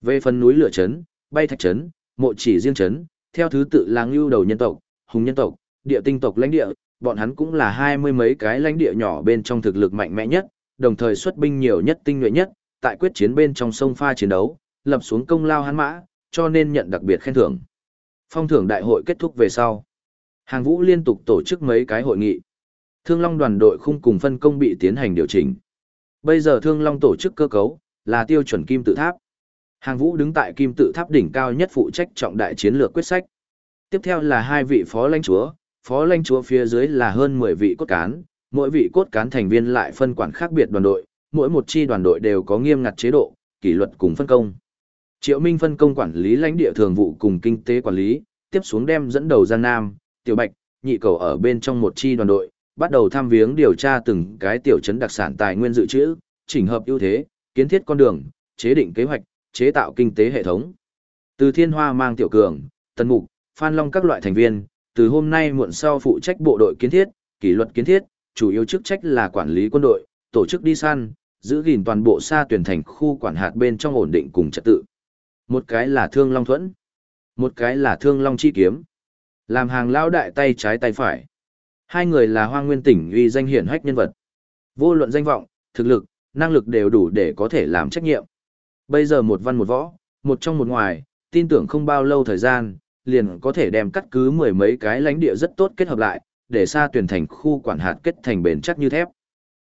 Về phần núi lửa chấn, bay thạch chấn, mộ chỉ riêng chấn, theo thứ tự là ngưu đầu nhân tộc, hùng nhân tộc, địa tinh tộc lãnh địa, bọn hắn cũng là hai mươi mấy cái lãnh địa nhỏ bên trong thực lực mạnh mẽ nhất, đồng thời xuất binh nhiều nhất tinh nhuệ nhất, tại quyết chiến bên trong sông pha chiến đấu, lập xuống công lao hắn mã, cho nên nhận đặc biệt khen thưởng. Phong thưởng đại hội kết thúc về sau. Hàng vũ liên tục tổ chức mấy cái hội nghị. Thương Long đoàn đội khung cùng phân công bị tiến hành điều chỉnh. Bây giờ Thương Long tổ chức cơ cấu là tiêu chuẩn kim tự tháp. Hàng vũ đứng tại kim tự tháp đỉnh cao nhất phụ trách trọng đại chiến lược quyết sách. Tiếp theo là hai vị phó lãnh chúa, phó lãnh chúa phía dưới là hơn 10 vị cốt cán, mỗi vị cốt cán thành viên lại phân quản khác biệt đoàn đội, mỗi một chi đoàn đội đều có nghiêm ngặt chế độ, kỷ luật cùng phân công. Triệu Minh phân công quản lý lãnh địa thường vụ cùng kinh tế quản lý, tiếp xuống đem dẫn đầu Giang Nam, Tiểu Bạch, nhị cầu ở bên trong một chi đoàn đội, bắt đầu tham viếng điều tra từng cái tiểu trấn đặc sản tài nguyên dự trữ, chỉnh hợp ưu thế, kiến thiết con đường, chế định kế hoạch, chế tạo kinh tế hệ thống. Từ Thiên Hoa mang Tiểu Cường, Tân Mục, Phan Long các loại thành viên, từ hôm nay muộn sau phụ trách bộ đội kiến thiết, kỷ luật kiến thiết, chủ yếu chức trách là quản lý quân đội, tổ chức đi săn, giữ gìn toàn bộ xa tuyển thành khu quản hạt bên trong ổn định cùng trật tự. Một cái là Thương Long Thuẫn, một cái là Thương Long Chi Kiếm. Làm hàng lao đại tay trái tay phải. Hai người là hoa nguyên tỉnh uy danh hiển hách nhân vật. Vô luận danh vọng, thực lực, năng lực đều đủ để có thể làm trách nhiệm. Bây giờ một văn một võ, một trong một ngoài, tin tưởng không bao lâu thời gian, liền có thể đem cắt cứ mười mấy cái lãnh địa rất tốt kết hợp lại, để xa tuyển thành khu quản hạt kết thành bền chắc như thép.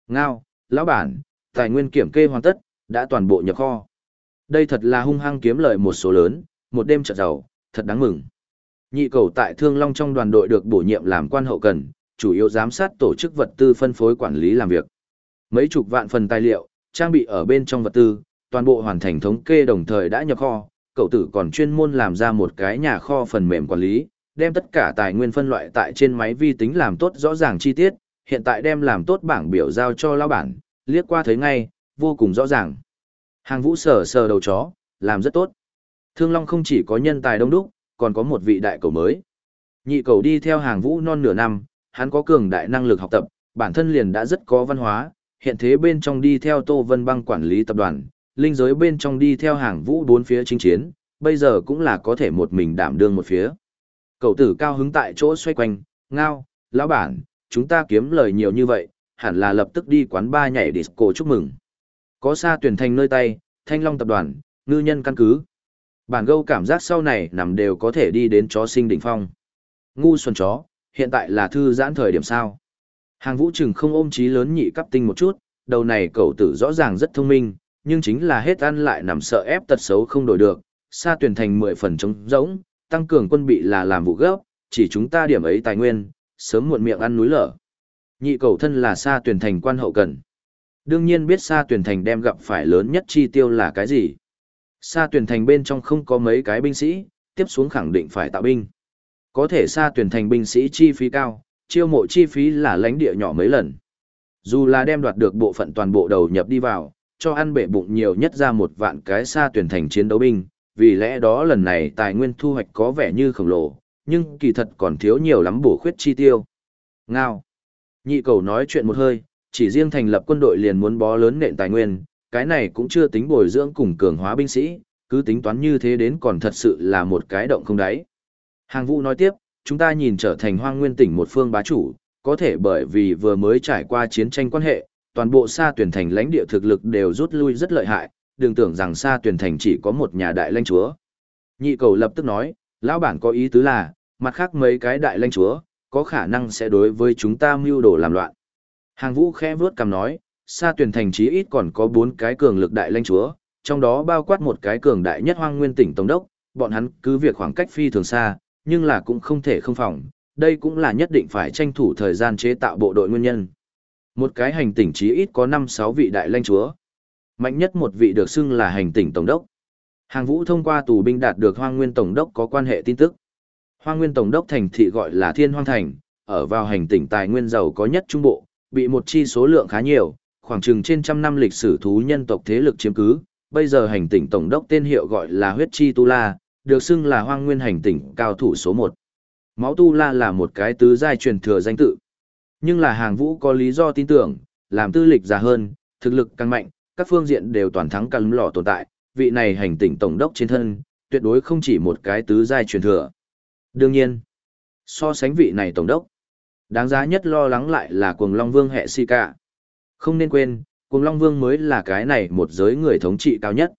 Ngao, lão bản, tài nguyên kiểm kê hoàn tất, đã toàn bộ nhập kho. Đây thật là hung hăng kiếm lợi một số lớn, một đêm trợ giàu, thật đáng mừng. Nhị cầu tại Thương Long trong đoàn đội được bổ nhiệm làm quan hậu cần, chủ yếu giám sát tổ chức vật tư phân phối quản lý làm việc. Mấy chục vạn phần tài liệu, trang bị ở bên trong vật tư, toàn bộ hoàn thành thống kê đồng thời đã nhập kho, cậu tử còn chuyên môn làm ra một cái nhà kho phần mềm quản lý, đem tất cả tài nguyên phân loại tại trên máy vi tính làm tốt rõ ràng chi tiết, hiện tại đem làm tốt bảng biểu giao cho lao bản, liếc qua thấy ngay, vô cùng rõ ràng. Hàng vũ sờ sờ đầu chó, làm rất tốt. Thương Long không chỉ có nhân tài đông đúc, còn có một vị đại cầu mới. Nhị cầu đi theo hàng vũ non nửa năm, hắn có cường đại năng lực học tập, bản thân liền đã rất có văn hóa, hiện thế bên trong đi theo Tô Vân Băng quản lý tập đoàn, linh giới bên trong đi theo hàng vũ bốn phía chinh chiến, bây giờ cũng là có thể một mình đảm đương một phía. Cậu tử cao hứng tại chỗ xoay quanh, ngao, lão bản, chúng ta kiếm lời nhiều như vậy, hẳn là lập tức đi quán ba nhảy disco chúc mừng. Có xa tuyển thành nơi tay, thanh long tập đoàn, ngư nhân căn cứ. Bản gâu cảm giác sau này nằm đều có thể đi đến chó sinh đỉnh phong. Ngu xuân chó, hiện tại là thư giãn thời điểm sao. Hàng vũ trừng không ôm trí lớn nhị cấp tinh một chút, đầu này cậu tử rõ ràng rất thông minh, nhưng chính là hết ăn lại nằm sợ ép tật xấu không đổi được, xa tuyển thành 10 phần trống rỗng, tăng cường quân bị là làm vụ gấp, chỉ chúng ta điểm ấy tài nguyên, sớm muộn miệng ăn núi lở. Nhị cầu thân là xa tuyển thành quan hậu cần. Đương nhiên biết xa tuyển thành đem gặp phải lớn nhất chi tiêu là cái gì. Xa tuyển thành bên trong không có mấy cái binh sĩ, tiếp xuống khẳng định phải tạo binh. Có thể xa tuyển thành binh sĩ chi phí cao, chiêu mộ chi phí là lãnh địa nhỏ mấy lần. Dù là đem đoạt được bộ phận toàn bộ đầu nhập đi vào, cho ăn bể bụng nhiều nhất ra một vạn cái xa tuyển thành chiến đấu binh, vì lẽ đó lần này tài nguyên thu hoạch có vẻ như khổng lồ, nhưng kỳ thật còn thiếu nhiều lắm bổ khuyết chi tiêu. Ngao. Nhị cầu nói chuyện một hơi, chỉ riêng thành lập quân đội liền muốn bó lớn nện tài nguyên, cái này cũng chưa tính bồi dưỡng cùng cường hóa binh sĩ, cứ tính toán như thế đến còn thật sự là một cái động không đáy. Hàng vũ nói tiếp, chúng ta nhìn trở thành hoang nguyên tỉnh một phương bá chủ, có thể bởi vì vừa mới trải qua chiến tranh quan hệ, toàn bộ xa tuyển thành lãnh địa thực lực đều rút lui rất lợi hại, đừng tưởng rằng xa tuyển thành chỉ có một nhà đại lãnh chúa. Nhị cầu lập tức nói, lão bản có ý tứ là, mặt khác mấy cái đại lãnh chúa, có khả năng sẽ đối với chúng ta mưu đồ làm loạn. Hàng vũ khẽ vướt cầm nói, xa tuyển thành chí ít còn có bốn cái cường lực đại lãnh chúa, trong đó bao quát một cái cường đại nhất hoang nguyên tỉnh Tổng đốc, bọn hắn cứ việc khoảng cách phi thường xa, nhưng là cũng không thể không phòng, đây cũng là nhất định phải tranh thủ thời gian chế tạo bộ đội nguyên nhân. Một cái hành tỉnh chí ít có 5-6 vị đại lãnh chúa. Mạnh nhất một vị được xưng là hành tỉnh tổng đốc. Hàng vũ thông qua tù binh đạt được hoang nguyên tổng đốc có quan hệ tin tức. Hoang nguyên tổng đốc thành thị gọi là Thiên Hoang Thành, ở vào hành tỉnh tài nguyên giàu có nhất trung bộ, bị một chi số lượng khá nhiều, khoảng chừng trên trăm năm lịch sử thú nhân tộc thế lực chiếm cứ. Bây giờ hành tỉnh tổng đốc tên hiệu gọi là huyết chi tu la, được xưng là hoang nguyên hành tỉnh cao thủ số 1. Máu tu la là một cái tứ giai truyền thừa danh tự. Nhưng là hàng vũ có lý do tin tưởng, làm tư lịch già hơn, thực lực càng mạnh, các phương diện đều toàn thắng căn lọ tồn tại, vị này hành tỉnh tổng đốc trên thân, tuyệt đối không chỉ một cái tứ giai truyền thừa. Đương nhiên, so sánh vị này tổng đốc, đáng giá nhất lo lắng lại là cuồng Long Vương hệ si cả. Không nên quên, cuồng Long Vương mới là cái này một giới người thống trị cao nhất.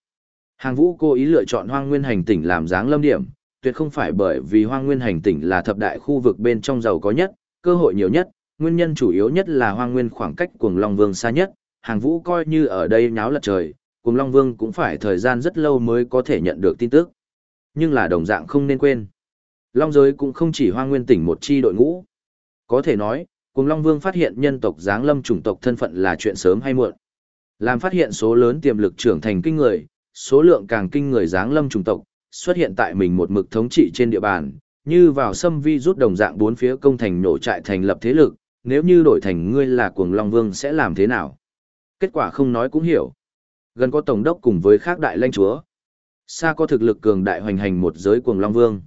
Hàng vũ cố ý lựa chọn hoang nguyên hành tỉnh làm dáng lâm điểm, tuyệt không phải bởi vì hoang nguyên hành tỉnh là thập đại khu vực bên trong giàu có nhất, cơ hội nhiều nhất, nguyên nhân chủ yếu nhất là hoang nguyên khoảng cách cuồng Long Vương xa nhất, hàng vũ coi như ở đây nháo lật trời, cuồng Long Vương cũng phải thời gian rất lâu mới có thể nhận được tin tức. Nhưng là đồng dạng không nên quên. Long giới cũng không chỉ hoang nguyên tỉnh một chi đội ngũ. Có thể nói, cuồng Long Vương phát hiện nhân tộc giáng lâm chủng tộc thân phận là chuyện sớm hay muộn. Làm phát hiện số lớn tiềm lực trưởng thành kinh người, số lượng càng kinh người giáng lâm chủng tộc, xuất hiện tại mình một mực thống trị trên địa bàn, như vào xâm vi rút đồng dạng bốn phía công thành nổ trại thành lập thế lực, nếu như đổi thành ngươi là cuồng Long Vương sẽ làm thế nào? Kết quả không nói cũng hiểu. Gần có tổng đốc cùng với khác đại lãnh chúa. Xa có thực lực cường đại hoành hành một giới cuồng Long Vương.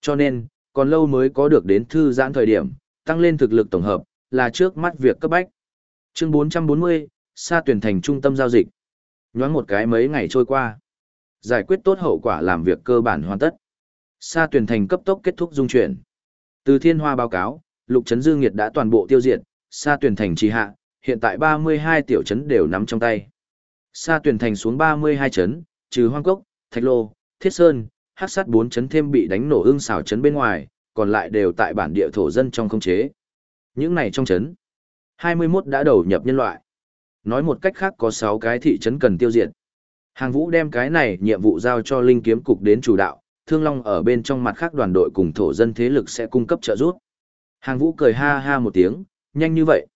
Cho nên, còn lâu mới có được đến thư giãn thời điểm, tăng lên thực lực tổng hợp, là trước mắt việc cấp bách. Chương 440, xa tuyển thành trung tâm giao dịch. Nhoáng một cái mấy ngày trôi qua. Giải quyết tốt hậu quả làm việc cơ bản hoàn tất. xa tuyển thành cấp tốc kết thúc dung chuyển. Từ thiên hoa báo cáo, lục trấn dương nghiệt đã toàn bộ tiêu diệt, sa tuyển thành trì hạ, hiện tại 32 tiểu trấn đều nắm trong tay. Sa tuyển thành xuống 32 trấn, trừ hoang cốc, thạch lô, thiết sơn, hắc sát 4 trấn thêm bị đánh nổ ưng xào trấn bên ngoài, còn lại đều tại bản địa thổ dân trong không chế. Những này trong trấn, 21 đã đầu nhập nhân loại. Nói một cách khác có 6 cái thị trấn cần tiêu diệt. Hàng vũ đem cái này nhiệm vụ giao cho Linh Kiếm Cục đến chủ đạo, Thương Long ở bên trong mặt khác đoàn đội cùng thổ dân thế lực sẽ cung cấp trợ giúp. Hàng vũ cười ha ha một tiếng, nhanh như vậy.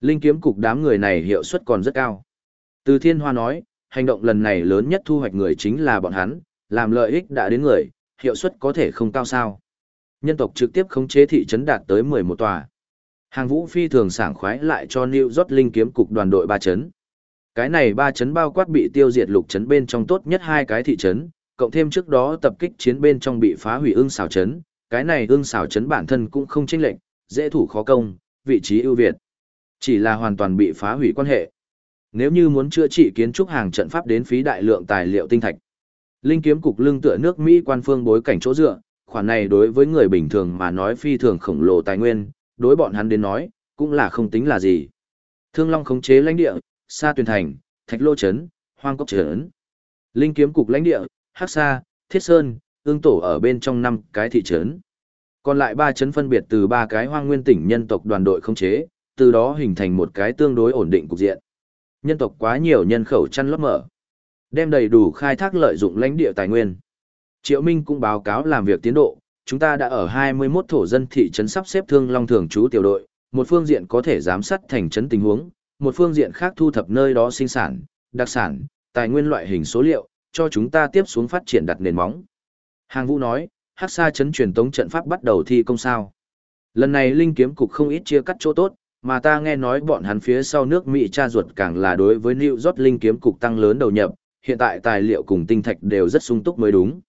Linh Kiếm Cục đám người này hiệu suất còn rất cao. Từ Thiên Hoa nói, hành động lần này lớn nhất thu hoạch người chính là bọn hắn, làm lợi ích đã đến người, hiệu suất có thể không cao sao. Nhân tộc trực tiếp khống chế thị trấn đạt tới 11 tòa. Hàng vũ phi thường sảng khoái lại cho New York Linh Kiếm Cục đoàn đội ba chấn. Cái này ba chấn bao quát bị tiêu diệt lục chấn bên trong tốt nhất hai cái thị trấn, cộng thêm trước đó tập kích chiến bên trong bị phá hủy ương xào chấn, cái này ương xào chấn bản thân cũng không chênh lệch, dễ thủ khó công, vị trí ưu việt. Chỉ là hoàn toàn bị phá hủy quan hệ. Nếu như muốn chữa trị kiến trúc hàng trận pháp đến phí đại lượng tài liệu tinh thạch. Linh kiếm cục lưng tựa nước Mỹ quan phương bối cảnh chỗ dựa, khoản này đối với người bình thường mà nói phi thường khổng lồ tài nguyên, đối bọn hắn đến nói, cũng là không tính là gì. Thương Long khống chế lãnh địa, Sa Tuyền Thành, Thạch Lô Trấn, Hoang Cốc Trấn. Linh kiếm cục lãnh địa, Hắc Sa, Thiết Sơn, ương tổ ở bên trong năm cái thị trấn. Còn lại ba chấn phân biệt từ ba cái hoang nguyên tỉnh nhân tộc đoàn đội không chế, từ đó hình thành một cái tương đối ổn định cục diện. Nhân tộc quá nhiều nhân khẩu chăn lót mở. Đem đầy đủ khai thác lợi dụng lãnh địa tài nguyên. Triệu Minh cũng báo cáo làm việc tiến độ, chúng ta đã ở 21 thổ dân thị trấn sắp xếp thương long thường trú tiểu đội, một phương diện có thể giám sát thành trấn tình huống, một phương diện khác thu thập nơi đó sinh sản, đặc sản, tài nguyên loại hình số liệu, cho chúng ta tiếp xuống phát triển đặt nền móng. Hàng Vũ nói, Hắc Sa chấn truyền tống trận pháp bắt đầu thi công sao. Lần này Linh Kiếm Cục không ít chia cắt chỗ tốt, mà ta nghe nói bọn hắn phía sau nước Mỹ cha ruột càng là đối với New York Linh Kiếm Cục tăng lớn đầu nhập, hiện tại tài liệu cùng tinh thạch đều rất sung túc mới đúng.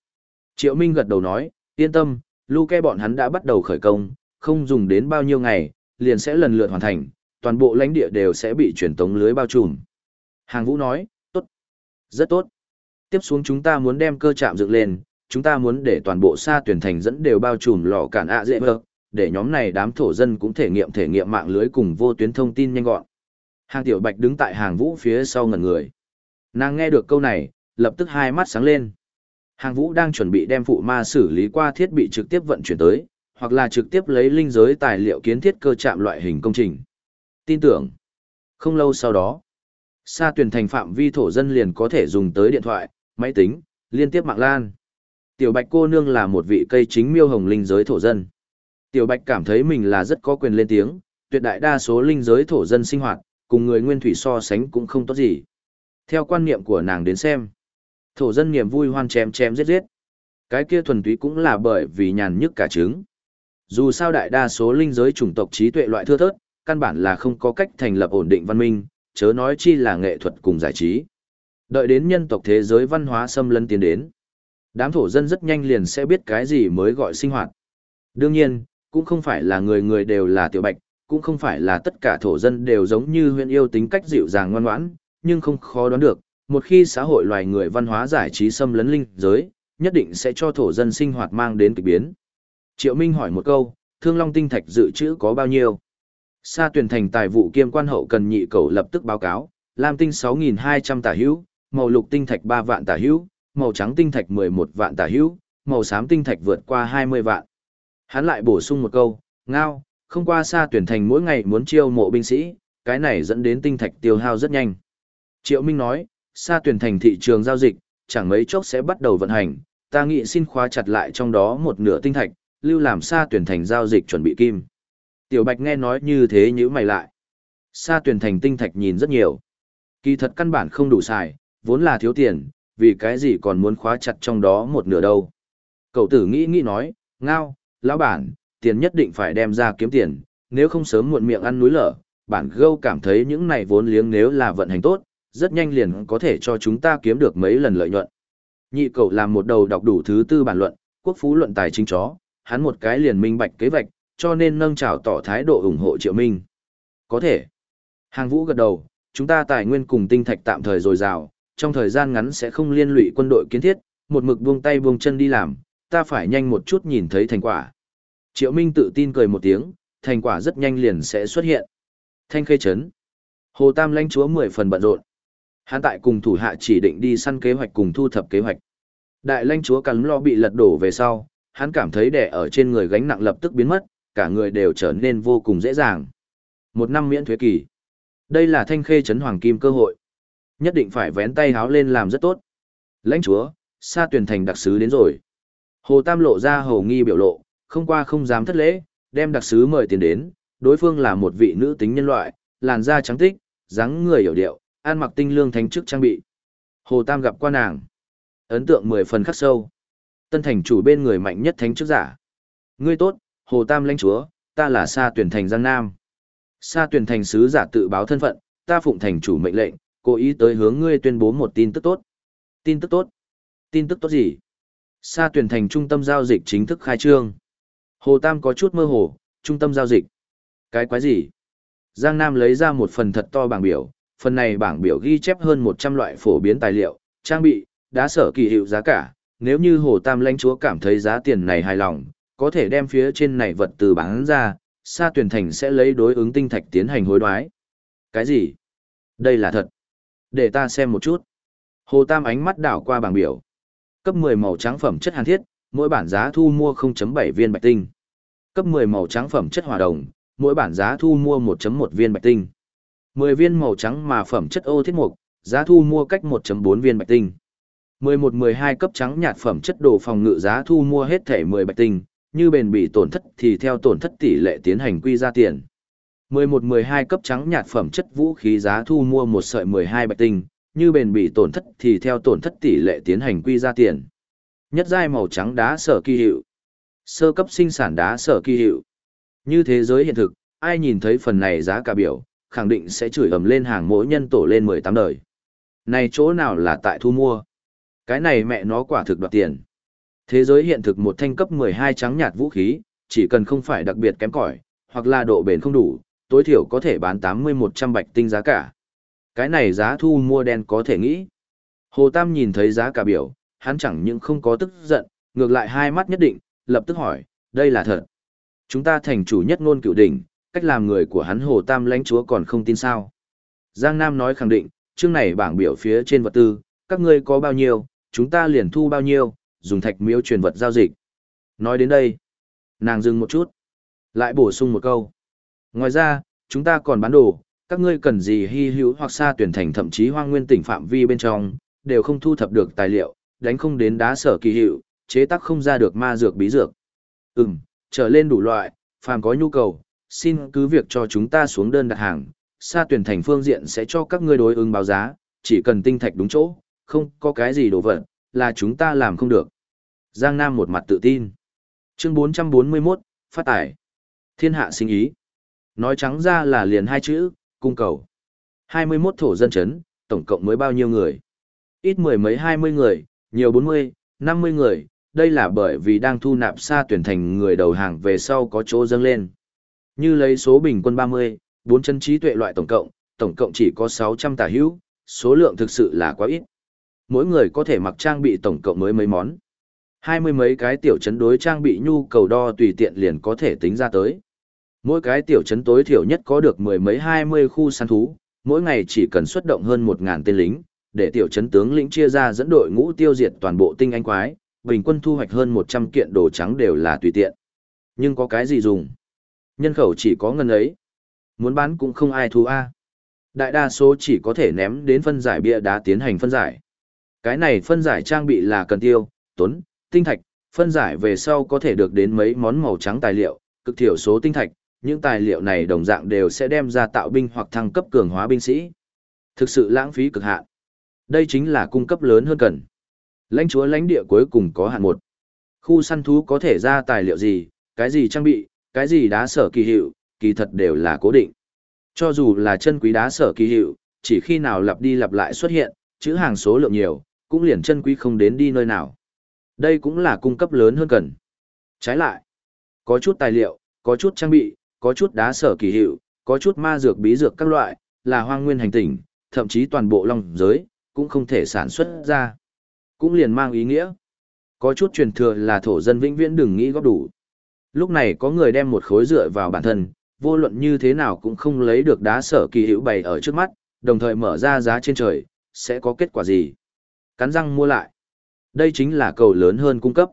Triệu Minh gật đầu nói, yên tâm, Luke bọn hắn đã bắt đầu khởi công, không dùng đến bao nhiêu ngày, liền sẽ lần lượt hoàn thành, toàn bộ lãnh địa đều sẽ bị truyền tống lưới bao trùm. Hàng Vũ nói, tốt, rất tốt. Tiếp xuống chúng ta muốn đem cơ trạm dựng lên, chúng ta muốn để toàn bộ xa tuyển thành dẫn đều bao trùm lò cản ạ dễ vơ, để nhóm này đám thổ dân cũng thể nghiệm thể nghiệm mạng lưới cùng vô tuyến thông tin nhanh gọn. Hàng Tiểu Bạch đứng tại hàng Vũ phía sau ngẩn người. Nàng nghe được câu này, lập tức hai mắt sáng lên. Hàng Vũ đang chuẩn bị đem phụ ma xử lý qua thiết bị trực tiếp vận chuyển tới, hoặc là trực tiếp lấy linh giới tài liệu kiến thiết cơ chạm loại hình công trình. Tin tưởng, không lâu sau đó, xa tuyển thành phạm vi thổ dân liền có thể dùng tới điện thoại, máy tính, liên tiếp mạng lan. Tiểu Bạch cô nương là một vị cây chính miêu hồng linh giới thổ dân. Tiểu Bạch cảm thấy mình là rất có quyền lên tiếng, tuyệt đại đa số linh giới thổ dân sinh hoạt, cùng người nguyên thủy so sánh cũng không tốt gì. Theo quan niệm của nàng đến xem, thổ dân niềm vui hoan chém chém giết giết. Cái kia thuần túy cũng là bởi vì nhàn nhức cả trứng. Dù sao đại đa số linh giới chủng tộc trí tuệ loại thưa thớt, căn bản là không có cách thành lập ổn định văn minh, chớ nói chi là nghệ thuật cùng giải trí. Đợi đến nhân tộc thế giới văn hóa xâm lấn tiến đến. Đám thổ dân rất nhanh liền sẽ biết cái gì mới gọi sinh hoạt. Đương nhiên, cũng không phải là người người đều là tiểu bạch, cũng không phải là tất cả thổ dân đều giống như huyện yêu tính cách dịu dàng ngoan ngoãn, nhưng không khó đoán được, một khi xã hội loài người văn hóa giải trí xâm lấn linh giới, nhất định sẽ cho thổ dân sinh hoạt mang đến kỳ biến. Triệu Minh hỏi một câu, thương long tinh thạch dự trữ có bao nhiêu? Sa tuyển thành tài vụ kiêm quan hậu cần nhị cầu lập tức báo cáo, lam tinh 6.200 tả hữu, màu lục tinh thạch 3 vạn tả hữu, màu trắng tinh thạch 11 vạn tả hữu, màu xám tinh thạch vượt qua 20 vạn. Hắn lại bổ sung một câu, ngao, không qua xa tuyển thành mỗi ngày muốn chiêu mộ binh sĩ, cái này dẫn đến tinh thạch tiêu hao rất nhanh. Triệu Minh nói, xa tuyển thành thị trường giao dịch, chẳng mấy chốc sẽ bắt đầu vận hành, ta nghĩ xin khóa chặt lại trong đó một nửa tinh thạch, lưu làm xa tuyển thành giao dịch chuẩn bị kim. Tiểu Bạch nghe nói như thế nhíu mày lại. Xa tuyển thành tinh thạch nhìn rất nhiều. Kỳ thật căn bản không đủ xài, vốn là thiếu tiền, vì cái gì còn muốn khóa chặt trong đó một nửa đâu. Cậu tử nghĩ nghĩ nói, ngao, lão bản, tiền nhất định phải đem ra kiếm tiền, nếu không sớm muộn miệng ăn núi lở, bản gâu cảm thấy những này vốn liếng nếu là vận hành tốt, rất nhanh liền có thể cho chúng ta kiếm được mấy lần lợi nhuận. Nhị cậu làm một đầu đọc đủ thứ tư bản luận, quốc phú luận tài chính chó, hắn một cái liền minh bạch kế vạch, cho nên nâng trào tỏ thái độ ủng hộ Triệu Minh. Có thể. Hàng vũ gật đầu, chúng ta tài nguyên cùng tinh thạch tạm thời dồi dào, trong thời gian ngắn sẽ không liên lụy quân đội kiến thiết, một mực buông tay buông chân đi làm, ta phải nhanh một chút nhìn thấy thành quả. Triệu Minh tự tin cười một tiếng, thành quả rất nhanh liền sẽ xuất hiện. Thanh khê chấn. Hồ Tam lãnh chúa mười phần bận rộn. Hắn tại cùng thủ hạ chỉ định đi săn kế hoạch cùng thu thập kế hoạch. Đại lãnh chúa cắn lo bị lật đổ về sau, hắn cảm thấy đè ở trên người gánh nặng lập tức biến mất, cả người đều trở nên vô cùng dễ dàng. Một năm miễn thuế kỳ. Đây là thanh khê chấn hoàng kim cơ hội. Nhất định phải vén tay háo lên làm rất tốt. Lãnh chúa, sa tuyển thành đặc sứ đến rồi. Hồ Tam lộ ra hầu nghi biểu lộ, không qua không dám thất lễ, đem đặc sứ mời tiền đến, đối phương là một vị nữ tính nhân loại, làn da trắng tích, dáng người hiểu điệu, ăn mặc tinh lương thánh chức trang bị. Hồ Tam gặp qua nàng. Ấn tượng mười phần khắc sâu. Tân thành chủ bên người mạnh nhất thánh chức giả. Ngươi tốt, Hồ Tam lãnh chúa, ta là Sa Tuyển Thành Giang Nam. Sa Tuyển Thành sứ giả tự báo thân phận, ta phụng thành chủ mệnh lệnh, cố ý tới hướng ngươi tuyên bố một tin tức tốt. Tin tức tốt? Tin tức tốt gì? Sa Tuyển Thành trung tâm giao dịch chính thức khai trương. Hồ Tam có chút mơ hồ, trung tâm giao dịch. Cái quái gì? Giang Nam lấy ra một phần thật to bảng biểu, phần này bảng biểu ghi chép hơn 100 loại phổ biến tài liệu, trang bị, đá sở kỳ hiệu giá cả. Nếu như Hồ Tam lãnh chúa cảm thấy giá tiền này hài lòng, có thể đem phía trên này vật từ bán ra, Sa Tuyển Thành sẽ lấy đối ứng tinh thạch tiến hành hối đoái. Cái gì? Đây là thật. Để ta xem một chút. Hồ Tam ánh mắt đảo qua bảng biểu. Cấp 10 màu trắng phẩm chất hàn thiết, mỗi bản giá thu mua 0.7 viên bạch tinh. Cấp 10 màu trắng phẩm chất hỏa đồng, mỗi bản giá thu mua 1.1 viên bạch tinh. 10 viên màu trắng mà phẩm chất ô thiết mục, giá thu mua cách 1.4 viên bạch tinh. 11-12 cấp trắng nhạt phẩm chất đồ phòng ngự giá thu mua hết thể 10 bạch tinh, như bền bị tổn thất thì theo tổn thất tỷ lệ tiến hành quy ra tiền. 11-12 cấp trắng nhạt phẩm chất vũ khí giá thu mua một sợi 12 bạch tinh, như bền bị tổn thất thì theo tổn thất tỷ lệ tiến hành quy ra tiền. Nhất giai màu trắng đá sở kỳ hiệu. Sơ cấp sinh sản đá sở kỳ hiệu. Như thế giới hiện thực, ai nhìn thấy phần này giá cả biểu, khẳng định sẽ chửi ầm lên hàng mỗi nhân tổ lên 18 đời. Này chỗ nào là tại thu mua? Cái này mẹ nó quả thực đoạt tiền. Thế giới hiện thực một thanh cấp 12 trắng nhạt vũ khí, chỉ cần không phải đặc biệt kém cỏi, hoặc là độ bền không đủ, tối thiểu có thể bán 80-100 bạch tinh giá cả. Cái này giá thu mua đen có thể nghĩ. Hồ Tam nhìn thấy giá cả biểu, hắn chẳng những không có tức giận, ngược lại hai mắt nhất định, lập tức hỏi, đây là thật. Chúng ta thành chủ nhất ngôn cựu đỉnh, cách làm người của hắn Hồ Tam lãnh chúa còn không tin sao. Giang Nam nói khẳng định, chương này bảng biểu phía trên vật tư, các ngươi có bao nhiêu, chúng ta liền thu bao nhiêu, dùng thạch miếu truyền vật giao dịch. Nói đến đây, nàng dừng một chút, lại bổ sung một câu. Ngoài ra, chúng ta còn bán đồ, các ngươi cần gì hy hữu hoặc xa tuyển thành thậm chí hoang nguyên tỉnh phạm vi bên trong, đều không thu thập được tài liệu, đánh không đến đá sở kỳ hiệu, chế tác không ra được ma dược bí dược. Ừm, trở lên đủ loại, phàm có nhu cầu, xin cứ việc cho chúng ta xuống đơn đặt hàng, xa tuyển thành phương diện sẽ cho các ngươi đối ứng báo giá, chỉ cần tinh thạch đúng chỗ, không có cái gì đổ vật, là chúng ta làm không được. Giang Nam một mặt tự tin. Chương 441, phát tải. Thiên hạ sinh ý. Nói trắng ra là liền hai chữ, cung cầu. 21 thổ dân chấn, tổng cộng mới bao nhiêu người? Ít mười mấy hai mươi người, nhiều 40, 50 người, đây là bởi vì đang thu nạp xa tuyển thành người đầu hàng về sau có chỗ dâng lên. Như lấy số bình quân 30, 4 chân trí tuệ loại tổng cộng, tổng cộng chỉ có 600 tả hữu, số lượng thực sự là quá ít. Mỗi người có thể mặc trang bị tổng cộng mới mấy món. Hai mươi mấy cái tiểu chấn đối trang bị nhu cầu đo tùy tiện liền có thể tính ra tới. Mỗi cái tiểu chấn tối thiểu nhất có được mười mấy hai mươi khu săn thú, mỗi ngày chỉ cần xuất động hơn một ngàn tên lính, để tiểu chấn tướng lĩnh chia ra dẫn đội ngũ tiêu diệt toàn bộ tinh anh quái, bình quân thu hoạch hơn một trăm kiện đồ trắng đều là tùy tiện. Nhưng có cái gì dùng? Nhân khẩu chỉ có ngân ấy. Muốn bán cũng không ai thu A. Đại đa số chỉ có thể ném đến phân giải bia đá tiến hành phân giải. Cái này phân giải trang bị là cần tiêu, tuấn, tinh thạch, phân giải về sau có thể được đến mấy món màu trắng tài liệu, cực thiểu số tinh thạch, những tài liệu này đồng dạng đều sẽ đem ra tạo binh hoặc thăng cấp cường hóa binh sĩ. Thực sự lãng phí cực hạn. Đây chính là cung cấp lớn hơn cần. Lãnh chúa lãnh địa cuối cùng có hạn một. Khu săn thú có thể ra tài liệu gì, cái gì trang bị, cái gì đá sở kỳ hiệu, kỳ thật đều là cố định. Cho dù là chân quý đá sở kỳ hiệu, chỉ khi nào lặp đi lặp lại xuất hiện, chữ hàng số lượng nhiều, cũng liền chân quý không đến đi nơi nào. Đây cũng là cung cấp lớn hơn cần. Trái lại, có chút tài liệu, có chút trang bị, có chút đá sở kỳ hiệu, có chút ma dược bí dược các loại, là hoang nguyên hành tinh, thậm chí toàn bộ long giới, cũng không thể sản xuất ra. Cũng liền mang ý nghĩa. Có chút truyền thừa là thổ dân vĩnh viễn đừng nghĩ góp đủ. Lúc này có người đem một khối dựa vào bản thân, vô luận như thế nào cũng không lấy được đá sở kỳ hữu bày ở trước mắt, đồng thời mở ra giá trên trời, sẽ có kết quả gì? Cắn răng mua lại. Đây chính là cầu lớn hơn cung cấp.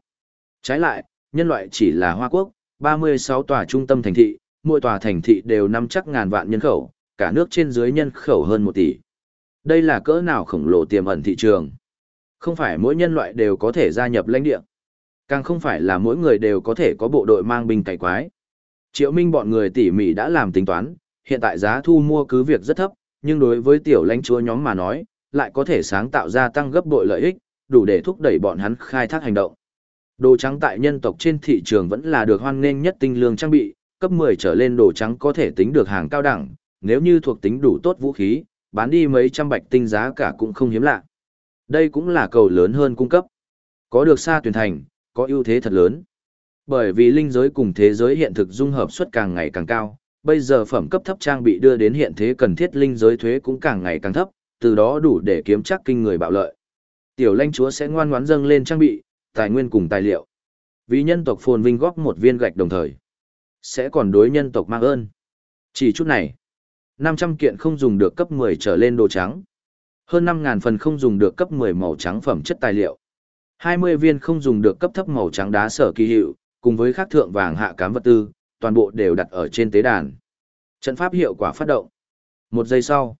Trái lại, nhân loại chỉ là Hoa Quốc, 36 tòa trung tâm thành thị, mỗi tòa thành thị đều nắm chắc ngàn vạn nhân khẩu, cả nước trên dưới nhân khẩu hơn 1 tỷ. Đây là cỡ nào khổng lồ tiềm ẩn thị trường. Không phải mỗi nhân loại đều có thể gia nhập lãnh địa. Càng không phải là mỗi người đều có thể có bộ đội mang binh cải quái. Triệu Minh bọn người tỉ mỉ đã làm tính toán, hiện tại giá thu mua cứ việc rất thấp, nhưng đối với tiểu lãnh chúa nhóm mà nói, lại có thể sáng tạo ra tăng gấp bội lợi ích, đủ để thúc đẩy bọn hắn khai thác hành động. Đồ trắng tại nhân tộc trên thị trường vẫn là được hoan nghênh nhất tinh lương trang bị, cấp 10 trở lên đồ trắng có thể tính được hàng cao đẳng, nếu như thuộc tính đủ tốt vũ khí, bán đi mấy trăm bạch tinh giá cả cũng không hiếm lạ. Đây cũng là cầu lớn hơn cung cấp. Có được xa tuyển thành, có ưu thế thật lớn. Bởi vì linh giới cùng thế giới hiện thực dung hợp suất càng ngày càng cao, bây giờ phẩm cấp thấp trang bị đưa đến hiện thế cần thiết linh giới thuế cũng càng ngày càng thấp, từ đó đủ để kiếm chắc kinh người bạo lợi. Tiểu lãnh chúa sẽ ngoan ngoãn dâng lên trang bị, tài nguyên cùng tài liệu. Vì nhân tộc phồn vinh góp một viên gạch đồng thời, sẽ còn đối nhân tộc mang ơn. Chỉ chút này, 500 kiện không dùng được cấp 10 trở lên đồ trắng. Hơn 5.000 phần không dùng được cấp 10 màu trắng phẩm chất tài liệu. 20 viên không dùng được cấp thấp màu trắng đá sở kỳ hiệu, cùng với khắc thượng vàng hạ cám vật tư, toàn bộ đều đặt ở trên tế đàn. Trận pháp hiệu quả phát động. Một giây sau,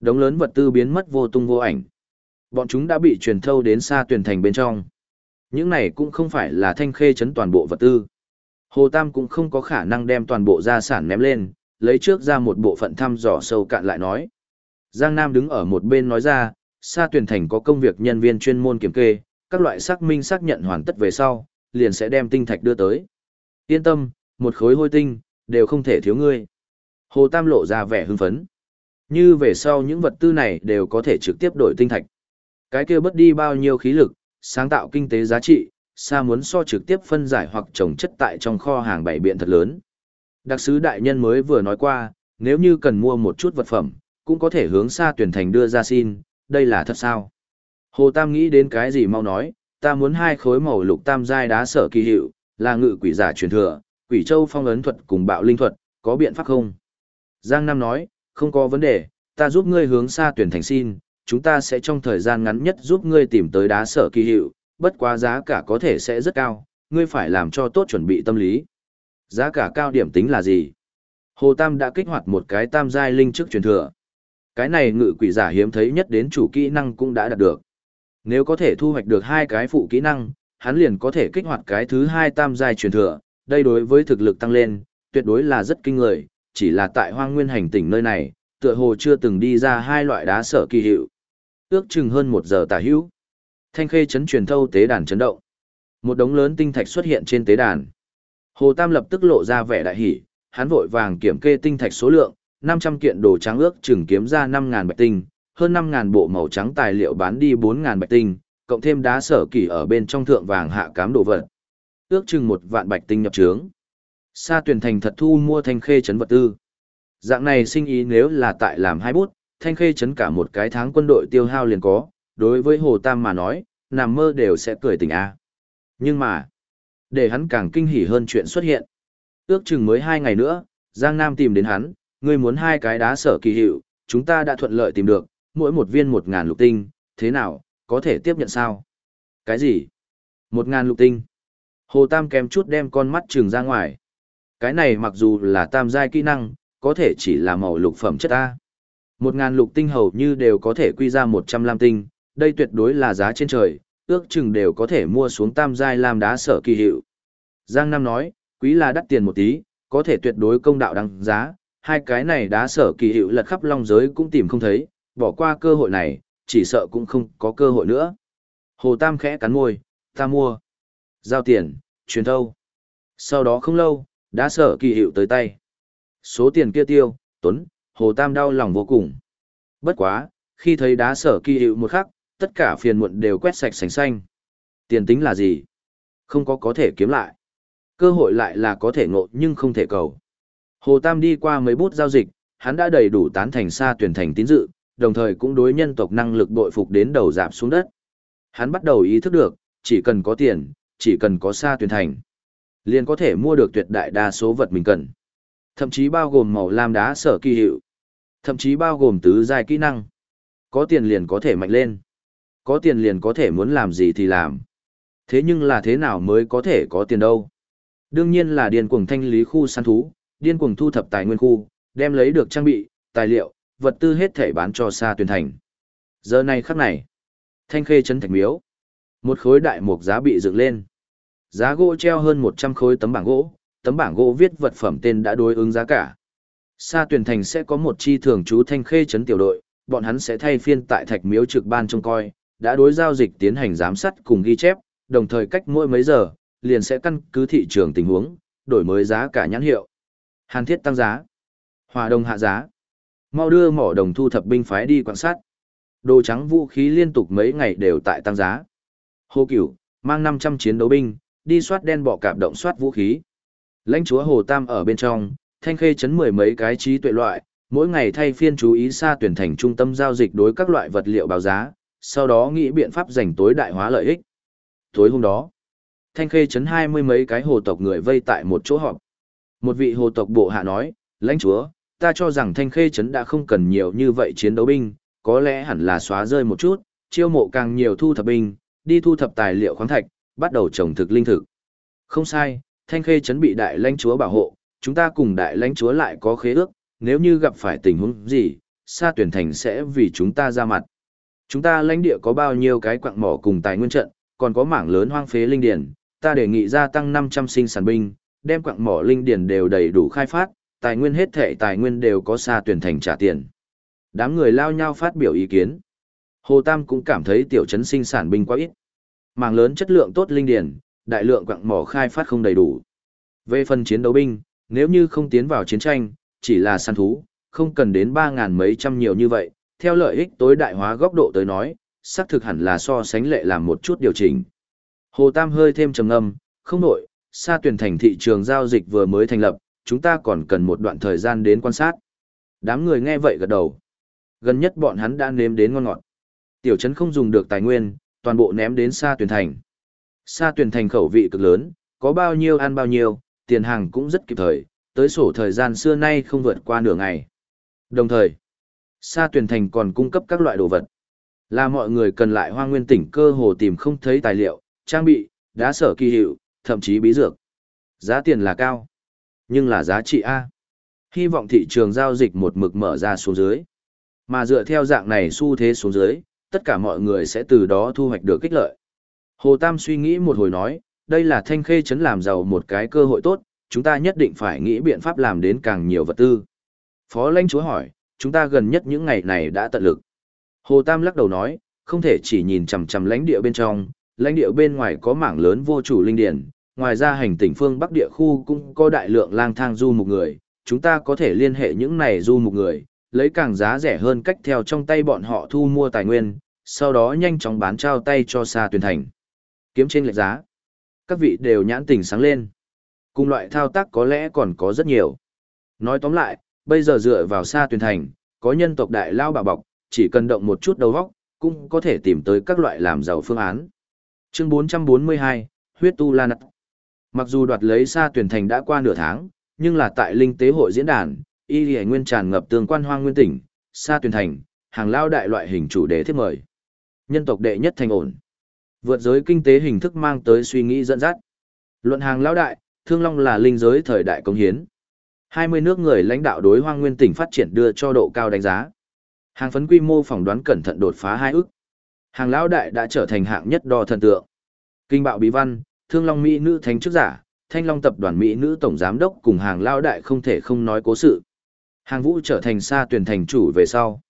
đống lớn vật tư biến mất vô tung vô ảnh. Bọn chúng đã bị truyền thâu đến xa tuyển thành bên trong. Những này cũng không phải là thanh khê chấn toàn bộ vật tư. Hồ Tam cũng không có khả năng đem toàn bộ gia sản ném lên, lấy trước ra một bộ phận thăm dò sâu cạn lại nói. Giang Nam đứng ở một bên nói ra, Sa Tuyền thành có công việc nhân viên chuyên môn kiểm kê, các loại xác minh xác nhận hoàn tất về sau, liền sẽ đem tinh thạch đưa tới. Yên tâm, một khối hôi tinh, đều không thể thiếu ngươi. Hồ Tam lộ ra vẻ hưng phấn. Như về sau những vật tư này đều có thể trực tiếp đổi tinh thạch. Cái kia bất đi bao nhiêu khí lực, sáng tạo kinh tế giá trị, xa muốn so trực tiếp phân giải hoặc trồng chất tại trong kho hàng bảy biện thật lớn. Đặc sứ đại nhân mới vừa nói qua, nếu như cần mua một chút vật phẩm, cũng có thể hướng xa tuyển thành đưa ra xin, đây là thật sao? Hồ Tam nghĩ đến cái gì mau nói, ta muốn hai khối màu lục tam giai đá sở kỳ hiệu, là ngự quỷ giả truyền thừa, quỷ châu phong ấn thuật cùng bạo linh thuật, có biện pháp không? Giang Nam nói, không có vấn đề, ta giúp ngươi hướng xa tuyển thành xin, chúng ta sẽ trong thời gian ngắn nhất giúp ngươi tìm tới đá sở kỳ hiệu, bất quá giá cả có thể sẽ rất cao, ngươi phải làm cho tốt chuẩn bị tâm lý. Giá cả cao điểm tính là gì? Hồ Tam đã kích hoạt một cái tam giai linh trước truyền thừa. Cái này ngự quỷ giả hiếm thấy nhất đến chủ kỹ năng cũng đã đạt được. Nếu có thể thu hoạch được hai cái phụ kỹ năng, hắn liền có thể kích hoạt cái thứ hai tam giai truyền thừa. Đây đối với thực lực tăng lên, tuyệt đối là rất kinh người, chỉ là tại hoang nguyên hành tỉnh nơi này, tựa hồ chưa từng đi ra hai loại đá sở kỳ hiệu. Ước chừng hơn một giờ tả hữu. Thanh khê chấn truyền thâu tế đàn chấn động. Một đống lớn tinh thạch xuất hiện trên tế đàn. Hồ Tam lập tức lộ ra vẻ đại hỉ, hắn vội vàng kiểm kê tinh thạch số lượng, 500 kiện đồ trắng ước chừng kiếm ra năm ngàn bạch tinh, hơn năm ngàn bộ màu trắng tài liệu bán đi bốn ngàn bạch tinh, cộng thêm đá sở kỳ ở bên trong thượng vàng hạ cám đồ vật. Ước chừng một vạn bạch tinh nhập trướng. Sa tuyển thành thật thu mua thanh khê chấn vật tư. Dạng này sinh ý nếu là tại làm hai bút, thanh khê chấn cả một cái tháng quân đội tiêu hao liền có, đối với Hồ Tam mà nói, nằm mơ đều sẽ cười tỉnh a. Nhưng mà, để hắn càng kinh hỉ hơn chuyện xuất hiện. Ước chừng mới hai ngày nữa, Giang Nam tìm đến hắn, ngươi muốn hai cái đá sở kỳ hiệu, chúng ta đã thuận lợi tìm được, mỗi một viên một ngàn lục tinh, thế nào, có thể tiếp nhận sao? Cái gì? Một ngàn lục tinh. Hồ Tam kém chút đem con mắt trừng ra ngoài. Cái này mặc dù là tam giai kỹ năng, có thể chỉ là màu lục phẩm chất A. Một ngàn lục tinh hầu như đều có thể quy ra một trăm lam tinh, đây tuyệt đối là giá trên trời, ước chừng đều có thể mua xuống tam giai lam đá sở kỳ hiệu. Giang Nam nói, quý là đắt tiền một tí, có thể tuyệt đối công đạo đăng giá, hai cái này đá sở kỳ hiệu lật khắp long giới cũng tìm không thấy, bỏ qua cơ hội này, chỉ sợ cũng không có cơ hội nữa. Hồ Tam khẽ cắn môi, ta mua. Giao tiền, truyền thâu. Sau đó không lâu, đá sở kỳ hiệu tới tay. Số tiền kia tiêu, tuấn, Hồ Tam đau lòng vô cùng. Bất quá, khi thấy đá sở kỳ hiệu một khắc, tất cả phiền muộn đều quét sạch sành xanh. Tiền tính là gì? Không có có thể kiếm lại. Cơ hội lại là có thể ngộ nhưng không thể cầu. Hồ Tam đi qua mấy bút giao dịch, hắn đã đầy đủ tán thành xa tuyển thành tín dự, đồng thời cũng đối nhân tộc năng lực bội phục đến đầu giảm xuống đất. Hắn bắt đầu ý thức được, chỉ cần có tiền, chỉ cần có xa tuyển thành, liền có thể mua được tuyệt đại đa số vật mình cần. Thậm chí bao gồm màu lam đá sở kỳ hiệu, thậm chí bao gồm tứ giai kỹ năng. Có tiền liền có thể mạnh lên. Có tiền liền có thể muốn làm gì thì làm. Thế nhưng là thế nào mới có thể có tiền đâu? Đương nhiên là điên cuồng thanh lý khu săn thú, điên cuồng thu thập tài nguyên khu, đem lấy được trang bị, tài liệu, vật tư hết thể bán cho xa tuyển thành. Giờ này khắc này, thanh khê chấn thạch miếu. Một khối đại mục giá bị dựng lên. Giá gỗ treo hơn 100 khối tấm bảng gỗ, tấm bảng gỗ viết vật phẩm tên đã đối ứng giá cả. Sa tuyển thành sẽ có một chi thường trú thanh khê chấn tiểu đội, bọn hắn sẽ thay phiên tại thạch miếu trực ban trông coi, đã đối giao dịch tiến hành giám sát cùng ghi chép, đồng thời cách mỗi mấy giờ, liền sẽ căn cứ thị trường tình huống, đổi mới giá cả nhãn hiệu. Hàn thiết tăng giá. Hòa đồng hạ giá. Mau đưa mỏ đồng thu thập binh phái đi quan sát. Đồ trắng vũ khí liên tục mấy ngày đều tại tăng giá. Hồ Cửu, mang 500 chiến đấu binh, đi soát đen bọ cạp động soát vũ khí. Lãnh chúa Hồ Tam ở bên trong, thanh khê chấn mười mấy cái trí tuệ loại, mỗi ngày thay phiên chú ý xa tuyển thành trung tâm giao dịch đối các loại vật liệu báo giá, sau đó nghĩ biện pháp giành tối đại hóa lợi ích. Tối hôm đó, thanh khê chấn hai mươi mấy cái hồ tộc người vây tại một chỗ họp. Một vị hồ tộc bộ hạ nói, lãnh chúa, ta cho rằng thanh khê chấn đã không cần nhiều như vậy chiến đấu binh, có lẽ hẳn là xóa rơi một chút, chiêu mộ càng nhiều thu thập binh, đi thu thập tài liệu khoáng thạch, bắt đầu trồng thực linh thực. Không sai, thanh khê chấn bị đại lãnh chúa bảo hộ, chúng ta cùng đại lãnh chúa lại có khế ước, nếu như gặp phải tình huống gì, xa tuyển thành sẽ vì chúng ta ra mặt. Chúng ta lãnh địa có bao nhiêu cái quặng mỏ cùng tài nguyên trận, còn có mảng lớn hoang phế linh điển, ta đề nghị gia tăng 500 sinh sản binh, đem quặng mỏ linh điển đều đầy đủ khai phát, tài nguyên hết thể tài nguyên đều có xa tuyển thành trả tiền. Đám người lao nhau phát biểu ý kiến. Hồ Tam cũng cảm thấy tiểu trấn sinh sản binh quá ít. Mảng lớn chất lượng tốt linh điển, đại lượng quặng mỏ khai phát không đầy đủ. Về phần chiến đấu binh, nếu như không tiến vào chiến tranh, chỉ là săn thú, không cần đến 3.000 mấy trăm nhiều như vậy, theo lợi ích tối đại hóa góc độ tới nói, xác thực hẳn là so sánh lệ làm một chút điều chỉnh. Hồ Tam hơi thêm trầm ngâm, không nổi, xa tuyển thành thị trường giao dịch vừa mới thành lập, chúng ta còn cần một đoạn thời gian đến quan sát. Đám người nghe vậy gật đầu. Gần nhất bọn hắn đã nếm đến ngon ngọt. Tiểu trấn không dùng được tài nguyên, toàn bộ ném đến xa tuyển thành. Xa tuyển thành khẩu vị cực lớn, có bao nhiêu ăn bao nhiêu, tiền hàng cũng rất kịp thời, tới sổ thời gian xưa nay không vượt qua nửa ngày. Đồng thời, Sa tuyển thành còn cung cấp các loại đồ vật. Là mọi người cần lại hoa nguyên tỉnh cơ hồ tìm không thấy tài liệu, trang bị, đá sở kỳ hiệu, thậm chí bí dược. Giá tiền là cao, nhưng là giá trị A. Hy vọng thị trường giao dịch một mực mở ra xuống dưới. Mà dựa theo dạng này xu thế xuống dưới, tất cả mọi người sẽ từ đó thu hoạch được kích lợi. Hồ Tam suy nghĩ một hồi nói, đây là thanh khê chấn làm giàu một cái cơ hội tốt, chúng ta nhất định phải nghĩ biện pháp làm đến càng nhiều vật tư. Phó lãnh chúa hỏi, chúng ta gần nhất những ngày này đã tận lực. Hồ Tam lắc đầu nói, không thể chỉ nhìn chằm chằm lãnh địa bên trong, lãnh địa bên ngoài có mảng lớn vô chủ linh điển, ngoài ra hành tỉnh phương Bắc địa khu cũng có đại lượng lang thang du mục người, chúng ta có thể liên hệ những này du mục người, lấy càng giá rẻ hơn cách theo trong tay bọn họ thu mua tài nguyên, sau đó nhanh chóng bán trao tay cho xa tuyển thành. Kiếm trên lệch giá. Các vị đều nhãn tỉnh sáng lên. Cùng loại thao tác có lẽ còn có rất nhiều. Nói tóm lại, bây giờ dựa vào xa tuyển thành, có nhân tộc đại lao bà bọc, chỉ cần động một chút đầu óc, cũng có thể tìm tới các loại làm giàu phương án. Chương 442, huyết tu la nặc. Mặc dù đoạt lấy xa tuyển thành đã qua nửa tháng, nhưng là tại linh tế hội diễn đàn, y lì nguyên tràn ngập tương quan hoang nguyên tỉnh, xa tuyển thành, hàng lao đại loại hình chủ đề thiết mời. Nhân tộc đệ nhất thành ổn. Vượt giới kinh tế hình thức mang tới suy nghĩ dẫn dắt. Luận hàng lao đại, thương long là linh giới thời đại công hiến. 20 nước người lãnh đạo đối hoang nguyên tỉnh phát triển đưa cho độ cao đánh giá. Hàng phấn quy mô phỏng đoán cẩn thận đột phá hai ức. Hàng lão đại đã trở thành hạng nhất đo thần tượng. Kinh bạo bí văn, thương long mỹ nữ thánh chức giả, thanh long tập đoàn mỹ nữ tổng giám đốc cùng hàng lão đại không thể không nói cố sự. Hàng vũ trở thành xa tuyển thành chủ về sau.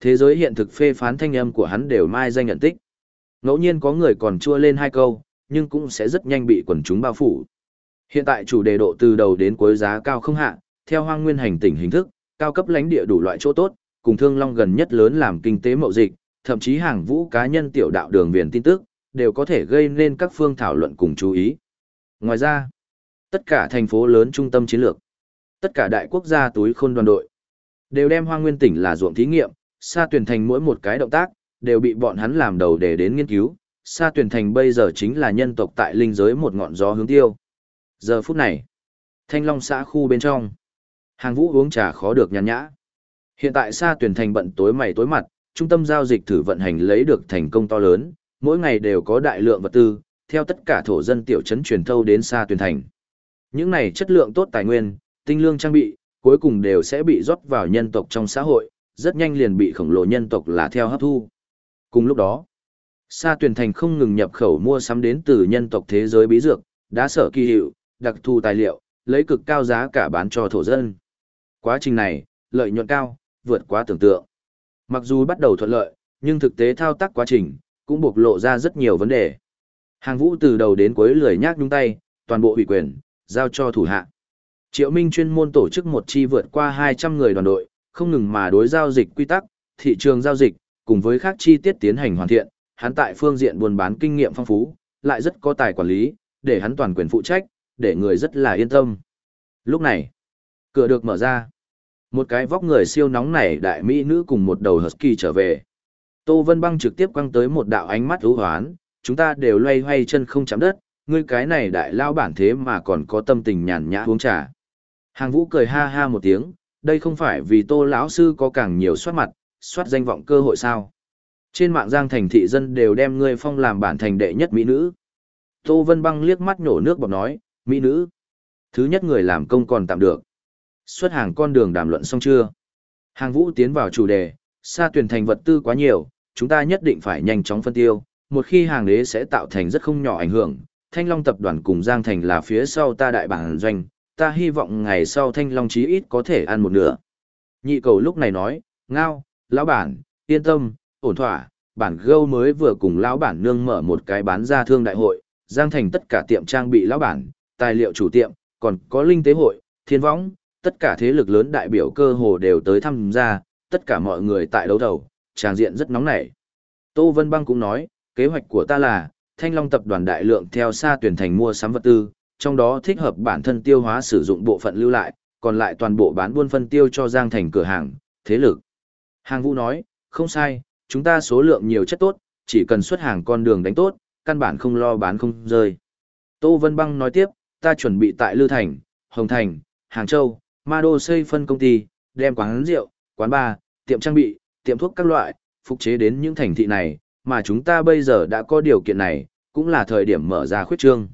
Thế giới hiện thực phê phán thanh âm của hắn đều mai danh nhận tích. Ngẫu nhiên có người còn chua lên hai câu, nhưng cũng sẽ rất nhanh bị quần chúng bao phủ. Hiện tại chủ đề độ từ đầu đến cuối giá cao không hạ, theo hoang nguyên hành tỉnh hình thức, cao cấp lãnh địa đủ loại chỗ tốt, cùng thương long gần nhất lớn làm kinh tế mậu dịch, thậm chí hàng vũ cá nhân tiểu đạo đường viền tin tức, đều có thể gây nên các phương thảo luận cùng chú ý. Ngoài ra, tất cả thành phố lớn trung tâm chiến lược, tất cả đại quốc gia túi khôn đoàn đội, đều đem hoang nguyên tỉnh là ruộng thí nghiệm, xa tuyển thành mỗi một cái động tác, đều bị bọn hắn làm đầu để đến nghiên cứu. Sa tuyển thành bây giờ chính là nhân tộc tại linh giới một ngọn gió hướng tiêu. Giờ phút này, thanh long xã khu bên trong, hàng vũ uống trà khó được nhàn nhã. Hiện tại xa tuyển thành bận tối mày tối mặt, trung tâm giao dịch thử vận hành lấy được thành công to lớn, mỗi ngày đều có đại lượng vật tư, theo tất cả thổ dân tiểu trấn truyền thâu đến xa tuyển thành. Những này chất lượng tốt tài nguyên, tinh lương trang bị, cuối cùng đều sẽ bị rót vào nhân tộc trong xã hội, rất nhanh liền bị khổng lồ nhân tộc là theo hấp thu. Cùng lúc đó, Sa tuyển thành không ngừng nhập khẩu mua sắm đến từ nhân tộc thế giới bí dược, đá sở kỳ hiệu, đặc thù tài liệu, lấy cực cao giá cả bán cho thổ dân. Quá trình này, lợi nhuận cao, vượt quá tưởng tượng. Mặc dù bắt đầu thuận lợi, nhưng thực tế thao tác quá trình, cũng bộc lộ ra rất nhiều vấn đề. Hàng vũ từ đầu đến cuối lười nhác nhung tay, toàn bộ ủy quyền, giao cho thủ hạ. Triệu Minh chuyên môn tổ chức một chi vượt qua 200 người đoàn đội, không ngừng mà đối giao dịch quy tắc, thị trường giao dịch, cùng với các chi tiết tiến hành hoàn thiện, hắn tại phương diện buôn bán kinh nghiệm phong phú, lại rất có tài quản lý, để hắn toàn quyền phụ trách, để người rất là yên tâm. Lúc này, cửa được mở ra. Một cái vóc người siêu nóng này đại mỹ nữ cùng một đầu husky trở về. Tô Vân Băng trực tiếp quăng tới một đạo ánh mắt hữu hoán, chúng ta đều loay hoay chân không chạm đất, ngươi cái này đại lao bản thế mà còn có tâm tình nhàn nhã uống trà. Hàng Vũ cười ha ha một tiếng, đây không phải vì Tô lão sư có càng nhiều soát mặt, soát danh vọng cơ hội sao? Trên mạng Giang thành thị dân đều đem ngươi phong làm bản thành đệ nhất mỹ nữ. Tô Vân Băng liếc mắt nhổ nước bọt nói, mỹ nữ. Thứ nhất người làm công còn tạm được. Xuất hàng con đường đàm luận xong chưa? Hàng vũ tiến vào chủ đề, xa tuyển thành vật tư quá nhiều, chúng ta nhất định phải nhanh chóng phân tiêu, một khi hàng đế sẽ tạo thành rất không nhỏ ảnh hưởng. Thanh Long tập đoàn cùng Giang Thành là phía sau ta đại bản doanh, ta hy vọng ngày sau Thanh Long chí ít có thể ăn một nửa. Nhị cầu lúc này nói, ngao, lão bản, yên tâm, ổn thỏa, bản gâu mới vừa cùng lão bản nương mở một cái bán ra thương đại hội, Giang Thành tất cả tiệm trang bị lão bản, tài liệu chủ tiệm, còn có linh tế hội, thiên võng, tất cả thế lực lớn đại biểu cơ hồ đều tới tham gia, tất cả mọi người tại đấu đầu, tràng diện rất nóng nảy. Tô Vân Băng cũng nói, kế hoạch của ta là, Thanh Long tập đoàn đại lượng theo xa tuyển thành mua sắm vật tư, trong đó thích hợp bản thân tiêu hóa sử dụng bộ phận lưu lại, còn lại toàn bộ bán buôn phân tiêu cho Giang Thành cửa hàng, thế lực. Hàng Vũ nói, không sai, chúng ta số lượng nhiều chất tốt, chỉ cần xuất hàng con đường đánh tốt, căn bản không lo bán không rơi. Tô Vân Băng nói tiếp, ta chuẩn bị tại Lư Thành, Hồng Thành, Hàng Châu, Ma Đô xây phân công ty, đem quán rượu, quán bar, tiệm trang bị, tiệm thuốc các loại, phục chế đến những thành thị này, mà chúng ta bây giờ đã có điều kiện này, cũng là thời điểm mở ra khuyết trương.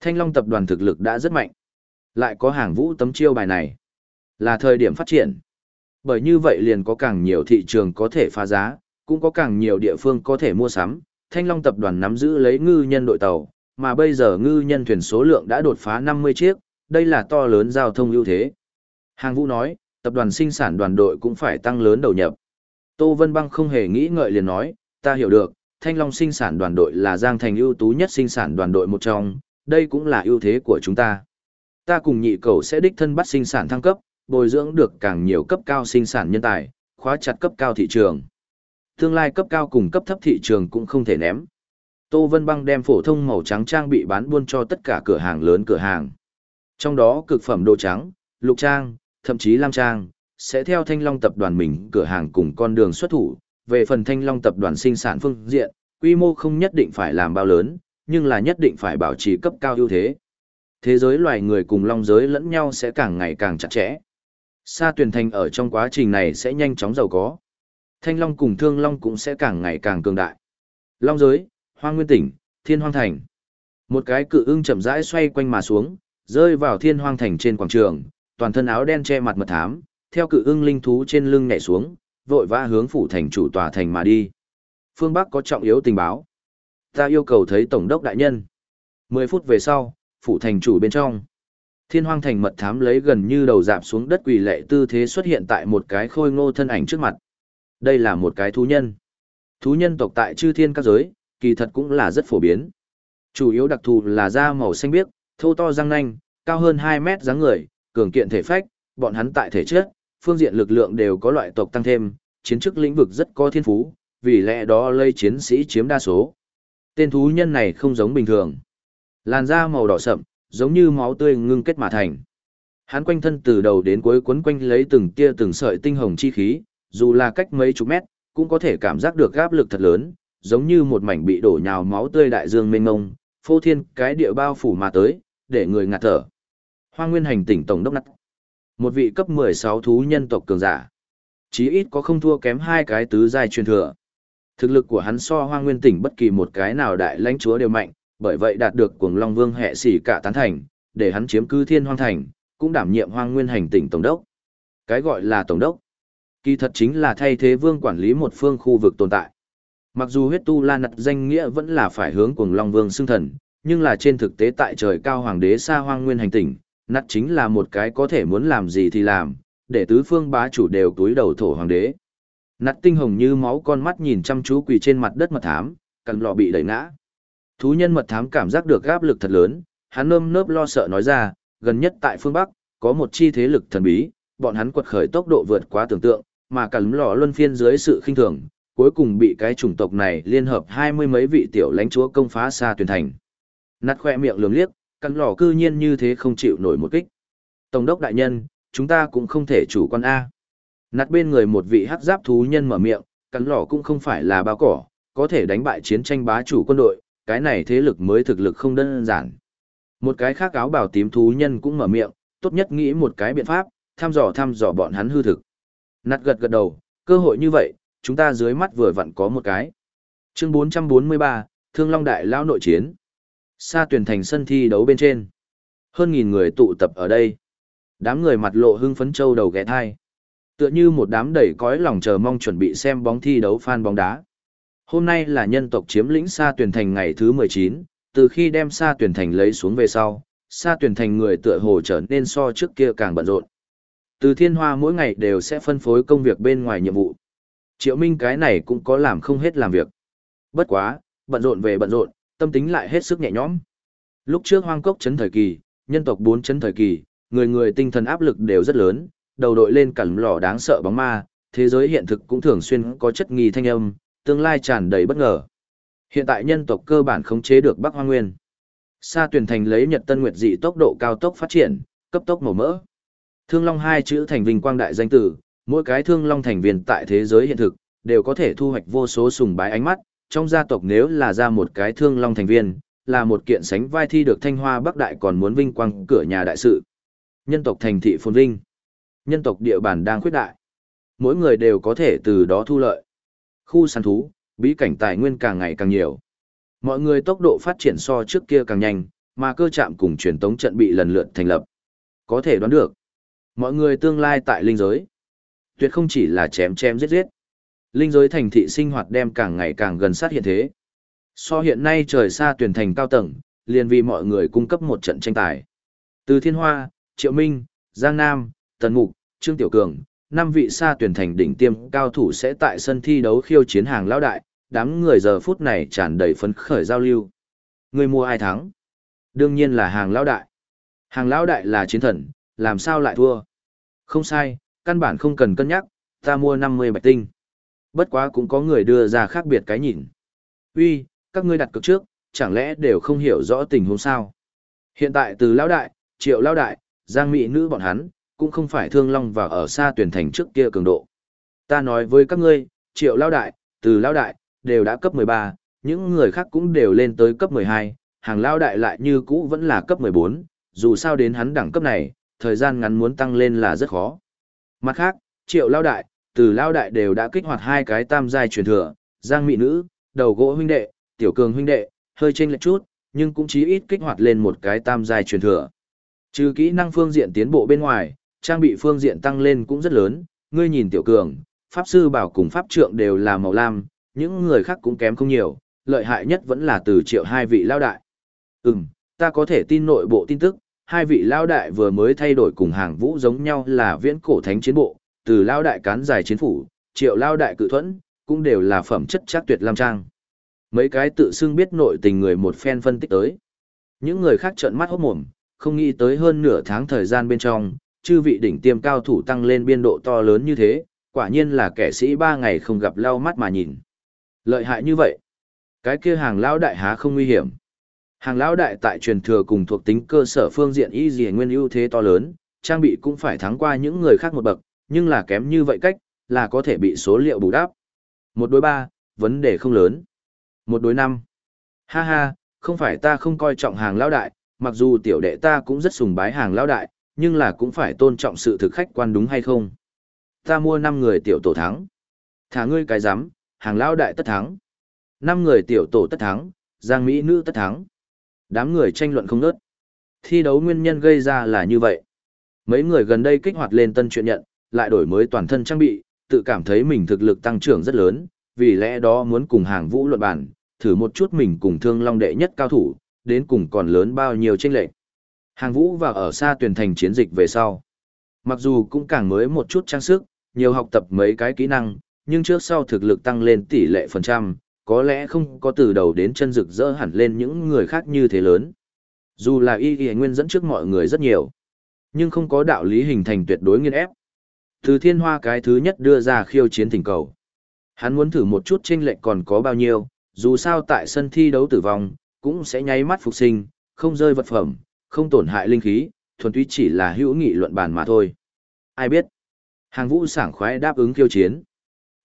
Thanh Long tập đoàn thực lực đã rất mạnh. Lại có hàng vũ tấm chiêu bài này. Là thời điểm phát triển. Bởi như vậy liền có càng nhiều thị trường có thể phá giá, cũng có càng nhiều địa phương có thể mua sắm. Thanh Long tập đoàn nắm giữ lấy ngư nhân đội tàu, mà bây giờ ngư nhân thuyền số lượng đã đột phá 50 chiếc, đây là to lớn giao thông ưu thế. Hàng Vũ nói, tập đoàn sinh sản đoàn đội cũng phải tăng lớn đầu nhập. Tô Vân Băng không hề nghĩ ngợi liền nói, ta hiểu được, Thanh Long sinh sản đoàn đội là Giang Thành ưu tú nhất sinh sản đoàn đội một trong, đây cũng là ưu thế của chúng ta. Ta cùng nhị cầu sẽ đích thân bắt sinh sản thăng cấp, bồi dưỡng được càng nhiều cấp cao sinh sản nhân tài, khóa chặt cấp cao thị trường. Tương lai cấp cao cùng cấp thấp thị trường cũng không thể ném. Tô Vân Băng đem phổ thông màu trắng trang bị bán buôn cho tất cả cửa hàng lớn cửa hàng. Trong đó cực phẩm đồ trắng, lục trang, thậm chí lam trang, sẽ theo Thanh Long tập đoàn mình cửa hàng cùng con đường xuất thủ, về phần Thanh Long tập đoàn sinh sản phương diện, quy mô không nhất định phải làm bao lớn, nhưng là nhất định phải bảo trì cấp cao ưu thế. Thế giới loài người cùng long giới lẫn nhau sẽ càng ngày càng chặt chẽ. Sa tuyển thành ở trong quá trình này sẽ nhanh chóng giàu có. Thanh long cùng thương long cũng sẽ càng ngày càng cường đại. Long giới, hoang nguyên tỉnh, thiên hoang thành. Một cái cự ưng chậm rãi xoay quanh mà xuống, rơi vào thiên hoang thành trên quảng trường, toàn thân áo đen che mặt mật thám, theo cự ưng linh thú trên lưng nhảy xuống, vội vã hướng phủ thành chủ tòa thành mà đi. Phương Bắc có trọng yếu tình báo. Ta yêu cầu thấy tổng đốc đại nhân. Mười phút về sau, phủ thành chủ bên trong. Thiên hoang thành mật thám lấy gần như đầu dạp xuống đất quỳ lệ tư thế xuất hiện tại một cái khôi ngô thân ảnh trước mặt. Đây là một cái thú nhân. Thú nhân tộc tại chư thiên các giới, kỳ thật cũng là rất phổ biến. Chủ yếu đặc thù là da màu xanh biếc, thô to răng nanh, cao hơn 2 mét dáng người, cường kiện thể phách, bọn hắn tại thể chất, phương diện lực lượng đều có loại tộc tăng thêm, chiến chức lĩnh vực rất có thiên phú, vì lẽ đó lây chiến sĩ chiếm đa số. Tên thú nhân này không giống bình thường. Làn da màu đỏ sậm, giống như máu tươi ngưng kết mà thành. Hắn quanh thân từ đầu đến cuối quấn quanh lấy từng tia từng sợi tinh hồng chi khí, dù là cách mấy chục mét, cũng có thể cảm giác được áp lực thật lớn, giống như một mảnh bị đổ nhào máu tươi đại dương mênh mông, phô thiên cái địa bao phủ mà tới, để người ngạt thở. Hoa Nguyên hành tỉnh tổng đốc nắt. Một vị cấp 16 thú nhân tộc cường giả. Chí ít có không thua kém hai cái tứ giai truyền thừa. Thực lực của hắn so Hoa Nguyên tỉnh bất kỳ một cái nào đại lãnh chúa đều mạnh, bởi vậy đạt được cuồng Long Vương hệ sĩ cả tán thành, để hắn chiếm cứ Thiên Hoang thành, cũng đảm nhiệm Hoang Nguyên hành tỉnh tổng đốc. Cái gọi là tổng đốc, kỳ thật chính là thay thế vương quản lý một phương khu vực tồn tại. Mặc dù huyết tu la nặt danh nghĩa vẫn là phải hướng cuồng Long Vương xưng thần, nhưng là trên thực tế tại trời cao hoàng đế xa hoang nguyên hành tỉnh, nặt chính là một cái có thể muốn làm gì thì làm, để tứ phương bá chủ đều túi đầu thổ hoàng đế. Nặt tinh hồng như máu con mắt nhìn chăm chú quỳ trên mặt đất mật thám, cằn lọ bị đẩy ngã. Thú nhân mật thám cảm giác được áp lực thật lớn, hắn nơm nớp lo sợ nói ra, gần nhất tại phương Bắc, có một chi thế lực thần bí, bọn hắn quật khởi tốc độ vượt quá tưởng tượng, mà cả lọ luân phiên dưới sự khinh thường, cuối cùng bị cái chủng tộc này liên hợp hai mươi mấy vị tiểu lãnh chúa công phá xa tuyển thành. Nát khoe miệng lường liếc, căn lò cư nhiên như thế không chịu nổi một kích. Tổng đốc đại nhân, chúng ta cũng không thể chủ quan A. Nát bên người một vị hắc giáp thú nhân mở miệng, căn lò cũng không phải là bao cỏ, có thể đánh bại chiến tranh bá chủ quân đội, cái này thế lực mới thực lực không đơn giản. Một cái khác áo bào tím thú nhân cũng mở miệng, tốt nhất nghĩ một cái biện pháp, thăm dò thăm dò bọn hắn hư thực. Nát gật gật đầu, cơ hội như vậy, chúng ta dưới mắt vừa vặn có một cái. Chương 443, Thương Long Đại Lao nội chiến. Sa tuyển thành sân thi đấu bên trên. Hơn nghìn người tụ tập ở đây. Đám người mặt lộ hưng phấn châu đầu ghé thai. Tựa như một đám đầy cõi lòng chờ mong chuẩn bị xem bóng thi đấu fan bóng đá. Hôm nay là nhân tộc chiếm lĩnh Sa tuyển thành ngày thứ 19, từ khi đem Sa tuyển thành lấy xuống về sau, Sa tuyển thành người tựa hồ trở nên so trước kia càng bận rộn. Từ thiên hoa mỗi ngày đều sẽ phân phối công việc bên ngoài nhiệm vụ. Triệu Minh cái này cũng có làm không hết làm việc. Bất quá, bận rộn về bận rộn, tâm tính lại hết sức nhẹ nhõm. Lúc trước hoang cốc chấn thời kỳ, nhân tộc bốn chấn thời kỳ, người người tinh thần áp lực đều rất lớn, đầu đội lên cẩn lò đáng sợ bóng ma, thế giới hiện thực cũng thường xuyên có chất nghi thanh âm, tương lai tràn đầy bất ngờ. Hiện tại nhân tộc cơ bản khống chế được Bắc Hoang Nguyên. Sa tuyển thành lấy Nhật Tân Nguyệt dị tốc độ cao tốc phát triển, cấp tốc màu mỡ. Thương Long hai chữ thành vinh quang đại danh tử, mỗi cái Thương Long thành viên tại thế giới hiện thực đều có thể thu hoạch vô số sùng bái ánh mắt, trong gia tộc nếu là ra một cái thương long thành viên, là một kiện sánh vai thi được thanh hoa bắc đại còn muốn vinh quang cửa nhà đại sự. Nhân tộc thành thị phồn vinh. Nhân tộc địa bàn đang khuyết đại. Mỗi người đều có thể từ đó thu lợi. Khu săn thú, bí cảnh tài nguyên càng ngày càng nhiều. Mọi người tốc độ phát triển so trước kia càng nhanh, mà cơ trạm cùng truyền tống trận bị lần lượt thành lập. Có thể đoán được. Mọi người tương lai tại linh giới. Tuyệt không chỉ là chém chém giết giết linh giới thành thị sinh hoạt đem càng ngày càng gần sát hiện thế. So hiện nay trời xa tuyển thành cao tầng, liền vì mọi người cung cấp một trận tranh tài. Từ Thiên Hoa, Triệu Minh, Giang Nam, Tần Mục, Trương Tiểu Cường, năm vị xa tuyển thành đỉnh tiêm cao thủ sẽ tại sân thi đấu khiêu chiến hàng lão đại, đám người giờ phút này tràn đầy phấn khởi giao lưu. Người mua ai thắng? Đương nhiên là hàng lão đại. Hàng lão đại là chiến thần, làm sao lại thua? Không sai, căn bản không cần cân nhắc, ta mua 50 bạch tinh bất quá cũng có người đưa ra khác biệt cái nhìn. Uy, các ngươi đặt cược trước, chẳng lẽ đều không hiểu rõ tình huống sao? Hiện tại từ lão đại, triệu lão đại, giang mỹ nữ bọn hắn, cũng không phải thương long và ở xa tuyển thành trước kia cường độ. Ta nói với các ngươi, triệu lão đại, từ lão đại, đều đã cấp 13, những người khác cũng đều lên tới cấp 12, hàng lão đại lại như cũ vẫn là cấp 14, dù sao đến hắn đẳng cấp này, thời gian ngắn muốn tăng lên là rất khó. Mặt khác, triệu lao đại, từ lao đại đều đã kích hoạt hai cái tam giai truyền thừa, giang mị nữ, đầu gỗ huynh đệ, tiểu cường huynh đệ, hơi chênh lệch chút, nhưng cũng chí ít kích hoạt lên một cái tam giai truyền thừa. Trừ kỹ năng phương diện tiến bộ bên ngoài, trang bị phương diện tăng lên cũng rất lớn, ngươi nhìn tiểu cường, pháp sư bảo cùng pháp trượng đều là màu lam, những người khác cũng kém không nhiều, lợi hại nhất vẫn là từ triệu hai vị lao đại. Ừm, ta có thể tin nội bộ tin tức, hai vị lao đại vừa mới thay đổi cùng hàng vũ giống nhau là viễn cổ thánh chiến bộ, từ lao đại cán dài chiến phủ, triệu lao đại cự thuẫn, cũng đều là phẩm chất chắc tuyệt lam trang. Mấy cái tự xưng biết nội tình người một phen phân tích tới. Những người khác trợn mắt hốt mồm, không nghĩ tới hơn nửa tháng thời gian bên trong, chư vị đỉnh tiêm cao thủ tăng lên biên độ to lớn như thế, quả nhiên là kẻ sĩ ba ngày không gặp lau mắt mà nhìn. Lợi hại như vậy, cái kia hàng lao đại há không nguy hiểm. Hàng lão đại tại truyền thừa cùng thuộc tính cơ sở phương diện y dì nguyên ưu thế to lớn, trang bị cũng phải thắng qua những người khác một bậc, nhưng là kém như vậy cách, là có thể bị số liệu bù đắp. Một đối ba, vấn đề không lớn. Một đối năm. Ha ha, không phải ta không coi trọng hàng lão đại, mặc dù tiểu đệ ta cũng rất sùng bái hàng lão đại, nhưng là cũng phải tôn trọng sự thực khách quan đúng hay không. Ta mua 5 người tiểu tổ thắng. Thả ngươi cái giám, hàng lão đại tất thắng. 5 người tiểu tổ tất thắng, giang mỹ nữ tất thắng. Đám người tranh luận không ngớt. Thi đấu nguyên nhân gây ra là như vậy. Mấy người gần đây kích hoạt lên tân chuyện nhận, lại đổi mới toàn thân trang bị, tự cảm thấy mình thực lực tăng trưởng rất lớn, vì lẽ đó muốn cùng hàng vũ luận bản, thử một chút mình cùng thương long đệ nhất cao thủ, đến cùng còn lớn bao nhiêu tranh lệch. Hàng vũ và ở xa tuyển thành chiến dịch về sau. Mặc dù cũng càng mới một chút trang sức, nhiều học tập mấy cái kỹ năng, nhưng trước sau thực lực tăng lên tỷ lệ phần trăm, có lẽ không có từ đầu đến chân rực rỡ hẳn lên những người khác như thế lớn. Dù là y y nguyên dẫn trước mọi người rất nhiều, nhưng không có đạo lý hình thành tuyệt đối nghiên ép. Từ thiên hoa cái thứ nhất đưa ra khiêu chiến thỉnh cầu. Hắn muốn thử một chút chênh lệch còn có bao nhiêu, dù sao tại sân thi đấu tử vong, cũng sẽ nháy mắt phục sinh, không rơi vật phẩm, không tổn hại linh khí, thuần túy chỉ là hữu nghị luận bàn mà thôi. Ai biết? Hàng vũ sảng khoái đáp ứng khiêu chiến.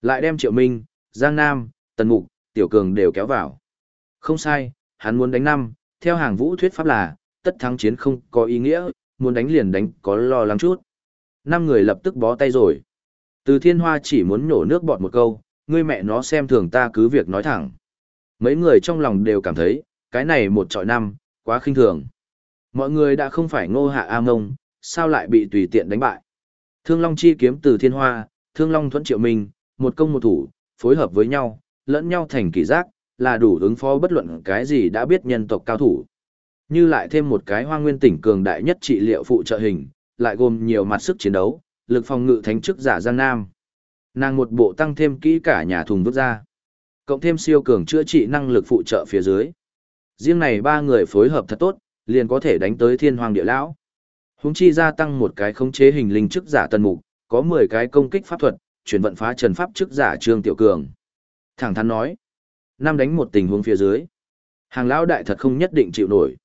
Lại đem Triệu Minh, Giang Nam, Tần Mục, Tiểu Cường đều kéo vào. Không sai, hắn muốn đánh năm, theo hàng vũ thuyết pháp là, tất thắng chiến không có ý nghĩa, muốn đánh liền đánh có lo lắng chút. Năm người lập tức bó tay rồi. Từ thiên hoa chỉ muốn nhổ nước bọt một câu, ngươi mẹ nó xem thường ta cứ việc nói thẳng. Mấy người trong lòng đều cảm thấy, cái này một trọi năm, quá khinh thường. Mọi người đã không phải ngô hạ A Mông, sao lại bị tùy tiện đánh bại. Thương Long chi kiếm từ thiên hoa, Thương Long thuẫn triệu mình một công một thủ, phối hợp với nhau, lẫn nhau thành kỳ giác, là đủ ứng phó bất luận cái gì đã biết nhân tộc cao thủ. Như lại thêm một cái hoang nguyên tỉnh cường đại nhất trị liệu phụ trợ hình, lại gồm nhiều mặt sức chiến đấu, lực phòng ngự thánh chức giả Giang Nam. Nàng một bộ tăng thêm kỹ cả nhà thùng vứt ra. Cộng thêm siêu cường chữa trị năng lực phụ trợ phía dưới. Riêng này ba người phối hợp thật tốt, liền có thể đánh tới thiên hoàng địa lão. Húng chi gia tăng một cái khống chế hình linh chức giả tân mục, có 10 cái công kích pháp thuật, chuyển vận phá trần pháp chức giả Trương Tiểu Cường. Thẳng thắn nói, năm đánh một tình huống phía dưới. Hàng lão đại thật không nhất định chịu nổi.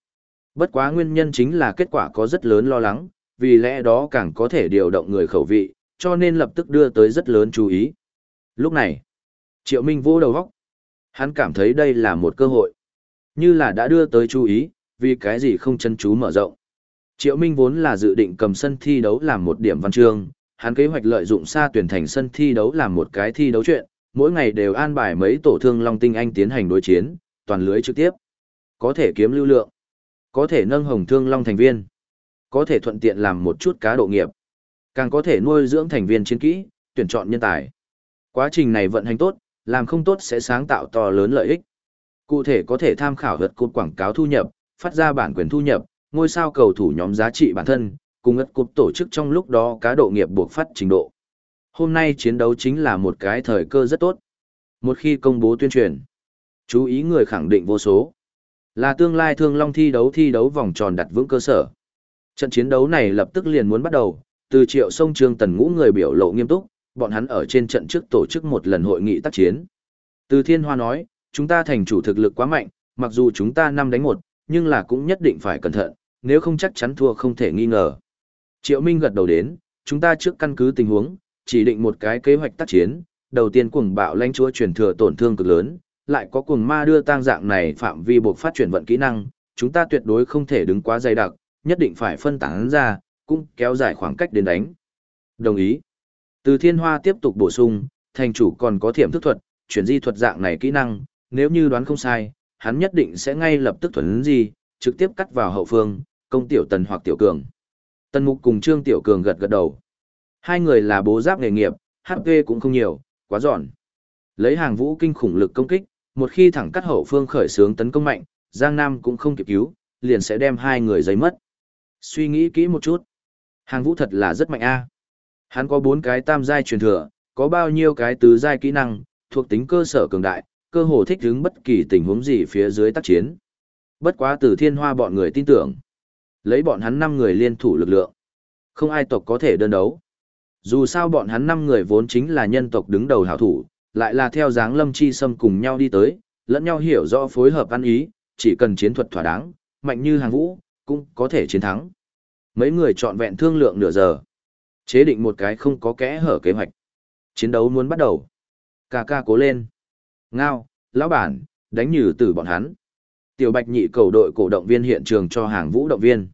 Bất quá nguyên nhân chính là kết quả có rất lớn lo lắng, vì lẽ đó càng có thể điều động người khẩu vị, cho nên lập tức đưa tới rất lớn chú ý. Lúc này, Triệu Minh vô đầu góc. Hắn cảm thấy đây là một cơ hội. Như là đã đưa tới chú ý, vì cái gì không chân chú mở rộng. Triệu Minh vốn là dự định cầm sân thi đấu làm một điểm văn chương, hắn kế hoạch lợi dụng xa tuyển thành sân thi đấu làm một cái thi đấu chuyện, mỗi ngày đều an bài mấy tổ thương Long Tinh Anh tiến hành đối chiến, toàn lưới trực tiếp. Có thể kiếm lưu lượng, có thể nâng hồng thương Long thành viên, có thể thuận tiện làm một chút cá độ nghiệp, càng có thể nuôi dưỡng thành viên chiến kỹ, tuyển chọn nhân tài. Quá trình này vận hành tốt, làm không tốt sẽ sáng tạo to lớn lợi ích. Cụ thể có thể tham khảo vật cột quảng cáo thu nhập, phát ra bản quyền thu nhập, ngôi sao cầu thủ nhóm giá trị bản thân, cùng ất cột tổ chức trong lúc đó cá độ nghiệp buộc phát trình độ. Hôm nay chiến đấu chính là một cái thời cơ rất tốt. Một khi công bố tuyên truyền, chú ý người khẳng định vô số. Là tương lai thương long thi đấu thi đấu vòng tròn đặt vững cơ sở. Trận chiến đấu này lập tức liền muốn bắt đầu, từ triệu sông trương tần ngũ người biểu lộ nghiêm túc, bọn hắn ở trên trận trước tổ chức một lần hội nghị tác chiến. Từ thiên hoa nói, chúng ta thành chủ thực lực quá mạnh, mặc dù chúng ta năm đánh một, nhưng là cũng nhất định phải cẩn thận, nếu không chắc chắn thua không thể nghi ngờ. Triệu Minh gật đầu đến, chúng ta trước căn cứ tình huống, chỉ định một cái kế hoạch tác chiến, đầu tiên cuồng bạo lãnh chúa truyền thừa tổn thương cực lớn, lại có cuồng ma đưa tang dạng này phạm vi buộc phát chuyển vận kỹ năng, chúng ta tuyệt đối không thể đứng quá dày đặc, nhất định phải phân tán ra, cũng kéo dài khoảng cách đến đánh. Đồng ý. Từ thiên hoa tiếp tục bổ sung, thành chủ còn có thiểm thức thuật, chuyển di thuật dạng này kỹ năng, nếu như đoán không sai, hắn nhất định sẽ ngay lập tức thuần gì, trực tiếp cắt vào hậu phương, công tiểu tần hoặc tiểu cường. Tần mục cùng trương tiểu cường gật gật đầu. Hai người là bố giáp nghề nghiệp, HP cũng không nhiều, quá giòn. Lấy hàng vũ kinh khủng lực công kích, một khi thẳng cắt hậu phương khởi xướng tấn công mạnh, Giang Nam cũng không kịp cứu, liền sẽ đem hai người giấy mất. Suy nghĩ kỹ một chút. Hàng vũ thật là rất mạnh a. Hắn có bốn cái tam giai truyền thừa, có bao nhiêu cái tứ giai kỹ năng, thuộc tính cơ sở cường đại, cơ hồ thích ứng bất kỳ tình huống gì phía dưới tác chiến. Bất quá từ thiên hoa bọn người tin tưởng. Lấy bọn hắn năm người liên thủ lực lượng. Không ai tộc có thể đơn đấu. Dù sao bọn hắn năm người vốn chính là nhân tộc đứng đầu hảo thủ, lại là theo dáng lâm chi xâm cùng nhau đi tới, lẫn nhau hiểu rõ phối hợp ăn ý, chỉ cần chiến thuật thỏa đáng, mạnh như hàng vũ, cũng có thể chiến thắng. Mấy người chọn vẹn thương lượng nửa giờ. Chế định một cái không có kẽ hở kế hoạch. Chiến đấu muốn bắt đầu. Cà ca cố lên. Ngao, lão bản, đánh nhử tử bọn hắn. Tiểu Bạch nhị cầu đội cổ động viên hiện trường cho hàng vũ động viên.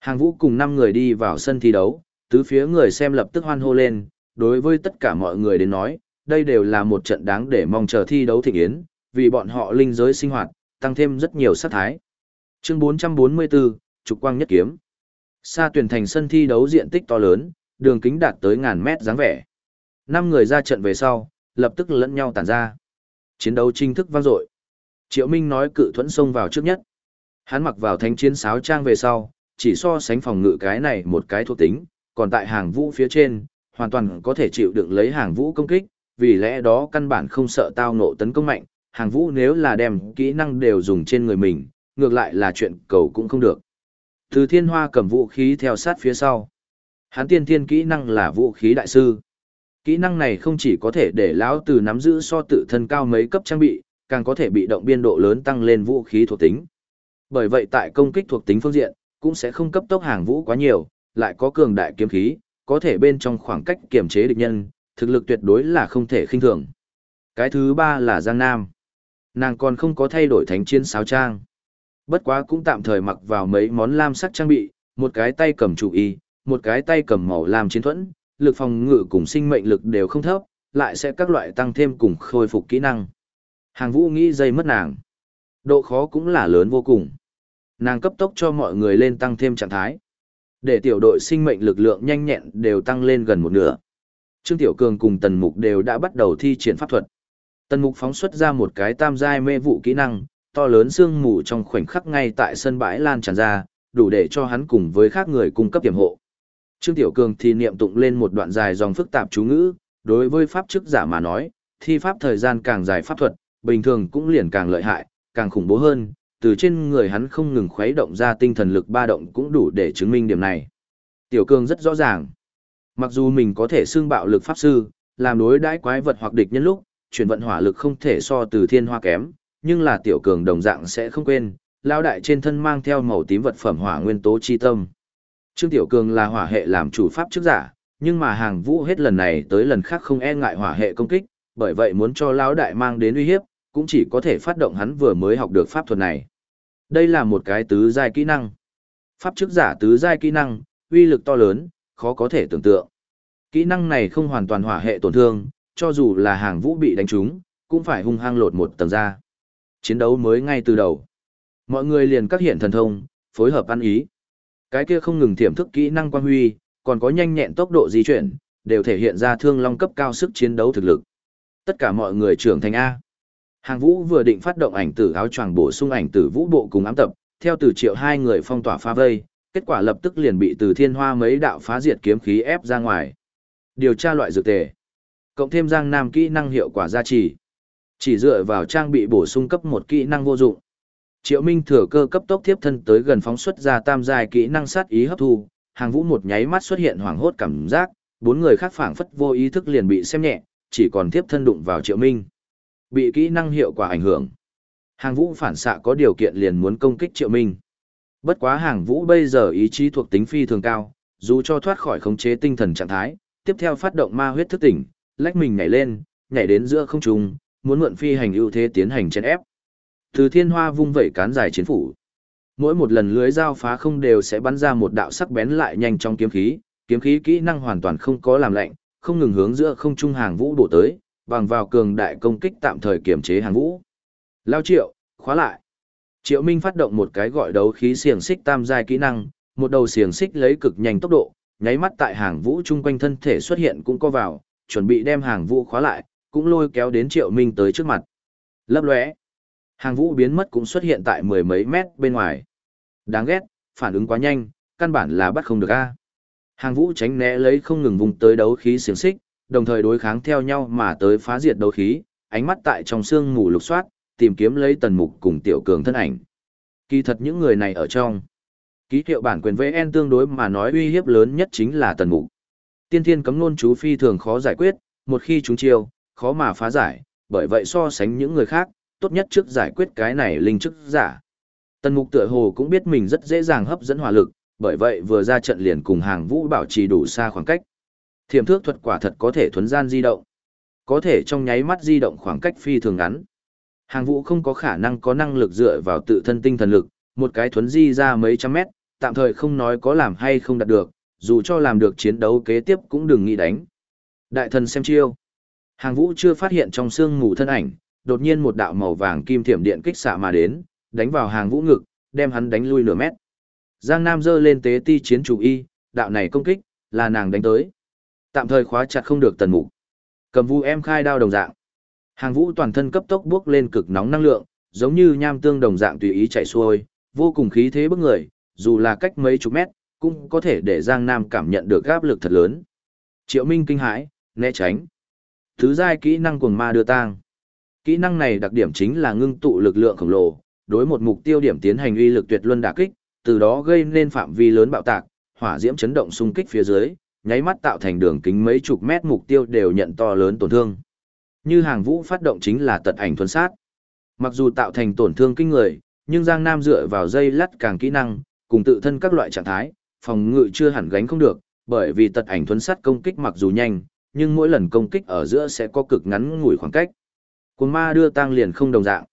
Hàng vũ cùng 5 người đi vào sân thi đấu, tứ phía người xem lập tức hoan hô lên, đối với tất cả mọi người đến nói, đây đều là một trận đáng để mong chờ thi đấu thịnh yến, vì bọn họ linh giới sinh hoạt, tăng thêm rất nhiều sát thái. Chương 444, Trục Quang Nhất Kiếm. Sa tuyển thành sân thi đấu diện tích to lớn, đường kính đạt tới ngàn mét dáng vẻ. Năm người ra trận về sau, lập tức lẫn nhau tản ra. Chiến đấu chính thức vang dội. Triệu Minh nói cự thuẫn xông vào trước nhất. Hắn mặc vào thánh chiến sáo trang về sau, chỉ so sánh phòng ngự cái này một cái thuộc tính, còn tại hàng vũ phía trên, hoàn toàn có thể chịu đựng lấy hàng vũ công kích, vì lẽ đó căn bản không sợ tao nộ tấn công mạnh, hàng vũ nếu là đem kỹ năng đều dùng trên người mình, ngược lại là chuyện cầu cũng không được. Từ thiên hoa cầm vũ khí theo sát phía sau. Hắn tiên thiên kỹ năng là vũ khí đại sư. Kỹ năng này không chỉ có thể để lão từ nắm giữ so tự thân cao mấy cấp trang bị, càng có thể bị động biên độ lớn tăng lên vũ khí thuộc tính. Bởi vậy tại công kích thuộc tính phương diện, cũng sẽ không cấp tốc hàng vũ quá nhiều, lại có cường đại kiếm khí, có thể bên trong khoảng cách kiểm chế địch nhân, thực lực tuyệt đối là không thể khinh thường. Cái thứ ba là Giang Nam. Nàng còn không có thay đổi thánh chiến sáo trang. Bất quá cũng tạm thời mặc vào mấy món lam sắc trang bị, một cái tay cầm chủ y, một cái tay cầm màu lam chiến thuẫn, lực phòng ngự cùng sinh mệnh lực đều không thấp, lại sẽ các loại tăng thêm cùng khôi phục kỹ năng. Hàng vũ nghĩ dây mất nàng. Độ khó cũng là lớn vô cùng. Nàng cấp tốc cho mọi người lên tăng thêm trạng thái. Để tiểu đội sinh mệnh lực lượng nhanh nhẹn đều tăng lên gần một nửa. Trương Tiểu Cường cùng Tần Mục đều đã bắt đầu thi triển pháp thuật. Tần Mục phóng xuất ra một cái tam giai mê vụ kỹ năng, to lớn sương mù trong khoảnh khắc ngay tại sân bãi lan tràn ra, đủ để cho hắn cùng với khác người cung cấp tiềm hộ. Trương Tiểu Cường thì niệm tụng lên một đoạn dài dòng phức tạp chú ngữ, đối với pháp chức giả mà nói, thi pháp thời gian càng dài pháp thuật, bình thường cũng liền càng lợi hại, càng khủng bố hơn, từ trên người hắn không ngừng khuấy động ra tinh thần lực ba động cũng đủ để chứng minh điểm này. Tiểu Cường rất rõ ràng. Mặc dù mình có thể xương bạo lực pháp sư, làm đối đãi quái vật hoặc địch nhân lúc, chuyển vận hỏa lực không thể so từ thiên hoa kém, nhưng là tiểu cường đồng dạng sẽ không quên, lao đại trên thân mang theo màu tím vật phẩm hỏa nguyên tố chi tâm. Trương Tiểu Cường là hỏa hệ làm chủ pháp trước giả, nhưng mà hàng vũ hết lần này tới lần khác không e ngại hỏa hệ công kích, bởi vậy muốn cho lão đại mang đến uy hiếp, cũng chỉ có thể phát động hắn vừa mới học được pháp thuật này. Đây là một cái tứ giai kỹ năng. Pháp trước giả tứ giai kỹ năng, uy lực to lớn, khó có thể tưởng tượng. Kỹ năng này không hoàn toàn hỏa hệ tổn thương, cho dù là hàng vũ bị đánh trúng, cũng phải hung hăng lột một tầng ra. Chiến đấu mới ngay từ đầu. Mọi người liền các hiện thần thông, phối hợp ăn ý. Cái kia không ngừng thiểm thức kỹ năng quan huy, còn có nhanh nhẹn tốc độ di chuyển, đều thể hiện ra thương long cấp cao sức chiến đấu thực lực. Tất cả mọi người trưởng thành A. Hàng vũ vừa định phát động ảnh tử áo choàng bổ sung ảnh tử vũ bộ cùng ám tập, theo từ triệu hai người phong tỏa phá vây, kết quả lập tức liền bị từ thiên hoa mấy đạo phá diệt kiếm khí ép ra ngoài. Điều tra loại dược tề. Cộng thêm giang nam kỹ năng hiệu quả gia trì. Chỉ dựa vào trang bị bổ sung cấp một kỹ năng vô dụng. Triệu Minh thừa cơ cấp tốc tiếp thân tới gần phóng xuất ra tam giai kỹ năng sát ý hấp thu, hàng vũ một nháy mắt xuất hiện hoảng hốt cảm giác, bốn người khác phảng phất vô ý thức liền bị xem nhẹ, chỉ còn tiếp thân đụng vào Triệu Minh. Bị kỹ năng hiệu quả ảnh hưởng. Hàng vũ phản xạ có điều kiện liền muốn công kích Triệu Minh. Bất quá hàng vũ bây giờ ý chí thuộc tính phi thường cao, dù cho thoát khỏi khống chế tinh thần trạng thái, tiếp theo phát động ma huyết thức tỉnh, lách mình nhảy lên, nhảy đến giữa không trung, muốn mượn phi hành ưu thế tiến hành chèn ép. Từ thiên hoa vung vẩy cán dài chiến phủ. Mỗi một lần lưới dao phá không đều sẽ bắn ra một đạo sắc bén lại nhanh trong kiếm khí, kiếm khí kỹ năng hoàn toàn không có làm lạnh, không ngừng hướng giữa không trung hàng vũ đổ tới, bằng vào cường đại công kích tạm thời kiểm chế hàng vũ. Lao triệu, khóa lại. Triệu Minh phát động một cái gọi đấu khí xiềng xích tam giai kỹ năng, một đầu xiềng xích lấy cực nhanh tốc độ, nháy mắt tại hàng vũ chung quanh thân thể xuất hiện cũng có vào, chuẩn bị đem hàng vũ khóa lại, cũng lôi kéo đến Triệu Minh tới trước mặt. Lấp lóe. Hàng vũ biến mất cũng xuất hiện tại mười mấy mét bên ngoài. Đáng ghét, phản ứng quá nhanh, căn bản là bắt không được a. Hàng vũ tránh né lấy không ngừng vùng tới đấu khí xiềng xích, đồng thời đối kháng theo nhau mà tới phá diệt đấu khí, ánh mắt tại trong xương mù lục soát, tìm kiếm lấy tần mục cùng tiểu cường thân ảnh. Kỳ thật những người này ở trong. Ký hiệu bản quyền VN tương đối mà nói uy hiếp lớn nhất chính là tần mục. Tiên thiên cấm nôn chú phi thường khó giải quyết, một khi chúng chiêu, khó mà phá giải, bởi vậy so sánh những người khác, tốt nhất trước giải quyết cái này linh chức giả. Tần mục tựa hồ cũng biết mình rất dễ dàng hấp dẫn hỏa lực, bởi vậy vừa ra trận liền cùng hàng vũ bảo trì đủ xa khoảng cách. Thiểm thước thuật quả thật có thể thuấn gian di động. Có thể trong nháy mắt di động khoảng cách phi thường ngắn. Hàng vũ không có khả năng có năng lực dựa vào tự thân tinh thần lực, một cái thuấn di ra mấy trăm mét, tạm thời không nói có làm hay không đạt được, dù cho làm được chiến đấu kế tiếp cũng đừng nghĩ đánh. Đại thần xem chiêu. Hàng vũ chưa phát hiện trong xương mù thân ảnh, đột nhiên một đạo màu vàng kim thiểm điện kích xạ mà đến, đánh vào hàng vũ ngực, đem hắn đánh lui nửa mét. Giang Nam giơ lên tế ti chiến chủ y, đạo này công kích, là nàng đánh tới. Tạm thời khóa chặt không được tần mục. Cầm vũ em khai đao đồng dạng. Hàng vũ toàn thân cấp tốc bước lên cực nóng năng lượng, giống như nham tương đồng dạng tùy ý chạy xuôi, vô cùng khí thế bức người, dù là cách mấy chục mét, cũng có thể để Giang Nam cảm nhận được áp lực thật lớn. Triệu Minh kinh hãi, né tránh. Thứ giai kỹ năng cuồng ma đưa tang. Kỹ năng này đặc điểm chính là ngưng tụ lực lượng khổng lồ, đối một mục tiêu điểm tiến hành uy lực tuyệt luân đả kích, từ đó gây nên phạm vi lớn bạo tạc, hỏa diễm chấn động xung kích phía dưới, nháy mắt tạo thành đường kính mấy chục mét mục tiêu đều nhận to lớn tổn thương. Như hàng vũ phát động chính là tật ảnh thuần sát. Mặc dù tạo thành tổn thương kinh người, nhưng Giang Nam dựa vào dây lắt càng kỹ năng, cùng tự thân các loại trạng thái, phòng ngự chưa hẳn gánh không được, bởi vì tật ảnh thuần sát công kích mặc dù nhanh, nhưng mỗi lần công kích ở giữa sẽ có cực ngắn ngủi khoảng cách. Cuồng ma đưa tăng liền không đồng dạng.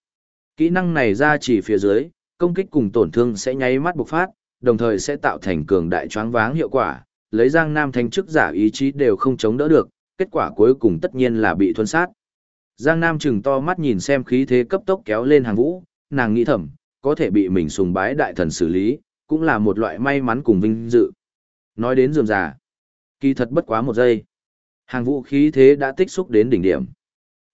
Kỹ năng này ra chỉ phía dưới, công kích cùng tổn thương sẽ nháy mắt bộc phát, đồng thời sẽ tạo thành cường đại choáng váng hiệu quả, lấy Giang Nam thành chức giả ý chí đều không chống đỡ được, kết quả cuối cùng tất nhiên là bị thuần sát. Giang Nam chừng to mắt nhìn xem khí thế cấp tốc kéo lên hàng vũ, nàng nghĩ thầm, có thể bị mình sùng bái đại thần xử lý, cũng là một loại may mắn cùng vinh dự. Nói đến dườm già, kỳ thật bất quá một giây. Hàng vũ khí thế đã tích xúc đến đỉnh điểm.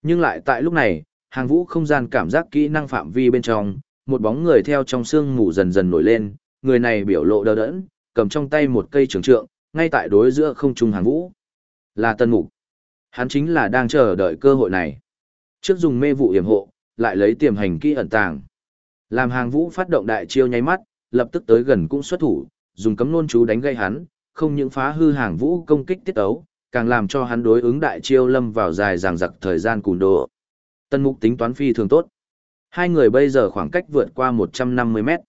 Nhưng lại tại lúc này, hàng vũ không gian cảm giác kỹ năng phạm vi bên trong, một bóng người theo trong sương mù dần dần nổi lên, người này biểu lộ đờ đẫn, cầm trong tay một cây trường trượng, ngay tại đối giữa không trung hàng vũ. Là tân mục. Hắn chính là đang chờ đợi cơ hội này. Trước dùng mê vụ hiểm hộ, lại lấy tiềm hành kỹ ẩn tàng. Làm hàng vũ phát động đại chiêu nháy mắt, lập tức tới gần cũng xuất thủ, dùng cấm nôn chú đánh gây hắn, không những phá hư hàng vũ công kích tiết ấu, càng làm cho hắn đối ứng đại chiêu lâm vào dài dằng dặc thời gian cùn đồ. Tân mục tính toán phi thường tốt. Hai người bây giờ khoảng cách vượt qua 150 mét.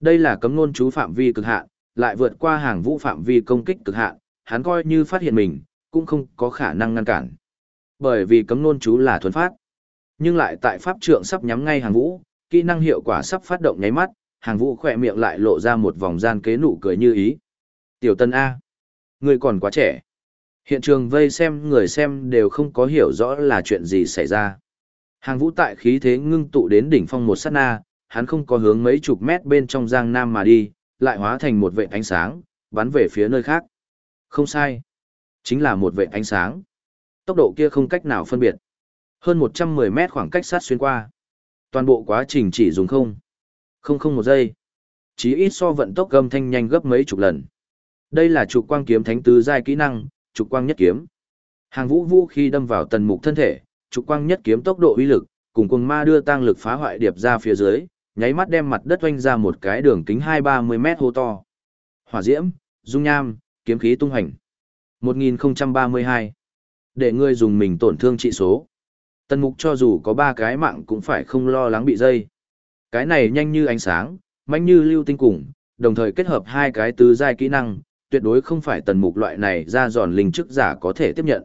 Đây là cấm nôn chú phạm vi cực hạn, lại vượt qua hàng vũ phạm vi công kích cực hạn, hắn coi như phát hiện mình, cũng không có khả năng ngăn cản. Bởi vì cấm nôn chú là thuần phát. Nhưng lại tại pháp trượng sắp nhắm ngay hàng vũ, kỹ năng hiệu quả sắp phát động nháy mắt, hàng vũ khỏe miệng lại lộ ra một vòng gian kế nụ cười như ý. Tiểu tân A. Người còn quá trẻ. Hiện trường vây xem người xem đều không có hiểu rõ là chuyện gì xảy ra. Hàng vũ tại khí thế ngưng tụ đến đỉnh phong một sát na, hắn không có hướng mấy chục mét bên trong giang nam mà đi, lại hóa thành một vệ ánh sáng, bắn về phía nơi khác. Không sai. Chính là một vệ ánh sáng. Tốc độ kia không cách nào phân biệt. Hơn 110 mét khoảng cách sát xuyên qua. Toàn bộ quá trình chỉ dùng không. Không không một giây. chỉ ít so vận tốc gầm thanh nhanh gấp mấy chục lần. Đây là trục quang kiếm thánh tứ giai kỹ năng, trục quang nhất kiếm. Hàng vũ vũ khi đâm vào tần mục thân thể, trục quang nhất kiếm tốc độ uy lực, cùng cùng ma đưa tăng lực phá hoại điệp ra phía dưới, nháy mắt đem mặt đất oanh ra một cái đường kính hai ba mươi mét hô to. Hỏa diễm, dung nham, kiếm khí tung hành. 1032. Để ngươi dùng mình tổn thương trị số. Tần mục cho dù có ba cái mạng cũng phải không lo lắng bị dây. Cái này nhanh như ánh sáng, mạnh như lưu tinh cùng, đồng thời kết hợp hai cái tứ giai kỹ năng, tuyệt đối không phải tần mục loại này ra giòn linh chức giả có thể tiếp nhận.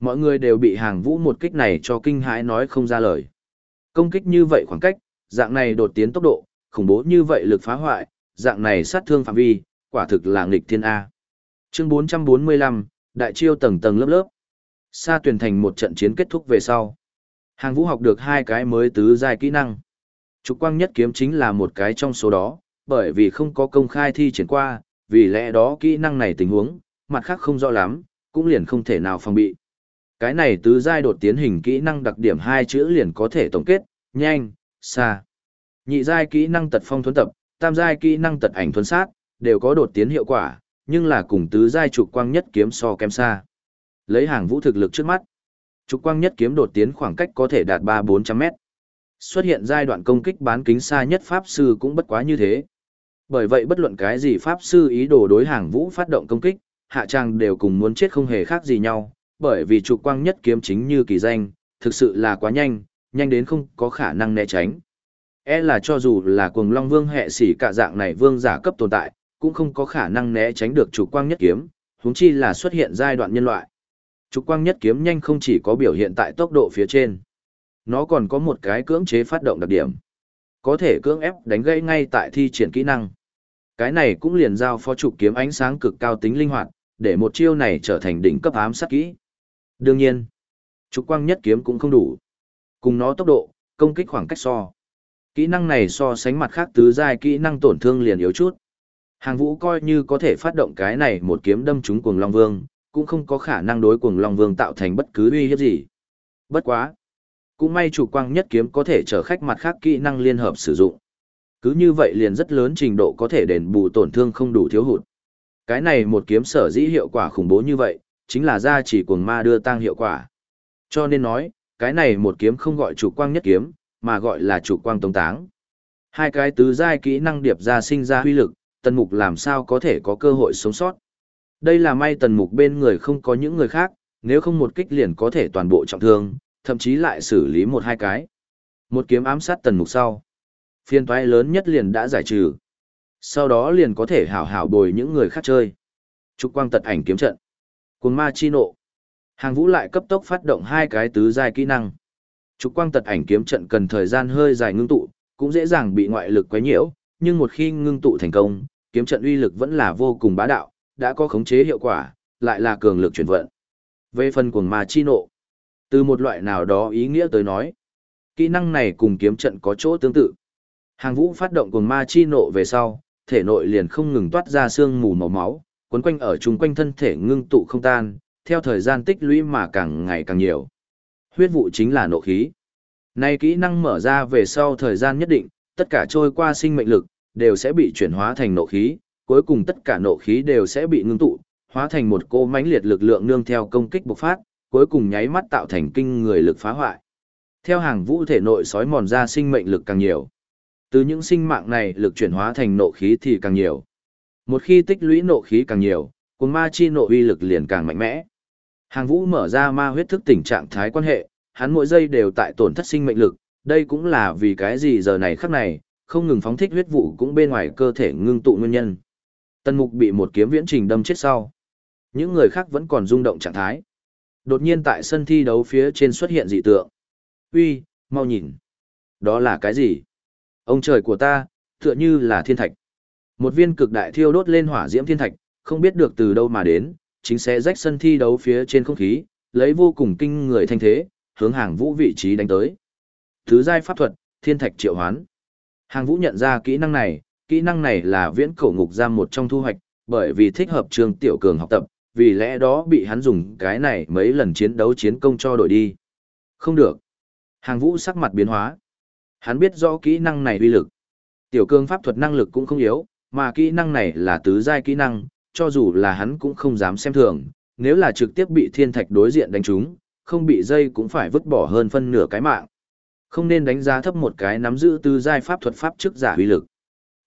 Mọi người đều bị hàng vũ một kích này cho kinh hãi nói không ra lời. Công kích như vậy khoảng cách, dạng này đột tiến tốc độ, khủng bố như vậy lực phá hoại, dạng này sát thương phạm vi, quả thực là nghịch thiên A. Chương 445, Đại chiêu tầng tầng lớp lớp. Sa tuyển thành một trận chiến kết thúc về sau. Hàng vũ học được hai cái mới tứ giai kỹ năng. Trục quang nhất kiếm chính là một cái trong số đó, bởi vì không có công khai thi triển qua, vì lẽ đó kỹ năng này tình huống, mặt khác không rõ lắm, cũng liền không thể nào phòng bị. Cái này tứ giai đột tiến hình kỹ năng đặc điểm hai chữ liền có thể tổng kết, nhanh, xa. Nhị giai kỹ năng tật phong thuấn tập, tam giai kỹ năng tật ảnh thuấn sát, đều có đột tiến hiệu quả, nhưng là cùng tứ giai trục quang nhất kiếm so kém xa. Lấy hàng vũ thực lực trước mắt, trục quang nhất kiếm đột tiến khoảng cách có thể đạt 3-400 mét. Xuất hiện giai đoạn công kích bán kính xa nhất pháp sư cũng bất quá như thế. Bởi vậy bất luận cái gì pháp sư ý đồ đối hàng vũ phát động công kích, hạ trang đều cùng muốn chết không hề khác gì nhau, bởi vì trục quang nhất kiếm chính như kỳ danh, thực sự là quá nhanh, nhanh đến không có khả năng né tránh. E là cho dù là cuồng long vương hệ sĩ cả dạng này vương giả cấp tồn tại, cũng không có khả năng né tránh được trục quang nhất kiếm, huống chi là xuất hiện giai đoạn nhân loại. Trục quang nhất kiếm nhanh không chỉ có biểu hiện tại tốc độ phía trên, nó còn có một cái cưỡng chế phát động đặc điểm. Có thể cưỡng ép đánh gãy ngay tại thi triển kỹ năng. Cái này cũng liền giao phó trục kiếm ánh sáng cực cao tính linh hoạt, để một chiêu này trở thành đỉnh cấp ám sát kỹ. Đương nhiên, trục quang nhất kiếm cũng không đủ. Cùng nó tốc độ, công kích khoảng cách so. Kỹ năng này so sánh mặt khác tứ giai kỹ năng tổn thương liền yếu chút. Hàng vũ coi như có thể phát động cái này một kiếm đâm trúng cuồng Long Vương, cũng không có khả năng đối cuồng Long Vương tạo thành bất cứ uy hiếp gì. Bất quá. Cũng may chủ quang nhất kiếm có thể chở khách mặt khác kỹ năng liên hợp sử dụng. Cứ như vậy liền rất lớn trình độ có thể đền bù tổn thương không đủ thiếu hụt. Cái này một kiếm sở dĩ hiệu quả khủng bố như vậy, chính là gia chỉ cuồng ma đưa tăng hiệu quả. Cho nên nói, cái này một kiếm không gọi chủ quang nhất kiếm, mà gọi là chủ quang tống táng. Hai cái tứ giai kỹ năng điệp ra sinh ra huy lực, tần mục làm sao có thể có cơ hội sống sót. Đây là may tần mục bên người không có những người khác, nếu không một kích liền có thể toàn bộ trọng thương, thậm chí lại xử lý một hai cái. Một kiếm ám sát tần mục sau. Phiên toái lớn nhất liền đã giải trừ. Sau đó liền có thể hảo hảo bồi những người khác chơi. Trục quang tật ảnh kiếm trận. Cuồng ma chi nộ. Hàng vũ lại cấp tốc phát động hai cái tứ giai kỹ năng. Trục quang tật ảnh kiếm trận cần thời gian hơi dài ngưng tụ, cũng dễ dàng bị ngoại lực quấy nhiễu, nhưng một khi ngưng tụ thành công, kiếm trận uy lực vẫn là vô cùng bá đạo, đã có khống chế hiệu quả, lại là cường lực chuyển vận. Về phần cuồng ma chi nộ, từ một loại nào đó ý nghĩa tới nói, kỹ năng này cùng kiếm trận có chỗ tương tự. Hàng vũ phát động cuồng ma chi nộ về sau, thể nội liền không ngừng toát ra sương mù màu máu, quấn quanh ở chung quanh thân thể ngưng tụ không tan, theo thời gian tích lũy mà càng ngày càng nhiều. Huyết vụ chính là nộ khí. Nay kỹ năng mở ra về sau thời gian nhất định, tất cả trôi qua sinh mệnh lực, đều sẽ bị chuyển hóa thành nộ khí, cuối cùng tất cả nộ khí đều sẽ bị ngưng tụ, hóa thành một cô mãnh liệt lực lượng nương theo công kích bộc phát, cuối cùng nháy mắt tạo thành kinh người lực phá hoại. Theo hàng vũ thể nội sói mòn ra sinh mệnh lực càng nhiều. Từ những sinh mạng này lực chuyển hóa thành nộ khí thì càng nhiều. Một khi tích lũy nộ khí càng nhiều, cuồng ma chi nộ uy lực liền càng mạnh mẽ. Hàng vũ mở ra ma huyết thức tỉnh trạng thái quan hệ, hắn mỗi giây đều tại tổn thất sinh mệnh lực, đây cũng là vì cái gì giờ này khắc này, không ngừng phóng thích huyết vụ cũng bên ngoài cơ thể ngưng tụ nguyên nhân. Tần mục bị một kiếm viễn trình đâm chết sau. Những người khác vẫn còn rung động trạng thái. Đột nhiên tại sân thi đấu phía trên xuất hiện dị tượng. Uy, mau nhìn. Đó là cái gì? Ông trời của ta, tựa như là thiên thạch. Một viên cực đại thiêu đốt lên hỏa diễm thiên thạch, không biết được từ đâu mà đến, chính sẽ rách sân thi đấu phía trên không khí, lấy vô cùng kinh người thanh thế, hướng hàng vũ vị trí đánh tới. Thứ giai pháp thuật, thiên thạch triệu hoán. Hàng vũ nhận ra kỹ năng này, kỹ năng này là viễn cổ ngục giam một trong thu hoạch, bởi vì thích hợp trường tiểu cường học tập, vì lẽ đó bị hắn dùng cái này mấy lần chiến đấu chiến công cho đổi đi. Không được. Hàng vũ sắc mặt biến hóa. Hắn biết rõ kỹ năng này uy lực. Tiểu cường pháp thuật năng lực cũng không yếu, mà kỹ năng này là tứ giai kỹ năng, cho dù là hắn cũng không dám xem thường, nếu là trực tiếp bị thiên thạch đối diện đánh trúng, không bị dây cũng phải vứt bỏ hơn phân nửa cái mạng. Không nên đánh giá thấp một cái nắm giữ tư giai pháp thuật pháp trước giả uy lực.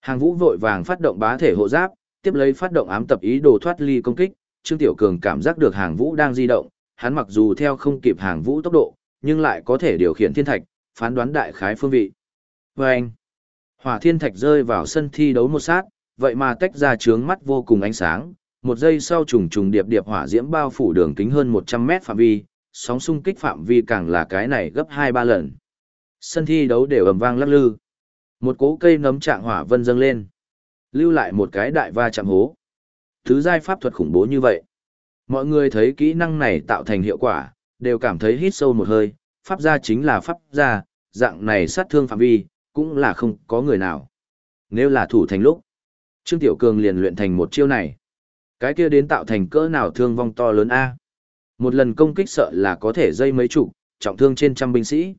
Hàng Vũ vội vàng phát động bá thể hộ giáp, tiếp lấy phát động ám tập ý đồ thoát ly công kích, Trương Tiểu Cường cảm giác được Hàng Vũ đang di động, hắn mặc dù theo không kịp Hàng Vũ tốc độ, nhưng lại có thể điều khiển thiên thạch, phán đoán đại khái phương vị. Và anh, hỏa thiên thạch rơi vào sân thi đấu một sát, vậy mà tách ra trướng mắt vô cùng ánh sáng, một giây sau trùng trùng điệp điệp hỏa diễm bao phủ đường kính hơn 100 mét phạm vi, sóng xung kích phạm vi càng là cái này gấp 2-3 lần. Sân thi đấu đều ầm vang lắc lư. Một cỗ cây nấm trạng hỏa vân dâng lên, lưu lại một cái đại va chạm hố. Thứ giai pháp thuật khủng bố như vậy. Mọi người thấy kỹ năng này tạo thành hiệu quả, đều cảm thấy hít sâu một hơi, pháp gia chính là pháp gia, dạng này sát thương phạm vi, cũng là không có người nào. Nếu là thủ thành lúc, Trương Tiểu Cường liền luyện thành một chiêu này. Cái kia đến tạo thành cỡ nào thương vong to lớn A. Một lần công kích sợ là có thể dây mấy chục, trọng thương trên trăm binh sĩ.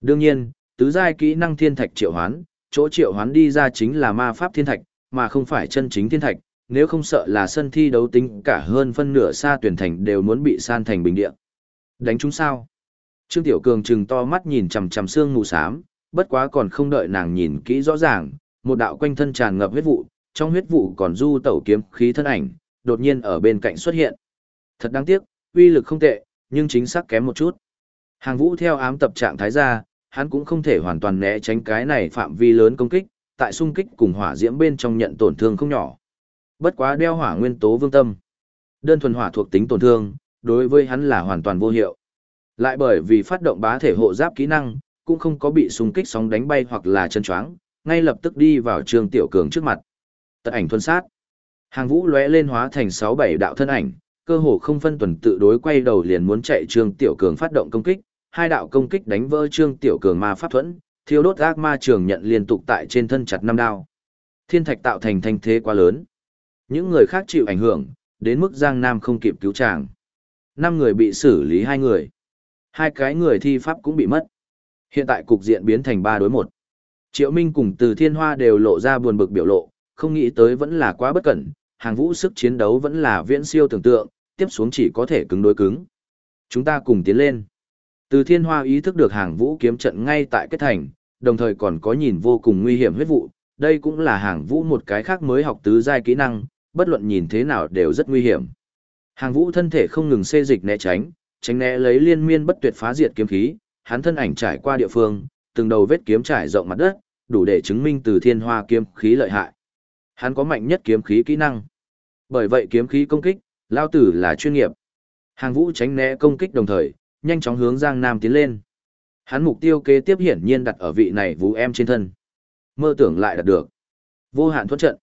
Đương nhiên, tứ giai kỹ năng thiên thạch triệu hoán, chỗ triệu hoán đi ra chính là ma pháp thiên thạch, mà không phải chân chính thiên thạch, nếu không sợ là sân thi đấu tính cả hơn phân nửa xa tuyển thành đều muốn bị san thành bình địa. Đánh chúng sao? Trương Tiểu Cường trừng to mắt nhìn chằm chằm xương mù xám, bất quá còn không đợi nàng nhìn kỹ rõ ràng, một đạo quanh thân tràn ngập huyết vụ, trong huyết vụ còn du tẩu kiếm khí thân ảnh, đột nhiên ở bên cạnh xuất hiện. Thật đáng tiếc, uy lực không tệ, nhưng chính xác kém một chút. Hàng Vũ theo ám tập trạng thái ra, hắn cũng không thể hoàn toàn né tránh cái này phạm vi lớn công kích, tại xung kích cùng hỏa diễm bên trong nhận tổn thương không nhỏ. Bất quá đeo hỏa nguyên tố vương tâm. Đơn thuần hỏa thuộc tính tổn thương, đối với hắn là hoàn toàn vô hiệu. Lại bởi vì phát động bá thể hộ giáp kỹ năng, cũng không có bị xung kích sóng đánh bay hoặc là chân choáng, ngay lập tức đi vào trường tiểu cường trước mặt. Tật ảnh thuần sát. Hàng vũ lóe lên hóa thành 6-7 đạo thân ảnh, cơ hồ không phân tuần tự đối quay đầu liền muốn chạy trương tiểu cường phát động công kích, hai đạo công kích đánh vỡ trương tiểu cường ma pháp thuẫn, thiêu đốt ác ma trường nhận liên tục tại trên thân chặt năm đao. Thiên thạch tạo thành thanh thế quá lớn. Những người khác chịu ảnh hưởng, đến mức Giang Nam không kịp cứu chàng. Năm người bị xử lý hai người. Hai cái người thi pháp cũng bị mất. Hiện tại cục diện biến thành ba đối một. Triệu Minh cùng Từ Thiên Hoa đều lộ ra buồn bực biểu lộ, không nghĩ tới vẫn là quá bất cẩn, hàng vũ sức chiến đấu vẫn là viễn siêu tưởng tượng, tiếp xuống chỉ có thể cứng đối cứng. Chúng ta cùng tiến lên. Từ Thiên Hoa ý thức được hàng vũ kiếm trận ngay tại kết thành, đồng thời còn có nhìn vô cùng nguy hiểm huyết vụ, đây cũng là hàng vũ một cái khác mới học tứ giai kỹ năng, bất luận nhìn thế nào đều rất nguy hiểm. Hàng vũ thân thể không ngừng xê dịch né tránh, tránh né lấy liên miên bất tuyệt phá diệt kiếm khí, hắn thân ảnh trải qua địa phương, từng đầu vết kiếm trải rộng mặt đất, đủ để chứng minh từ thiên hoa kiếm khí lợi hại. Hắn có mạnh nhất kiếm khí kỹ năng. Bởi vậy kiếm khí công kích, lao tử là chuyên nghiệp. Hàng vũ tránh né công kích đồng thời, nhanh chóng hướng Giang Nam tiến lên. Hắn mục tiêu kế tiếp hiển nhiên đặt ở vị này vũ em trên thân. Mơ tưởng lại đạt được. Vô hạn thuận trận.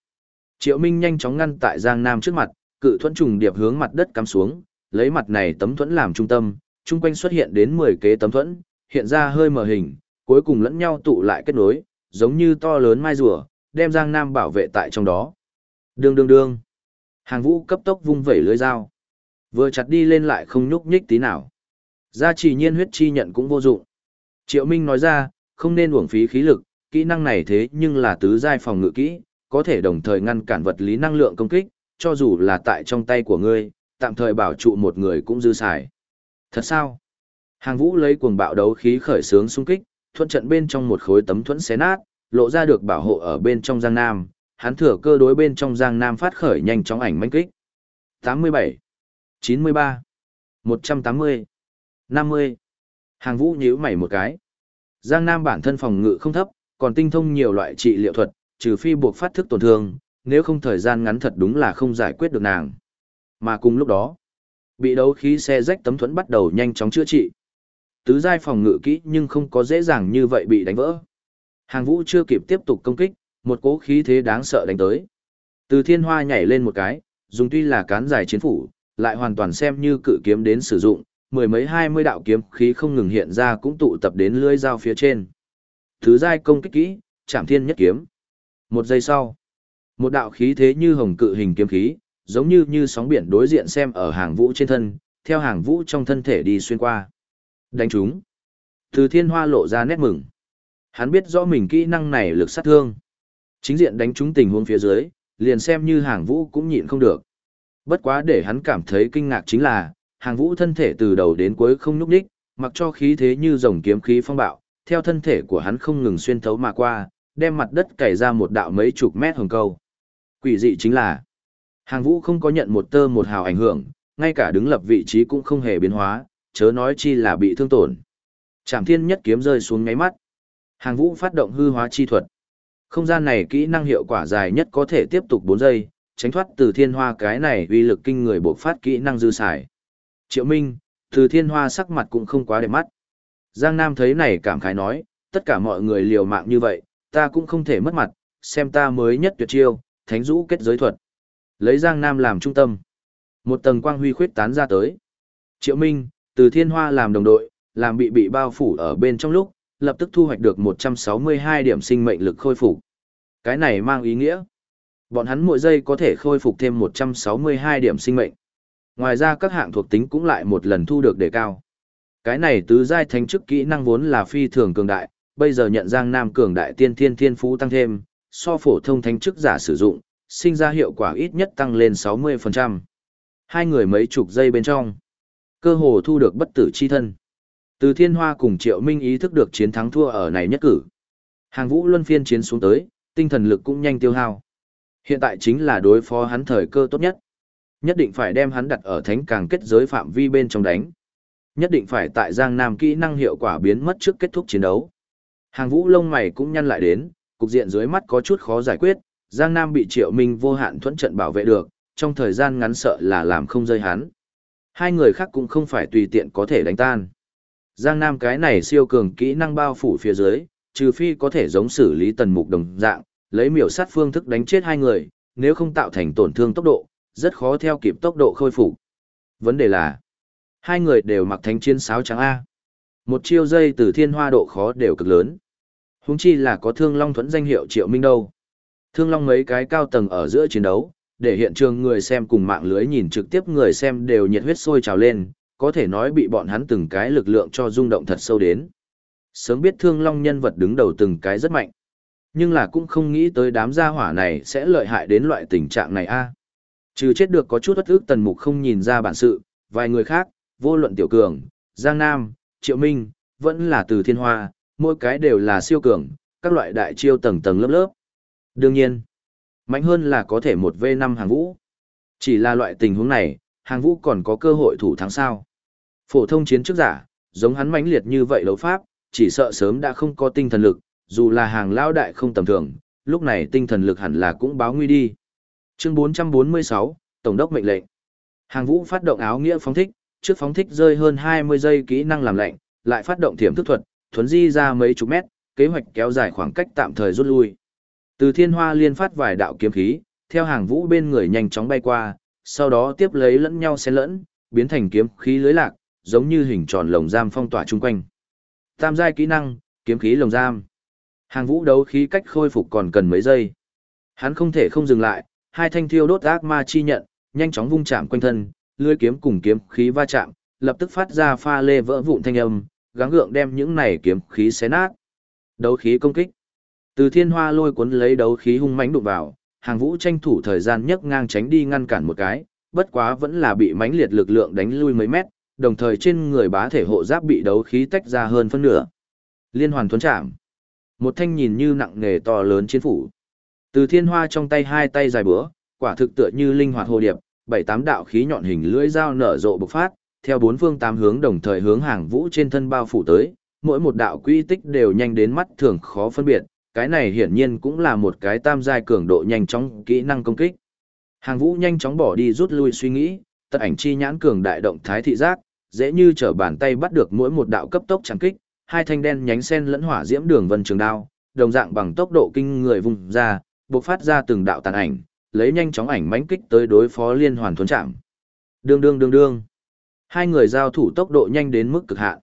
Triệu Minh nhanh chóng ngăn tại Giang Nam trước mặt, cự thuẫn trùng điệp hướng mặt đất cắm xuống, lấy mặt này tấm thuẫn làm trung tâm, chung quanh xuất hiện đến 10 kế tấm thuẫn, hiện ra hơi mờ hình, cuối cùng lẫn nhau tụ lại kết nối, giống như to lớn mai rùa, đem Giang Nam bảo vệ tại trong đó. Đương đương đương. Hàng vũ cấp tốc vung vẩy lưới dao. Vừa chặt đi lên lại không nhúc nhích tí nào. Gia trì nhiên huyết chi nhận cũng vô dụng. Triệu Minh nói ra, không nên uổng phí khí lực, kỹ năng này thế nhưng là tứ giai phòng ngự kỹ, có thể đồng thời ngăn cản vật lý năng lượng công kích, cho dù là tại trong tay của ngươi, tạm thời bảo trụ một người cũng dư xài. Thật sao? Hàng vũ lấy cuồng bạo đấu khí khởi sướng xung kích, thuận trận bên trong một khối tấm thuẫn xé nát, lộ ra được bảo hộ ở bên trong Giang Nam, hắn thừa cơ đối bên trong Giang Nam phát khởi nhanh chóng ảnh manh kích. 87, 93, 180, 50. Hàng vũ nhíu mày một cái. Giang Nam bản thân phòng ngự không thấp, còn tinh thông nhiều loại trị liệu thuật, trừ phi buộc phát thức tổn thương, nếu không thời gian ngắn thật đúng là không giải quyết được nàng. Mà cùng lúc đó, bị đấu khí xe rách tấm thuẫn bắt đầu nhanh chóng chữa trị. Tứ giai phòng ngự kỹ nhưng không có dễ dàng như vậy bị đánh vỡ. Hàng vũ chưa kịp tiếp tục công kích, một cỗ khí thế đáng sợ đánh tới. Từ thiên hoa nhảy lên một cái, dùng tuy là cán dài chiến phủ, lại hoàn toàn xem như cự kiếm đến sử dụng, mười mấy hai mươi đạo kiếm khí không ngừng hiện ra cũng tụ tập đến lưỡi dao phía trên. Thứ giai công kích kỹ, chạm thiên nhất kiếm. Một giây sau, một đạo khí thế như hồng cự hình kiếm khí, giống như như sóng biển đối diện xem ở hàng vũ trên thân, theo hàng vũ trong thân thể đi xuyên qua. Đánh chúng. Từ thiên hoa lộ ra nét mừng. Hắn biết rõ mình kỹ năng này lực sát thương. Chính diện đánh chúng tình huống phía dưới, liền xem như hàng vũ cũng nhịn không được. Bất quá để hắn cảm thấy kinh ngạc chính là, hàng vũ thân thể từ đầu đến cuối không nhúc đích, mặc cho khí thế như dòng kiếm khí phong bạo, theo thân thể của hắn không ngừng xuyên thấu mà qua, đem mặt đất cày ra một đạo mấy chục mét hồng câu. Quỷ dị chính là, hàng vũ không có nhận một tơ một hào ảnh hưởng, ngay cả đứng lập vị trí cũng không hề biến hóa, chớ nói chi là bị thương tổn. Trảm thiên nhất kiếm rơi xuống ngáy mắt. Hàng vũ phát động hư hóa chi thuật. Không gian này kỹ năng hiệu quả dài nhất có thể tiếp tục 4 giây, tránh thoát từ thiên hoa cái này uy lực kinh người bộc phát kỹ năng dư xài. Triệu Minh, từ thiên hoa sắc mặt cũng không quá đẹp mắt. Giang Nam thấy này cảm khái nói, tất cả mọi người liều mạng như vậy, ta cũng không thể mất mặt, xem ta mới nhất tuyệt chiêu, thánh rũ kết giới thuật. Lấy Giang Nam làm trung tâm. Một tầng quang huy khuyết tán ra tới. Triệu Minh, từ thiên hoa làm đồng đội, làm bị bị bao phủ ở bên trong lúc, lập tức thu hoạch được 162 điểm sinh mệnh lực khôi phục. Cái này mang ý nghĩa. Bọn hắn mỗi giây có thể khôi phục thêm 162 điểm sinh mệnh. Ngoài ra các hạng thuộc tính cũng lại một lần thu được đề cao. Cái này tứ giai thánh chức kỹ năng vốn là phi thường cường đại, bây giờ nhận Giang Nam cường đại tiên thiên thiên phú tăng thêm, so phổ thông thánh chức giả sử dụng, sinh ra hiệu quả ít nhất tăng lên 60%. Hai người mấy chục giây bên trong, cơ hồ thu được bất tử chi thân. Từ Thiên Hoa cùng Triệu Minh ý thức được chiến thắng thua ở này nhất cử. Hàng Vũ luân phiên chiến xuống tới, tinh thần lực cũng nhanh tiêu hao. Hiện tại chính là đối phó hắn thời cơ tốt nhất. Nhất định phải đem hắn đặt ở thánh càng kết giới phạm vi bên trong đánh. Nhất định phải tại Giang Nam kỹ năng hiệu quả biến mất trước kết thúc chiến đấu. Hàng Vũ lông mày cũng nhăn lại đến, cục diện dưới mắt có chút khó giải quyết, Giang Nam bị Triệu Minh vô hạn thuẫn trận bảo vệ được, trong thời gian ngắn sợ là làm không rơi hắn. Hai người khác cũng không phải tùy tiện có thể đánh tan. Giang Nam cái này siêu cường kỹ năng bao phủ phía dưới, trừ phi có thể giống xử lý tần mục đồng dạng, lấy miểu sát phương thức đánh chết hai người, nếu không tạo thành tổn thương tốc độ, rất khó theo kịp tốc độ khôi phục. Vấn đề là, hai người đều mặc thánh chiến sáo trắng A. Một chiêu dây từ thiên hoa độ khó đều cực lớn. Húng chi là có thương long thuẫn danh hiệu triệu minh đâu. Thương long mấy cái cao tầng ở giữa chiến đấu, để hiện trường người xem cùng mạng lưới nhìn trực tiếp người xem đều nhiệt huyết sôi trào lên, có thể nói bị bọn hắn từng cái lực lượng cho rung động thật sâu đến. Sớm biết thương long nhân vật đứng đầu từng cái rất mạnh. Nhưng là cũng không nghĩ tới đám gia hỏa này sẽ lợi hại đến loại tình trạng này a. Trừ chết được có chút bất ức tần mục không nhìn ra bản sự, vài người khác, vô luận tiểu cường, Giang Nam, Triệu Minh, vẫn là từ thiên hoa, mỗi cái đều là siêu cường, các loại đại chiêu tầng tầng lớp lớp. Đương nhiên, mạnh hơn là có thể một v năm hàng vũ. Chỉ là loại tình huống này, hàng vũ còn có cơ hội thủ thắng sao. Phổ thông chiến trước giả, giống hắn mãnh liệt như vậy đấu pháp, chỉ sợ sớm đã không có tinh thần lực, dù là hàng lao đại không tầm thường, lúc này tinh thần lực hẳn là cũng báo nguy đi. Chương 446, Tổng đốc mệnh lệnh. Hàng vũ phát động áo nghĩa phóng thích, trước phóng thích rơi hơn 20 giây kỹ năng làm lạnh, lại phát động thiểm thức thuật, thuấn di ra mấy chục mét, kế hoạch kéo dài khoảng cách tạm thời rút lui. Từ thiên hoa liên phát vài đạo kiếm khí, theo hàng vũ bên người nhanh chóng bay qua, sau đó tiếp lấy lẫn nhau xen lẫn, biến thành kiếm khí lưới lạc, giống như hình tròn lồng giam phong tỏa chung quanh. Tam giai kỹ năng, kiếm khí lồng giam. Hàng vũ đấu khí cách khôi phục còn cần mấy giây. Hắn không thể không dừng lại, hai thanh thiêu đốt ác ma chi nhận, nhanh chóng vung chạm quanh thân, lưỡi kiếm cùng kiếm khí va chạm, lập tức phát ra pha lê vỡ vụn thanh âm, gắng gượng đem những này kiếm khí xé nát. Đấu khí công kích. Từ thiên hoa lôi cuốn lấy đấu khí hung mãnh đụng vào, hàng vũ tranh thủ thời gian nhấc ngang tránh đi ngăn cản một cái, bất quá vẫn là bị mãnh liệt lực lượng đánh lui mấy mét, đồng thời trên người bá thể hộ giáp bị đấu khí tách ra hơn phân nửa. Liên hoàn thuấn chạm. Một thanh nhìn như nặng nghề to lớn chiến phủ. Từ thiên hoa trong tay hai tay dài bữa, quả thực tựa như linh hoạt hồ điệp, bảy tám đạo khí nhọn hình lưỡi dao nở rộ bộc phát, theo bốn phương tám hướng đồng thời hướng hàng vũ trên thân bao phủ tới, mỗi một đạo quy tích đều nhanh đến mắt thường khó phân biệt, cái này hiển nhiên cũng là một cái tam giai cường độ nhanh chóng kỹ năng công kích. Hàng vũ nhanh chóng bỏ đi rút lui suy nghĩ, tật ảnh chi nhãn cường đại động thái thị giác, dễ như trở bàn tay bắt được mỗi một đạo cấp tốc chẳng kích, hai thanh đen nhánh sen lẫn hỏa diễm đường vân trường đao, đồng dạng bằng tốc độ kinh người vùng ra, bộc phát ra từng đạo tàn ảnh, lấy nhanh chóng ảnh mãnh kích tới đối phó liên hoàn thuần chạm. Đương đương đương đương. Hai người giao thủ tốc độ nhanh đến mức cực hạn.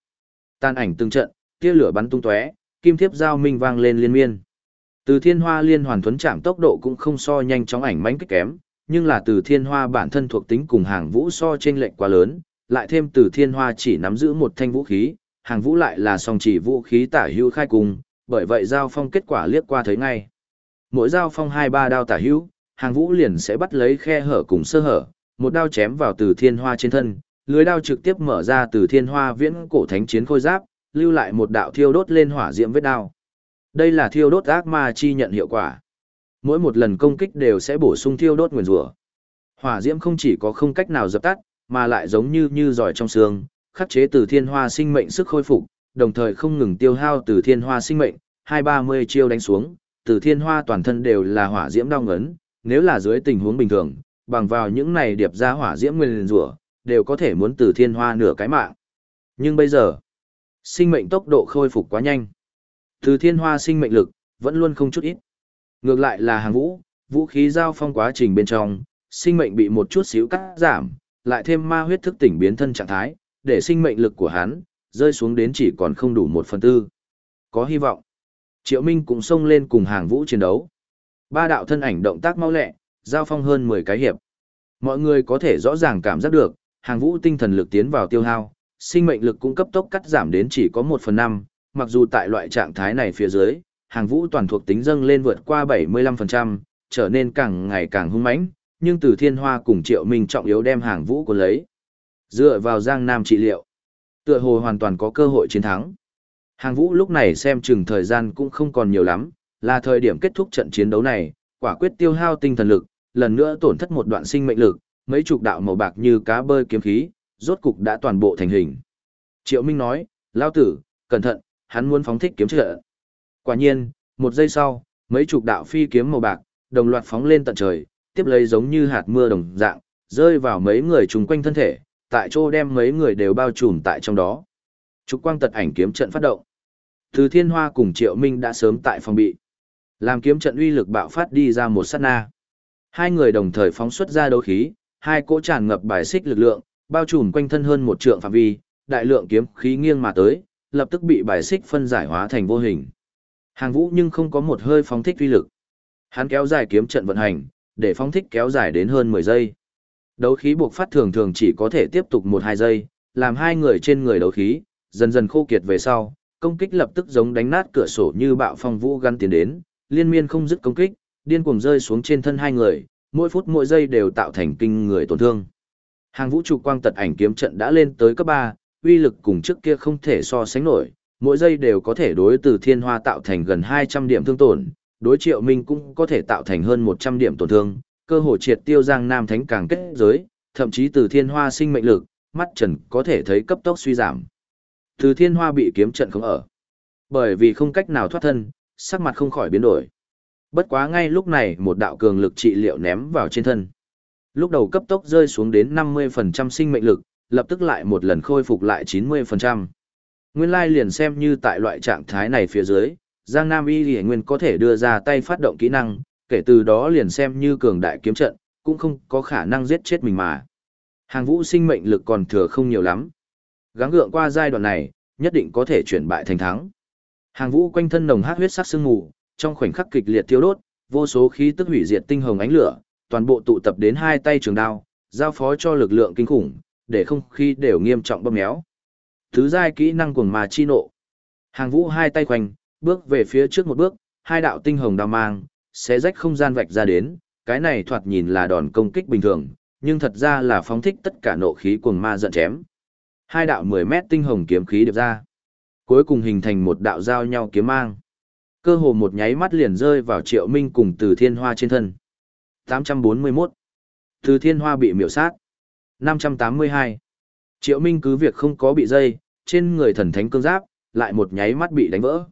Tàn ảnh từng trận, tia lửa bắn tung tóe, kim thiếp giao minh vang lên liên miên. Từ Thiên Hoa liên hoàn Thuấn chạm tốc độ cũng không so nhanh chóng ảnh mánh kích kém, nhưng là Từ Thiên Hoa bản thân thuộc tính cùng hàng vũ so trên lệnh quá lớn, lại thêm Từ Thiên Hoa chỉ nắm giữ một thanh vũ khí, hàng vũ lại là song chỉ vũ khí tả hữu khai cùng, bởi vậy giao phong kết quả liếc qua thấy ngay. Mỗi giao phong hai ba đao tả hữu, hàng vũ liền sẽ bắt lấy khe hở cùng sơ hở, một đao chém vào từ thiên hoa trên thân, lưới đao trực tiếp mở ra từ thiên hoa viễn cổ thánh chiến khôi giáp, lưu lại một đạo thiêu đốt lên hỏa diễm vết đao. Đây là thiêu đốt ác ma chi nhận hiệu quả. Mỗi một lần công kích đều sẽ bổ sung thiêu đốt nguyên rủa. Hỏa diễm không chỉ có không cách nào dập tắt, mà lại giống như như giỏi trong xương, khắc chế từ thiên hoa sinh mệnh sức khôi phục, đồng thời không ngừng tiêu hao từ thiên hoa sinh mệnh, hai ba mươi chiêu đánh xuống, từ thiên hoa toàn thân đều là hỏa diễm đau ngấn, nếu là dưới tình huống bình thường, bằng vào những này điệp ra hỏa diễm nguyên rủa đều có thể muốn từ thiên hoa nửa cái mạng. Nhưng bây giờ, sinh mệnh tốc độ khôi phục quá nhanh. Từ thiên hoa sinh mệnh lực, vẫn luôn không chút ít. Ngược lại là hàng vũ, vũ khí giao phong quá trình bên trong, sinh mệnh bị một chút xíu cắt giảm, lại thêm ma huyết thức tỉnh biến thân trạng thái, để sinh mệnh lực của hắn, rơi xuống đến chỉ còn không đủ một phần tư. Có hy vọng. Triệu Minh cũng xông lên cùng hàng vũ chiến đấu. Ba đạo thân ảnh động tác mau lẹ, giao phong hơn 10 cái hiệp. Mọi người có thể rõ ràng cảm giác được, hàng vũ tinh thần lực tiến vào tiêu hao, sinh mệnh lực cũng cấp tốc cắt giảm đến chỉ có 1 phần 5, mặc dù tại loại trạng thái này phía dưới, hàng vũ toàn thuộc tính dâng lên vượt qua 75%, trở nên càng ngày càng hung mãnh, nhưng từ thiên hoa cùng triệu minh trọng yếu đem hàng vũ của lấy. Dựa vào giang nam trị liệu, tựa hồ hoàn toàn có cơ hội chiến thắng. Hàng vũ lúc này xem chừng thời gian cũng không còn nhiều lắm, là thời điểm kết thúc trận chiến đấu này, quả quyết tiêu hao tinh thần lực, lần nữa tổn thất một đoạn sinh mệnh lực, mấy chục đạo màu bạc như cá bơi kiếm khí, rốt cục đã toàn bộ thành hình. Triệu Minh nói, lao tử, cẩn thận, hắn muốn phóng thích kiếm trợ. Quả nhiên, một giây sau, mấy chục đạo phi kiếm màu bạc, đồng loạt phóng lên tận trời, tiếp lấy giống như hạt mưa đồng dạng, rơi vào mấy người chung quanh thân thể, tại chỗ đem mấy người đều bao trùm tại trong đó. Trục quang tật ảnh kiếm trận phát động. Từ Thiên Hoa cùng Triệu Minh đã sớm tại phòng bị. Làm kiếm trận uy lực bạo phát đi ra một sát na. Hai người đồng thời phóng xuất ra đấu khí, hai cỗ tràn ngập bài xích lực lượng, bao trùm quanh thân hơn một trượng phạm vi, đại lượng kiếm khí nghiêng mà tới, lập tức bị bài xích phân giải hóa thành vô hình. Hàng Vũ nhưng không có một hơi phóng thích uy lực. Hắn kéo dài kiếm trận vận hành, để phóng thích kéo dài đến hơn 10 giây. Đấu khí buộc phát thường thường chỉ có thể tiếp tục 1-2 giây, làm hai người trên người đấu khí, dần dần khô kiệt về sau, công kích lập tức giống đánh nát cửa sổ như bạo phong vũ gắn tiến đến, liên miên không dứt công kích, điên cuồng rơi xuống trên thân hai người, mỗi phút mỗi giây đều tạo thành kinh người tổn thương. Hàng vũ trụ quang tật ảnh kiếm trận đã lên tới cấp 3, uy lực cùng trước kia không thể so sánh nổi, mỗi giây đều có thể đối từ thiên hoa tạo thành gần 200 điểm thương tổn, đối triệu minh cũng có thể tạo thành hơn 100 điểm tổn thương, cơ hội triệt tiêu giang nam thánh càng kết giới, thậm chí từ thiên hoa sinh mệnh lực, mắt trần có thể thấy cấp tốc suy giảm. Từ thiên hoa bị kiếm trận không ở. Bởi vì không cách nào thoát thân, sắc mặt không khỏi biến đổi. Bất quá ngay lúc này một đạo cường lực trị liệu ném vào trên thân. Lúc đầu cấp tốc rơi xuống đến 50% sinh mệnh lực, lập tức lại một lần khôi phục lại 90%. Nguyên lai liền xem như tại loại trạng thái này phía dưới, Giang Nam Y Lì Nguyên có thể đưa ra tay phát động kỹ năng, kể từ đó liền xem như cường đại kiếm trận, cũng không có khả năng giết chết mình mà. Hàng vũ sinh mệnh lực còn thừa không nhiều lắm. Gắng gượng qua giai đoạn này, nhất định có thể chuyển bại thành thắng. Hàng vũ quanh thân nồng hát huyết sắc sương mù, trong khoảnh khắc kịch liệt thiêu đốt, vô số khí tức hủy diệt tinh hồng ánh lửa, toàn bộ tụ tập đến hai tay trường đao, giao phó cho lực lượng kinh khủng, để không khí đều nghiêm trọng bơm méo. Thứ giai kỹ năng cuồng mà chi nộ. Hàng vũ hai tay khoanh, bước về phía trước một bước, hai đạo tinh hồng đao mang, sẽ rách không gian vạch ra đến, cái này thoạt nhìn là đòn công kích bình thường, nhưng thật ra là phóng thích tất cả nộ khí cuồng ma giận chém. Hai đạo 10 mét tinh hồng kiếm khí điệp ra, cuối cùng hình thành một đạo giao nhau kiếm mang. Cơ hồ một nháy mắt liền rơi vào Triệu Minh cùng Từ Thiên Hoa trên thân. 841. Từ Thiên Hoa bị miểu sát. 582. Triệu Minh cứ việc không có bị dây, trên người thần thánh cương giáp, lại một nháy mắt bị đánh vỡ.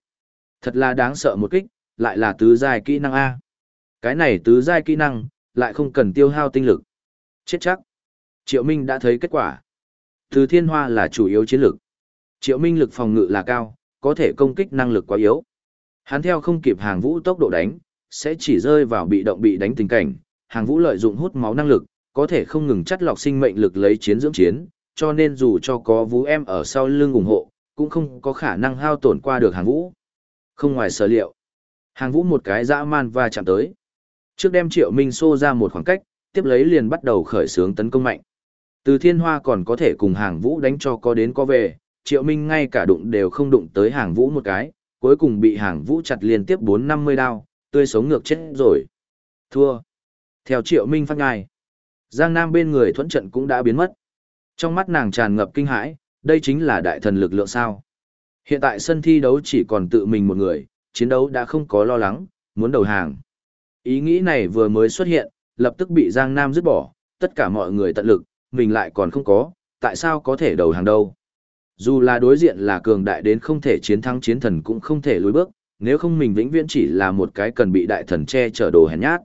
Thật là đáng sợ một kích, lại là tứ giai kỹ năng A. Cái này tứ giai kỹ năng, lại không cần tiêu hao tinh lực. Chết chắc. Triệu Minh đã thấy kết quả. Từ thiên hoa là chủ yếu chiến lực. Triệu Minh lực phòng ngự là cao, có thể công kích năng lực quá yếu. Hắn theo không kịp hàng vũ tốc độ đánh, sẽ chỉ rơi vào bị động bị đánh tình cảnh. Hàng vũ lợi dụng hút máu năng lực, có thể không ngừng chắt lọc sinh mệnh lực lấy chiến dưỡng chiến, cho nên dù cho có vũ em ở sau lưng ủng hộ, cũng không có khả năng hao tổn qua được hàng vũ. Không ngoài sở liệu, hàng vũ một cái dã man và chạm tới. Trước đem triệu minh xô ra một khoảng cách, tiếp lấy liền bắt đầu khởi xướng tấn công mạnh. Từ thiên hoa còn có thể cùng hàng vũ đánh cho có đến có về, triệu minh ngay cả đụng đều không đụng tới hàng vũ một cái, cuối cùng bị hàng vũ chặt liên tiếp 450 đao, tươi sống ngược chết rồi. Thua. Theo triệu minh phát ngài, Giang Nam bên người thuẫn trận cũng đã biến mất. Trong mắt nàng tràn ngập kinh hãi, đây chính là đại thần lực lượng sao. Hiện tại sân thi đấu chỉ còn tự mình một người, chiến đấu đã không có lo lắng, muốn đầu hàng. Ý nghĩ này vừa mới xuất hiện, lập tức bị Giang Nam dứt bỏ, tất cả mọi người tận lực, mình lại còn không có, tại sao có thể đầu hàng đâu. Dù là đối diện là cường đại đến không thể chiến thắng chiến thần cũng không thể lùi bước, nếu không mình vĩnh viễn chỉ là một cái cần bị đại thần che chở đồ hèn nhát.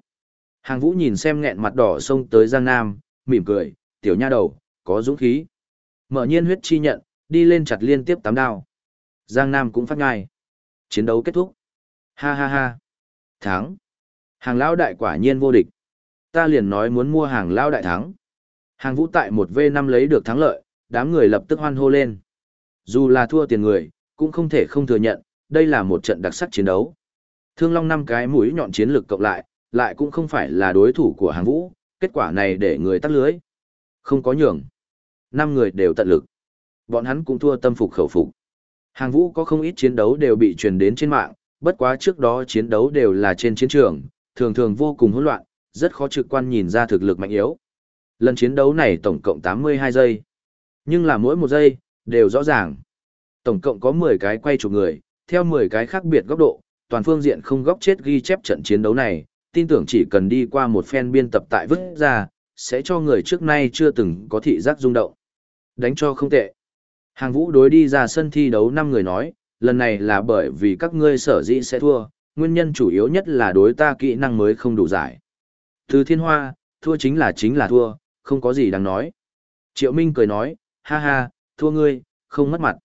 Hàng vũ nhìn xem nghẹn mặt đỏ xông tới Giang Nam, mỉm cười, tiểu nha đầu, có dũng khí. Mở nhiên huyết chi nhận, đi lên chặt liên tiếp tám đao. Giang Nam cũng phát ngai. Chiến đấu kết thúc. Ha ha ha. Thắng. Hàng lão đại quả nhiên vô địch. Ta liền nói muốn mua hàng lão đại thắng. Hàng vũ tại một v năm lấy được thắng lợi, đám người lập tức hoan hô lên. Dù là thua tiền người, cũng không thể không thừa nhận, đây là một trận đặc sắc chiến đấu. Thương Long năm cái mũi nhọn chiến lực cộng lại, lại cũng không phải là đối thủ của hàng vũ, kết quả này để người tắt lưới. Không có nhường. Năm người đều tận lực. Bọn hắn cũng thua tâm phục khẩu phục. Hàng vũ có không ít chiến đấu đều bị truyền đến trên mạng, bất quá trước đó chiến đấu đều là trên chiến trường, thường thường vô cùng hỗn loạn, rất khó trực quan nhìn ra thực lực mạnh yếu. Lần chiến đấu này tổng cộng 82 giây. Nhưng là mỗi một giây, đều rõ ràng. Tổng cộng có 10 cái quay chụp người, theo 10 cái khác biệt góc độ, toàn phương diện không góc chết ghi chép trận chiến đấu này, tin tưởng chỉ cần đi qua một phen biên tập tại vứt ra, sẽ cho người trước nay chưa từng có thị giác rung động. Đánh cho không tệ. Hàng vũ đối đi ra sân thi đấu 5 người nói, lần này là bởi vì các ngươi sở dĩ sẽ thua, nguyên nhân chủ yếu nhất là đối ta kỹ năng mới không đủ giải. Từ thiên hoa, thua chính là chính là thua, không có gì đáng nói. Triệu Minh cười nói, ha ha, thua ngươi, không mất mặt.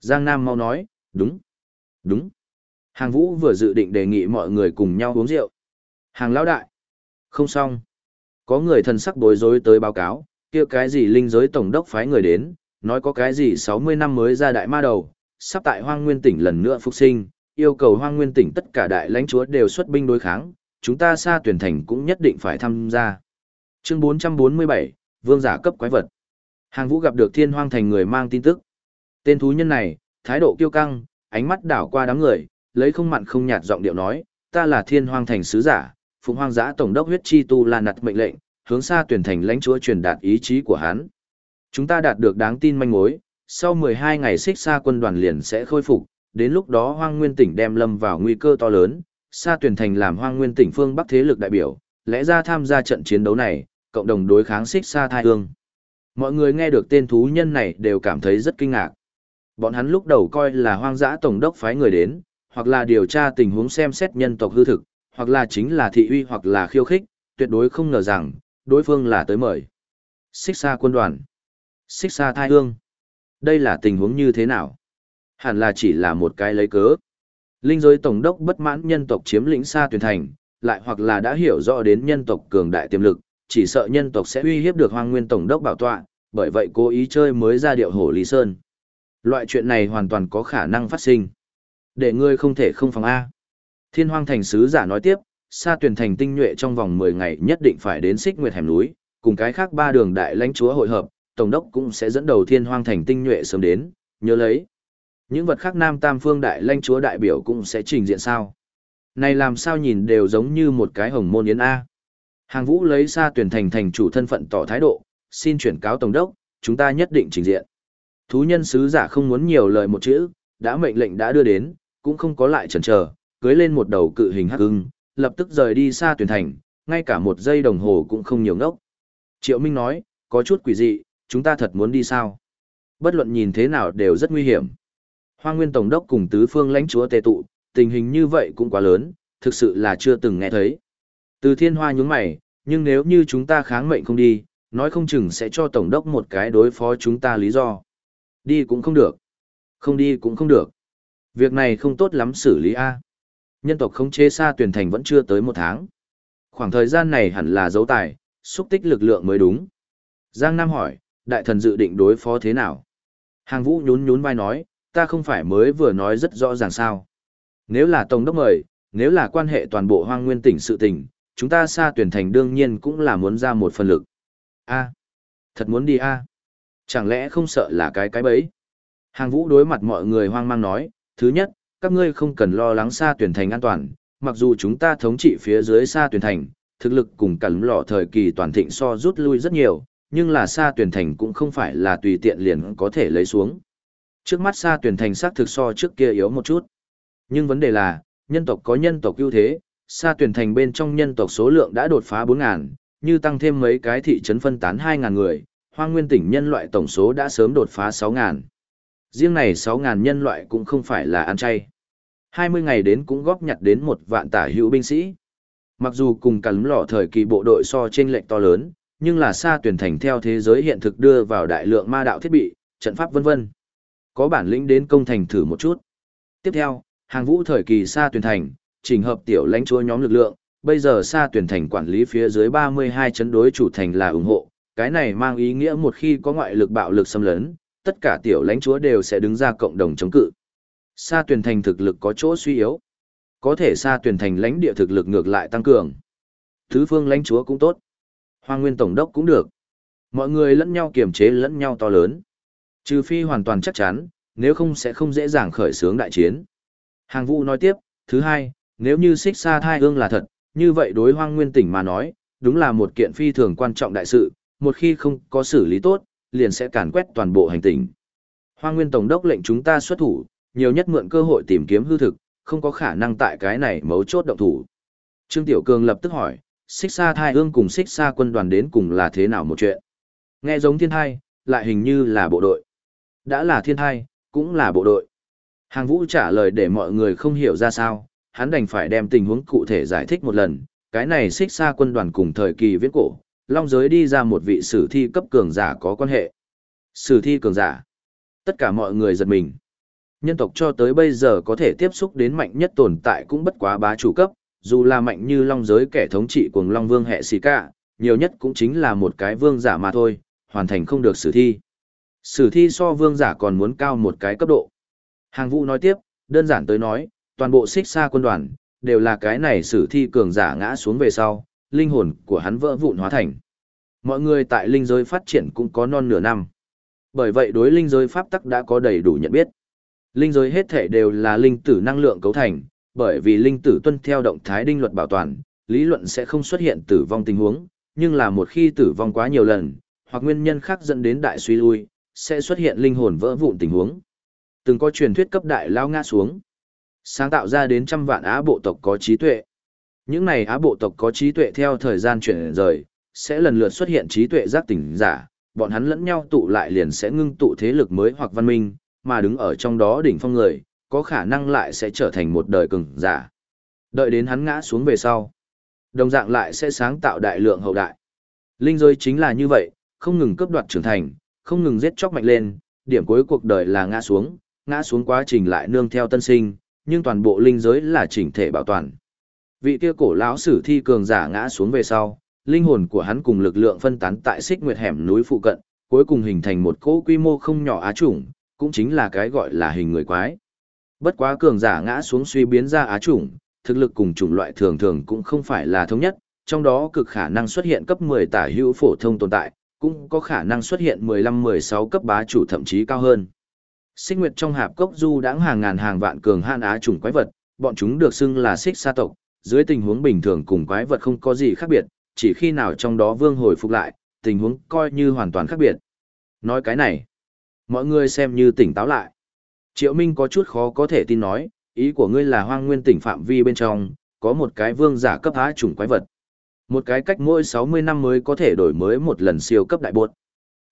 Giang Nam mau nói, đúng, đúng. Hàng Vũ vừa dự định đề nghị mọi người cùng nhau uống rượu. Hàng lão đại, không xong. Có người thần sắc bối rối tới báo cáo, kia cái gì linh giới tổng đốc phái người đến, nói có cái gì 60 năm mới ra đại ma đầu, sắp tại hoang nguyên tỉnh lần nữa phục sinh, yêu cầu hoang nguyên tỉnh tất cả đại lãnh chúa đều xuất binh đối kháng, chúng ta xa tuyển thành cũng nhất định phải tham gia. Chương 447, Vương giả cấp quái vật. Hàng vũ gặp được thiên hoang thành người mang tin tức. Tên thú nhân này, thái độ kiêu căng, ánh mắt đảo qua đám người, lấy không mặn không nhạt giọng điệu nói, ta là thiên hoang thành sứ giả, phụng hoang giã tổng đốc huyết chi tu là nặt mệnh lệnh, hướng xa tuyển thành lãnh chúa truyền đạt ý chí của hắn. Chúng ta đạt được đáng tin manh mối, sau 12 ngày xích xa quân đoàn liền sẽ khôi phục, đến lúc đó hoang nguyên tỉnh đem lâm vào nguy cơ to lớn, xa tuyển thành làm hoang nguyên tỉnh phương Bắc thế lực đại biểu, lẽ ra tham gia trận chiến đấu này, cộng đồng đối kháng xích xa thai hương. Mọi người nghe được tên thú nhân này đều cảm thấy rất kinh ngạc. Bọn hắn lúc đầu coi là hoang dã tổng đốc phái người đến, hoặc là điều tra tình huống xem xét nhân tộc hư thực, hoặc là chính là thị uy hoặc là khiêu khích, tuyệt đối không ngờ rằng, đối phương là tới mời. Xích xa quân đoàn. Xích xa thai hương. Đây là tình huống như thế nào? Hẳn là chỉ là một cái lấy cớ. Linh giới tổng đốc bất mãn nhân tộc chiếm lĩnh xa tuyển thành, lại hoặc là đã hiểu rõ đến nhân tộc cường đại tiềm lực, chỉ sợ nhân tộc sẽ uy hiếp được hoang nguyên tổng đốc bảo tọa, bởi vậy cố ý chơi mới ra điệu hổ Lý Sơn. Loại chuyện này hoàn toàn có khả năng phát sinh. Để ngươi không thể không phòng A. Thiên hoang thành sứ giả nói tiếp, xa tuyển thành tinh nhuệ trong vòng 10 ngày nhất định phải đến xích nguyệt hẻm núi, cùng cái khác ba đường đại lãnh chúa hội hợp, tổng đốc cũng sẽ dẫn đầu thiên hoang thành tinh nhuệ sớm đến, nhớ lấy. Những vật khác nam tam phương đại lãnh chúa đại biểu cũng sẽ trình diện sao. Này làm sao nhìn đều giống như một cái hồng môn yến A. Hàng vũ lấy xa tuyển thành thành chủ thân phận tỏ thái độ, xin chuyển cáo tổng đốc, chúng ta nhất định trình diện. Thú nhân sứ giả không muốn nhiều lời một chữ, đã mệnh lệnh đã đưa đến, cũng không có lại chần chờ, cưới lên một đầu cự hình hắc ưng, lập tức rời đi xa tuyển thành, ngay cả một giây đồng hồ cũng không nhiều ngốc. Triệu Minh nói, có chút quỷ dị, chúng ta thật muốn đi sao? Bất luận nhìn thế nào đều rất nguy hiểm. Hoa Nguyên Tổng đốc cùng tứ phương lãnh chúa tề tụ, tình hình như vậy cũng quá lớn, thực sự là chưa từng nghe thấy. Từ thiên hoa nhúng mày, nhưng nếu như chúng ta kháng mệnh không đi, nói không chừng sẽ cho Tổng đốc một cái đối phó chúng ta lý do. Đi cũng không được. Không đi cũng không được. Việc này không tốt lắm xử lý A. Nhân tộc không chế xa tuyển thành vẫn chưa tới một tháng. Khoảng thời gian này hẳn là dấu tài, xúc tích lực lượng mới đúng. Giang Nam hỏi, đại thần dự định đối phó thế nào? Hàng vũ nhún nhún vai nói, ta không phải mới vừa nói rất rõ ràng sao. Nếu là Tổng đốc mời, nếu là quan hệ toàn bộ hoang nguyên tỉnh sự tình, chúng ta xa tuyển thành đương nhiên cũng là muốn ra một phần lực. A, thật muốn đi a? Chẳng lẽ không sợ là cái cái bẫy? Hàng vũ đối mặt mọi người hoang mang nói, thứ nhất, các ngươi không cần lo lắng xa tuyển thành an toàn, mặc dù chúng ta thống trị phía dưới xa tuyển thành, thực lực cùng cẩn lọ thời kỳ toàn thịnh so rút lui rất nhiều, nhưng là xa tuyển thành cũng không phải là tùy tiện liền có thể lấy xuống. Trước mắt xa tuyển thành xác thực so trước kia yếu một chút. Nhưng vấn đề là, nhân tộc có nhân tộc ưu thế, xa tuyển thành bên trong nhân tộc số lượng đã đột phá 4.000, như tăng thêm mấy cái thị trấn phân tán 2.000 người, hoang nguyên tỉnh nhân loại tổng số đã sớm đột phá 6.000. Riêng này 6.000 nhân loại cũng không phải là ăn chay. 20 ngày đến cũng góp nhặt đến một vạn tả hữu binh sĩ. Mặc dù cùng cắn lỏ thời kỳ bộ đội so trên lệnh to lớn, nhưng là xa tuyển thành theo thế giới hiện thực đưa vào đại lượng ma đạo thiết bị, trận pháp vân vân. Có bản lĩnh đến công thành thử một chút. Tiếp theo, hàng vũ thời kỳ xa tuyển thành, chỉnh hợp tiểu lãnh chúa nhóm lực lượng, bây giờ xa tuyển thành quản lý phía dưới 32 chấn đối chủ thành là ủng hộ, cái này mang ý nghĩa một khi có ngoại lực bạo lực xâm lấn, tất cả tiểu lãnh chúa đều sẽ đứng ra cộng đồng chống cự. Xa tuyển thành thực lực có chỗ suy yếu, có thể xa tuyển thành lãnh địa thực lực ngược lại tăng cường. Thứ phương lãnh chúa cũng tốt, Hoa Nguyên tổng đốc cũng được. Mọi người lẫn nhau kiềm chế lẫn nhau to lớn. Trừ phi hoàn toàn chắc chắn, nếu không sẽ không dễ dàng khởi xướng đại chiến. Hàng vũ nói tiếp, thứ hai, nếu như xích xa thai ương là thật, như vậy đối hoang nguyên tỉnh mà nói, đúng là một kiện phi thường quan trọng đại sự, một khi không có xử lý tốt, liền sẽ càn quét toàn bộ hành tinh Hoang nguyên tổng đốc lệnh chúng ta xuất thủ, nhiều nhất mượn cơ hội tìm kiếm hư thực, không có khả năng tại cái này mấu chốt động thủ. Trương Tiểu Cường lập tức hỏi, xích xa thai ương cùng xích xa quân đoàn đến cùng là thế nào một chuyện? Nghe giống thiên thai, lại hình như là bộ đội. Đã là thiên thai, cũng là bộ đội. Hàng vũ trả lời để mọi người không hiểu ra sao, hắn đành phải đem tình huống cụ thể giải thích một lần. Cái này xích xa quân đoàn cùng thời kỳ viễn cổ, long giới đi ra một vị sử thi cấp cường giả có quan hệ. Sử thi cường giả. Tất cả mọi người giật mình. Nhân tộc cho tới bây giờ có thể tiếp xúc đến mạnh nhất tồn tại cũng bất quá bá chủ cấp, dù là mạnh như long giới kẻ thống trị cùng long vương hệ xì cả, nhiều nhất cũng chính là một cái vương giả mà thôi, hoàn thành không được sử thi. Sử thi so vương giả còn muốn cao một cái cấp độ. Hàng vũ nói tiếp, đơn giản tới nói, toàn bộ xích xa quân đoàn, đều là cái này sử thi cường giả ngã xuống về sau, linh hồn của hắn vỡ vụn hóa thành. Mọi người tại linh giới phát triển cũng có non nửa năm. Bởi vậy đối linh giới pháp tắc đã có đầy đủ nhận biết. Linh giới hết thể đều là linh tử năng lượng cấu thành, bởi vì linh tử tuân theo động thái đinh luật bảo toàn, lý luận sẽ không xuất hiện tử vong tình huống, nhưng là một khi tử vong quá nhiều lần, hoặc nguyên nhân khác dẫn đến đại suy lui, sẽ xuất hiện linh hồn vỡ vụn tình huống. Từng có truyền thuyết cấp đại lao ngã xuống, sáng tạo ra đến trăm vạn á bộ tộc có trí tuệ. Những này á bộ tộc có trí tuệ theo thời gian chuyển rời, sẽ lần lượt xuất hiện trí tuệ giác tỉnh giả, bọn hắn lẫn nhau tụ lại liền sẽ ngưng tụ thế lực mới hoặc văn minh, mà đứng ở trong đó đỉnh phong người, có khả năng lại sẽ trở thành một đời cường giả. Đợi đến hắn ngã xuống về sau, đồng dạng lại sẽ sáng tạo đại lượng hậu đại. Linh giới chính là như vậy, không ngừng cướp đoạt trưởng thành, không ngừng giết chóc mạnh lên, điểm cuối cuộc đời là ngã xuống, ngã xuống quá trình lại nương theo tân sinh, nhưng toàn bộ linh giới là chỉnh thể bảo toàn. Vị kia cổ lão sử thi cường giả ngã xuống về sau, linh hồn của hắn cùng lực lượng phân tán tại xích nguyệt hẻm núi phụ cận, cuối cùng hình thành một cỗ quy mô không nhỏ á chủng, cũng chính là cái gọi là hình người quái. Bất quá cường giả ngã xuống suy biến ra á chủng, thực lực cùng chủng loại thường thường cũng không phải là thống nhất, trong đó cực khả năng xuất hiện cấp 10 tả hữu phổ thông tồn tại, cũng có khả năng xuất hiện 15-16 cấp bá chủ thậm chí cao hơn. Xích Nguyệt trong hạp cốc du đãng hàng ngàn hàng vạn cường han á chủng quái vật, bọn chúng được xưng là xích sa tộc, dưới tình huống bình thường cùng quái vật không có gì khác biệt, chỉ khi nào trong đó vương hồi phục lại, tình huống coi như hoàn toàn khác biệt. Nói cái này, mọi người xem như tỉnh táo lại. Triệu Minh có chút khó có thể tin nói, ý của ngươi là hoang nguyên tỉnh phạm vi bên trong, có một cái vương giả cấp há chủng quái vật. Một cái cách mỗi 60 năm mới có thể đổi mới một lần siêu cấp đại bột.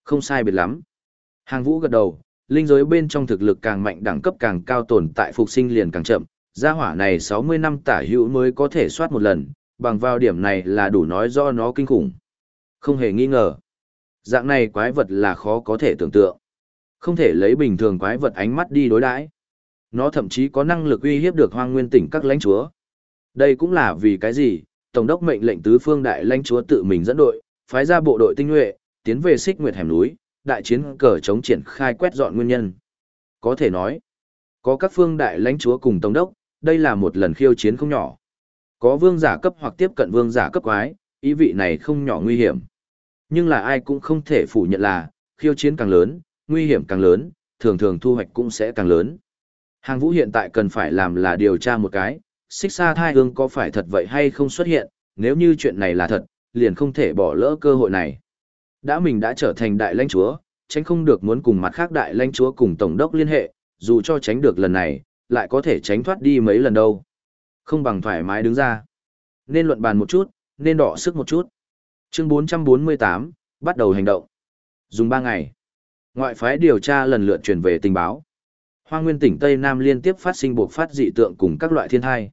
Không sai biệt lắm. Hàng vũ gật đầu, linh giới bên trong thực lực càng mạnh đẳng cấp càng cao tồn tại phục sinh liền càng chậm. Gia hỏa này 60 năm tả hữu mới có thể soát một lần, bằng vào điểm này là đủ nói do nó kinh khủng. Không hề nghi ngờ. Dạng này quái vật là khó có thể tưởng tượng. Không thể lấy bình thường quái vật ánh mắt đi đối đãi. Nó thậm chí có năng lực uy hiếp được hoang nguyên tỉnh các lãnh chúa. Đây cũng là vì cái gì, Tổng đốc mệnh lệnh tứ phương đại lãnh chúa tự mình dẫn đội, phái ra bộ đội tinh nhuệ, tiến về xích nguyệt hẻm núi, đại chiến cờ chống triển khai quét dọn nguyên nhân. Có thể nói, có các phương đại lãnh chúa cùng Tổng đốc, đây là một lần khiêu chiến không nhỏ. Có vương giả cấp hoặc tiếp cận vương giả cấp quái, ý vị này không nhỏ nguy hiểm. Nhưng là ai cũng không thể phủ nhận là, khiêu chiến càng lớn, nguy hiểm càng lớn, thường thường thu hoạch cũng sẽ càng lớn. Hàng vũ hiện tại cần phải làm là điều tra một cái, xích xa thai hương có phải thật vậy hay không xuất hiện, nếu như chuyện này là thật, liền không thể bỏ lỡ cơ hội này. Đã mình đã trở thành đại lãnh chúa, tránh không được muốn cùng mặt khác đại lãnh chúa cùng tổng đốc liên hệ, dù cho tránh được lần này, lại có thể tránh thoát đi mấy lần đâu. Không bằng thoải mái đứng ra. Nên luận bàn một chút, nên đỏ sức một chút. Chương 448, bắt đầu hành động. Dùng 3 ngày. Ngoại phái điều tra lần lượt truyền về tình báo. Hoa nguyên tỉnh Tây Nam liên tiếp phát sinh buộc phát dị tượng cùng các loại thiên thai.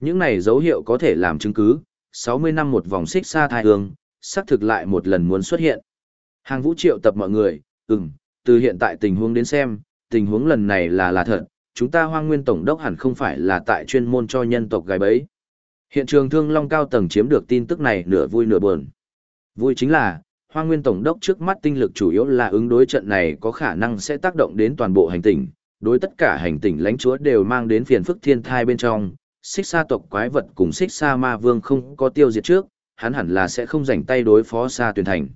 Những này dấu hiệu có thể làm chứng cứ, 60 năm một vòng xích xa thai hương, xác thực lại một lần muốn xuất hiện. Hàng vũ triệu tập mọi người, ừm, từ hiện tại tình huống đến xem, tình huống lần này là là thật, chúng ta hoang nguyên tổng đốc hẳn không phải là tại chuyên môn cho nhân tộc gái bấy. Hiện trường thương long cao tầng chiếm được tin tức này nửa vui nửa buồn. Vui chính là, hoang nguyên tổng đốc trước mắt tinh lực chủ yếu là ứng đối trận này có khả năng sẽ tác động đến toàn bộ hành tinh, đối tất cả hành tinh lãnh chúa đều mang đến phiền phức thiên thai bên trong, xích sa tộc quái vật cùng xích sa ma vương không có tiêu diệt trước, hắn hẳn là sẽ không rảnh tay đối phó sa tuyển thành.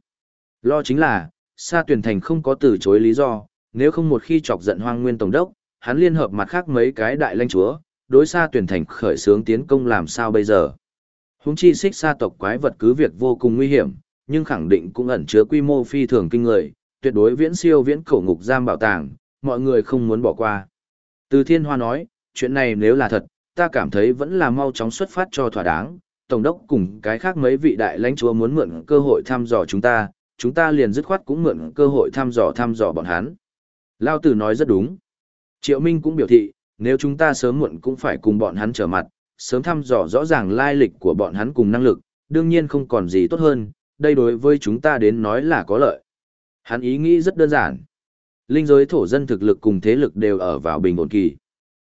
Lo chính là, sa tuyển thành không có từ chối lý do, nếu không một khi chọc giận hoang nguyên tổng đốc, hắn liên hợp mặt khác mấy cái đại lãnh chúa, đối xa tuyển thành khởi xướng tiến công làm sao bây giờ. Húng chi xích xa tộc quái vật cứ việc vô cùng nguy hiểm, nhưng khẳng định cũng ẩn chứa quy mô phi thường kinh người, tuyệt đối viễn siêu viễn cổ ngục giam bảo tàng, mọi người không muốn bỏ qua. Từ thiên hoa nói, chuyện này nếu là thật, ta cảm thấy vẫn là mau chóng xuất phát cho thỏa đáng, tổng đốc cùng cái khác mấy vị đại lãnh chúa muốn mượn cơ hội thăm dò chúng ta, chúng ta liền dứt khoát cũng mượn cơ hội thăm dò thăm dò bọn hắn. Lao tử nói rất đúng. Triệu Minh cũng biểu thị, nếu chúng ta sớm muộn cũng phải cùng bọn hắn trở mặt, sớm thăm dò rõ ràng lai lịch của bọn hắn cùng năng lực, đương nhiên không còn gì tốt hơn, đây đối với chúng ta đến nói là có lợi. Hắn ý nghĩ rất đơn giản. Linh giới thổ dân thực lực cùng thế lực đều ở vào bình ổn kỳ.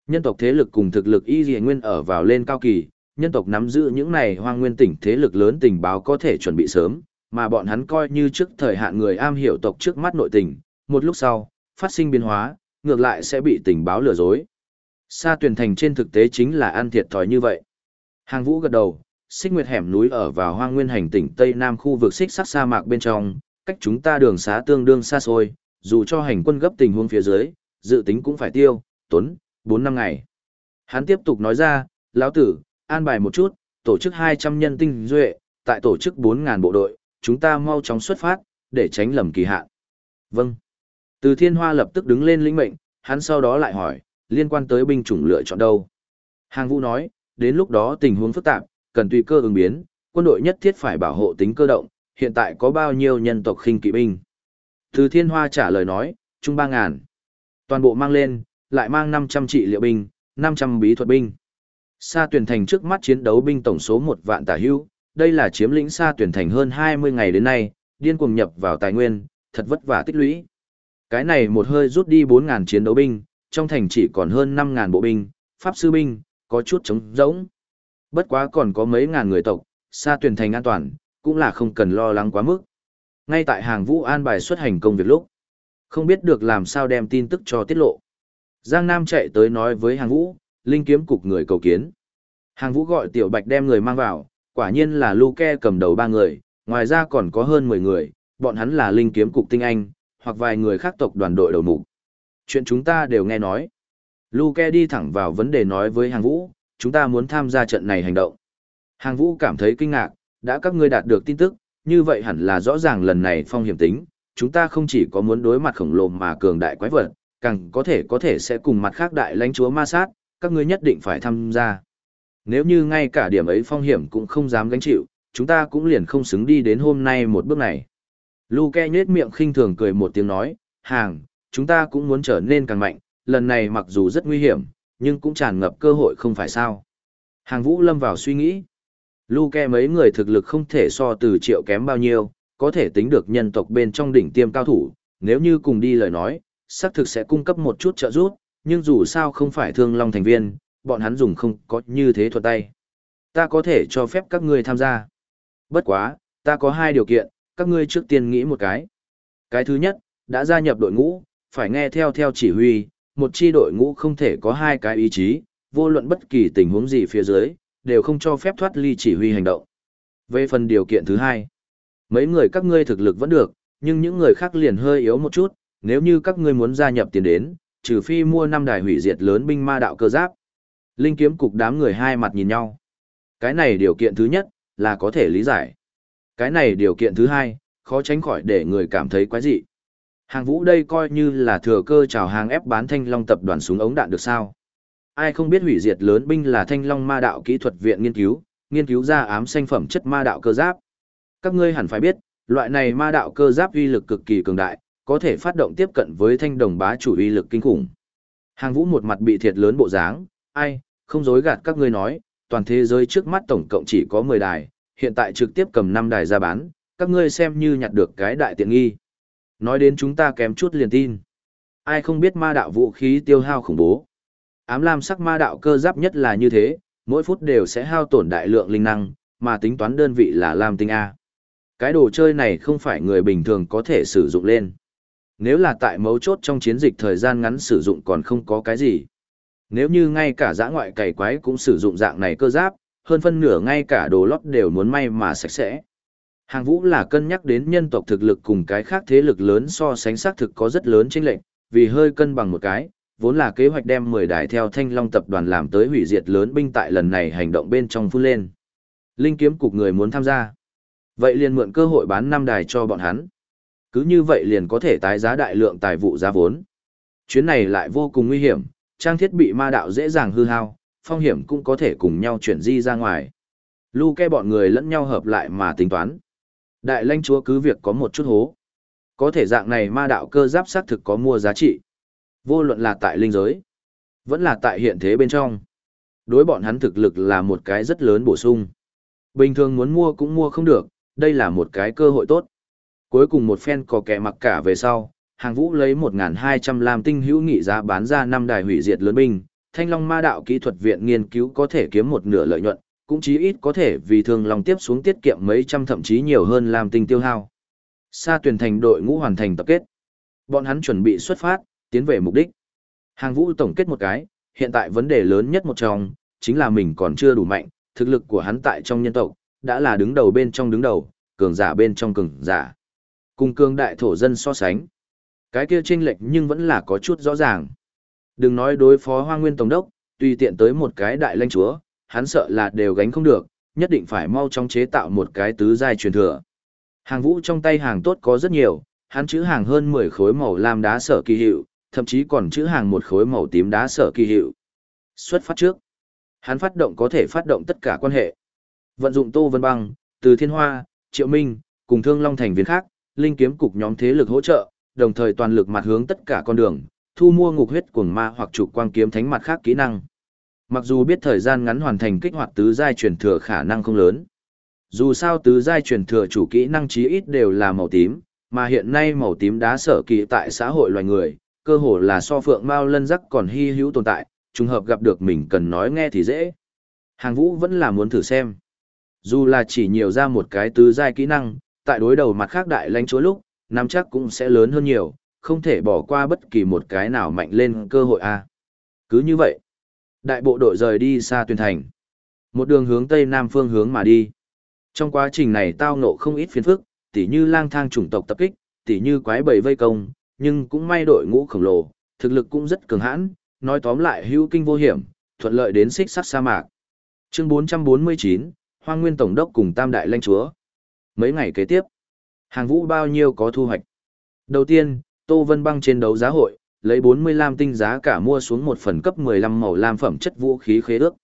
Nhân tộc thế lực cùng thực lực y dị nguyên ở vào lên cao kỳ, nhân tộc nắm giữ những này hoang nguyên tỉnh thế lực lớn tình báo có thể chuẩn bị sớm, mà bọn hắn coi như trước thời hạn người am hiểu tộc trước mắt nội tình, một lúc sau, phát sinh biến hóa, ngược lại sẽ bị tình báo lừa dối. Sa tuyển thành trên thực tế chính là ăn thiệt thòi như vậy. Hàng vũ gật đầu, xích nguyệt hẻm núi ở vào hoang nguyên hành tỉnh Tây Nam khu vực xích sắc sa mạc bên trong, cách chúng ta đường xá tương đương xa xôi, dù cho hành quân gấp tình huống phía dưới, dự tính cũng phải tiêu, tuấn, 4 năm ngày. Hắn tiếp tục nói ra, lão tử, an bài một chút, tổ chức 200 nhân tinh duệ, tại tổ chức 4.000 bộ đội, chúng ta mau chóng xuất phát, để tránh lầm kỳ hạn. Vâng. Từ thiên hoa lập tức đứng lên lĩnh mệnh, hắn sau đó lại hỏi, liên quan tới binh chủng lựa chọn đâu. Hàng vũ nói, đến lúc đó tình huống phức tạp, cần tùy cơ ứng biến, quân đội nhất thiết phải bảo hộ tính cơ động, hiện tại có bao nhiêu nhân tộc khinh kỵ binh. Từ thiên hoa trả lời nói, chung ba ngàn. Toàn bộ mang lên, lại mang 500 trị liệu binh, 500 bí thuật binh. Sa tuyển thành trước mắt chiến đấu binh tổng số một vạn tả hưu, đây là chiếm lĩnh sa tuyển thành hơn 20 ngày đến nay, điên cuồng nhập vào tài nguyên, thật vất vả tích lũy. Cái này một hơi rút đi 4.000 chiến đấu binh, trong thành chỉ còn hơn 5.000 bộ binh, pháp sư binh, có chút trống rỗng. Bất quá còn có mấy ngàn người tộc, xa tuyển thành an toàn, cũng là không cần lo lắng quá mức. Ngay tại hàng vũ an bài xuất hành công việc lúc, không biết được làm sao đem tin tức cho tiết lộ. Giang Nam chạy tới nói với hàng vũ, linh kiếm cục người cầu kiến. Hàng vũ gọi tiểu bạch đem người mang vào, quả nhiên là Luke cầm đầu ba người, ngoài ra còn có hơn 10 người, bọn hắn là linh kiếm cục tinh anh, hoặc vài người khác tộc đoàn đội đầu mục. Chuyện chúng ta đều nghe nói. Luke đi thẳng vào vấn đề nói với hàng vũ, chúng ta muốn tham gia trận này hành động. Hàng vũ cảm thấy kinh ngạc, đã các ngươi đạt được tin tức, như vậy hẳn là rõ ràng lần này phong hiểm tính, chúng ta không chỉ có muốn đối mặt khổng lồ mà cường đại quái vật, càng có thể có thể sẽ cùng mặt khác đại lãnh chúa ma sát, các ngươi nhất định phải tham gia. Nếu như ngay cả điểm ấy phong hiểm cũng không dám gánh chịu, chúng ta cũng liền không xứng đi đến hôm nay một bước này. Luke nhếch miệng khinh thường cười một tiếng nói, hàng, chúng ta cũng muốn trở nên càng mạnh, lần này mặc dù rất nguy hiểm, nhưng cũng tràn ngập cơ hội không phải sao. Hàng vũ lâm vào suy nghĩ. Luke mấy người thực lực không thể so từ triệu kém bao nhiêu, có thể tính được nhân tộc bên trong đỉnh tiêm cao thủ, nếu như cùng đi lời nói, xác thực sẽ cung cấp một chút trợ giúp, nhưng dù sao không phải thương long thành viên, bọn hắn dùng không có như thế thuật tay. Ta có thể cho phép các ngươi tham gia. Bất quá, ta có hai điều kiện, các ngươi trước tiên nghĩ một cái. Cái thứ nhất, đã gia nhập đội ngũ, phải nghe theo theo chỉ huy, một chi đội ngũ không thể có hai cái ý chí, vô luận bất kỳ tình huống gì phía dưới, đều không cho phép thoát ly chỉ huy hành động. Về phần điều kiện thứ hai, mấy người các ngươi thực lực vẫn được, nhưng những người khác liền hơi yếu một chút, nếu như các ngươi muốn gia nhập tiền đến, trừ phi mua năm đài hủy diệt lớn binh ma đạo cơ giáp. Linh kiếm cục đám người hai mặt nhìn nhau. Cái này điều kiện thứ nhất, là có thể lý giải. Cái này điều kiện thứ hai, khó tránh khỏi để người cảm thấy quái dị. Hàng vũ đây coi như là thừa cơ chào hàng ép bán thanh long tập đoàn súng ống đạn được sao. Ai không biết hủy diệt lớn binh là thanh long ma đạo kỹ thuật viện nghiên cứu, nghiên cứu ra ám xanh phẩm chất ma đạo cơ giáp. Các ngươi hẳn phải biết, loại này ma đạo cơ giáp uy lực cực kỳ cường đại, có thể phát động tiếp cận với thanh đồng bá chủ uy lực kinh khủng. Hàng vũ một mặt bị thiệt lớn bộ dáng, ai, không dối gạt các ngươi nói, toàn thế giới trước mắt tổng cộng chỉ có 10 đài, hiện tại trực tiếp cầm 5 đài ra bán, các ngươi xem như nhặt được cái đại tiện nghi. Nói đến chúng ta kém chút liền tin. Ai không biết ma đạo vũ khí tiêu hao khủng bố. Ám lam sắc ma đạo cơ giáp nhất là như thế, mỗi phút đều sẽ hao tổn đại lượng linh năng, mà tính toán đơn vị là lam tinh A. Cái đồ chơi này không phải người bình thường có thể sử dụng lên. Nếu là tại mấu chốt trong chiến dịch thời gian ngắn sử dụng còn không có cái gì. Nếu như ngay cả giã ngoại cày quái cũng sử dụng dạng này cơ giáp, hơn phân nửa ngay cả đồ lót đều muốn may mà sạch sẽ. Hàng vũ là cân nhắc đến nhân tộc thực lực cùng cái khác thế lực lớn so sánh xác thực có rất lớn chênh lệch, vì hơi cân bằng một cái, vốn là kế hoạch đem 10 đài theo Thanh Long tập đoàn làm tới hủy diệt lớn binh tại lần này hành động bên trong phun lên. Linh kiếm cục người muốn tham gia. Vậy liền mượn cơ hội bán 5 đài cho bọn hắn. Cứ như vậy liền có thể tái giá đại lượng tài vụ giá vốn. Chuyến này lại vô cùng nguy hiểm, trang thiết bị ma đạo dễ dàng hư hao, phong hiểm cũng có thể cùng nhau chuyển di ra ngoài. Lu ke bọn người lẫn nhau hợp lại mà tính toán. Đại lãnh chúa cứ việc có một chút hố. Có thể dạng này ma đạo cơ giáp xác thực có mua giá trị. Vô luận là tại linh giới, vẫn là tại hiện thế bên trong. Đối bọn hắn thực lực là một cái rất lớn bổ sung. Bình thường muốn mua cũng mua không được, đây là một cái cơ hội tốt. Cuối cùng một phen có kẻ mặc cả về sau, hàng vũ lấy 1.200 lam tinh hữu nghị giá bán ra năm đài hủy diệt lớn binh, thanh long ma đạo kỹ thuật viện nghiên cứu có thể kiếm một nửa lợi nhuận, cũng chí ít có thể vì thường lòng tiếp xuống tiết kiệm mấy trăm thậm chí nhiều hơn làm tinh tiêu hao. Sa tuyển thành đội ngũ hoàn thành tập kết. Bọn hắn chuẩn bị xuất phát, tiến về mục đích. Hàng vũ tổng kết một cái, hiện tại vấn đề lớn nhất một trong, chính là mình còn chưa đủ mạnh, thực lực của hắn tại trong nhân tộc, đã là đứng đầu bên trong đứng đầu, cường giả bên trong cường giả. Cùng cường đại thổ dân so sánh. Cái kia chênh lệch nhưng vẫn là có chút rõ ràng. Đừng nói đối phó hoa nguyên tổng đốc, tùy tiện tới một cái đại lãnh chúa, hắn sợ là đều gánh không được, nhất định phải mau chóng chế tạo một cái tứ giai truyền thừa. Hàng vũ trong tay hàng tốt có rất nhiều, hắn chữ hàng hơn 10 khối màu lam đá sở kỳ hiệu, thậm chí còn chữ hàng một khối màu tím đá sở kỳ hiệu. Xuất phát trước, hắn phát động có thể phát động tất cả quan hệ. Vận dụng Tô Vân Băng, từ Thiên Hoa, Triệu Minh, cùng Thương Long thành viên khác, linh kiếm cục nhóm thế lực hỗ trợ, đồng thời toàn lực mặt hướng tất cả con đường, thu mua ngục huyết cuồng ma hoặc trục quang kiếm thánh mặt khác kỹ năng. Mặc dù biết thời gian ngắn hoàn thành kích hoạt tứ giai truyền thừa khả năng không lớn. Dù sao tứ giai truyền thừa chủ kỹ năng chí ít đều là màu tím, mà hiện nay màu tím đá sở kỳ tại xã hội loài người, cơ hồ là so phượng mao lân rắc còn hy hữu tồn tại, trùng hợp gặp được mình cần nói nghe thì dễ. Hàng vũ vẫn là muốn thử xem. Dù là chỉ nhiều ra một cái tứ giai kỹ năng, tại đối đầu mặt khác đại lãnh chúa lúc, nắm chắc cũng sẽ lớn hơn nhiều, không thể bỏ qua bất kỳ một cái nào mạnh lên cơ hội a. Cứ như vậy, đại bộ đội rời đi xa tuyên thành. Một đường hướng tây nam phương hướng mà đi. Trong quá trình này tao ngộ không ít phiền phức, tỉ như lang thang chủng tộc tập kích, tỉ như quái bầy vây công, nhưng cũng may đội ngũ khổng lồ, thực lực cũng rất cường hãn, nói tóm lại hữu kinh vô hiểm, thuận lợi đến xích sắt sa mạc. Chương 449, Hoang Nguyên Tổng đốc cùng Tam Đại Lãnh Chúa. Mấy ngày kế tiếp, hàng vũ bao nhiêu có thu hoạch. Đầu tiên, Tô Vân Băng trên đấu giá hội, lấy 45 tinh giá cả mua xuống một phần cấp 15 màu lam phẩm chất vũ khí khế ước.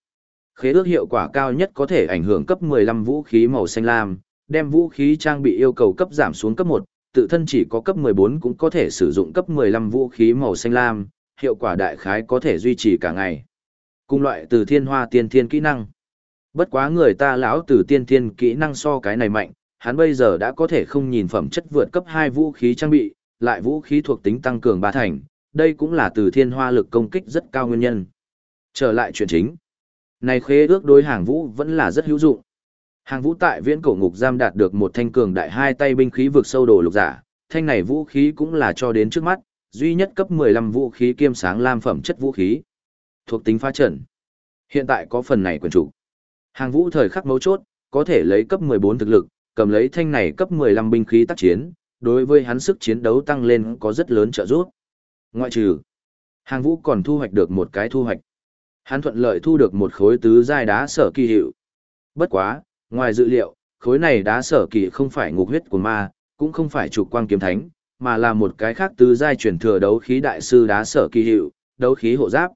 Khế ước hiệu quả cao nhất có thể ảnh hưởng cấp 15 vũ khí màu xanh lam, đem vũ khí trang bị yêu cầu cấp giảm xuống cấp 1, tự thân chỉ có cấp 14 cũng có thể sử dụng cấp 15 vũ khí màu xanh lam, hiệu quả đại khái có thể duy trì cả ngày. Cùng loại từ thiên hoa tiên thiên kỹ năng. Bất quá người ta lão từ tiên thiên kỹ năng so cái này mạnh, hắn bây giờ đã có thể không nhìn phẩm chất vượt cấp 2 vũ khí trang bị, lại vũ khí thuộc tính tăng cường ba thành, đây cũng là từ thiên hoa lực công kích rất cao nguyên nhân. Trở lại chuyện chính. Này khế ước đối hàng vũ vẫn là rất hữu dụng. Hàng vũ tại viễn cổ ngục giam đạt được một thanh cường đại hai tay binh khí vượt sâu đồ lục giả, thanh này vũ khí cũng là cho đến trước mắt, duy nhất cấp 15 vũ khí kiêm sáng lam phẩm chất vũ khí. Thuộc tính phá trận. Hiện tại có phần này quyền chủ. Hàng vũ thời khắc mấu chốt, có thể lấy cấp 14 thực lực, cầm lấy thanh này cấp 15 binh khí tác chiến, đối với hắn sức chiến đấu tăng lên có rất lớn trợ giúp. Ngoại trừ, hàng vũ còn thu hoạch được một cái thu hoạch. Hắn thuận lợi thu được một khối tứ giai đá sở kỳ hiệu. Bất quá, ngoài dự liệu, khối này đá sở kỳ không phải ngục huyết của ma, cũng không phải trục quang kiếm thánh, mà là một cái khác tứ giai truyền thừa đấu khí đại sư đá sở kỳ hiệu, đấu khí hộ giáp.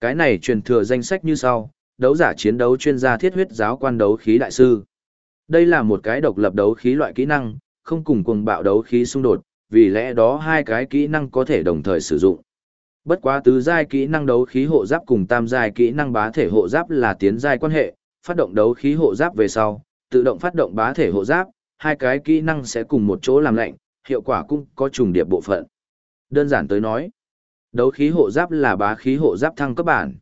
Cái này truyền thừa danh sách như sau, đấu giả chiến đấu chuyên gia thiết huyết giáo quan đấu khí đại sư. Đây là một cái độc lập đấu khí loại kỹ năng, không cùng cuồng bạo đấu khí xung đột, vì lẽ đó hai cái kỹ năng có thể đồng thời sử dụng. Bất quá tứ giai kỹ năng đấu khí hộ giáp cùng tam giai kỹ năng bá thể hộ giáp là tiến giai quan hệ, Phát động đấu khí hộ giáp về sau, tự động phát động bá thể hộ giáp, hai cái kỹ năng sẽ cùng một chỗ làm lạnh, hiệu quả cũng có trùng điệp bộ phận. Đơn giản tới nói, đấu khí hộ giáp là bá khí hộ giáp thăng cấp bản.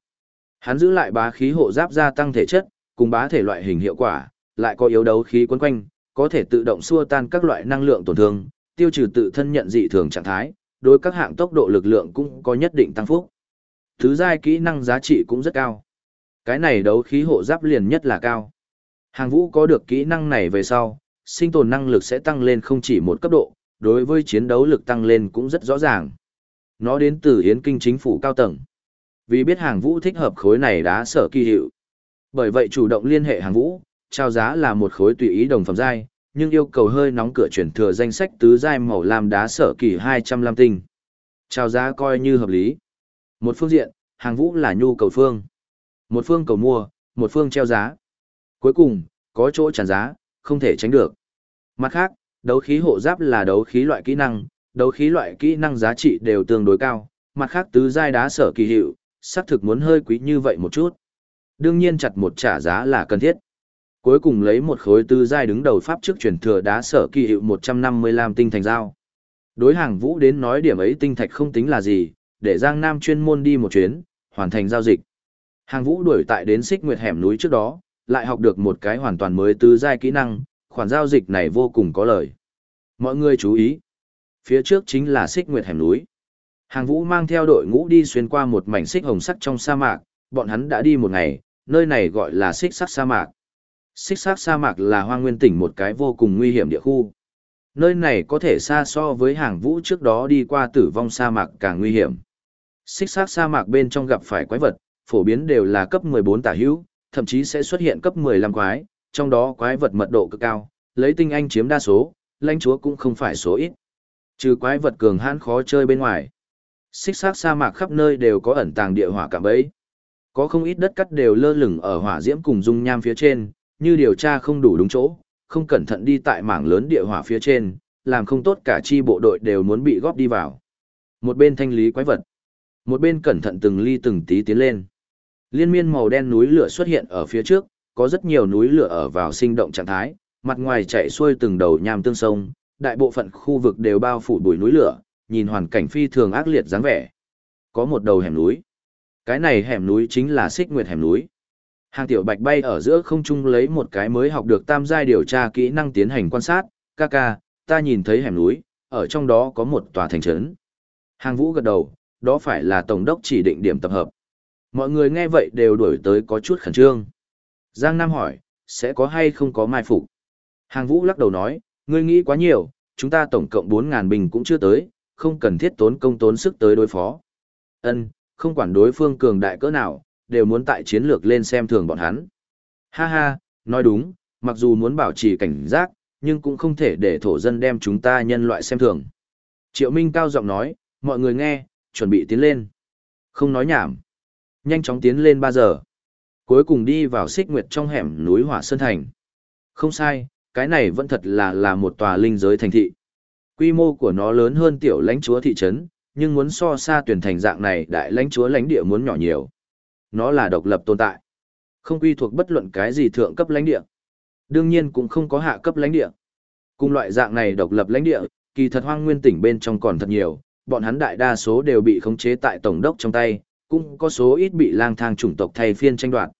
Hắn giữ lại bá khí hộ giáp gia tăng thể chất, cùng bá thể loại hình hiệu quả, lại có yếu đấu khí quấn quanh, có thể tự động xua tan các loại năng lượng tổn thương, tiêu trừ tự thân nhận dị thường trạng thái, đối các hạng tốc độ lực lượng cũng có nhất định tăng phúc. Thứ giai kỹ năng giá trị cũng rất cao. Cái này đấu khí hộ giáp liền nhất là cao. Hàng vũ có được kỹ năng này về sau, sinh tồn năng lực sẽ tăng lên không chỉ một cấp độ, đối với chiến đấu lực tăng lên cũng rất rõ ràng. Nó đến từ hiến Kinh chính phủ cao tầng. Vì biết hàng vũ thích hợp khối này đã sở kỳ hiệu. Bởi vậy chủ động liên hệ hàng vũ, trao giá là một khối tùy ý đồng phẩm giai, nhưng yêu cầu hơi nóng cửa chuyển thừa danh sách tứ giai màu lam đá sở kỳ 200 lam tinh. Trao giá coi như hợp lý. Một phương diện, hàng vũ là nhu cầu phương. Một phương cầu mua, một phương treo giá. Cuối cùng, có chỗ tràn giá, không thể tránh được. Mặt khác, đấu khí hộ giáp là đấu khí loại kỹ năng, đấu khí loại kỹ năng giá trị đều tương đối cao, mặt khác tứ giai đá sở kỳ hiệu, xác thực muốn hơi quý như vậy một chút. Đương nhiên chặt một trả giá là cần thiết. Cuối cùng lấy một khối tư giai đứng đầu pháp trước truyền thừa đá sở kỳ hiệu 155 tinh thành dao. Đối hàng vũ đến nói điểm ấy tinh thạch không tính là gì, để Giang Nam chuyên môn đi một chuyến, hoàn thành giao dịch. Hàng vũ đuổi tại đến xích nguyệt hẻm núi trước đó, lại học được một cái hoàn toàn mới tứ giai kỹ năng, khoản giao dịch này vô cùng có lời. Mọi người chú ý, phía trước chính là xích nguyệt hẻm núi. Hàng vũ mang theo đội ngũ đi xuyên qua một mảnh xích hồng sắc trong sa mạc, bọn hắn đã đi một ngày, nơi này gọi là xích sắc sa mạc. Xích xác sa mạc là hoang nguyên tỉnh một cái vô cùng nguy hiểm địa khu. Nơi này có thể xa so với hàng vũ trước đó đi qua tử vong sa mạc càng nguy hiểm. Xích xác sa mạc bên trong gặp phải quái vật, phổ biến đều là cấp 14 tả hữu, thậm chí sẽ xuất hiện cấp 15 quái, trong đó quái vật mật độ cực cao, lấy tinh anh chiếm đa số, lãnh chúa cũng không phải số ít. Trừ quái vật cường hãn khó chơi bên ngoài. Xích xác sa mạc khắp nơi đều có ẩn tàng địa hỏa cả bấy. Có không ít đất cắt đều lơ lửng ở hỏa diễm cùng dung nham phía trên, như điều tra không đủ đúng chỗ, không cẩn thận đi tại mảng lớn địa hỏa phía trên, làm không tốt cả chi bộ đội đều muốn bị góp đi vào. Một bên thanh lý quái vật, một bên cẩn thận từng ly từng tí tiến lên. Liên miên màu đen núi lửa xuất hiện ở phía trước, có rất nhiều núi lửa ở vào sinh động trạng thái, mặt ngoài chạy xuôi từng đầu nham tương sông, đại bộ phận khu vực đều bao phủ bụi núi lửa, nhìn hoàn cảnh phi thường ác liệt dáng vẻ. Có một đầu hẻm núi. Cái này hẻm núi chính là Xích Nguyệt hẻm núi. Hàng tiểu bạch bay ở giữa không trung lấy một cái mới học được tam giai điều tra kỹ năng tiến hành quan sát, ca ca, ta nhìn thấy hẻm núi, ở trong đó có một tòa thành trấn. Hàng vũ gật đầu, đó phải là tổng đốc chỉ định điểm tập hợp. Mọi người nghe vậy đều đuổi tới có chút khẩn trương. Giang Nam hỏi, sẽ có hay không có mai phục? Hàng Vũ lắc đầu nói, ngươi nghĩ quá nhiều, chúng ta tổng cộng 4.000 bình cũng chưa tới, không cần thiết tốn công tốn sức tới đối phó. Ân, không quản đối phương cường đại cỡ nào, đều muốn tại chiến lược lên xem thường bọn hắn. Ha ha, nói đúng, mặc dù muốn bảo trì cảnh giác, nhưng cũng không thể để thổ dân đem chúng ta nhân loại xem thường. Triệu Minh cao giọng nói, mọi người nghe, chuẩn bị tiến lên. Không nói nhảm nhanh chóng tiến lên 3 giờ. Cuối cùng đi vào xích nguyệt trong hẻm núi Hỏa Sơn Thành. Không sai, cái này vẫn thật là là một tòa linh giới thành thị. Quy mô của nó lớn hơn tiểu lãnh chúa thị trấn, nhưng muốn so xa tuyển thành dạng này đại lãnh chúa lãnh địa muốn nhỏ nhiều. Nó là độc lập tồn tại. Không quy thuộc bất luận cái gì thượng cấp lãnh địa. Đương nhiên cũng không có hạ cấp lãnh địa. Cùng loại dạng này độc lập lãnh địa, kỳ thật hoang nguyên tỉnh bên trong còn thật nhiều, bọn hắn đại đa số đều bị khống chế tại tổng đốc trong tay, cũng có số ít bị lang thang chủng tộc thay phiên tranh đoạt.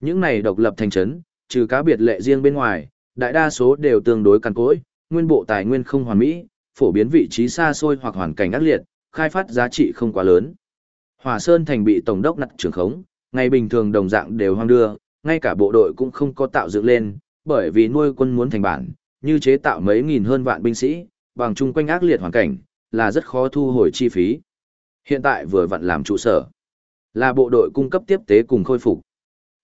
Những này độc lập thành trấn, trừ cá biệt lệ riêng bên ngoài, đại đa số đều tương đối cằn cỗi, nguyên bộ tài nguyên không hoàn mỹ, phổ biến vị trí xa xôi hoặc hoàn cảnh ác liệt, khai phát giá trị không quá lớn. Hòa Sơn thành bị tổng đốc nặt trưởng khống, ngày bình thường đồng dạng đều hoang đưa, ngay cả bộ đội cũng không có tạo dựng lên, bởi vì nuôi quân muốn thành bản, như chế tạo mấy nghìn hơn vạn binh sĩ, bằng chung quanh ác liệt hoàn cảnh, là rất khó thu hồi chi phí. Hiện tại vừa vặn làm trụ sở. Là bộ đội cung cấp tiếp tế cùng khôi phục.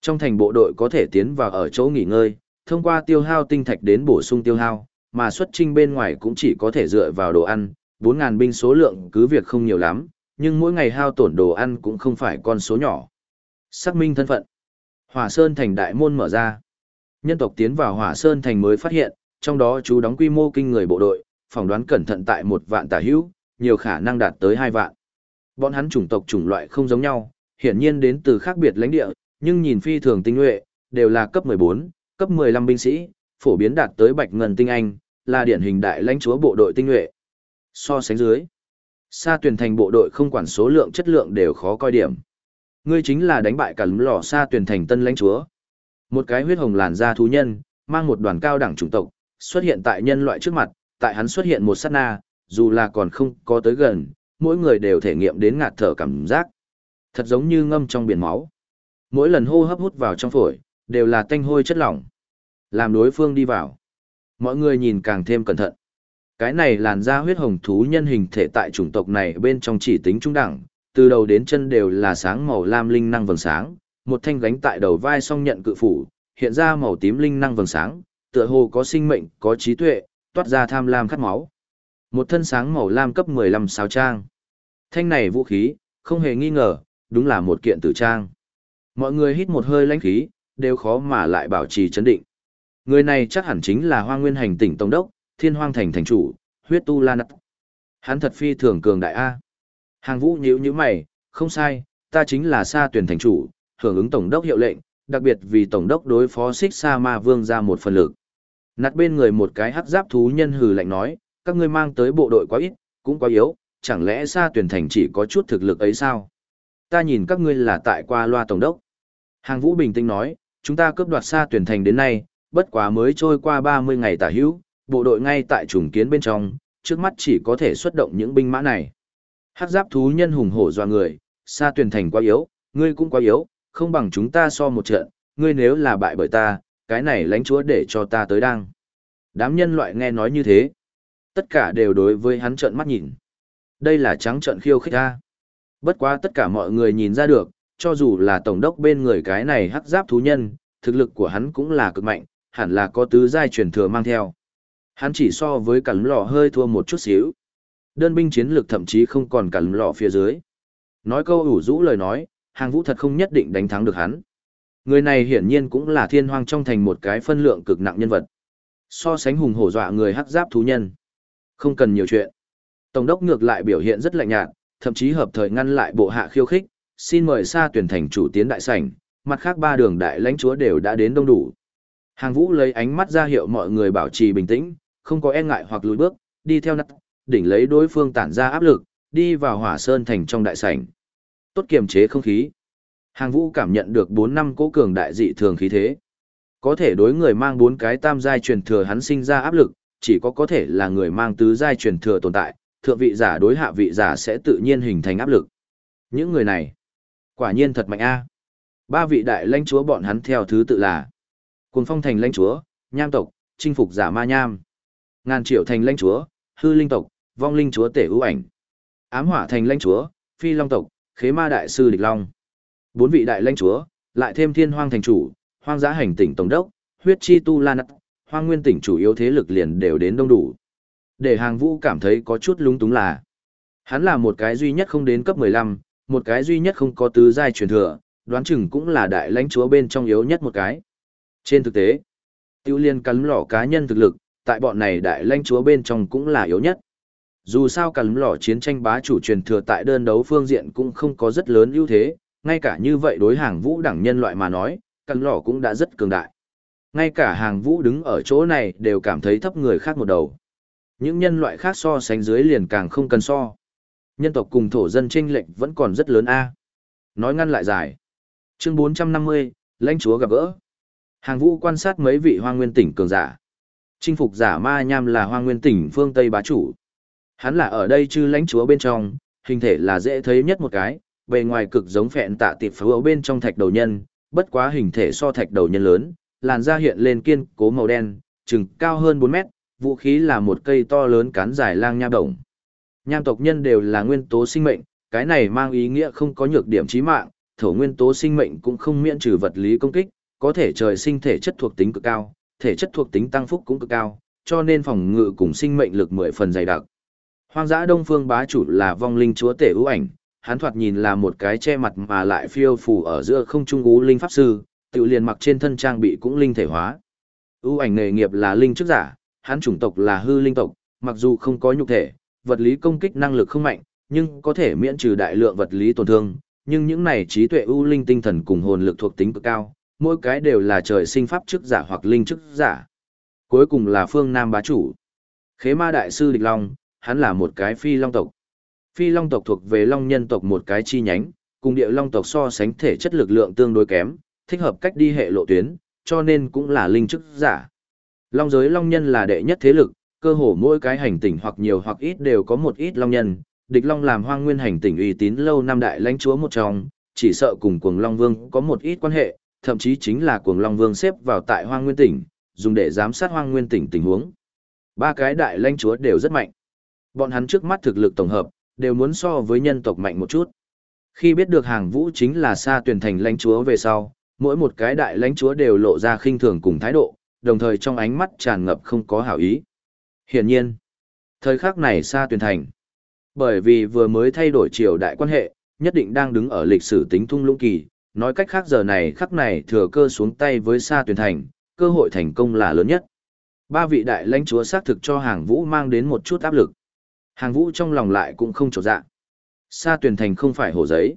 Trong thành bộ đội có thể tiến vào ở chỗ nghỉ ngơi, thông qua tiêu hao tinh thạch đến bổ sung tiêu hao, mà xuất trinh bên ngoài cũng chỉ có thể dựa vào đồ ăn, 4.000 binh số lượng cứ việc không nhiều lắm, nhưng mỗi ngày hao tổn đồ ăn cũng không phải con số nhỏ. Xác minh thân phận. Hỏa Sơn thành đại môn mở ra. Nhân tộc tiến vào Hỏa Sơn thành mới phát hiện, trong đó chú đóng quy mô kinh người bộ đội, phỏng đoán cẩn thận tại một vạn tả hữu, nhiều khả năng đạt tới hai vạn. Bọn hắn chủng tộc chủng loại không giống nhau, hiển nhiên đến từ khác biệt lãnh địa, nhưng nhìn phi thường tinh nhuệ, đều là cấp 14, cấp 15 binh sĩ, phổ biến đạt tới bạch ngân tinh anh, là điển hình đại lãnh chúa bộ đội tinh nhuệ. So sánh dưới, Sa tuyển thành bộ đội không quản số lượng chất lượng đều khó coi điểm. Ngươi chính là đánh bại cả lò sa tuyển thành tân lãnh chúa. Một cái huyết hồng làn da thú nhân, mang một đoàn cao đẳng chủng tộc, xuất hiện tại nhân loại trước mặt, tại hắn xuất hiện một sát na, dù là còn không có tới gần, mỗi người đều thể nghiệm đến ngạt thở cảm giác. Thật giống như ngâm trong biển máu. Mỗi lần hô hấp hút vào trong phổi, đều là tanh hôi chất lỏng. Làm đối phương đi vào. Mọi người nhìn càng thêm cẩn thận. Cái này làn da huyết hồng thú nhân hình thể tại chủng tộc này bên trong chỉ tính trung đẳng, từ đầu đến chân đều là sáng màu lam linh năng vầng sáng, một thanh gánh tại đầu vai song nhận cự phủ, hiện ra màu tím linh năng vầng sáng, tựa hồ có sinh mệnh, có trí tuệ, toát ra tham lam khát máu. Một thân sáng màu lam cấp 15 sao trang. Thanh này vũ khí, không hề nghi ngờ, đúng là một kiện tử trang. Mọi người hít một hơi lãnh khí, đều khó mà lại bảo trì chấn định. Người này chắc hẳn chính là Hoa Nguyên Hành tỉnh Tổng đốc, Thiên Hoang Thành thành chủ, huyết tu la nặc. Hắn thật phi thường cường đại A. Hàng vũ nhíu nhíu mày, không sai, ta chính là sa tuyển thành chủ, hưởng ứng Tổng đốc hiệu lệnh, đặc biệt vì Tổng đốc đối phó xích sa ma vương ra một phần lực. Nặt bên người một cái hắc giáp thú nhân hừ lạnh nói, các ngươi mang tới bộ đội quá ít, cũng quá yếu, chẳng lẽ sa tuyển thành chỉ có chút thực lực ấy sao? Ta nhìn các ngươi là tại qua loa Tổng đốc. Hàng vũ bình tĩnh nói, chúng ta cướp đoạt sa tuyển thành đến nay, bất quá mới trôi qua 30 ngày tả hữu, bộ đội ngay tại trùng kiến bên trong, trước mắt chỉ có thể xuất động những binh mã này. Hắc giáp thú nhân hùng hổ doa người, xa tuyển thành quá yếu, ngươi cũng quá yếu, không bằng chúng ta so một trận, ngươi nếu là bại bởi ta, cái này lãnh chúa để cho ta tới đang. Đám nhân loại nghe nói như thế. Tất cả đều đối với hắn trợn mắt nhìn. Đây là trắng trợn khiêu khích ta. Bất quá tất cả mọi người nhìn ra được, cho dù là tổng đốc bên người cái này hắc giáp thú nhân, thực lực của hắn cũng là cực mạnh, hẳn là có tứ giai truyền thừa mang theo. Hắn chỉ so với cả lò hơi thua một chút xíu. Đơn binh chiến lược thậm chí không còn cả lò phía dưới. Nói câu ủ rũ lời nói, hàng vũ thật không nhất định đánh thắng được hắn. Người này hiển nhiên cũng là thiên hoang trong thành một cái phân lượng cực nặng nhân vật. So sánh hùng hổ dọa người hắc giáp thú nhân. Không cần nhiều chuyện. Tổng đốc ngược lại biểu hiện rất lạnh nhạt, thậm chí hợp thời ngăn lại bộ hạ khiêu khích, xin mời xa tuyển thành chủ tiến đại sảnh, mặt khác ba đường đại lãnh chúa đều đã đến đông đủ. Hàng vũ lấy ánh mắt ra hiệu mọi người bảo trì bình tĩnh, không có e ngại hoặc lùi bước, đi theo nắt, đỉnh lấy đối phương tản ra áp lực, đi vào hỏa sơn thành trong đại sảnh. Tốt kiềm chế không khí. Hàng vũ cảm nhận được 4 năm cố cường đại dị thường khí thế. Có thể đối người mang bốn cái tam giai truyền thừa hắn sinh ra áp lực, chỉ có có thể là người mang tứ giai truyền thừa tồn tại, thượng vị giả đối hạ vị giả sẽ tự nhiên hình thành áp lực. Những người này, quả nhiên thật mạnh a. Ba vị đại lãnh chúa bọn hắn theo thứ tự là Cuồng Phong thành lãnh chúa, Nham tộc, chinh phục giả ma nham. Ngàn triệu thành lãnh chúa, hư linh tộc, vong linh chúa tể ưu ảnh. Ám hỏa thành lãnh chúa, phi long tộc, khế ma đại sư địch long. Bốn vị đại lãnh chúa, lại thêm thiên hoang thành chủ, hoang giã hành tỉnh tổng đốc, huyết chi tu lan hoang nguyên tỉnh chủ yếu thế lực liền đều đến đông đủ. Để hàng vũ cảm thấy có chút lúng túng là. Hắn là một cái duy nhất không đến cấp 15, một cái duy nhất không có tứ giai truyền thừa, đoán chừng cũng là đại lãnh chúa bên trong yếu nhất một cái. Trên thực tế, tiêu liên cắn lỏ cá nhân thực lực, tại bọn này đại lãnh chúa bên trong cũng là yếu nhất. Dù sao cả lỏ chiến tranh bá chủ truyền thừa tại đơn đấu phương diện cũng không có rất lớn ưu thế, ngay cả như vậy đối hàng vũ đẳng nhân loại mà nói, cả lỏ cũng đã rất cường đại. Ngay cả hàng vũ đứng ở chỗ này đều cảm thấy thấp người khác một đầu. Những nhân loại khác so sánh dưới liền càng không cần so. Nhân tộc cùng thổ dân tranh lệnh vẫn còn rất lớn a. Nói ngăn lại dài. Chương 450, lãnh chúa gặp gỡ. Hàng vũ quan sát mấy vị hoa nguyên tỉnh cường giả. Chinh phục giả ma nham là hoa nguyên tỉnh phương Tây bá chủ. Hắn là ở đây chư lãnh chúa bên trong, hình thể là dễ thấy nhất một cái, bề ngoài cực giống phẹn tạ tiệp phú bên trong thạch đầu nhân, bất quá hình thể so thạch đầu nhân lớn, làn da hiện lên kiên cố màu đen, chừng cao hơn 4 mét, vũ khí là một cây to lớn cán dài lang nha đồng. Nham tộc nhân đều là nguyên tố sinh mệnh, cái này mang ý nghĩa không có nhược điểm chí mạng, thổ nguyên tố sinh mệnh cũng không miễn trừ vật lý công kích, có thể trời sinh thể chất thuộc tính cực cao, thể chất thuộc tính tăng phúc cũng cực cao, cho nên phòng ngự cùng sinh mệnh lực mười phần dày đặc. Hoang dã Đông Phương bá chủ là vong linh chúa tể ưu ảnh, hắn thoạt nhìn là một cái che mặt mà lại phiêu phù ở giữa không trung ú linh pháp sư, tự liền mặc trên thân trang bị cũng linh thể hóa. Ưu ảnh nghề nghiệp là linh chức giả, hắn chủng tộc là hư linh tộc, mặc dù không có nhục thể, vật lý công kích năng lực không mạnh, nhưng có thể miễn trừ đại lượng vật lý tổn thương, nhưng những này trí tuệ ưu linh tinh thần cùng hồn lực thuộc tính cực cao, mỗi cái đều là trời sinh pháp chức giả hoặc linh chức giả. Cuối cùng là phương Nam bá chủ. Khế ma đại sư Địch Long, hắn là một cái phi long tộc. Phi long tộc thuộc về long nhân tộc một cái chi nhánh, cùng địa long tộc so sánh thể chất lực lượng tương đối kém, thích hợp cách đi hệ lộ tuyến, cho nên cũng là linh chức giả. Long giới long nhân là đệ nhất thế lực, cơ hồ mỗi cái hành tinh hoặc nhiều hoặc ít đều có một ít long nhân, địch long làm hoang nguyên hành tinh uy tín lâu năm đại lãnh chúa một trong, chỉ sợ cùng cuồng long vương có một ít quan hệ, thậm chí chính là cuồng long vương xếp vào tại hoang nguyên tỉnh, dùng để giám sát hoang nguyên tỉnh tình huống. Ba cái đại lãnh chúa đều rất mạnh. Bọn hắn trước mắt thực lực tổng hợp, đều muốn so với nhân tộc mạnh một chút. Khi biết được hàng vũ chính là xa tuyển thành lãnh chúa về sau, mỗi một cái đại lãnh chúa đều lộ ra khinh thường cùng thái độ, đồng thời trong ánh mắt tràn ngập không có hảo ý. Hiển nhiên, thời khắc này xa tuyển thành. Bởi vì vừa mới thay đổi triều đại quan hệ, nhất định đang đứng ở lịch sử tính thung lũng kỳ, nói cách khác giờ này khắc này thừa cơ xuống tay với Sa Tuyền thành, cơ hội thành công là lớn nhất. Ba vị đại lãnh chúa xác thực cho hàng vũ mang đến một chút áp lực. Hàng vũ trong lòng lại cũng không trột dạ. Sa Tuyền thành không phải hồ giấy.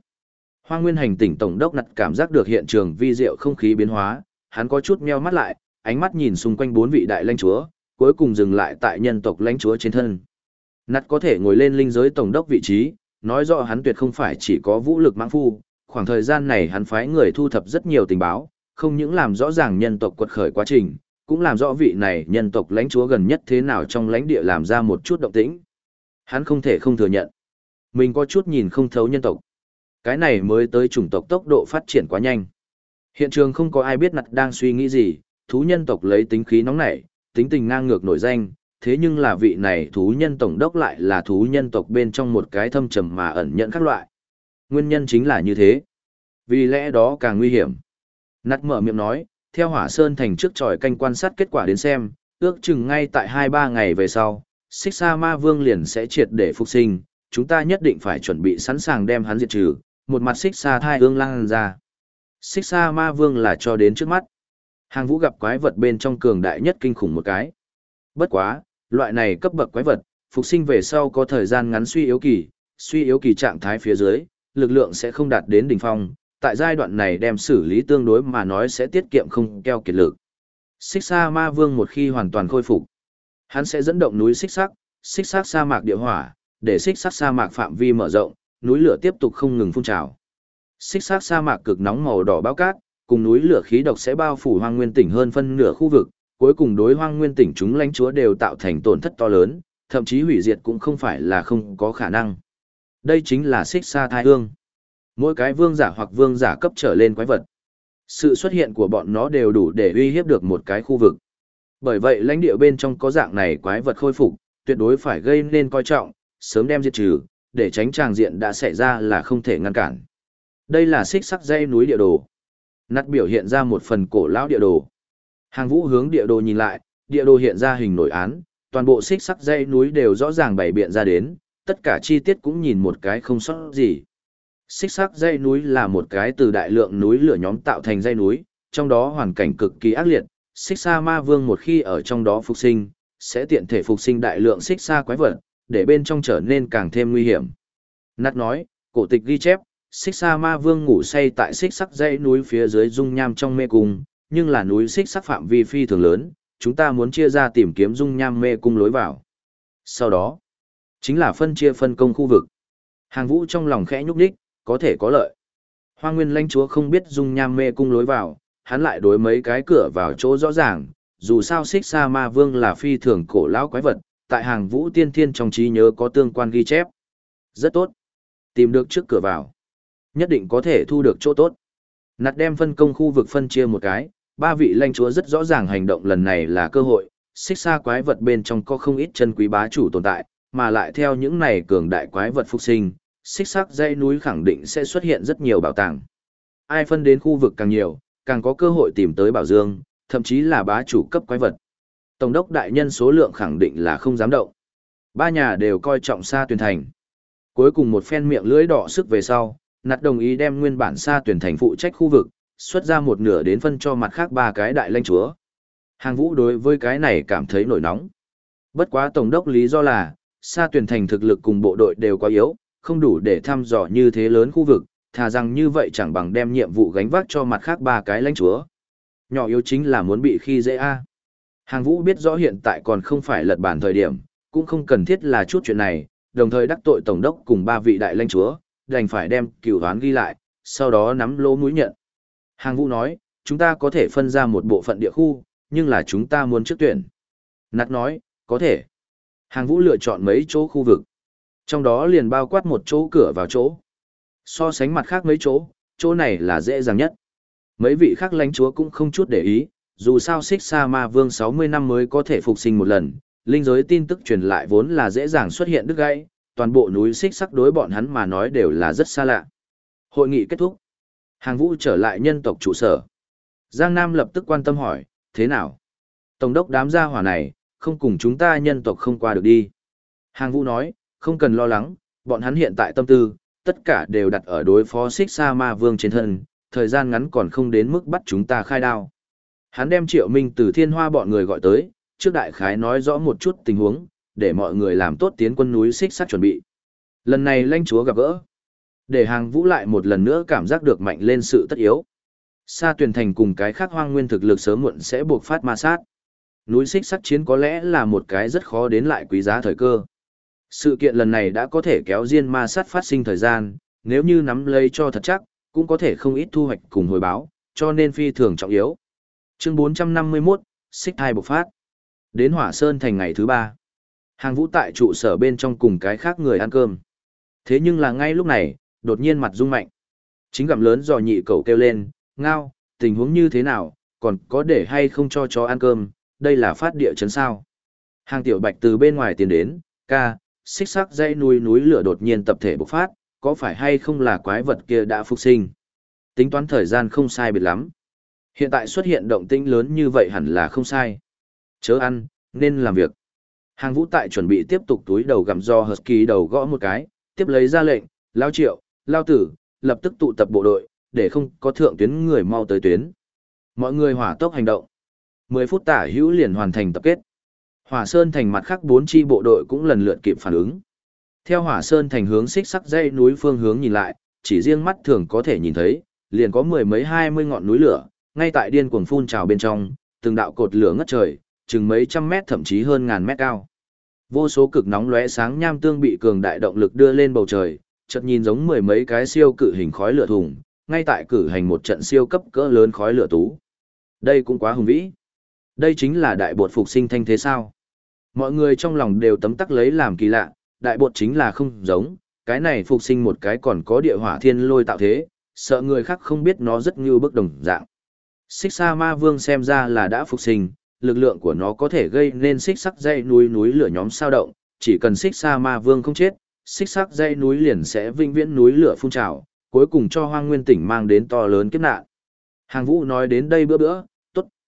Hoa nguyên hành tỉnh tổng đốc nặt cảm giác được hiện trường vi diệu không khí biến hóa, hắn có chút meo mắt lại, ánh mắt nhìn xung quanh bốn vị đại lãnh chúa, cuối cùng dừng lại tại nhân tộc lãnh chúa trên thân. Nặt có thể ngồi lên linh giới tổng đốc vị trí, nói rõ hắn tuyệt không phải chỉ có vũ lực mãng phu, khoảng thời gian này hắn phái người thu thập rất nhiều tình báo, không những làm rõ ràng nhân tộc quật khởi quá trình, cũng làm rõ vị này nhân tộc lãnh chúa gần nhất thế nào trong lãnh địa làm ra một chút động tĩnh. Hắn không thể không thừa nhận. Mình có chút nhìn không thấu nhân tộc. Cái này mới tới chủng tộc tốc độ phát triển quá nhanh. Hiện trường không có ai biết nặt đang suy nghĩ gì, thú nhân tộc lấy tính khí nóng nảy, tính tình ngang ngược nổi danh, thế nhưng là vị này thú nhân tổng đốc lại là thú nhân tộc bên trong một cái thâm trầm mà ẩn nhận các loại. Nguyên nhân chính là như thế. Vì lẽ đó càng nguy hiểm. Nặt mở miệng nói, theo hỏa sơn thành trước tròi canh quan sát kết quả đến xem, ước chừng ngay tại 2-3 ngày về sau, xích sa ma vương liền sẽ triệt để phục sinh, chúng ta nhất định phải chuẩn bị sẵn sàng đem hắn diệt trừ, một mặt xích sa thai ương lang ra. Xích sa ma vương là cho đến trước mắt. Hàng vũ gặp quái vật bên trong cường đại nhất kinh khủng một cái. Bất quá, loại này cấp bậc quái vật, phục sinh về sau có thời gian ngắn suy yếu kỳ, suy yếu kỳ trạng thái phía dưới, lực lượng sẽ không đạt đến đỉnh phong, tại giai đoạn này đem xử lý tương đối mà nói sẽ tiết kiệm không keo kiệt lực. Xích Sa Ma Vương một khi hoàn toàn khôi phục, hắn sẽ dẫn động núi xích sắc, xích sắc sa mạc địa hỏa, để xích sắc sa mạc phạm vi mở rộng, núi lửa tiếp tục không ngừng phun trào. Xích sắc sa mạc cực nóng màu đỏ bao cát, cùng núi lửa khí độc sẽ bao phủ hoang nguyên tỉnh hơn phân nửa khu vực, cuối cùng đối hoang nguyên tỉnh chúng lãnh chúa đều tạo thành tổn thất to lớn, thậm chí hủy diệt cũng không phải là không có khả năng. Đây chính là xích sa thai hương. Mỗi cái vương giả hoặc vương giả cấp trở lên quái vật. Sự xuất hiện của bọn nó đều đủ để uy hiếp được một cái khu vực. Bởi vậy lãnh địa bên trong có dạng này quái vật khôi phục, tuyệt đối phải gây nên coi trọng, sớm đem diệt trừ, để tránh tràng diện đã xảy ra là không thể ngăn cản. Đây là xích sắc dây núi địa đồ. Nát biểu hiện ra một phần cổ lão địa đồ. Hàng vũ hướng địa đồ nhìn lại, địa đồ hiện ra hình nổi án, toàn bộ xích sắc dây núi đều rõ ràng bày biện ra đến, tất cả chi tiết cũng nhìn một cái không sót gì. Xích sắc dây núi là một cái từ đại lượng núi lửa nhóm tạo thành dây núi, trong đó hoàn cảnh cực kỳ ác liệt, xích sa ma vương một khi ở trong đó phục sinh, sẽ tiện thể phục sinh đại lượng xích sa quái vật, để bên trong trở nên càng thêm nguy hiểm. Nát nói, cổ tịch ghi chép, xích sa ma vương ngủ say tại xích sắc dãy núi phía dưới dung nham trong mê cung, nhưng là núi xích sắc phạm vi phi thường lớn, chúng ta muốn chia ra tìm kiếm dung nham mê cung lối vào. Sau đó, chính là phân chia phân công khu vực. Hàng vũ trong lòng khẽ nhúc đích, có thể có lợi. Hoa nguyên lãnh chúa không biết dung nham mê cung lối vào, hắn lại đối mấy cái cửa vào chỗ rõ ràng, dù sao xích sa ma vương là phi thường cổ lão quái vật, tại hàng vũ tiên thiên trong trí nhớ có tương quan ghi chép. Rất tốt. Tìm được trước cửa vào. Nhất định có thể thu được chỗ tốt. Nặt đem phân công khu vực phân chia một cái, ba vị lãnh chúa rất rõ ràng hành động lần này là cơ hội, xích xa quái vật bên trong có không ít chân quý bá chủ tồn tại, mà lại theo những này cường đại quái vật phục sinh, xích sắc dãy núi khẳng định sẽ xuất hiện rất nhiều bảo tàng. Ai phân đến khu vực càng nhiều, càng có cơ hội tìm tới bảo dương, thậm chí là bá chủ cấp quái vật. Tổng đốc đại nhân số lượng khẳng định là không dám động. Ba nhà đều coi trọng xa tuyển thành. Cuối cùng một phen miệng lưỡi đỏ sức về sau, nặt đồng ý đem nguyên bản xa tuyển thành phụ trách khu vực, xuất ra một nửa đến phân cho mặt khác ba cái đại lãnh chúa. Hàng vũ đối với cái này cảm thấy nổi nóng. Bất quá tổng đốc lý do là, xa tuyển thành thực lực cùng bộ đội đều quá yếu, không đủ để thăm dò như thế lớn khu vực, thà rằng như vậy chẳng bằng đem nhiệm vụ gánh vác cho mặt khác ba cái lãnh chúa, Nhỏ yếu chính là muốn bị khi dễ a. Hàng vũ biết rõ hiện tại còn không phải lật bản thời điểm, cũng không cần thiết là chút chuyện này, đồng thời đắc tội tổng đốc cùng ba vị đại lãnh chúa, đành phải đem cửu đoán ghi lại, sau đó nắm lỗ mũi nhận. Hàng vũ nói, chúng ta có thể phân ra một bộ phận địa khu, nhưng là chúng ta muốn trước tuyển. Nạt nói, có thể. Hàng vũ lựa chọn mấy chỗ khu vực. Trong đó liền bao quát một chỗ cửa vào chỗ. So sánh mặt khác mấy chỗ, chỗ này là dễ dàng nhất. Mấy vị khác lãnh chúa cũng không chút để ý, dù sao xích sa ma vương 60 năm mới có thể phục sinh một lần, linh giới tin tức truyền lại vốn là dễ dàng xuất hiện đứt gãy, toàn bộ núi xích sắc đối bọn hắn mà nói đều là rất xa lạ. Hội nghị kết thúc. Hàng vũ trở lại nhân tộc trụ sở. Giang Nam lập tức quan tâm hỏi, thế nào? Tổng đốc đám gia hỏa này, không cùng chúng ta nhân tộc không qua được đi. Hàng vũ nói, không cần lo lắng, bọn hắn hiện tại tâm tư, tất cả đều đặt ở đối phó xích sa ma vương trên thân, thời gian ngắn còn không đến mức bắt chúng ta khai đao. Hắn đem triệu minh từ thiên hoa bọn người gọi tới, trước đại khái nói rõ một chút tình huống, để mọi người làm tốt tiến quân núi xích sắt chuẩn bị. Lần này lãnh chúa gặp gỡ, để hàng vũ lại một lần nữa cảm giác được mạnh lên sự tất yếu. Sa tuyển thành cùng cái khác hoang nguyên thực lực sớm muộn sẽ buộc phát ma sát. Núi xích sắt chiến có lẽ là một cái rất khó đến lại quý giá thời cơ. Sự kiện lần này đã có thể kéo riêng ma sát phát sinh thời gian, nếu như nắm lấy cho thật chắc, cũng có thể không ít thu hoạch cùng hồi báo, cho nên phi thường trọng yếu. Chương 451, xích hai bộc phát. Đến Hỏa Sơn thành ngày thứ ba. Hàng vũ tại trụ sở bên trong cùng cái khác người ăn cơm. Thế nhưng là ngay lúc này, đột nhiên mặt rung mạnh. Chính gặm lớn dò nhị cầu kêu lên, ngao, tình huống như thế nào, còn có để hay không cho chó ăn cơm, đây là phát địa chấn sao. Hàng tiểu bạch từ bên ngoài tiến đến, ca, xích sắc dây núi núi lửa đột nhiên tập thể bộc phát, có phải hay không là quái vật kia đã phục sinh. Tính toán thời gian không sai biệt lắm. Hiện tại xuất hiện động tĩnh lớn như vậy hẳn là không sai. Chớ ăn, nên làm việc. Hàng vũ tại chuẩn bị tiếp tục túi đầu gặm do Husky đầu gõ một cái, tiếp lấy ra lệnh, lao triệu, lao tử, lập tức tụ tập bộ đội, để không có thượng tuyến người mau tới tuyến. Mọi người hỏa tốc hành động. 10 phút tả hữu liền hoàn thành tập kết. Hỏa Sơn thành mặt khác bốn chi bộ đội cũng lần lượt kịp phản ứng. Theo Hỏa Sơn thành hướng xích sắc dây núi phương hướng nhìn lại, chỉ riêng mắt thường có thể nhìn thấy, liền có mười mấy hai mươi ngọn núi lửa, ngay tại điên cuồng phun trào bên trong, từng đạo cột lửa ngất trời, chừng mấy trăm mét thậm chí hơn ngàn mét cao. Vô số cực nóng lóe sáng nham tương bị cường đại động lực đưa lên bầu trời, chợt nhìn giống mười mấy cái siêu cự hình khói lửa thùng, ngay tại cử hành một trận siêu cấp cỡ lớn khói lửa tú. Đây cũng quá hùng vĩ. Đây chính là đại bột phục sinh thanh thế sao? Mọi người trong lòng đều tấm tắc lấy làm kỳ lạ, đại bột chính là không giống, cái này phục sinh một cái còn có địa hỏa thiên lôi tạo thế, sợ người khác không biết nó rất như bức đồng dạng. Xích sa ma vương xem ra là đã phục sinh, lực lượng của nó có thể gây nên xích sắc dây núi núi lửa nhóm sao động, chỉ cần xích sa ma vương không chết, xích sắc dây núi liền sẽ vinh viễn núi lửa phun trào, cuối cùng cho hoang nguyên tỉnh mang đến to lớn kiếp nạn. Hàng vũ nói đến đây bữa bữa,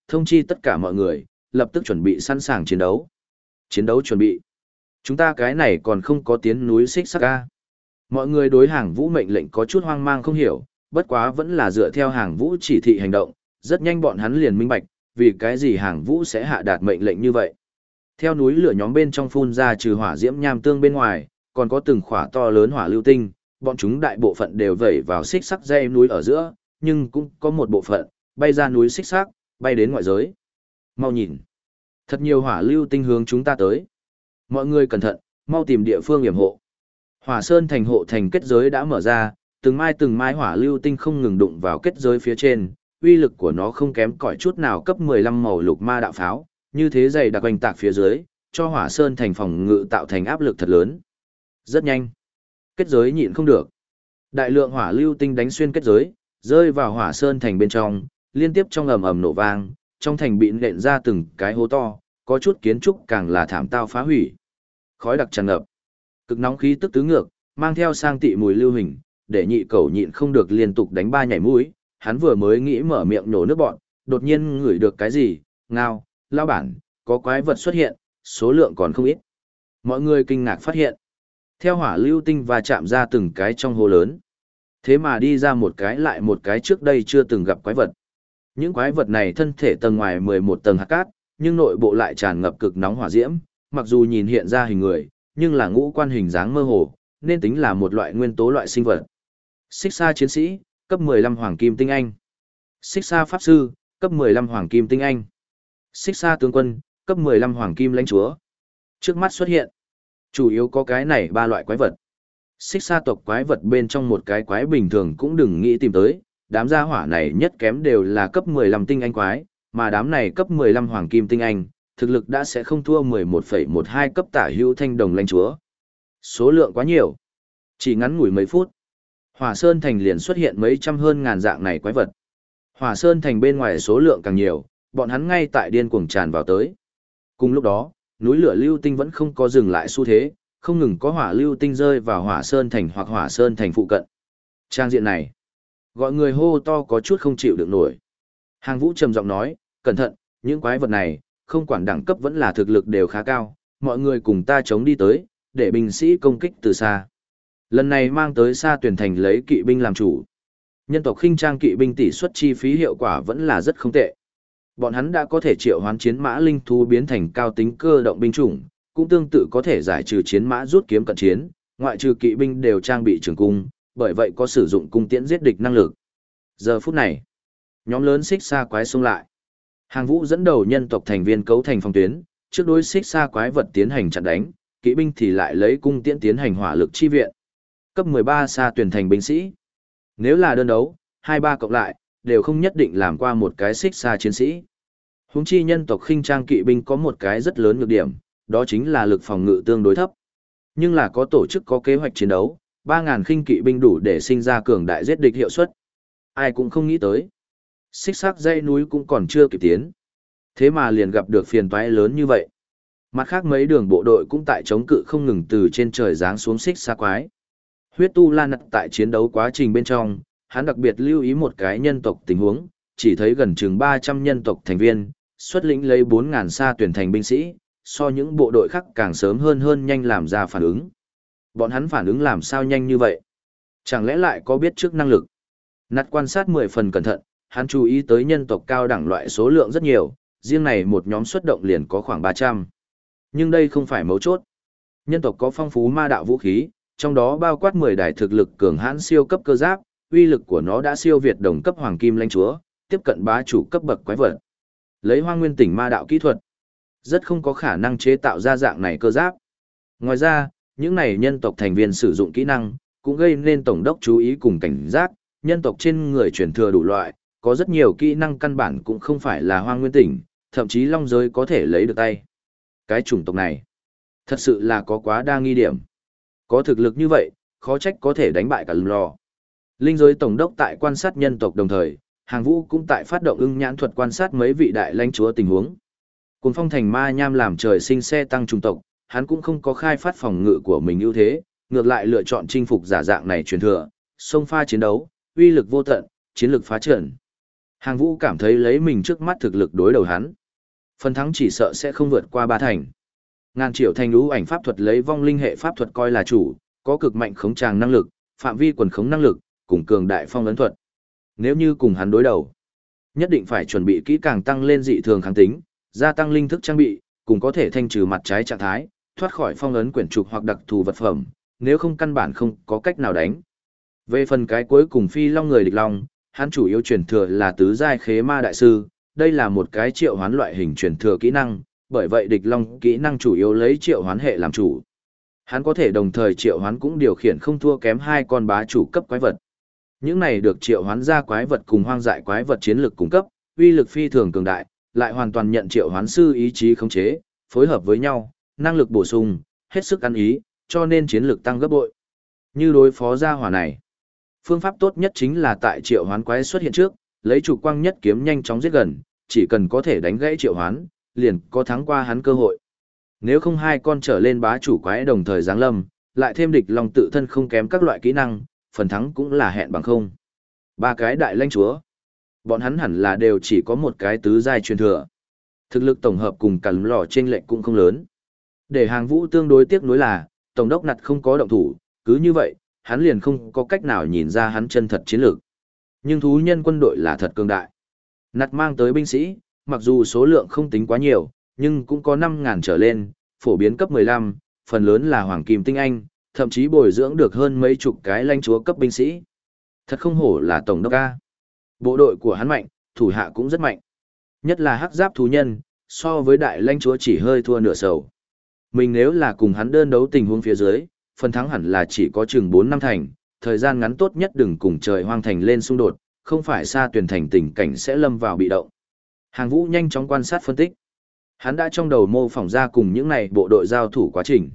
thông chi tất cả mọi người, lập tức chuẩn bị sẵn sàng chiến đấu. Chiến đấu chuẩn bị. Chúng ta cái này còn không có tiến núi xích sắc ca. Mọi người đối hàng vũ mệnh lệnh có chút hoang mang không hiểu, bất quá vẫn là dựa theo hàng vũ chỉ thị hành động, rất nhanh bọn hắn liền minh bạch, vì cái gì hàng vũ sẽ hạ đạt mệnh lệnh như vậy. Theo núi lửa nhóm bên trong phun ra trừ hỏa diễm nham tương bên ngoài, còn có từng khỏa to lớn hỏa lưu tinh, bọn chúng đại bộ phận đều vẩy vào xích sắc dây núi ở giữa, nhưng cũng có một bộ phận bay ra núi xích sắc, bay đến ngoại giới. Mau nhìn, thật nhiều hỏa lưu tinh hướng chúng ta tới. Mọi người cẩn thận, mau tìm địa phương yểm hộ. Hỏa sơn thành hộ thành kết giới đã mở ra, từng mai từng mai hỏa lưu tinh không ngừng đụng vào kết giới phía trên, uy lực của nó không kém cỏi chút nào cấp 15 màu lục ma đạo pháo, như thế dày đặc quanh tạc phía dưới, cho hỏa sơn thành phòng ngự tạo thành áp lực thật lớn. Rất nhanh. Kết giới nhịn không được. Đại lượng hỏa lưu tinh đánh xuyên kết giới, rơi vào hỏa sơn thành bên trong, liên tiếp trong ầm ầm nổ vang, trong thành bị nện ra từng cái hố to, có chút kiến trúc càng là thảm tao phá hủy. Khói đặc tràn ngập. Cực nóng khí tức tứ ngược, mang theo sang tị mùi lưu hình, để nhị cầu nhịn không được liên tục đánh ba nhảy mũi, hắn vừa mới nghĩ mở miệng nổ nước bọn, đột nhiên ngửi được cái gì, ngao, lao bản, có quái vật xuất hiện, số lượng còn không ít. Mọi người kinh ngạc phát hiện. Theo hỏa lưu tinh và chạm ra từng cái trong hồ lớn. Thế mà đi ra một cái lại một cái trước đây chưa từng gặp quái vật. Những quái vật này thân thể tầng ngoài 11 tầng hạt cát, nhưng nội bộ lại tràn ngập cực nóng hỏa diễm, mặc dù nhìn hiện ra hình người, nhưng là ngũ quan hình dáng mơ hồ, nên tính là một loại nguyên tố loại sinh vật. Xích xa chiến sĩ, cấp 15 hoàng kim tinh anh. Xích xa pháp sư, cấp 15 hoàng kim tinh anh. Xích xa tướng quân, cấp 15 hoàng kim lãnh chúa. Trước mắt xuất hiện, chủ yếu có cái này ba loại quái vật. Xích xa tộc quái vật bên trong một cái quái bình thường cũng đừng nghĩ tìm tới, đám gia hỏa này nhất kém đều là cấp 15 tinh anh quái, mà đám này cấp 15 hoàng kim tinh anh, thực lực đã sẽ không thua 11,12 cấp tả hữu thanh đồng lãnh chúa. Số lượng quá nhiều. Chỉ ngắn ngủi mấy phút, Hỏa Sơn Thành liền xuất hiện mấy trăm hơn ngàn dạng này quái vật. Hỏa Sơn Thành bên ngoài số lượng càng nhiều, bọn hắn ngay tại điên cuồng tràn vào tới. Cùng lúc đó, núi lửa lưu tinh vẫn không có dừng lại xu thế, không ngừng có hỏa lưu tinh rơi vào Hỏa Sơn Thành hoặc Hỏa Sơn Thành phụ cận. Trang diện này, gọi người hô to có chút không chịu được nổi. Hàng Vũ trầm giọng nói, cẩn thận, những quái vật này, không quản đẳng cấp vẫn là thực lực đều khá cao, mọi người cùng ta chống đi tới, để binh sĩ công kích từ xa. Lần này mang tới xa tuyển thành lấy kỵ binh làm chủ. Nhân tộc khinh trang kỵ binh tỷ suất chi phí hiệu quả vẫn là rất không tệ. Bọn hắn đã có thể triệu hoán chiến mã linh thú biến thành cao tính cơ động binh chủng, cũng tương tự có thể giải trừ chiến mã rút kiếm cận chiến, ngoại trừ kỵ binh đều trang bị trường cung, bởi vậy có sử dụng cung tiễn giết địch năng lực. Giờ phút này, nhóm lớn xích xa quái xông lại. Hàng vũ dẫn đầu nhân tộc thành viên cấu thành phòng tuyến, trước đối xích xa quái vật tiến hành chặn đánh, kỵ binh thì lại lấy cung tiễn tiến hành hỏa lực chi viện. Cấp 13 xa tuyển thành binh sĩ. Nếu là đơn đấu, hai ba cộng lại, đều không nhất định làm qua một cái xích xa chiến sĩ. Húng chi nhân tộc khinh trang kỵ binh có một cái rất lớn nhược điểm, đó chính là lực phòng ngự tương đối thấp. Nhưng là có tổ chức có kế hoạch chiến đấu, 3.000 khinh kỵ binh đủ để sinh ra cường đại giết địch hiệu suất. Ai cũng không nghĩ tới. Xích xác dây núi cũng còn chưa kịp tiến. Thế mà liền gặp được phiền toái lớn như vậy. Mặt khác mấy đường bộ đội cũng tại chống cự không ngừng từ trên trời giáng xuống xích xa quái. Huyết tu lan nặng tại chiến đấu quá trình bên trong, hắn đặc biệt lưu ý một cái nhân tộc tình huống, chỉ thấy gần chừng 300 nhân tộc thành viên, xuất lĩnh lấy 4.000 xa tuyển thành binh sĩ, so những bộ đội khác càng sớm hơn hơn nhanh làm ra phản ứng. Bọn hắn phản ứng làm sao nhanh như vậy? Chẳng lẽ lại có biết trước năng lực? Nặt quan sát 10 phần cẩn thận, hắn chú ý tới nhân tộc cao đẳng loại số lượng rất nhiều, riêng này một nhóm xuất động liền có khoảng 300. Nhưng đây không phải mấu chốt. Nhân tộc có phong phú ma đạo vũ khí, trong đó bao quát 10 đài thực lực cường hãn siêu cấp cơ giáp, uy lực của nó đã siêu việt đồng cấp hoàng kim lãnh chúa, tiếp cận bá chủ cấp bậc quái vật. Lấy hoang nguyên tỉnh ma đạo kỹ thuật, rất không có khả năng chế tạo ra dạng này cơ giáp. Ngoài ra, những này nhân tộc thành viên sử dụng kỹ năng, cũng gây nên tổng đốc chú ý cùng cảnh giác, nhân tộc trên người truyền thừa đủ loại, có rất nhiều kỹ năng căn bản cũng không phải là hoang nguyên tỉnh, thậm chí long giới có thể lấy được tay. Cái chủng tộc này, thật sự là có quá đa nghi điểm. Có thực lực như vậy, khó trách có thể đánh bại cả lò. Linh giới tổng đốc tại quan sát nhân tộc đồng thời, hàng vũ cũng tại phát động ưng nhãn thuật quan sát mấy vị đại lãnh chúa tình huống. Cùng phong thành ma nham làm trời sinh xe tăng trung tộc, hắn cũng không có khai phát phòng ngự của mình ưu thế, ngược lại lựa chọn chinh phục giả dạng này truyền thừa, sông pha chiến đấu, uy lực vô tận, chiến lực phá trận. Hàng vũ cảm thấy lấy mình trước mắt thực lực đối đầu hắn. Phần thắng chỉ sợ sẽ không vượt qua ba thành. Ngàn triệu thành lũ ảnh pháp thuật lấy vong linh hệ pháp thuật coi là chủ, có cực mạnh khống tràng năng lực, phạm vi quần khống năng lực, cùng cường đại phong ấn thuật. Nếu như cùng hắn đối đầu, nhất định phải chuẩn bị kỹ càng tăng lên dị thường kháng tính, gia tăng linh thức trang bị, cùng có thể thanh trừ mặt trái trạng thái, thoát khỏi phong ấn quyển trục hoặc đặc thù vật phẩm, nếu không căn bản không có cách nào đánh. Về phần cái cuối cùng phi long người địch long, hắn chủ yếu truyền thừa là tứ giai khế ma đại sư, đây là một cái triệu hoán loại hình truyền thừa kỹ năng, bởi vậy địch long kỹ năng chủ yếu lấy triệu hoán hệ làm chủ. Hắn có thể đồng thời triệu hoán cũng điều khiển không thua kém hai con bá chủ cấp quái vật. Những này được triệu hoán ra quái vật cùng hoang dại quái vật chiến lực cung cấp, uy lực phi thường cường đại, lại hoàn toàn nhận triệu hoán sư ý chí khống chế, phối hợp với nhau, năng lực bổ sung, hết sức ăn ý, cho nên chiến lực tăng gấp bội. Như đối phó gia hỏa này, phương pháp tốt nhất chính là tại triệu hoán quái xuất hiện trước, lấy chủ quang nhất kiếm nhanh chóng giết gần, chỉ cần có thể đánh gãy triệu hoán, liền có thắng qua hắn cơ hội. Nếu không hai con trở lên bá chủ quái đồng thời giáng lâm, lại thêm địch long tự thân không kém các loại kỹ năng, phần thắng cũng là hẹn bằng không. Ba cái đại lãnh chúa, bọn hắn hẳn là đều chỉ có một cái tứ giai truyền thừa. Thực lực tổng hợp cùng cắn lò trên lệnh cũng không lớn. Để hàng vũ tương đối tiếc nuối là, tổng đốc nặt không có động thủ, cứ như vậy, hắn liền không có cách nào nhìn ra hắn chân thật chiến lược. Nhưng thú nhân quân đội là thật cường đại. Nặt mang tới binh sĩ, mặc dù số lượng không tính quá nhiều, nhưng cũng có 5.000 trở lên, phổ biến cấp 15, phần lớn là hoàng kim tinh anh, thậm chí bồi dưỡng được hơn mấy chục cái lãnh chúa cấp binh sĩ. Thật không hổ là tổng đốc A. Bộ đội của hắn mạnh, thủ hạ cũng rất mạnh. Nhất là hắc giáp thú nhân, so với đại lãnh chúa chỉ hơi thua nửa sầu. Mình nếu là cùng hắn đơn đấu tình huống phía dưới, phần thắng hẳn là chỉ có chừng 4 năm thành, thời gian ngắn tốt nhất đừng cùng trời hoang thành lên xung đột, không phải xa tuyển thành tình cảnh sẽ lâm vào bị động. Hàng vũ nhanh chóng quan sát phân tích. Hắn đã trong đầu mô phỏng ra cùng những này bộ đội giao thủ quá trình.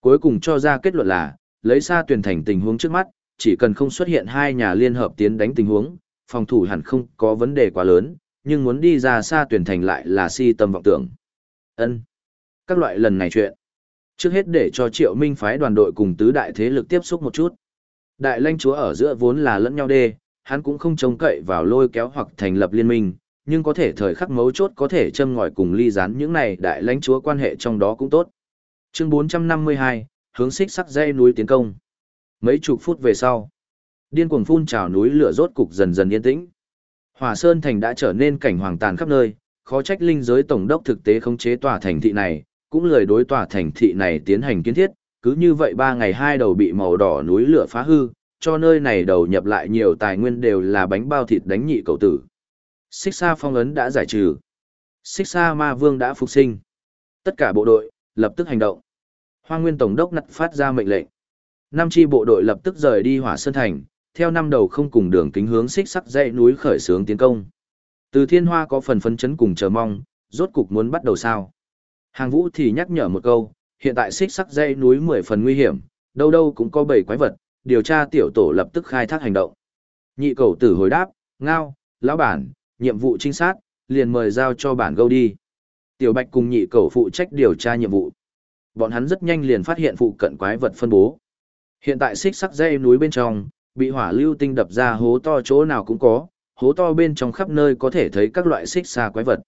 Cuối cùng cho ra kết luận là, lấy xa tuyển thành tình huống trước mắt, chỉ cần không xuất hiện hai nhà liên hợp tiến đánh tình huống, phòng thủ hẳn không có vấn đề quá lớn, nhưng muốn đi ra xa tuyển thành lại là si tâm vọng tưởng. Ân, các loại lần này chuyện. Trước hết để cho Triệu Minh phái đoàn đội cùng tứ đại thế lực tiếp xúc một chút. Đại lãnh chúa ở giữa vốn là lẫn nhau đê, hắn cũng không trông cậy vào lôi kéo hoặc thành lập liên minh, nhưng có thể thời khắc mấu chốt có thể châm ngòi cùng ly gián những này đại lãnh chúa quan hệ trong đó cũng tốt. Chương 452, hướng xích sắc dây núi tiến công. Mấy chục phút về sau, điên cuồng phun trào núi lửa rốt cục dần dần yên tĩnh. Hỏa Sơn thành đã trở nên cảnh hoàng tàn khắp nơi, khó trách linh giới tổng đốc thực tế khống chế tòa thành thị này, cũng lời đối tòa thành thị này tiến hành kiến thiết, cứ như vậy ba ngày hai đầu bị màu đỏ núi lửa phá hư, cho nơi này đầu nhập lại nhiều tài nguyên đều là bánh bao thịt đánh nhị cầu tử. Xích Sa phong ấn đã giải trừ. Xích Sa ma vương đã phục sinh. Tất cả bộ đội, lập tức hành động. Hoa Nguyên Tổng đốc nặt phát ra mệnh lệnh. Năm chi bộ đội lập tức rời đi Hỏa Sơn Thành, theo năm đầu không cùng đường kính hướng xích sắc dãy núi khởi xướng tiến công. Từ Thiên Hoa có phần phấn chấn cùng chờ mong, rốt cục muốn bắt đầu sao. Hàng Vũ thì nhắc nhở một câu, hiện tại xích sắc dây núi mười phần nguy hiểm, đâu đâu cũng có bảy quái vật, điều tra tiểu tổ lập tức khai thác hành động. Nhị cầu tử hồi đáp, ngao, lão bản, nhiệm vụ trinh sát, liền mời giao cho bản gâu đi. Tiểu Bạch cùng nhị cầu phụ trách điều tra nhiệm vụ. Bọn hắn rất nhanh liền phát hiện phụ cận quái vật phân bố. Hiện tại xích sắc dây núi bên trong, bị hỏa lưu tinh đập ra hố to chỗ nào cũng có, hố to bên trong khắp nơi có thể thấy các loại xích xa quái vật.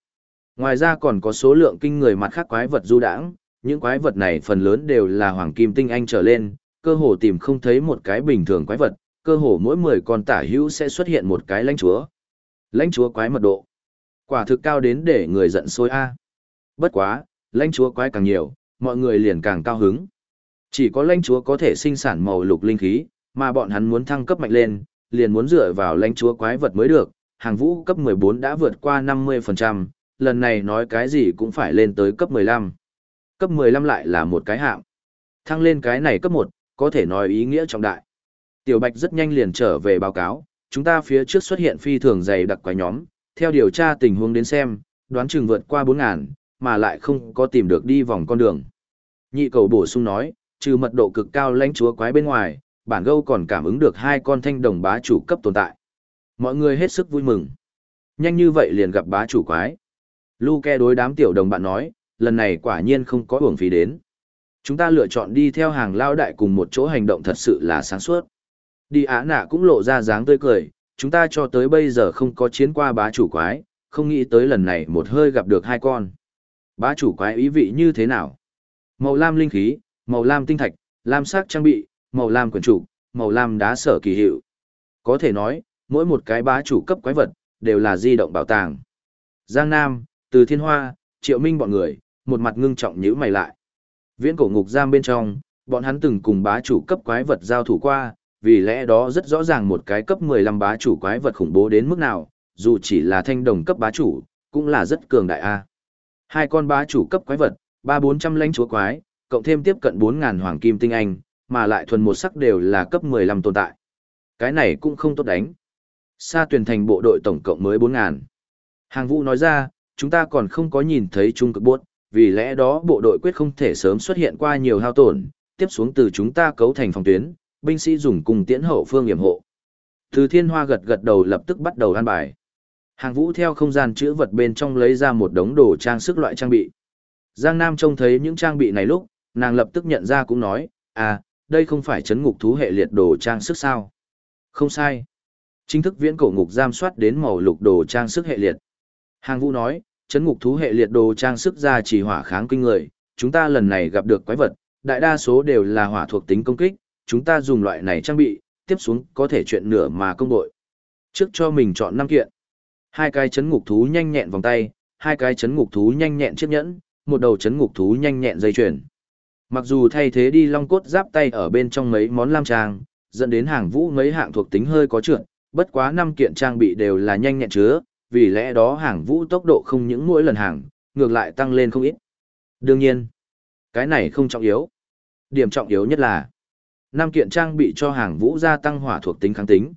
Ngoài ra còn có số lượng kinh người mặt khác quái vật du đãng, những quái vật này phần lớn đều là hoàng kim tinh anh trở lên, cơ hồ tìm không thấy một cái bình thường quái vật, cơ hồ mỗi 10 con tả hữu sẽ xuất hiện một cái lãnh chúa. Lãnh chúa quái mật độ. Quả thực cao đến để người giận sôi a. Bất quá, lãnh chúa quái càng nhiều, mọi người liền càng cao hứng. Chỉ có lãnh chúa có thể sinh sản màu lục linh khí, mà bọn hắn muốn thăng cấp mạnh lên, liền muốn dựa vào lãnh chúa quái vật mới được. Hàng vũ cấp 14 đã vượt qua 50%, lần này nói cái gì cũng phải lên tới cấp 15. Cấp 15 lại là một cái hạng. Thăng lên cái này cấp 1, có thể nói ý nghĩa trọng đại. Tiểu Bạch rất nhanh liền trở về báo cáo, chúng ta phía trước xuất hiện phi thường dày đặc quái nhóm, theo điều tra tình huống đến xem, đoán chừng vượt qua 4.000, mà lại không có tìm được đi vòng con đường. Nhị cầu bổ sung nói, trừ mật độ cực cao lãnh chúa quái bên ngoài, bản gâu còn cảm ứng được hai con thanh đồng bá chủ cấp tồn tại. Mọi người hết sức vui mừng. Nhanh như vậy liền gặp bá chủ quái. Luke đối đám tiểu đồng bạn nói, lần này quả nhiên không có uổng phí đến. Chúng ta lựa chọn đi theo hàng lao đại cùng một chỗ hành động thật sự là sáng suốt. Đi á nạ cũng lộ ra dáng tươi cười, chúng ta cho tới bây giờ không có chiến qua bá chủ quái, không nghĩ tới lần này một hơi gặp được hai con. Bá chủ quái ý vị như thế nào? Màu lam linh khí, màu lam tinh thạch, lam sắc trang bị, màu lam quyển trụ, màu lam đá sở kỳ hiệu. Có thể nói, mỗi một cái bá chủ cấp quái vật, đều là di động bảo tàng. Giang Nam, từ thiên hoa, triệu minh bọn người, một mặt ngưng trọng nhíu mày lại. Viễn cổ ngục giam bên trong, bọn hắn từng cùng bá chủ cấp quái vật giao thủ qua, vì lẽ đó rất rõ ràng một cái cấp 15 bá chủ quái vật khủng bố đến mức nào, dù chỉ là thanh đồng cấp bá chủ, cũng là rất cường đại a. Hai con bá chủ cấp quái vật, ba bốn trăm lãnh chúa quái, cộng thêm tiếp cận 4000 hoàng kim tinh anh, mà lại thuần một sắc đều là cấp 15 tồn tại. Cái này cũng không tốt đánh. Sa tuyển thành bộ đội tổng cộng mới 4000. Hàng Vũ nói ra, chúng ta còn không có nhìn thấy trung cực bốt, vì lẽ đó bộ đội quyết không thể sớm xuất hiện qua nhiều hao tổn, tiếp xuống từ chúng ta cấu thành phòng tuyến, binh sĩ dùng cùng tiễn hậu phương yểm hộ. Từ thiên hoa gật gật đầu lập tức bắt đầu an bài. Hàng vũ theo không gian chữ vật bên trong lấy ra một đống đồ trang sức loại trang bị. Giang Nam trông thấy những trang bị này lúc, nàng lập tức nhận ra cũng nói, à, đây không phải chấn ngục thú hệ liệt đồ trang sức sao. Không sai. Chính thức viễn cổ ngục giam soát đến màu lục đồ trang sức hệ liệt. Hàng vũ nói, chấn ngục thú hệ liệt đồ trang sức ra chỉ hỏa kháng kinh người, chúng ta lần này gặp được quái vật, đại đa số đều là hỏa thuộc tính công kích, chúng ta dùng loại này trang bị, tiếp xuống có thể chuyện nửa mà công đội. Trước cho mình chọn năm kiện. Hai cái chấn ngục thú nhanh nhẹn vòng tay, hai cái chấn ngục thú nhanh nhẹn chiếc nhẫn, một đầu chấn ngục thú nhanh nhẹn dây chuyền. Mặc dù thay thế đi long cốt giáp tay ở bên trong mấy món lam trang, dẫn đến hàng vũ mấy hạng thuộc tính hơi có trượt, bất quá năm kiện trang bị đều là nhanh nhẹn chứa, vì lẽ đó hàng vũ tốc độ không những mỗi lần hàng, ngược lại tăng lên không ít. Đương nhiên, cái này không trọng yếu. Điểm trọng yếu nhất là, năm kiện trang bị cho hàng vũ gia tăng hỏa thuộc tính kháng tính.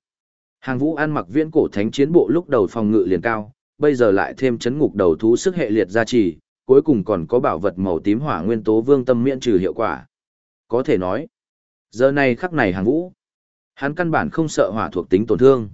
Hàng vũ ăn mặc viễn cổ thánh chiến bộ lúc đầu phòng ngự liền cao, bây giờ lại thêm chấn ngục đầu thú sức hệ liệt gia trì, cuối cùng còn có bảo vật màu tím hỏa nguyên tố vương tâm miễn trừ hiệu quả. Có thể nói, giờ này khắc này hàng vũ, hắn căn bản không sợ hỏa thuộc tính tổn thương.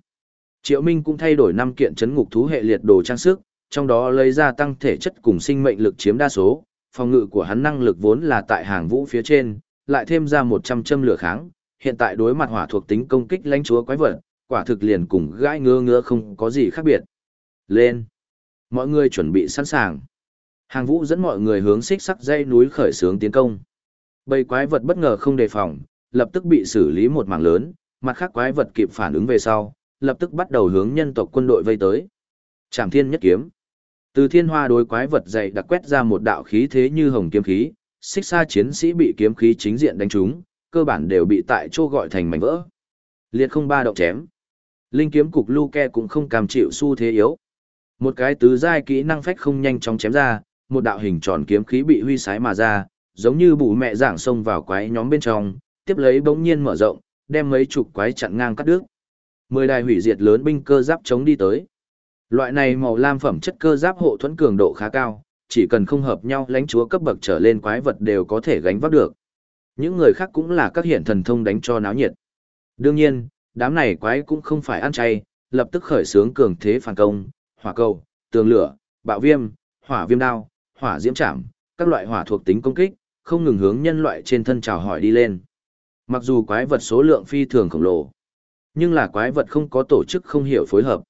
Triệu Minh cũng thay đổi năm kiện chấn ngục thú hệ liệt đồ trang sức, trong đó lấy ra tăng thể chất cùng sinh mệnh lực chiếm đa số, phòng ngự của hắn năng lực vốn là tại hàng vũ phía trên, lại thêm ra 100 châm lửa kháng, hiện tại đối mặt hỏa thuộc tính công kích lãnh chúa quái vật, quả thực liền cùng gãi ngứa ngứa không có gì khác biệt. Lên! Mọi người chuẩn bị sẵn sàng. Hàng vũ dẫn mọi người hướng xích sắc dây núi khởi xướng tiến công. Bầy quái vật bất ngờ không đề phòng, lập tức bị xử lý một mảng lớn, mặt khác quái vật kịp phản ứng về sau, lập tức bắt đầu hướng nhân tộc quân đội vây tới. Trảm thiên nhất kiếm. Từ thiên hoa đối quái vật dày đặc quét ra một đạo khí thế như hồng kiếm khí, xích xa chiến sĩ bị kiếm khí chính diện đánh trúng, cơ bản đều bị tại chỗ gọi thành mảnh vỡ. Liệt không ba động chém. Linh kiếm cục Luke cũng không cam chịu xu thế yếu. Một cái tứ giai kỹ năng phách không nhanh chóng chém ra, một đạo hình tròn kiếm khí bị huy sái mà ra, giống như bù mẹ giảng xông vào quái nhóm bên trong, tiếp lấy bỗng nhiên mở rộng, đem mấy chục quái chặn ngang cắt đứt. Mười đài hủy diệt lớn binh cơ giáp chống đi tới. Loại này màu lam phẩm chất cơ giáp hộ thuẫn cường độ khá cao, chỉ cần không hợp nhau lãnh chúa cấp bậc trở lên quái vật đều có thể gánh vác được. Những người khác cũng là các hiện thần thông đánh cho náo nhiệt. Đương nhiên, đám này quái cũng không phải ăn chay, lập tức khởi xướng cường thế phản công, hỏa cầu, tường lửa, bạo viêm, hỏa viêm đao, hỏa diễm chạm, các loại hỏa thuộc tính công kích, không ngừng hướng nhân loại trên thân trào hỏi đi lên. Mặc dù quái vật số lượng phi thường khổng lồ, nhưng là quái vật không có tổ chức không hiểu phối hợp.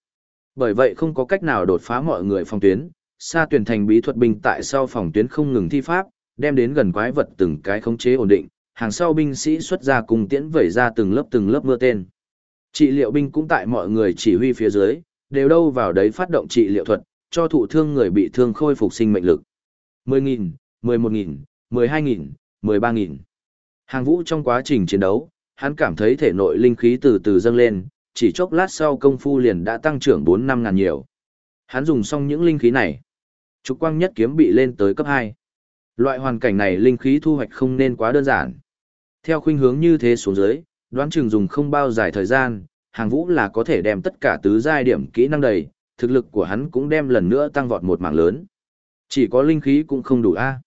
Bởi vậy không có cách nào đột phá mọi người phòng tuyến, xa tuyển thành bí thuật binh tại sau phòng tuyến không ngừng thi pháp, đem đến gần quái vật từng cái khống chế ổn định, hàng sau binh sĩ xuất ra cùng tiễn vẩy ra từng lớp từng lớp mưa tên. Trị liệu binh cũng tại mọi người chỉ huy phía dưới, đều đâu vào đấy phát động trị liệu thuật, cho thụ thương người bị thương khôi phục sinh mệnh lực. 10.000, 11.000, 12.000, 13.000. Hàng vũ trong quá trình chiến đấu, hắn cảm thấy thể nội linh khí từ từ dâng lên, chỉ chốc lát sau công phu liền đã tăng trưởng 4-5 ngàn nhiều. Hắn dùng xong những linh khí này. Trục quang nhất kiếm bị lên tới cấp 2. Loại hoàn cảnh này linh khí thu hoạch không nên quá đơn giản. Theo khuynh hướng như thế xuống dưới, đoán chừng dùng không bao dài thời gian, hàng vũ là có thể đem tất cả tứ giai điểm kỹ năng đầy, thực lực của hắn cũng đem lần nữa tăng vọt một mảng lớn. Chỉ có linh khí cũng không đủ a.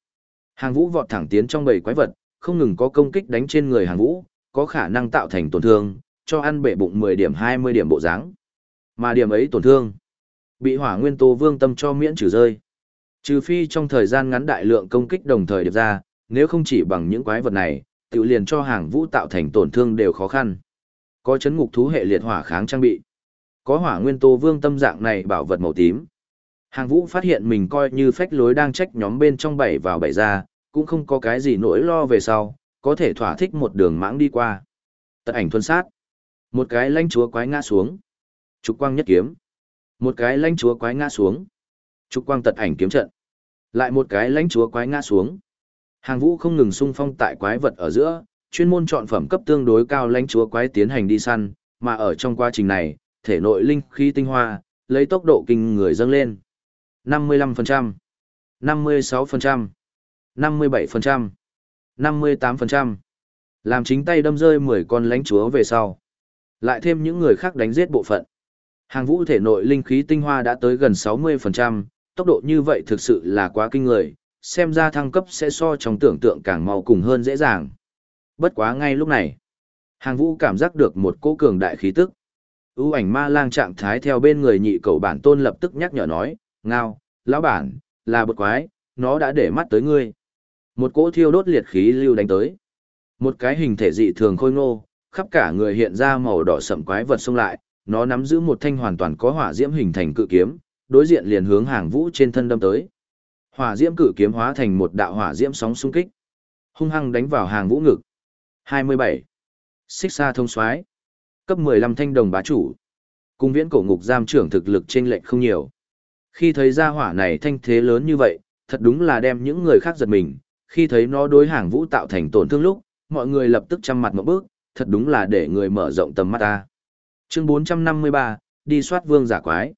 Hàng vũ vọt thẳng tiến trong bầy quái vật, không ngừng có công kích đánh trên người hàng vũ, có khả năng tạo thành tổn thương, cho ăn bể bụng 10 điểm 20 điểm bộ dáng. Mà điểm ấy tổn thương, bị hỏa nguyên tố vương tâm cho miễn trừ rơi. Trừ phi trong thời gian ngắn đại lượng công kích đồng thời điệp ra, nếu không chỉ bằng những quái vật này, tự liền cho hàng vũ tạo thành tổn thương đều khó khăn. Có chấn ngục thú hệ liệt hỏa kháng trang bị. Có hỏa nguyên tố vương tâm dạng này bảo vật màu tím. Hàng vũ phát hiện mình coi như phách lối đang trách nhóm bên trong bảy vào bảy ra, cũng không có cái gì nỗi lo về sau, có thể thỏa thích một đường mãng đi qua. Tật ảnh thuần sát. Một cái lãnh chúa quái ngã xuống. Trục quang nhất kiếm. Một cái lãnh chúa quái ngã xuống. Trục quang tật ảnh kiếm trận. Lại một cái lãnh chúa quái ngã xuống. Hàng vũ không ngừng xung phong tại quái vật ở giữa, chuyên môn chọn phẩm cấp tương đối cao lãnh chúa quái tiến hành đi săn, mà ở trong quá trình này, thể nội linh khí tinh hoa, lấy tốc độ kinh người dâng lên. 55%, 56%, 57%, 58%. Làm chính tay đâm rơi 10 con lãnh chúa về sau. Lại thêm những người khác đánh giết bộ phận. Hàng vũ thể nội linh khí tinh hoa đã tới gần 60%, tốc độ như vậy thực sự là quá kinh người, xem ra thăng cấp sẽ so trong tưởng tượng càng mau cùng hơn dễ dàng. Bất quá ngay lúc này, hàng vũ cảm giác được một cỗ cường đại khí tức. ưu ảnh ma lang trạng thái theo bên người nhị cầu bản tôn lập tức nhắc nhở nói, ngao, lão bản, là bột quái, nó đã để mắt tới ngươi. Một cỗ thiêu đốt liệt khí lưu đánh tới. Một cái hình thể dị thường khôi ngô, khắp cả người hiện ra màu đỏ sậm quái vật xông lại, nó nắm giữ một thanh hoàn toàn có hỏa diễm hình thành cự kiếm, đối diện liền hướng hàng vũ trên thân đâm tới. Hỏa diễm cự kiếm hóa thành một đạo hỏa diễm sóng xung kích, hung hăng đánh vào hàng vũ ngực. 27. Xích xa thông soái Cấp 15 thanh đồng bá chủ. Cung viễn cổ ngục giam trưởng thực lực trên lệnh không nhiều. Khi thấy ra hỏa này thanh thế lớn như vậy, thật đúng là đem những người khác giật mình. Khi thấy nó đối hàng vũ tạo thành tổn thương lúc, mọi người lập tức chăm mặt một bước, thật đúng là để người mở rộng tầm mắt ta. Chương 453, đi soát vương giả quái.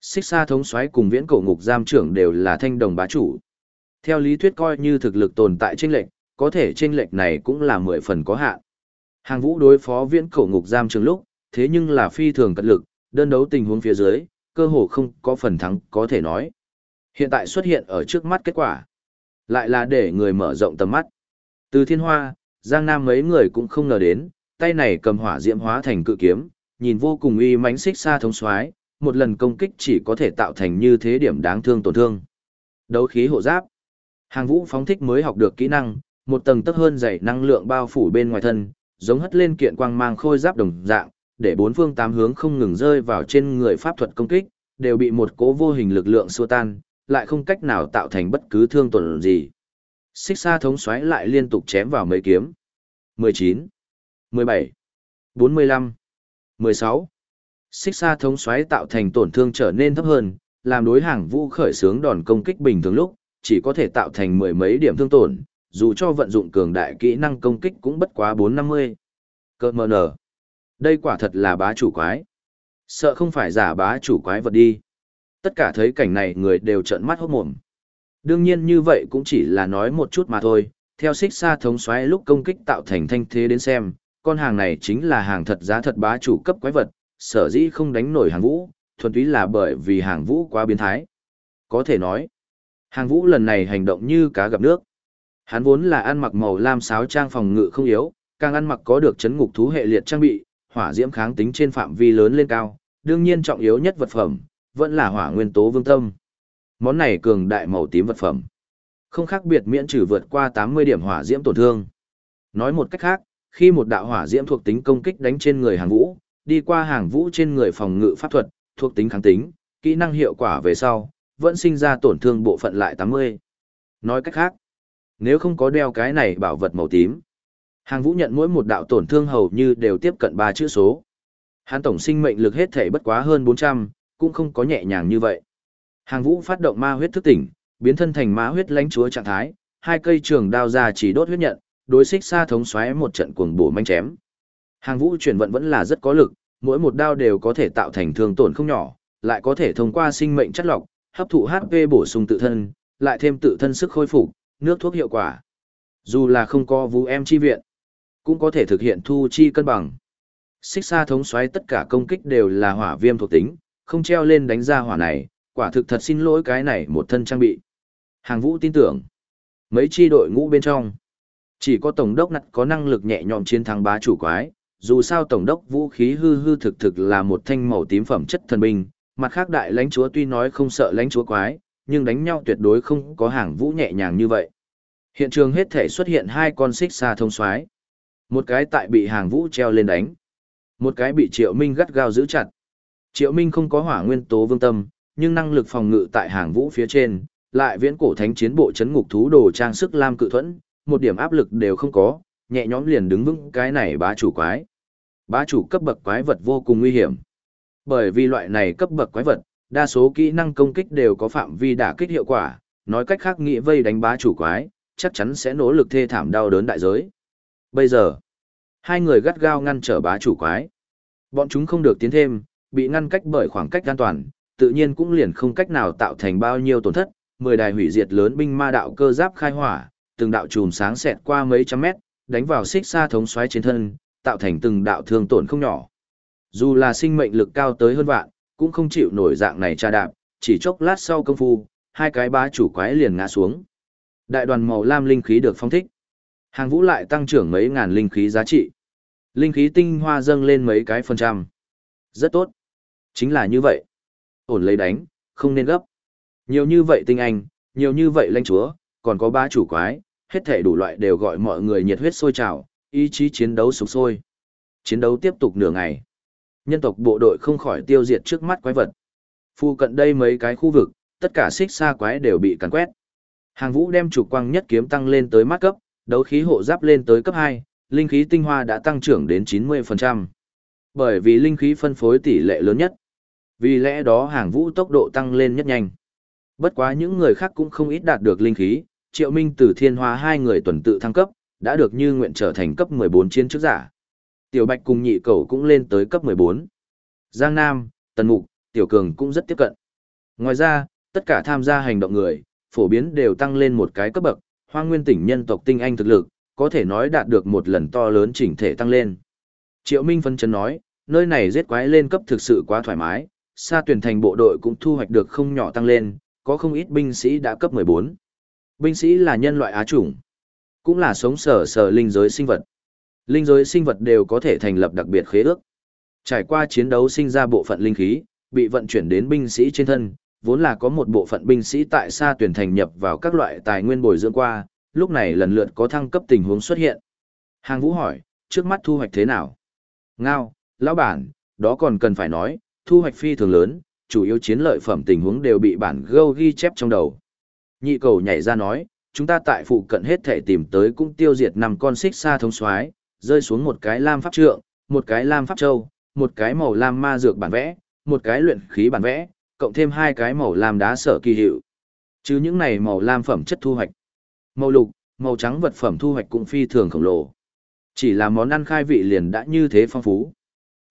Xích xa thống soái cùng viễn cổ ngục giam trưởng đều là thanh đồng bá chủ. Theo lý thuyết coi như thực lực tồn tại trên lệnh, có thể trên lệnh này cũng là mười phần có hạn. Hàng vũ đối phó viễn cổ ngục giam trường lúc, thế nhưng là phi thường cật lực, đơn đấu tình huống phía dưới, cơ hồ không có phần thắng có thể nói. Hiện tại xuất hiện ở trước mắt kết quả, lại là để người mở rộng tầm mắt. Từ thiên hoa, Giang Nam mấy người cũng không ngờ đến, tay này cầm hỏa diễm hóa thành cự kiếm, nhìn vô cùng uy mãnh xích xa thống xoái, một lần công kích chỉ có thể tạo thành như thế điểm đáng thương tổn thương. Đấu khí hộ giáp. Hàng Vũ phóng thích mới học được kỹ năng, một tầng tấp hơn dày năng lượng bao phủ bên ngoài thân, giống hất lên kiện quang mang khôi giáp đồng dạng, để bốn phương tám hướng không ngừng rơi vào trên người pháp thuật công kích, đều bị một cố vô hình lực lượng xua tan, lại không cách nào tạo thành bất cứ thương tổn gì. Xích xa thống xoáy lại liên tục chém vào mấy kiếm. 19, 17, 45, 16. Xích xa thống xoáy tạo thành tổn thương trở nên thấp hơn, làm đối hàng vũ khởi sướng đòn công kích bình thường lúc, chỉ có thể tạo thành mười mấy điểm thương tổn, dù cho vận dụng cường đại kỹ năng công kích cũng bất quá 450. Cơ mờ nở. Đây quả thật là bá chủ quái. Sợ không phải giả bá chủ quái vật đi. Tất cả thấy cảnh này người đều trợn mắt hốt mồm. Đương nhiên như vậy cũng chỉ là nói một chút mà thôi, theo xích xa thống xoáy lúc công kích tạo thành thanh thế đến xem, con hàng này chính là hàng thật giá thật bá chủ cấp quái vật, sở dĩ không đánh nổi hàng vũ, thuần túy là bởi vì hàng vũ quá biến thái. Có thể nói, hàng vũ lần này hành động như cá gặp nước. Hắn vốn là ăn mặc màu lam sáo trang phòng ngự không yếu, càng ăn mặc có được chấn ngục thú hệ liệt trang bị, hỏa diễm kháng tính trên phạm vi lớn lên cao, đương nhiên trọng yếu nhất vật phẩm, vẫn là hỏa nguyên tố vương tâm. Món này cường đại màu tím vật phẩm. Không khác biệt miễn trừ vượt qua 80 điểm hỏa diễm tổn thương. Nói một cách khác, khi một đạo hỏa diễm thuộc tính công kích đánh trên người hàng vũ, đi qua hàng vũ trên người phòng ngự pháp thuật, thuộc tính kháng tính, kỹ năng hiệu quả về sau, vẫn sinh ra tổn thương bộ phận lại 80. Nói cách khác, nếu không có đeo cái này bảo vật màu tím, hàng vũ nhận mỗi một đạo tổn thương hầu như đều tiếp cận ba chữ số. Hắn tổng sinh mệnh lực hết thể bất quá hơn 400, cũng không có nhẹ nhàng như vậy. Hàng vũ phát động ma huyết thức tỉnh, biến thân thành ma huyết lãnh chúa trạng thái, hai cây trường đao ra chỉ đốt huyết nhận, đối xích xa thống xoáy một trận cuồng bổ manh chém. Hàng vũ chuyển vận vẫn là rất có lực, mỗi một đao đều có thể tạo thành thương tổn không nhỏ, lại có thể thông qua sinh mệnh chất lọc, hấp thụ HP bổ sung tự thân, lại thêm tự thân sức khôi phục, nước thuốc hiệu quả. Dù là không có vũ em chi viện, cũng có thể thực hiện thu chi cân bằng. Xích xa thống xoáy tất cả công kích đều là hỏa viêm thuộc tính, không treo lên đánh ra hỏa này, quả thực thật xin lỗi cái này một thân trang bị. Hàng vũ tin tưởng, mấy chi đội ngũ bên trong, chỉ có tổng đốc nặt có năng lực nhẹ nhõm chiến thắng bá chủ quái, dù sao tổng đốc vũ khí hư hư thực thực là một thanh màu tím phẩm chất thần binh, mặt khác đại lãnh chúa tuy nói không sợ lãnh chúa quái, nhưng đánh nhau tuyệt đối không có hàng vũ nhẹ nhàng như vậy. Hiện trường hết thể xuất hiện hai con xích xa thông xoái. Một cái tại bị hàng vũ treo lên đánh. Một cái bị triệu minh gắt gao giữ chặt. Triệu minh không có hỏa nguyên tố vương tâm, nhưng năng lực phòng ngự tại hàng vũ phía trên, lại viễn cổ thánh chiến bộ chấn ngục thú đồ trang sức lam cự thuẫn, một điểm áp lực đều không có, nhẹ nhõm liền đứng vững cái này bá chủ quái. Bá chủ cấp bậc quái vật vô cùng nguy hiểm. Bởi vì loại này cấp bậc quái vật, đa số kỹ năng công kích đều có phạm vi đả kích hiệu quả, nói cách khác nghĩ vây đánh bá chủ quái, chắc chắn sẽ nỗ lực thê thảm đau đớn đại giới. Bây giờ, hai người gắt gao ngăn trở bá chủ quái. Bọn chúng không được tiến thêm, bị ngăn cách bởi khoảng cách an toàn, tự nhiên cũng liền không cách nào tạo thành bao nhiêu tổn thất. Mười đài hủy diệt lớn binh ma đạo cơ giáp khai hỏa, từng đạo chùm sáng xẹt qua mấy trăm mét, đánh vào xích xa thống xoáy trên thân, tạo thành từng đạo thương tổn không nhỏ. Dù là sinh mệnh lực cao tới hơn vạn, cũng không chịu nổi dạng này tra đạp, chỉ chốc lát sau công phu, hai cái bá chủ quái liền ngã xuống. Đại đoàn màu lam linh khí được phong thích. Hàng vũ lại tăng trưởng mấy ngàn linh khí giá trị. Linh khí tinh hoa dâng lên mấy cái phần trăm. Rất tốt. Chính là như vậy. Ổn lấy đánh, không nên gấp. Nhiều như vậy tinh anh, nhiều như vậy lãnh chúa, còn có ba chủ quái, hết thể đủ loại đều gọi mọi người nhiệt huyết sôi trào, ý chí chiến đấu sục sôi. Chiến đấu tiếp tục nửa ngày. Nhân tộc bộ đội không khỏi tiêu diệt trước mắt quái vật. Phu cận đây mấy cái khu vực, tất cả xích xa quái đều bị càn quét. Hàng vũ đem chủ quang nhất kiếm tăng lên tới mắt cấp, đấu khí hộ giáp lên tới cấp 2, linh khí tinh hoa đã tăng trưởng đến 90%. Bởi vì linh khí phân phối tỷ lệ lớn nhất. Vì lẽ đó hàng vũ tốc độ tăng lên nhất nhanh. Bất quá những người khác cũng không ít đạt được linh khí, triệu minh từ thiên hoa hai người tuần tự thăng cấp, đã được như nguyện trở thành cấp 14 chiến chức giả. Tiểu Bạch cùng nhị cầu cũng lên tới cấp 14. Giang Nam, Tần Mục, Tiểu Cường cũng rất tiếp cận. Ngoài ra, tất cả tham gia hành động người, phổ biến đều tăng lên một cái cấp bậc, hoang nguyên tỉnh nhân tộc tinh anh thực lực, có thể nói đạt được một lần to lớn chỉnh thể tăng lên. Triệu Minh phân chấn nói, nơi này giết quái lên cấp thực sự quá thoải mái, xa tuyển thành bộ đội cũng thu hoạch được không nhỏ tăng lên, có không ít binh sĩ đã cấp 14. Binh sĩ là nhân loại á chủng, cũng là sống sở sở linh giới sinh vật. Linh giới sinh vật đều có thể thành lập đặc biệt khế ước. Trải qua chiến đấu sinh ra bộ phận linh khí, bị vận chuyển đến binh sĩ trên thân, vốn là có một bộ phận binh sĩ tại xa tuyển thành nhập vào các loại tài nguyên bồi dưỡng qua, lúc này lần lượt có thăng cấp tình huống xuất hiện. Hàng Vũ hỏi, trước mắt thu hoạch thế nào? Ngao, lão bản, đó còn cần phải nói, thu hoạch phi thường lớn, chủ yếu chiến lợi phẩm tình huống đều bị bản gâu ghi chép trong đầu. Nhị cầu nhảy ra nói, chúng ta tại phụ cận hết thể tìm tới cũng tiêu diệt năm con xích xa thống soái rơi xuống một cái lam pháp trượng, một cái lam pháp châu, một cái màu lam ma dược bản vẽ, một cái luyện khí bản vẽ, cộng thêm hai cái màu lam đá sở kỳ hiệu. Chứ những này màu lam phẩm chất thu hoạch. Màu lục, màu trắng vật phẩm thu hoạch cũng phi thường khổng lồ. Chỉ là món ăn khai vị liền đã như thế phong phú.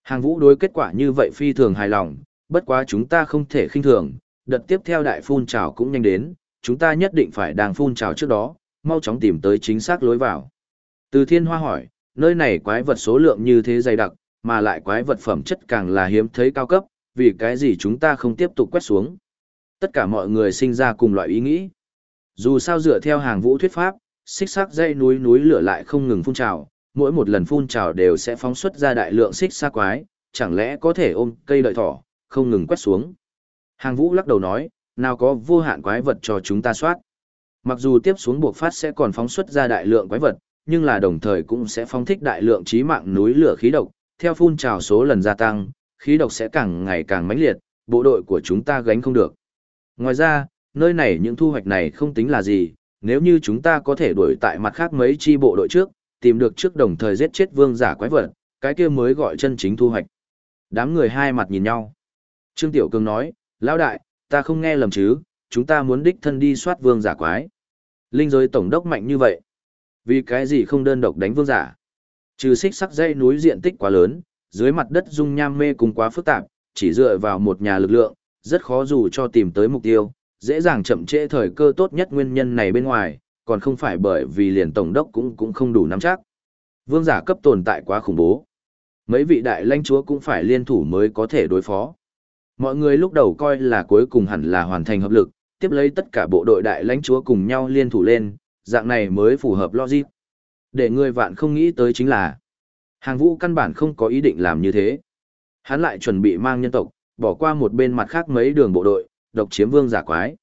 Hàng vũ đối kết quả như vậy phi thường hài lòng, bất quá chúng ta không thể khinh thường, đợt tiếp theo đại phun trào cũng nhanh đến, chúng ta nhất định phải đang phun trào trước đó, mau chóng tìm tới chính xác lối vào. Từ thiên hoa hỏi, nơi này quái vật số lượng như thế dày đặc, mà lại quái vật phẩm chất càng là hiếm thấy cao cấp, vì cái gì chúng ta không tiếp tục quét xuống. Tất cả mọi người sinh ra cùng loại ý nghĩ. Dù sao dựa theo hàng vũ thuyết pháp, xích sắc dây núi núi lửa lại không ngừng phun trào, mỗi một lần phun trào đều sẽ phóng xuất ra đại lượng xích xa quái, chẳng lẽ có thể ôm cây lợi thỏ, không ngừng quét xuống. Hàng vũ lắc đầu nói, nào có vô hạn quái vật cho chúng ta soát. Mặc dù tiếp xuống buộc phát sẽ còn phóng xuất ra đại lượng quái vật, nhưng là đồng thời cũng sẽ phóng thích đại lượng trí mạng núi lửa khí độc, theo phun trào số lần gia tăng, khí độc sẽ càng ngày càng mãnh liệt, bộ đội của chúng ta gánh không được. Ngoài ra, nơi này những thu hoạch này không tính là gì, nếu như chúng ta có thể đuổi tại mặt khác mấy chi bộ đội trước, tìm được trước đồng thời giết chết vương giả quái vật, cái kia mới gọi chân chính thu hoạch. Đám người hai mặt nhìn nhau. Trương Tiểu Cường nói, lão đại, ta không nghe lầm chứ, chúng ta muốn đích thân đi soát vương giả quái. Linh giới tổng đốc mạnh như vậy. Vì cái gì không đơn độc đánh vương giả? Trừ xích sắc dây núi diện tích quá lớn, dưới mặt đất dung nham mê cùng quá phức tạp, chỉ dựa vào một nhà lực lượng, rất khó dù cho tìm tới mục tiêu, dễ dàng chậm trễ thời cơ tốt nhất nguyên nhân này bên ngoài, còn không phải bởi vì liền tổng đốc cũng cũng không đủ nắm chắc. Vương giả cấp tồn tại quá khủng bố. Mấy vị đại lãnh chúa cũng phải liên thủ mới có thể đối phó. Mọi người lúc đầu coi là cuối cùng hẳn là hoàn thành hợp lực, tiếp lấy tất cả bộ đội đại lãnh chúa cùng nhau liên thủ lên, dạng này mới phù hợp logic. Để người vạn không nghĩ tới chính là, hàng vũ căn bản không có ý định làm như thế. Hắn lại chuẩn bị mang nhân tộc, bỏ qua một bên mặt khác mấy đường bộ đội, độc chiếm vương giả quái.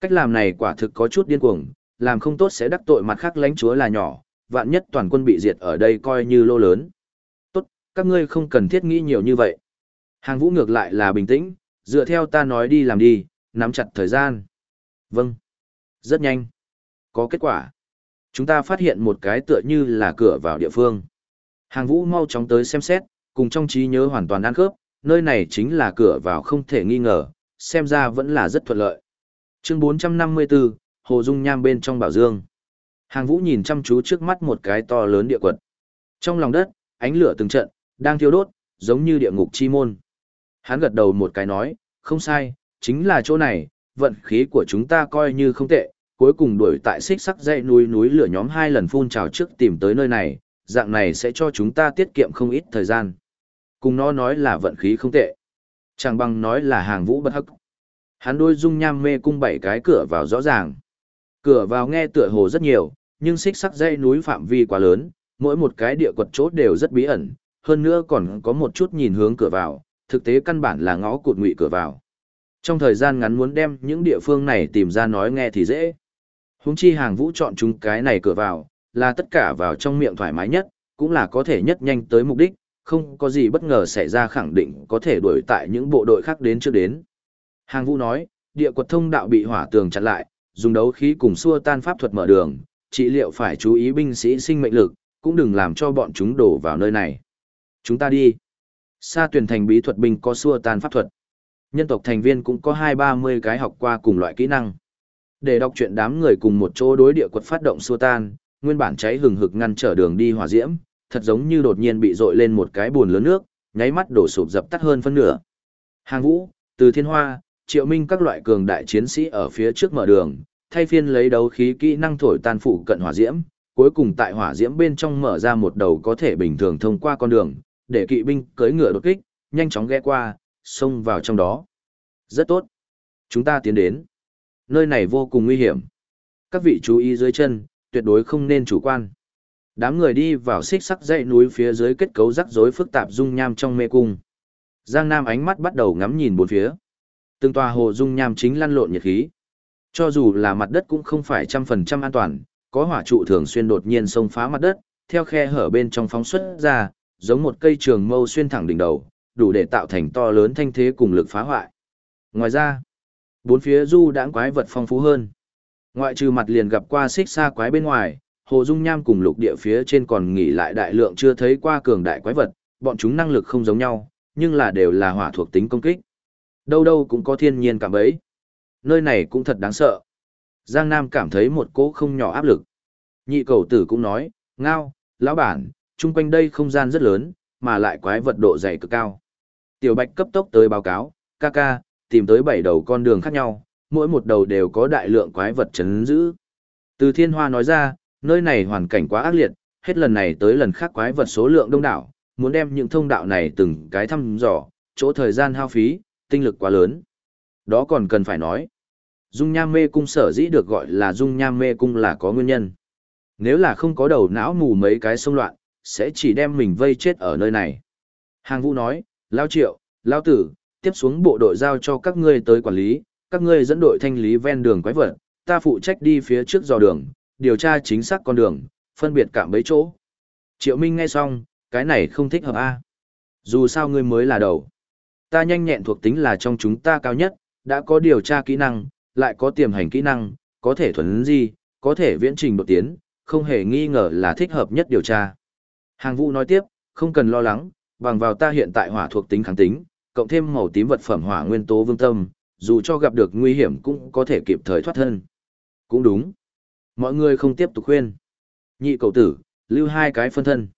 Cách làm này quả thực có chút điên cuồng, làm không tốt sẽ đắc tội mặt khác lãnh chúa là nhỏ, vạn nhất toàn quân bị diệt ở đây coi như lô lớn. Tốt, các ngươi không cần thiết nghĩ nhiều như vậy. Hàng vũ ngược lại là bình tĩnh, dựa theo ta nói đi làm đi, nắm chặt thời gian. Vâng. Rất nhanh. Có kết quả. Chúng ta phát hiện một cái tựa như là cửa vào địa phương. Hàng vũ mau chóng tới xem xét, cùng trong trí nhớ hoàn toàn ăn khớp, nơi này chính là cửa vào không thể nghi ngờ, xem ra vẫn là rất thuận lợi. Chương 454, Hồ Dung Nham bên trong bảo dương. Hàng vũ nhìn chăm chú trước mắt một cái to lớn địa quật. Trong lòng đất, ánh lửa từng trận, đang thiêu đốt, giống như địa ngục chi môn. Hắn gật đầu một cái nói, không sai, chính là chỗ này, vận khí của chúng ta coi như không tệ, cuối cùng đuổi tại xích sắc dãy núi núi lửa nhóm hai lần phun trào trước tìm tới nơi này, dạng này sẽ cho chúng ta tiết kiệm không ít thời gian. Cùng nó nói là vận khí không tệ. Chẳng bằng nói là hàng vũ bất hắc. Hắn đôi dung nham mê cung bảy cái cửa vào rõ ràng. Cửa vào nghe tựa hồ rất nhiều, nhưng xích sắc dây núi phạm vi quá lớn, mỗi một cái địa quật chốt đều rất bí ẩn, hơn nữa còn có một chút nhìn hướng cửa vào, thực tế căn bản là ngõ cụt ngụy cửa vào. Trong thời gian ngắn muốn đem những địa phương này tìm ra nói nghe thì dễ. Húng chi hàng vũ chọn chúng cái này cửa vào, là tất cả vào trong miệng thoải mái nhất, cũng là có thể nhất nhanh tới mục đích, không có gì bất ngờ xảy ra khẳng định có thể đuổi tại những bộ đội khác đến trước đến. Hàng vũ nói, địa quật thông đạo bị hỏa tường chặn lại, dùng đấu khí cùng xua tan pháp thuật mở đường, trị liệu phải chú ý binh sĩ sinh mệnh lực, cũng đừng làm cho bọn chúng đổ vào nơi này. Chúng ta đi. Sa tuyển thành bí thuật binh có xua tan pháp thuật. Nhân tộc thành viên cũng có hai ba mươi cái học qua cùng loại kỹ năng. Để đọc chuyện đám người cùng một chỗ đối địa quật phát động xua tan, nguyên bản cháy hừng hực ngăn trở đường đi hỏa diễm, thật giống như đột nhiên bị dội lên một cái buồn lớn nước, nháy mắt đổ sụp dập tắt hơn phân nửa. Hàng vũ, từ thiên hoa, triệu minh các loại cường đại chiến sĩ ở phía trước mở đường, thay phiên lấy đấu khí kỹ năng thổi tan phụ cận hỏa diễm, cuối cùng tại hỏa diễm bên trong mở ra một đầu có thể bình thường thông qua con đường, để kỵ binh cưỡi ngựa đột kích, nhanh chóng ghé qua, xông vào trong đó. Rất tốt. Chúng ta tiến đến. Nơi này vô cùng nguy hiểm. Các vị chú ý dưới chân, tuyệt đối không nên chủ quan. Đám người đi vào xích sắc dãy núi phía dưới kết cấu rắc rối phức tạp dung nham trong mê cung. Giang Nam ánh mắt bắt đầu ngắm nhìn bốn phía. Từng tòa hồ dung nham chính lăn lộn nhiệt khí. Cho dù là mặt đất cũng không phải trăm phần trăm an toàn, có hỏa trụ thường xuyên đột nhiên xông phá mặt đất, theo khe hở bên trong phóng xuất ra, giống một cây trường mâu xuyên thẳng đỉnh đầu, đủ để tạo thành to lớn thanh thế cùng lực phá hoại. Ngoài ra, bốn phía du đãng quái vật phong phú hơn. Ngoại trừ mặt liền gặp qua xích xa quái bên ngoài, hồ dung nham cùng lục địa phía trên còn nghỉ lại đại lượng chưa thấy qua cường đại quái vật, bọn chúng năng lực không giống nhau, nhưng là đều là hỏa thuộc tính công kích. Đâu đâu cũng có thiên nhiên cảm ấy. Nơi này cũng thật đáng sợ. Giang Nam cảm thấy một cỗ không nhỏ áp lực. Nhị cầu tử cũng nói, ngao, lão bản, chung quanh đây không gian rất lớn, mà lại quái vật độ dày cực cao. Tiểu Bạch cấp tốc tới báo cáo, ca ca, tìm tới bảy đầu con đường khác nhau, mỗi một đầu đều có đại lượng quái vật chấn giữ. Từ Thiên Hoa nói ra, nơi này hoàn cảnh quá ác liệt, hết lần này tới lần khác quái vật số lượng đông đảo, muốn đem những thông đạo này từng cái thăm dò, chỗ thời gian hao phí, tinh lực quá lớn. Đó còn cần phải nói. Dung nham mê cung sở dĩ được gọi là dung nham mê cung là có nguyên nhân. Nếu là không có đầu não mù mấy cái xông loạn, sẽ chỉ đem mình vây chết ở nơi này. Hàng vũ nói, Lao Triệu, Lao Tử, tiếp xuống bộ đội giao cho các ngươi tới quản lý, các ngươi dẫn đội thanh lý ven đường quái vật, ta phụ trách đi phía trước dò đường, điều tra chính xác con đường, phân biệt cảm mấy chỗ. Triệu Minh nghe xong, cái này không thích hợp a. Dù sao ngươi mới là đầu. Ta nhanh nhẹn thuộc tính là trong chúng ta cao nhất, đã có điều tra kỹ năng, lại có tiềm hành kỹ năng, có thể thuần di, có thể viễn trình đột tiến, không hề nghi ngờ là thích hợp nhất điều tra. Hàng vũ nói tiếp, không cần lo lắng, bằng vào ta hiện tại hỏa thuộc tính kháng tính, cộng thêm màu tím vật phẩm hỏa nguyên tố vương tâm, dù cho gặp được nguy hiểm cũng có thể kịp thời thoát thân. Cũng đúng. Mọi người không tiếp tục khuyên. Nhị cầu tử, lưu hai cái phân thân.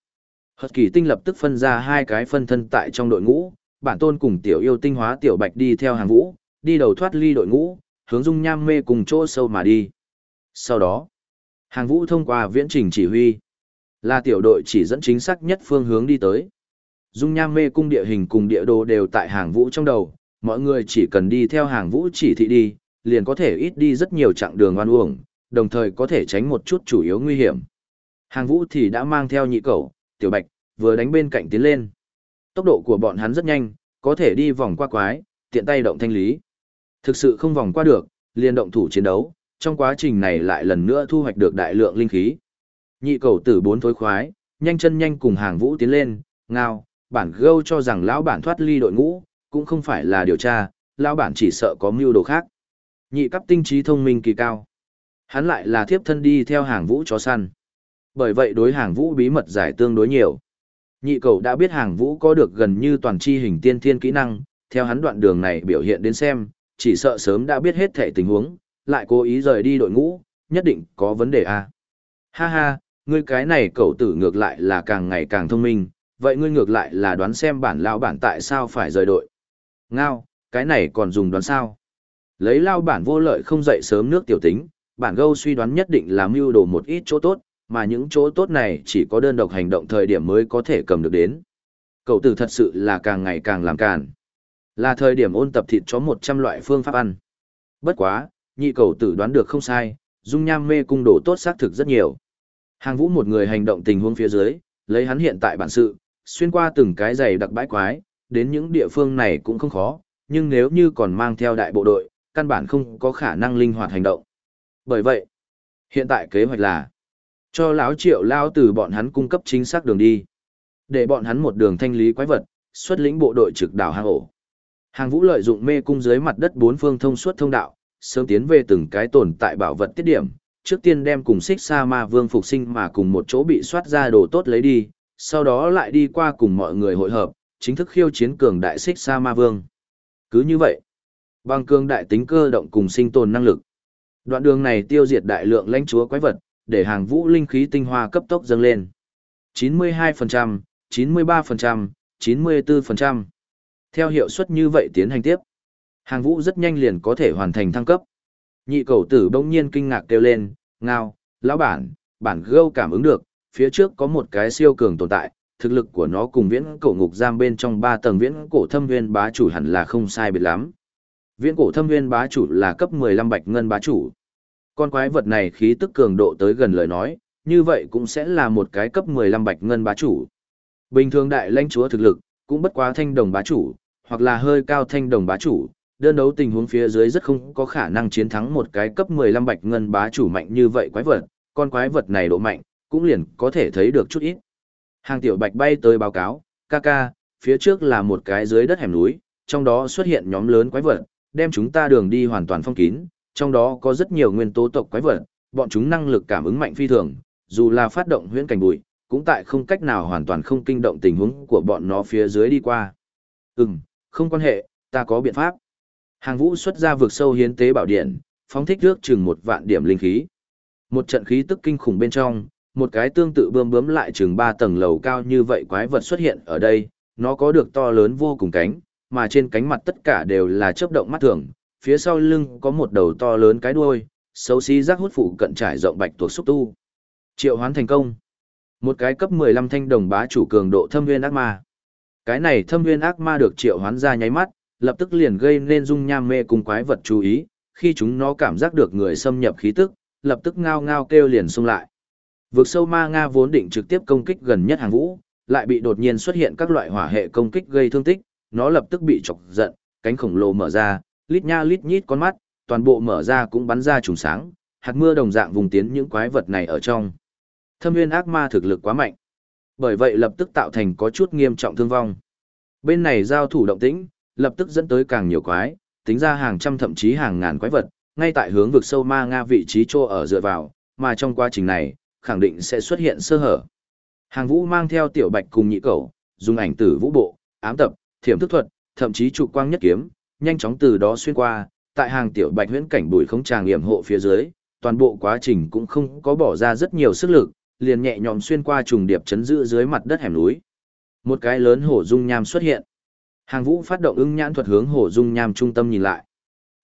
Hật kỳ tinh lập tức phân ra hai cái phân thân tại trong đội ngũ, bản tôn cùng tiểu yêu tinh hóa tiểu bạch đi theo hàng vũ, đi đầu thoát ly đội ngũ, hướng dung nham mê cùng chỗ sâu mà đi. Sau đó, hàng vũ thông qua viễn trình chỉ huy, là tiểu đội chỉ dẫn chính xác nhất phương hướng đi tới. Dung nham mê cung địa hình cùng địa đồ đều tại hàng vũ trong đầu, mọi người chỉ cần đi theo hàng vũ chỉ thị đi, liền có thể ít đi rất nhiều chặng đường oan uổng, đồng thời có thể tránh một chút chủ yếu nguy hiểm. Hàng vũ thì đã mang theo nhị cẩu, tiểu bạch, vừa đánh bên cạnh tiến lên. Tốc độ của bọn hắn rất nhanh, có thể đi vòng qua quái, tiện tay động thanh lý. Thực sự không vòng qua được, liền động thủ chiến đấu, trong quá trình này lại lần nữa thu hoạch được đại lượng linh khí. Nhị cầu tử bốn thối khoái, nhanh chân nhanh cùng hàng vũ tiến lên, ngao, bản gâu cho rằng lão bản thoát ly đội ngũ, cũng không phải là điều tra, lão bản chỉ sợ có mưu đồ khác. Nhị cấp tinh trí thông minh kỳ cao. Hắn lại là thiếp thân đi theo hàng vũ chó săn. Bởi vậy đối hàng vũ bí mật giải tương đối nhiều. Nhị cầu đã biết hàng vũ có được gần như toàn chi hình tiên thiên kỹ năng, theo hắn đoạn đường này biểu hiện đến xem, chỉ sợ sớm đã biết hết thể tình huống, lại cố ý rời đi đội ngũ, nhất định có vấn đề a. À. Ha ha, ngươi cái này cậu tử ngược lại là càng ngày càng thông minh, vậy ngươi ngược lại là đoán xem bản lao bản tại sao phải rời đội. Ngao, cái này còn dùng đoán sao? Lấy lao bản vô lợi không dậy sớm nước tiểu tính, bản gâu suy đoán nhất định là mưu đồ một ít chỗ tốt, mà những chỗ tốt này chỉ có đơn độc hành động thời điểm mới có thể cầm được đến. Cậu tử thật sự là càng ngày càng làm càn. Là thời điểm ôn tập thịt chó 100 loại phương pháp ăn. Bất quá, nhị cầu tử đoán được không sai, dung nham mê cung đồ tốt xác thực rất nhiều. Hàng vũ một người hành động tình huống phía dưới, lấy hắn hiện tại bản sự, xuyên qua từng cái giày đặc bãi quái, đến những địa phương này cũng không khó, nhưng nếu như còn mang theo đại bộ đội, căn bản không có khả năng linh hoạt hành động. Bởi vậy, hiện tại kế hoạch là cho lão triệu lao từ bọn hắn cung cấp chính xác đường đi. Để bọn hắn một đường thanh lý quái vật, xuất lĩnh bộ đội trực đảo hang ổ. Hàng vũ lợi dụng mê cung dưới mặt đất bốn phương thông suốt thông đạo, sớm tiến về từng cái tồn tại bảo vật tiết điểm, trước tiên đem cùng xích sa ma vương phục sinh mà cùng một chỗ bị soát ra đồ tốt lấy đi, sau đó lại đi qua cùng mọi người hội hợp, chính thức khiêu chiến cường đại xích sa ma vương. Cứ như vậy, bằng cường đại tính cơ động cùng sinh tồn năng lực. Đoạn đường này tiêu diệt đại lượng lãnh chúa quái vật, để hàng vũ linh khí tinh hoa cấp tốc dâng lên. 92%, 93%, 94%. Theo hiệu suất như vậy tiến hành tiếp. Hàng vũ rất nhanh liền có thể hoàn thành thăng cấp. Nhị cầu tử bỗng nhiên kinh ngạc kêu lên, ngao, lão bản, bản gâu cảm ứng được, phía trước có một cái siêu cường tồn tại, thực lực của nó cùng viễn cổ ngục giam bên trong ba tầng viễn cổ thâm viên bá chủ hẳn là không sai biệt lắm. Viễn cổ thâm viên bá chủ là cấp 15 bạch ngân bá chủ. Con quái vật này khí tức cường độ tới gần lời nói, như vậy cũng sẽ là một cái cấp 15 bạch ngân bá chủ. Bình thường đại lãnh chúa thực lực, cũng bất quá thanh đồng bá chủ, hoặc là hơi cao thanh đồng bá chủ, đơn đấu tình huống phía dưới rất không có khả năng chiến thắng một cái cấp 15 bạch ngân bá chủ mạnh như vậy quái vật, con quái vật này độ mạnh, cũng liền có thể thấy được chút ít. Hàng tiểu bạch bay tới báo cáo, ca ca, phía trước là một cái dưới đất hẻm núi, trong đó xuất hiện nhóm lớn quái vật, đem chúng ta đường đi hoàn toàn phong kín, trong đó có rất nhiều nguyên tố tộc quái vật, bọn chúng năng lực cảm ứng mạnh phi thường, dù là phát động huyễn cảnh bụi, cũng tại không cách nào hoàn toàn không kinh động tình huống của bọn nó phía dưới đi qua. Ừm, không quan hệ, ta có biện pháp. Hàng vũ xuất ra vực sâu hiến tế bảo điện, phóng thích nước chừng một vạn điểm linh khí. Một trận khí tức kinh khủng bên trong, một cái tương tự bơm bướm lại chừng ba tầng lầu cao như vậy quái vật xuất hiện ở đây, nó có được to lớn vô cùng cánh, mà trên cánh mặt tất cả đều là chớp động mắt thường, phía sau lưng có một đầu to lớn cái đuôi, xấu xí rác hút phụ cận trải rộng bạch tuộc xúc tu. Triệu hoán thành công. Một cái cấp 15 thanh đồng bá chủ cường độ thâm nguyên ác ma. Cái này thâm nguyên ác ma được triệu hoán ra nháy mắt, lập tức liền gây nên dung nham mê cùng quái vật chú ý, khi chúng nó cảm giác được người xâm nhập khí tức, lập tức ngao ngao kêu liền xung lại. Vực sâu ma Nga vốn định trực tiếp công kích gần nhất hàng vũ, lại bị đột nhiên xuất hiện các loại hỏa hệ công kích gây thương tích, nó lập tức bị chọc giận, cánh khổng lồ mở ra, lít nha lít nhít con mắt, toàn bộ mở ra cũng bắn ra trùng sáng, hạt mưa đồng dạng vùng tiến những quái vật này ở trong. Thâm nguyên ác ma thực lực quá mạnh. Bởi vậy lập tức tạo thành có chút nghiêm trọng thương vong. Bên này giao thủ động tĩnh, lập tức dẫn tới càng nhiều quái, tính ra hàng trăm thậm chí hàng ngàn quái vật, ngay tại hướng vực sâu ma Nga vị trí trô ở dựa vào, mà trong quá trình này, khẳng định sẽ xuất hiện sơ hở. Hàng vũ mang theo tiểu bạch cùng nhị cẩu, dùng ảnh tử vũ bộ, ám tập, thiểm thức thuật, thậm chí trụ quang nhất kiếm, nhanh chóng từ đó xuyên qua, tại hàng tiểu bạch huyễn cảnh bùi không tràng yểm hộ phía dưới, toàn bộ quá trình cũng không có bỏ ra rất nhiều sức lực, liền nhẹ nhõm xuyên qua trùng điệp chấn giữ dưới mặt đất hẻm núi. Một cái lớn hổ dung nham xuất hiện. Hàng vũ phát động ưng nhãn thuật hướng hổ dung nham trung tâm nhìn lại.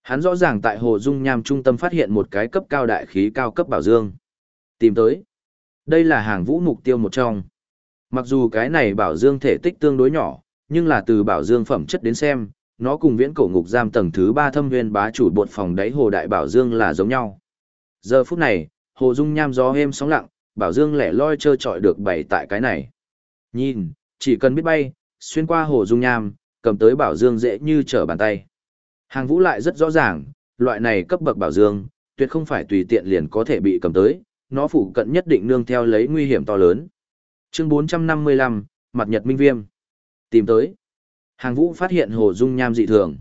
Hắn rõ ràng tại hồ dung nham trung tâm phát hiện một cái cấp cao đại khí cao cấp bảo dương. Tìm tới. Đây là hàng vũ mục tiêu một trong. Mặc dù cái này bảo dương thể tích tương đối nhỏ, nhưng là từ bảo dương phẩm chất đến xem, nó cùng viễn cổ ngục giam tầng thứ ba thâm viên bá chủ bột phòng đáy hồ đại bảo dương là giống nhau. Giờ phút này, hồ dung nham gió êm sóng lặng, bảo dương lẻ loi trơ trọi được bày tại cái này. Nhìn, chỉ cần biết bay, xuyên qua hồ dung nham, cầm tới bảo dương dễ như trở bàn tay. Hàng vũ lại rất rõ ràng, loại này cấp bậc bảo dương, tuyệt không phải tùy tiện liền có thể bị cầm tới, nó phụ cận nhất định nương theo lấy nguy hiểm to lớn. Chương 455, mặt nhật minh viêm. Tìm tới. Hàng vũ phát hiện hồ dung nham dị thường.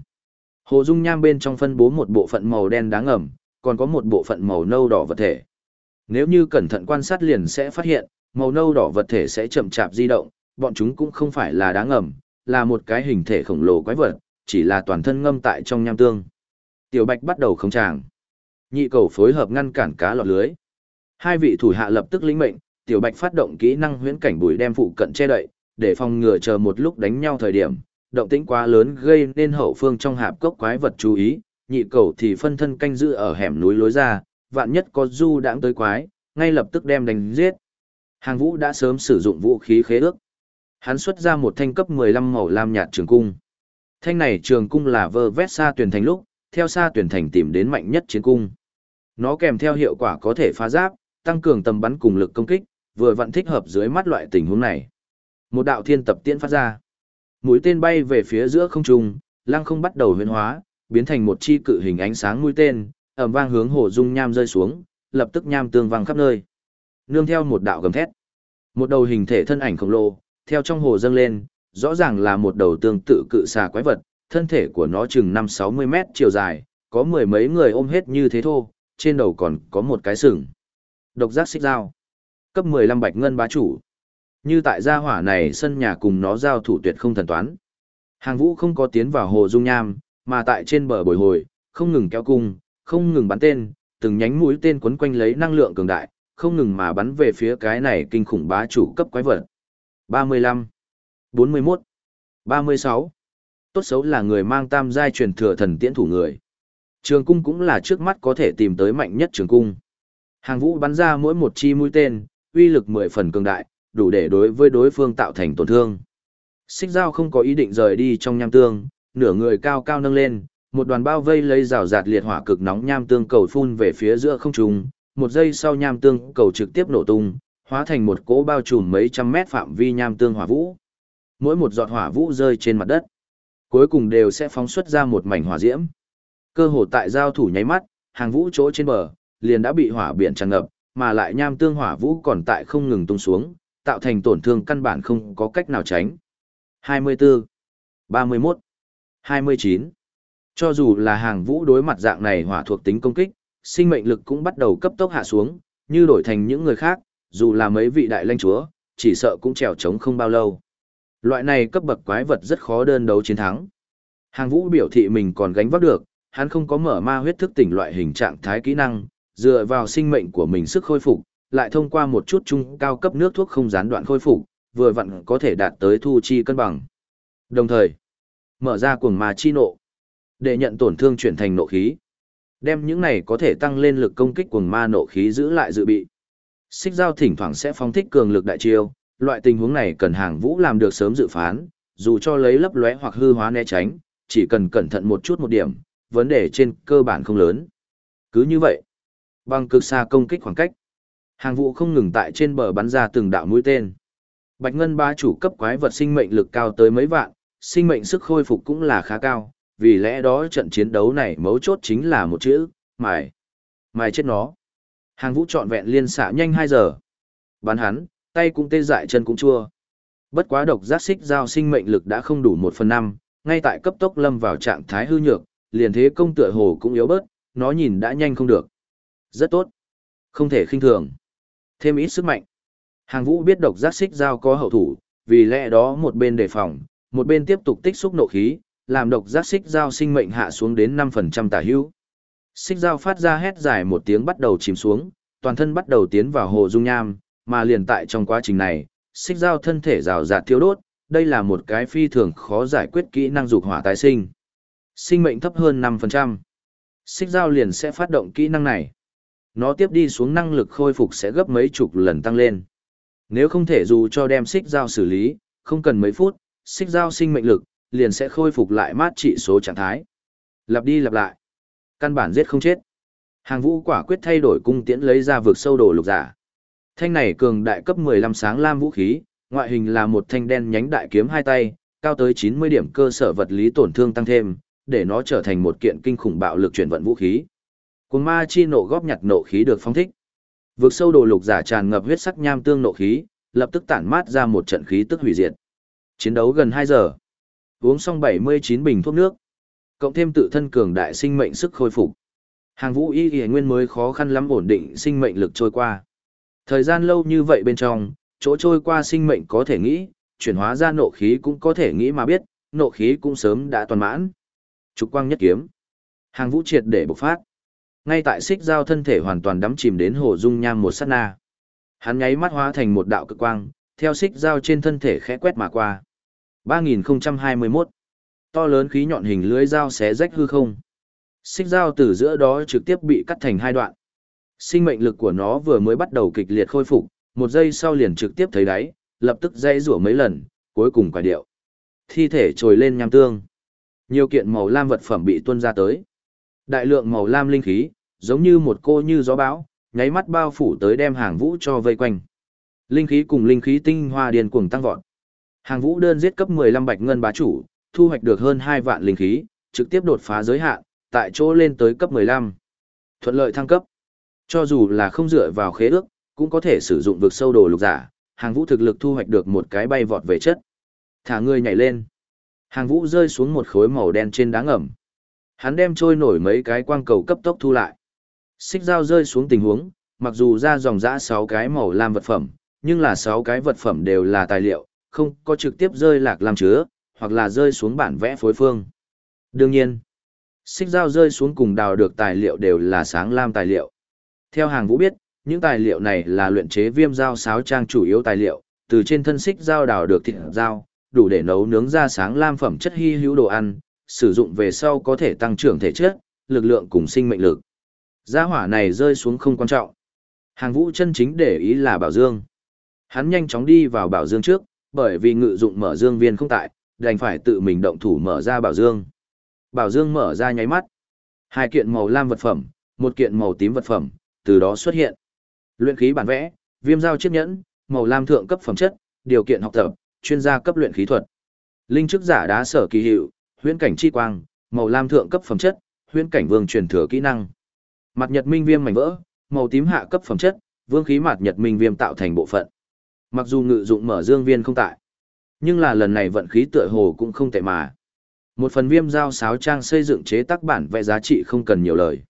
Hồ dung nham bên trong phân bố một bộ phận màu đen đáng ẩm, còn có một bộ phận màu nâu đỏ vật thể. Nếu như cẩn thận quan sát liền sẽ phát hiện, màu nâu đỏ vật thể sẽ chậm chạp di động, bọn chúng cũng không phải là đáng ẩm, là một cái hình thể khổng lồ quái vật, chỉ là toàn thân ngâm tại trong nham tương. Tiểu Bạch bắt đầu không tràng. Nhị cầu phối hợp ngăn cản cá lọt lưới. Hai vị thủ hạ lập tức lĩnh mệnh, Tiểu Bạch phát động kỹ năng huyễn cảnh bùi đem phụ cận che đậy, để phòng ngừa chờ một lúc đánh nhau thời điểm, động tĩnh quá lớn gây nên hậu phương trong hạp cốc quái vật chú ý, nhị cầu thì phân thân canh giữ ở hẻm núi lối ra, vạn nhất có du đãng tới quái, ngay lập tức đem đánh giết. Hàng vũ đã sớm sử dụng vũ khí khế ước. Hắn xuất ra một thanh cấp 15 màu lam nhạt trường cung. Thanh này trường cung là vơ vét xa tuyển thành lúc, theo xa tuyển thành tìm đến mạnh nhất chiến cung. Nó kèm theo hiệu quả có thể phá giáp, tăng cường tầm bắn cùng lực công kích, vừa vặn thích hợp dưới mắt loại tình huống này. Một đạo thiên tập tiễn phát ra. Mũi tên bay về phía giữa không trung, lăng không bắt đầu huyễn hóa, biến thành một chi cự hình ánh sáng mũi tên, ầm vang hướng hồ dung nham rơi xuống, lập tức nham tương vang khắp nơi. Nương theo một đạo gầm thét, một đầu hình thể thân ảnh khổng lồ, theo trong hồ dâng lên, rõ ràng là một đầu tương tự cự xà quái vật, thân thể của nó chừng 5-60 mét chiều dài, có mười mấy người ôm hết như thế thô, trên đầu còn có một cái sừng. Độc giác xích dao. Cấp 15 bạch ngân bá chủ. Như tại gia hỏa này sân nhà cùng nó giao thủ tuyệt không thần toán. Hàng vũ không có tiến vào hồ dung nham, mà tại trên bờ bồi hồi, không ngừng kéo cung, không ngừng bắn tên, từng nhánh mũi tên quấn quanh lấy năng lượng cường đại, không ngừng mà bắn về phía cái này kinh khủng bá chủ cấp quái vật. 35 41, 36. Tốt xấu là người mang tam giai truyền thừa thần tiễn thủ người. Trường cung cũng là trước mắt có thể tìm tới mạnh nhất trường cung. Hàng vũ bắn ra mỗi một chi mũi tên, uy lực mười phần cường đại, đủ để đối với đối phương tạo thành tổn thương. Xích dao không có ý định rời đi trong nham tương, nửa người cao cao nâng lên, một đoàn bao vây lấy rào rạt liệt hỏa cực nóng nham tương cầu phun về phía giữa không trung, một giây sau nham tương cầu trực tiếp nổ tung, hóa thành một cỗ bao trùm mấy trăm mét phạm vi nham tương hỏa vũ. Mỗi một giọt hỏa vũ rơi trên mặt đất, cuối cùng đều sẽ phóng xuất ra một mảnh hỏa diễm. Cơ hồ tại giao thủ nháy mắt, hàng vũ chỗ trên bờ liền đã bị hỏa biển tràn ngập, mà lại nham tương hỏa vũ còn tại không ngừng tung xuống, tạo thành tổn thương căn bản không có cách nào tránh. 24, 31, 29. Cho dù là hàng vũ đối mặt dạng này hỏa thuộc tính công kích, sinh mệnh lực cũng bắt đầu cấp tốc hạ xuống, như đổi thành những người khác, dù là mấy vị đại lãnh chúa, chỉ sợ cũng trèo trống không bao lâu. Loại này cấp bậc quái vật rất khó đơn đấu chiến thắng. Hàng vũ biểu thị mình còn gánh vác được, hắn không có mở ma huyết thức tỉnh loại hình trạng thái kỹ năng, dựa vào sinh mệnh của mình sức khôi phục, lại thông qua một chút trung cao cấp nước thuốc không gián đoạn khôi phục, vừa vặn có thể đạt tới thu chi cân bằng. Đồng thời, mở ra cuồng ma chi nộ, để nhận tổn thương chuyển thành nộ khí. Đem những này có thể tăng lên lực công kích cuồng ma nộ khí giữ lại dự bị. Xích giao thỉnh thoảng sẽ phóng thích cường lực đại chiêu, loại tình huống này cần hàng vũ làm được sớm dự phán, dù cho lấy lấp lóe hoặc hư hóa né tránh, chỉ cần cẩn thận một chút một điểm, vấn đề trên cơ bản không lớn. Cứ như vậy, bằng cực xa công kích khoảng cách, hàng vũ không ngừng tại trên bờ bắn ra từng đạo mũi tên. Bạch Ngân ba chủ cấp quái vật sinh mệnh lực cao tới mấy vạn, sinh mệnh sức khôi phục cũng là khá cao, vì lẽ đó trận chiến đấu này mấu chốt chính là một chữ, mài. Mài chết nó. Hàng vũ trọn vẹn liên xạ nhanh 2 giờ. Bắn hắn, tay cũng tê dại chân cũng chua. Bất quá độc giác xích giao sinh mệnh lực đã không đủ 1 phần 5, ngay tại cấp tốc lâm vào trạng thái hư nhược, liền thế công tựa hồ cũng yếu bớt, nó nhìn đã nhanh không được. Rất tốt. Không thể khinh thường. Thêm ít sức mạnh. Hàng vũ biết độc giác xích giao có hậu thủ, vì lẽ đó một bên đề phòng, một bên tiếp tục tích xúc nộ khí, làm độc giác xích giao sinh mệnh hạ xuống đến 5% tả hữu. Xích giao phát ra hét dài một tiếng bắt đầu chìm xuống, toàn thân bắt đầu tiến vào hồ dung nham, mà liền tại trong quá trình này, xích giao thân thể rào rạt thiêu đốt, đây là một cái phi thường khó giải quyết kỹ năng dục hỏa tái sinh. Sinh mệnh thấp hơn 5%. Xích giao liền sẽ phát động kỹ năng này. Nó tiếp đi xuống năng lực khôi phục sẽ gấp mấy chục lần tăng lên. Nếu không thể dù cho đem xích dao xử lý, không cần mấy phút, xích dao sinh mệnh lực, liền sẽ khôi phục lại mát trị số trạng thái. Lặp đi lặp lại. Căn bản giết không chết. Hàng vũ quả quyết thay đổi cung tiễn lấy ra vực sâu đồ lục giả. Thanh này cường đại cấp 15 sáng lam vũ khí, ngoại hình là một thanh đen nhánh đại kiếm hai tay, cao tới 90 điểm cơ sở vật lý tổn thương tăng thêm, để nó trở thành một kiện kinh khủng bạo lực chuyển vận vũ khí. Cuồng ma chi nộ góp nhặt nộ khí được phóng thích. Vực sâu đồ lục giả tràn ngập huyết sắc nham tương nộ khí, lập tức tản mát ra một trận khí tức hủy diệt. Chiến đấu gần 2 giờ. Uống xong 79 bình thuốc nước, cộng thêm tự thân cường đại sinh mệnh sức khôi phục. Hàng vũ y y nguyên mới khó khăn lắm ổn định sinh mệnh lực trôi qua. Thời gian lâu như vậy bên trong, chỗ trôi qua sinh mệnh có thể nghĩ, chuyển hóa ra nộ khí cũng có thể nghĩ mà biết, nộ khí cũng sớm đã toàn mãn. Trục quang nhất kiếm. Hàng vũ triệt để bộc phát. Ngay tại xích dao thân thể hoàn toàn đắm chìm đến hồ dung nham một sát na. Hắn nháy mắt hóa thành một đạo cực quang, theo xích dao trên thân thể khẽ quét mà qua. 3021. To lớn khí nhọn hình lưới dao xé rách hư không. Xích dao từ giữa đó trực tiếp bị cắt thành hai đoạn. Sinh mệnh lực của nó vừa mới bắt đầu kịch liệt khôi phục, một giây sau liền trực tiếp thấy đáy, lập tức dây rủa mấy lần, cuối cùng quả điệu. Thi thể trồi lên nham tương. Nhiều kiện màu lam vật phẩm bị tuôn ra tới. Đại lượng màu lam linh khí, giống như một cô như gió bão, nháy mắt bao phủ tới đem hàng vũ cho vây quanh. Linh khí cùng linh khí tinh hoa điền cuồng tăng vọt. Hàng vũ đơn giết cấp 15 bạch ngân bá chủ, thu hoạch được hơn 2 vạn linh khí, trực tiếp đột phá giới hạn, tại chỗ lên tới cấp 15. Thuận lợi thăng cấp. Cho dù là không dựa vào khế ước, cũng có thể sử dụng vực sâu đồ lục giả, hàng vũ thực lực thu hoạch được một cái bay vọt về chất. Thả người nhảy lên. Hàng vũ rơi xuống một khối màu đen trên đá ngầm. Hắn đem trôi nổi mấy cái quang cầu cấp tốc thu lại. Xích dao rơi xuống tình huống, mặc dù ra dòng dã 6 cái màu lam vật phẩm, nhưng là 6 cái vật phẩm đều là tài liệu, không có trực tiếp rơi lạc làm chứa, hoặc là rơi xuống bản vẽ phối phương. Đương nhiên, xích dao rơi xuống cùng đào được tài liệu đều là sáng lam tài liệu. Theo hàng vũ biết, những tài liệu này là luyện chế viêm dao sáo trang chủ yếu tài liệu, từ trên thân xích dao đào được thịt dao, đủ để nấu nướng ra sáng lam phẩm chất hy hữu đồ ăn, sử dụng về sau có thể tăng trưởng thể chất, lực lượng cùng sinh mệnh lực. Gia hỏa này rơi xuống không quan trọng. Hàng vũ chân chính để ý là bảo dương. Hắn nhanh chóng đi vào bảo dương trước, bởi vì ngự dụng mở dương viên không tại, đành phải tự mình động thủ mở ra bảo dương. Bảo dương mở ra nháy mắt. Hai kiện màu lam vật phẩm, một kiện màu tím vật phẩm, từ đó xuất hiện. Luyện khí bản vẽ, viêm dao chiếc nhẫn, màu lam thượng cấp phẩm chất, điều kiện học tập, chuyên gia cấp luyện khí thuật. Linh chức giả đá sở kỳ hiệu, huyễn cảnh chi quang, màu lam thượng cấp phẩm chất, huyễn cảnh vương truyền thừa kỹ năng. Mặt nhật minh viêm mảnh vỡ, màu tím hạ cấp phẩm chất, vương khí mặt nhật minh viêm tạo thành bộ phận. Mặc dù ngự dụng mở dương viên không tại, nhưng là lần này vận khí tựa hồ cũng không tệ mà. Một phần viêm giao sáo trang xây dựng chế tác bản vẽ giá trị không cần nhiều lời.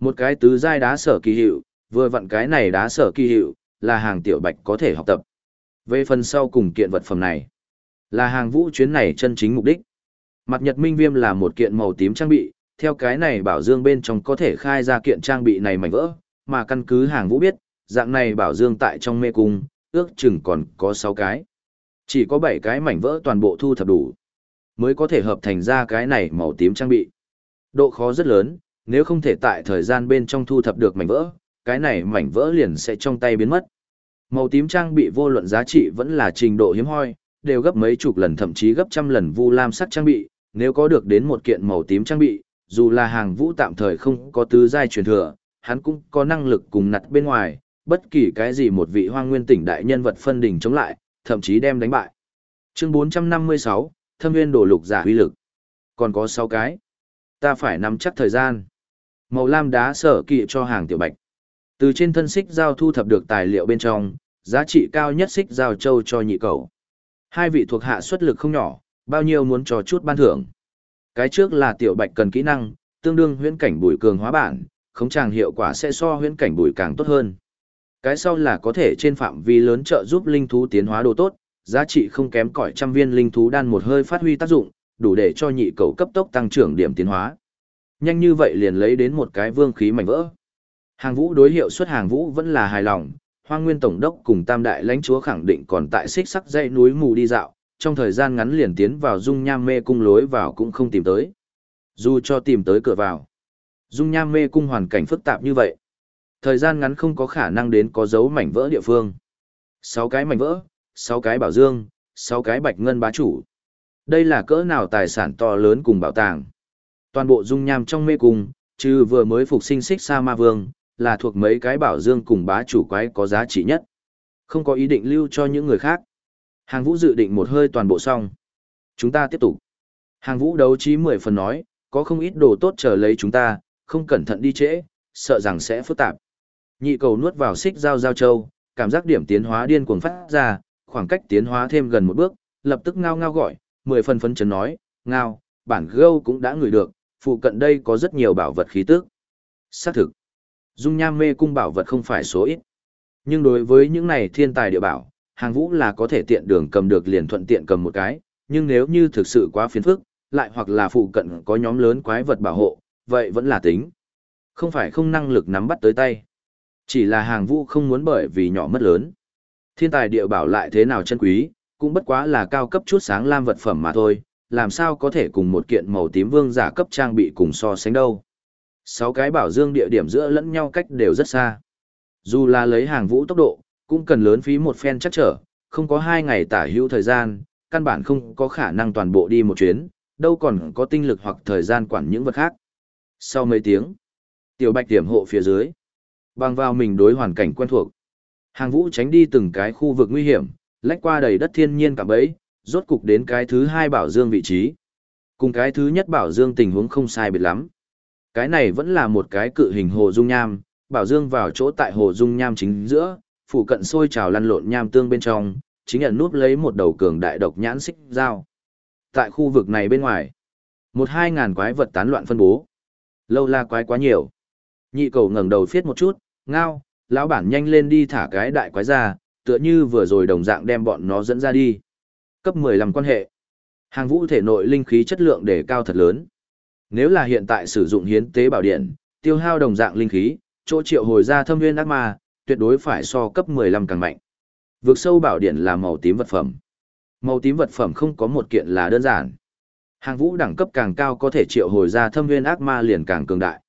Một cái tứ giai đá sở kỳ hiệu, vừa vặn cái này đá sở kỳ hiệu, là hàng tiểu bạch có thể học tập. Về phần sau cùng kiện vật phẩm này, là hàng vũ chuyến này chân chính mục đích. Mặt nhật minh viêm là một kiện màu tím trang bị, theo cái này bảo dương bên trong có thể khai ra kiện trang bị này mảnh vỡ, mà căn cứ hàng vũ biết, dạng này bảo dương tại trong mê cung, ước chừng còn có 6 cái. Chỉ có 7 cái mảnh vỡ toàn bộ thu thập đủ, mới có thể hợp thành ra cái này màu tím trang bị. Độ khó rất lớn, nếu không thể tại thời gian bên trong thu thập được mảnh vỡ, cái này mảnh vỡ liền sẽ trong tay biến mất. Màu tím trang bị vô luận giá trị vẫn là trình độ hiếm hoi, đều gấp mấy chục lần thậm chí gấp trăm lần vu lam sắc trang bị, nếu có được đến một kiện màu tím trang bị, dù là hàng vũ tạm thời không có tứ giai truyền thừa, hắn cũng có năng lực cùng nặt bên ngoài, bất kỳ cái gì một vị hoang nguyên tỉnh đại nhân vật phân đỉnh chống lại, thậm chí đem đánh bại. Chương 456, Thâm Nguyên đổ lục giả huy lực. Còn có 6 cái. Ta phải nắm chắc thời gian. Màu lam đá sở kỵ cho hàng tiểu bạch. Từ trên thân xích giao thu thập được tài liệu bên trong, giá trị cao nhất xích giao châu cho nhị cầu. Hai vị thuộc hạ xuất lực không nhỏ, bao nhiêu muốn cho chút ban thưởng. Cái trước là tiểu bạch cần kỹ năng, tương đương huyễn cảnh bùi cường hóa bản, khống tràng hiệu quả sẽ so huyễn cảnh bùi càng tốt hơn. Cái sau là có thể trên phạm vi lớn trợ giúp linh thú tiến hóa đồ tốt, giá trị không kém cỏi trăm viên linh thú đan một hơi phát huy tác dụng, đủ để cho nhị cầu cấp tốc tăng trưởng điểm tiến hóa. Nhanh như vậy liền lấy đến một cái vương khí mảnh vỡ. Hàng vũ đối hiệu suất hàng vũ vẫn là hài lòng, hoang nguyên tổng đốc cùng tam đại lãnh chúa khẳng định còn tại xích sắc dãy núi mù đi dạo, trong thời gian ngắn liền tiến vào dung nham mê cung lối vào cũng không tìm tới. Dù cho tìm tới cửa vào, dung nham mê cung hoàn cảnh phức tạp như vậy. Thời gian ngắn không có khả năng đến có dấu mảnh vỡ địa phương. Sáu cái mảnh vỡ, sáu cái bảo dương, sáu cái bạch ngân bá chủ. Đây là cỡ nào tài sản to lớn cùng bảo tàng. Toàn bộ dung nham trong mê cung, trừ vừa mới phục sinh xích sa ma vương, là thuộc mấy cái bảo dương cùng bá chủ quái có giá trị nhất. Không có ý định lưu cho những người khác. Hàng vũ dự định một hơi toàn bộ xong. Chúng ta tiếp tục. Hàng vũ đấu trí mười phần nói, có không ít đồ tốt chờ lấy chúng ta, không cẩn thận đi trễ, sợ rằng sẽ phức tạp. Nhị cầu nuốt vào xích dao giao châu, cảm giác điểm tiến hóa điên cuồng phát ra, khoảng cách tiến hóa thêm gần một bước, lập tức ngao ngao gọi, mười phần phấn chấn nói, ngao, bản gâu cũng đã ngửi được, phụ cận đây có rất nhiều bảo vật khí tức. Xác thực, dung nham mê cung bảo vật không phải số ít. Nhưng đối với những này thiên tài địa bảo, hàng vũ là có thể tiện đường cầm được liền thuận tiện cầm một cái, nhưng nếu như thực sự quá phiền phức, lại hoặc là phụ cận có nhóm lớn quái vật bảo hộ, vậy vẫn là tính. Không phải không năng lực nắm bắt tới tay. Chỉ là hàng vũ không muốn bởi vì nhỏ mất lớn. Thiên tài địa bảo lại thế nào chân quý, cũng bất quá là cao cấp chút sáng lam vật phẩm mà thôi, làm sao có thể cùng một kiện màu tím vương giả cấp trang bị cùng so sánh đâu. Sáu cái bảo dương địa điểm giữa lẫn nhau cách đều rất xa. Dù là lấy hàng vũ tốc độ, cũng cần lớn phí một phen chắc trở, không có hai ngày tả hữu thời gian, căn bản không có khả năng toàn bộ đi một chuyến, đâu còn có tinh lực hoặc thời gian quản những vật khác. Sau mấy tiếng, tiểu bạch điểm hộ phía dưới, bằng vào mình đối hoàn cảnh quen thuộc. Hàng vũ tránh đi từng cái khu vực nguy hiểm, lách qua đầy đất thiên nhiên cả bấy, rốt cục đến cái thứ hai bảo dương vị trí. Cùng cái thứ nhất bảo dương tình huống không sai biệt lắm. Cái này vẫn là một cái cự hình hồ dung nham, bảo dương vào chỗ tại hồ dung nham chính giữa, phủ cận sôi trào lăn lộn nham tương bên trong, chính ẩn núp lấy một đầu cường đại độc nhãn xích dao. Tại khu vực này bên ngoài, một hai ngàn quái vật tán loạn phân bố. Lâu la quái quá nhiều. Nhị cầu ngẩng đầu phiết một chút, ngao, lão bản nhanh lên đi thả cái đại quái ra, tựa như vừa rồi đồng dạng đem bọn nó dẫn ra đi. Cấp 15 quan hệ. Hàng vũ thể nội linh khí chất lượng để cao thật lớn. Nếu là hiện tại sử dụng hiến tế bảo điện, tiêu hao đồng dạng linh khí, chỗ triệu hồi ra thâm nguyên ác ma, tuyệt đối phải so cấp 15 càng mạnh. Vượt sâu bảo điện là màu tím vật phẩm. Màu tím vật phẩm không có một kiện là đơn giản. Hàng vũ đẳng cấp càng cao có thể triệu hồi ra thâm nguyên ác ma liền càng cường đại.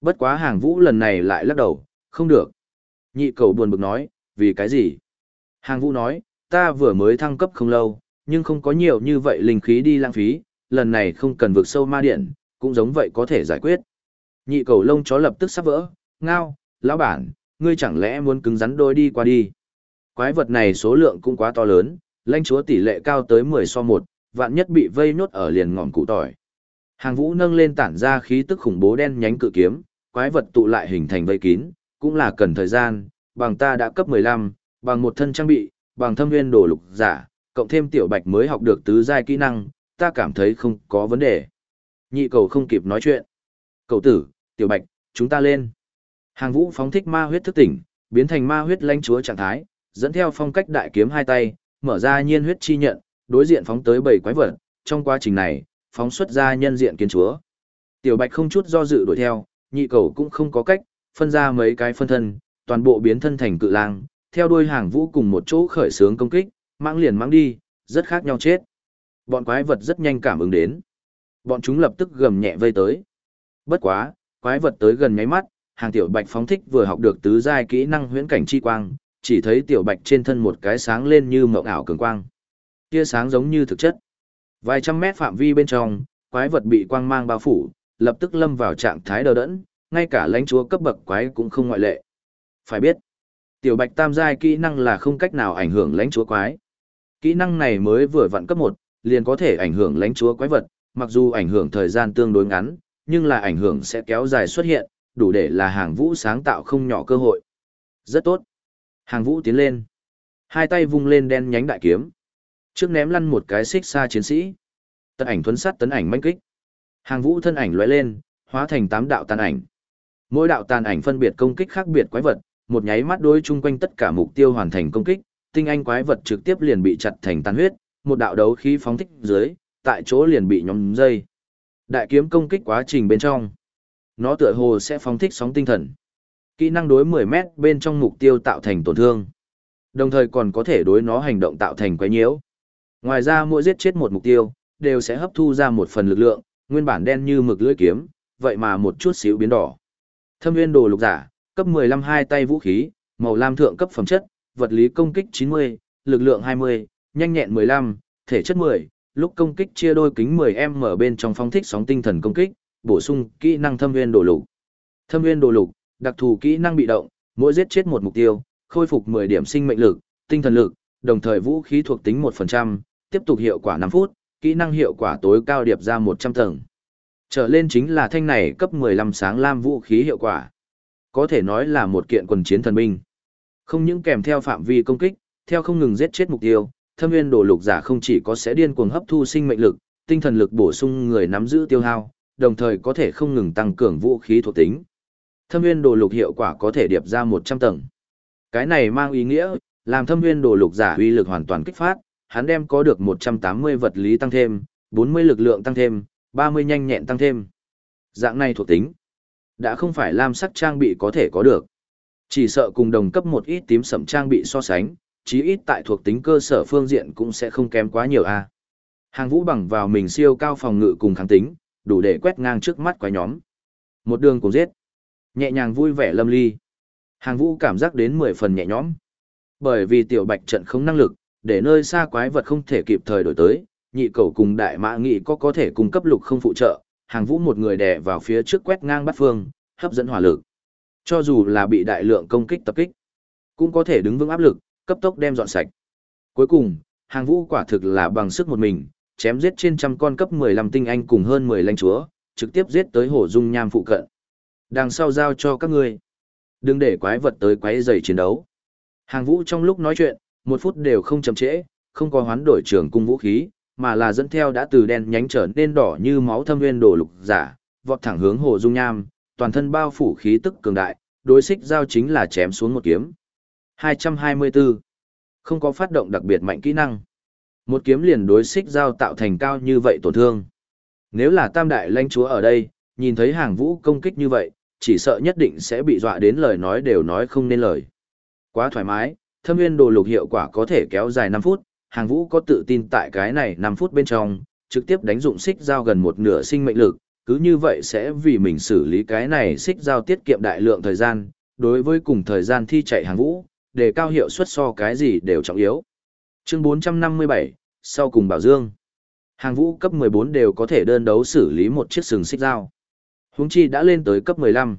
Bất quá hàng vũ lần này lại lắc đầu, không được. Nhị cầu buồn bực nói, vì cái gì? Hàng vũ nói, ta vừa mới thăng cấp không lâu, nhưng không có nhiều như vậy linh khí đi lãng phí, lần này không cần vượt sâu ma điện, cũng giống vậy có thể giải quyết. Nhị cầu lông chó lập tức sắp vỡ, ngao, lão bản, ngươi chẳng lẽ muốn cứng rắn đôi đi qua đi. Quái vật này số lượng cũng quá to lớn, lãnh chúa tỷ lệ cao tới 10 so 1, vạn nhất bị vây nhốt ở liền ngọn cụ tỏi. Hàng vũ nâng lên tản ra khí tức khủng bố đen nhánh cự kiếm, quái vật tụ lại hình thành vây kín, cũng là cần thời gian, bằng ta đã cấp 15, bằng một thân trang bị, bằng thâm nguyên đồ lục giả, cộng thêm tiểu bạch mới học được tứ giai kỹ năng, ta cảm thấy không có vấn đề. Nhị cầu không kịp nói chuyện. Cầu tử, tiểu bạch, chúng ta lên. Hàng vũ phóng thích ma huyết thức tỉnh, biến thành ma huyết lãnh chúa trạng thái, dẫn theo phong cách đại kiếm hai tay, mở ra nhiên huyết chi nhận, đối diện phóng tới bảy quái vật, trong quá trình này, phóng xuất ra nhân diện kiến chúa. Tiểu Bạch không chút do dự đuổi theo, nhị cầu cũng không có cách, phân ra mấy cái phân thân, toàn bộ biến thân thành cự lang, theo đuôi hàng vũ cùng một chỗ khởi xướng công kích, mang liền mang đi, rất khác nhau chết. Bọn quái vật rất nhanh cảm ứng đến. Bọn chúng lập tức gầm nhẹ vây tới. Bất quá, quái vật tới gần nháy mắt, hàng tiểu bạch phóng thích vừa học được tứ giai kỹ năng huyễn cảnh chi quang, chỉ thấy tiểu bạch trên thân một cái sáng lên như mộng ảo cường quang. Tia sáng giống như thực chất. Vài trăm mét phạm vi bên trong, quái vật bị quang mang bao phủ, lập tức lâm vào trạng thái đờ đẫn, ngay cả lãnh chúa cấp bậc quái cũng không ngoại lệ. Phải biết, tiểu bạch tam giai kỹ năng là không cách nào ảnh hưởng lãnh chúa quái. Kỹ năng này mới vừa vặn cấp 1, liền có thể ảnh hưởng lãnh chúa quái vật, mặc dù ảnh hưởng thời gian tương đối ngắn, nhưng là ảnh hưởng sẽ kéo dài xuất hiện, đủ để là hàng vũ sáng tạo không nhỏ cơ hội. Rất tốt. Hàng vũ tiến lên. Hai tay vung lên đen nhánh đại kiếm. Trước ném lăn một cái xích xa chiến sĩ. Tấn ảnh thuấn sát tấn ảnh manh kích. Hàng vũ thân ảnh lóe lên, hóa thành tám đạo tàn ảnh. Mỗi đạo tàn ảnh phân biệt công kích khác biệt quái vật, một nháy mắt đối chung quanh tất cả mục tiêu hoàn thành công kích, tinh anh quái vật trực tiếp liền bị chặt thành tàn huyết, một đạo đấu khí phóng thích dưới, tại chỗ liền bị nhóm dây. Đại kiếm công kích quá trình bên trong. Nó tựa hồ sẽ phóng thích sóng tinh thần. Kỹ năng đối 10 mét bên trong mục tiêu tạo thành tổn thương. Đồng thời còn có thể đối nó hành động tạo thành quấy nhiễu. Ngoài ra mỗi giết chết một mục tiêu, đều sẽ hấp thu ra một phần lực lượng, nguyên bản đen như mực lưỡi kiếm, vậy mà một chút xíu biến đỏ. Thâm viên đồ lục giả, cấp 15 hai tay vũ khí, màu lam thượng cấp phẩm chất, vật lý công kích 90, lực lượng 20, nhanh nhẹn 15, thể chất 10, lúc công kích chia đôi kính 10M ở bên trong phong thích sóng tinh thần công kích, bổ sung kỹ năng thâm viên đồ lục. Thâm viên đồ lục, đặc thù kỹ năng bị động, mỗi giết chết một mục tiêu, khôi phục 10 điểm sinh mệnh lực, tinh thần lực, đồng thời vũ khí thuộc tính 1%, tiếp tục hiệu quả 5 phút, kỹ năng hiệu quả tối cao điệp ra 100 tầng. Trở lên chính là thanh này cấp 15 sáng lam vũ khí hiệu quả. Có thể nói là một kiện quần chiến thần binh. Không những kèm theo phạm vi công kích, theo không ngừng giết chết mục tiêu, thâm viên đồ lục giả không chỉ có sẽ điên cuồng hấp thu sinh mệnh lực, tinh thần lực bổ sung người nắm giữ tiêu hao, đồng thời có thể không ngừng tăng cường vũ khí thuộc tính. Thâm viên đồ lục hiệu quả có thể điệp ra 100 tầng. Cái này mang ý nghĩa, làm thâm viên đồ lục giả uy lực hoàn toàn kích phát, hắn đem có được 180 vật lý tăng thêm, 40 lực lượng tăng thêm, 30 nhanh nhẹn tăng thêm. Dạng này thuộc tính, đã không phải lam sắc trang bị có thể có được. Chỉ sợ cùng đồng cấp một ít tím sẫm trang bị so sánh, chí ít tại thuộc tính cơ sở phương diện cũng sẽ không kém quá nhiều a. Hàng vũ bằng vào mình siêu cao phòng ngự cùng kháng tính, đủ để quét ngang trước mắt quái nhóm. Một đường cùng giết. Nhẹ nhàng vui vẻ lâm ly. Hàng vũ cảm giác đến 10 phần nhẹ nhõm. Bởi vì tiểu bạch trận không năng lực, để nơi xa quái vật không thể kịp thời đổi tới, nhị cầu cùng đại mã nghị có có thể cung cấp lục không phụ trợ, hàng vũ một người đè vào phía trước quét ngang bắt phương, hấp dẫn hỏa lực. Cho dù là bị đại lượng công kích tập kích, cũng có thể đứng vững áp lực, cấp tốc đem dọn sạch. Cuối cùng, hàng vũ quả thực là bằng sức một mình, chém giết trên trăm con cấp 15 tinh anh cùng hơn 10 lãnh chúa, trực tiếp giết tới hổ dung nham phụ cận. Đằng sau giao cho các ngươi. Đừng để quái vật tới quái rầy chiến đấu. Hàng vũ trong lúc nói chuyện, một phút đều không chậm trễ, không có hoán đổi trường cung vũ khí, mà là dẫn theo đã từ đen nhánh trở nên đỏ như máu thâm nguyên đổ lục giả, vọt thẳng hướng hồ dung nham, toàn thân bao phủ khí tức cường đại, đối xích giao chính là chém xuống một kiếm. 224. Không có phát động đặc biệt mạnh kỹ năng. Một kiếm liền đối xích giao tạo thành cao như vậy tổn thương. Nếu là tam đại lãnh chúa ở đây, nhìn thấy hàng vũ công kích như vậy, chỉ sợ nhất định sẽ bị dọa đến lời nói đều nói không nên lời. Quá thoải mái, thâm nguyên đồ lục hiệu quả có thể kéo dài 5 phút, hàng vũ có tự tin tại cái này 5 phút bên trong, trực tiếp đánh dụng xích giao gần một nửa sinh mệnh lực, cứ như vậy sẽ vì mình xử lý cái này xích giao tiết kiệm đại lượng thời gian, đối với cùng thời gian thi chạy hàng vũ, để cao hiệu suất so cái gì đều trọng yếu. Chương 457, sau cùng bảo dương. Hàng vũ cấp 14 đều có thể đơn đấu xử lý một chiếc sừng xích dao. Huống chi đã lên tới cấp 15.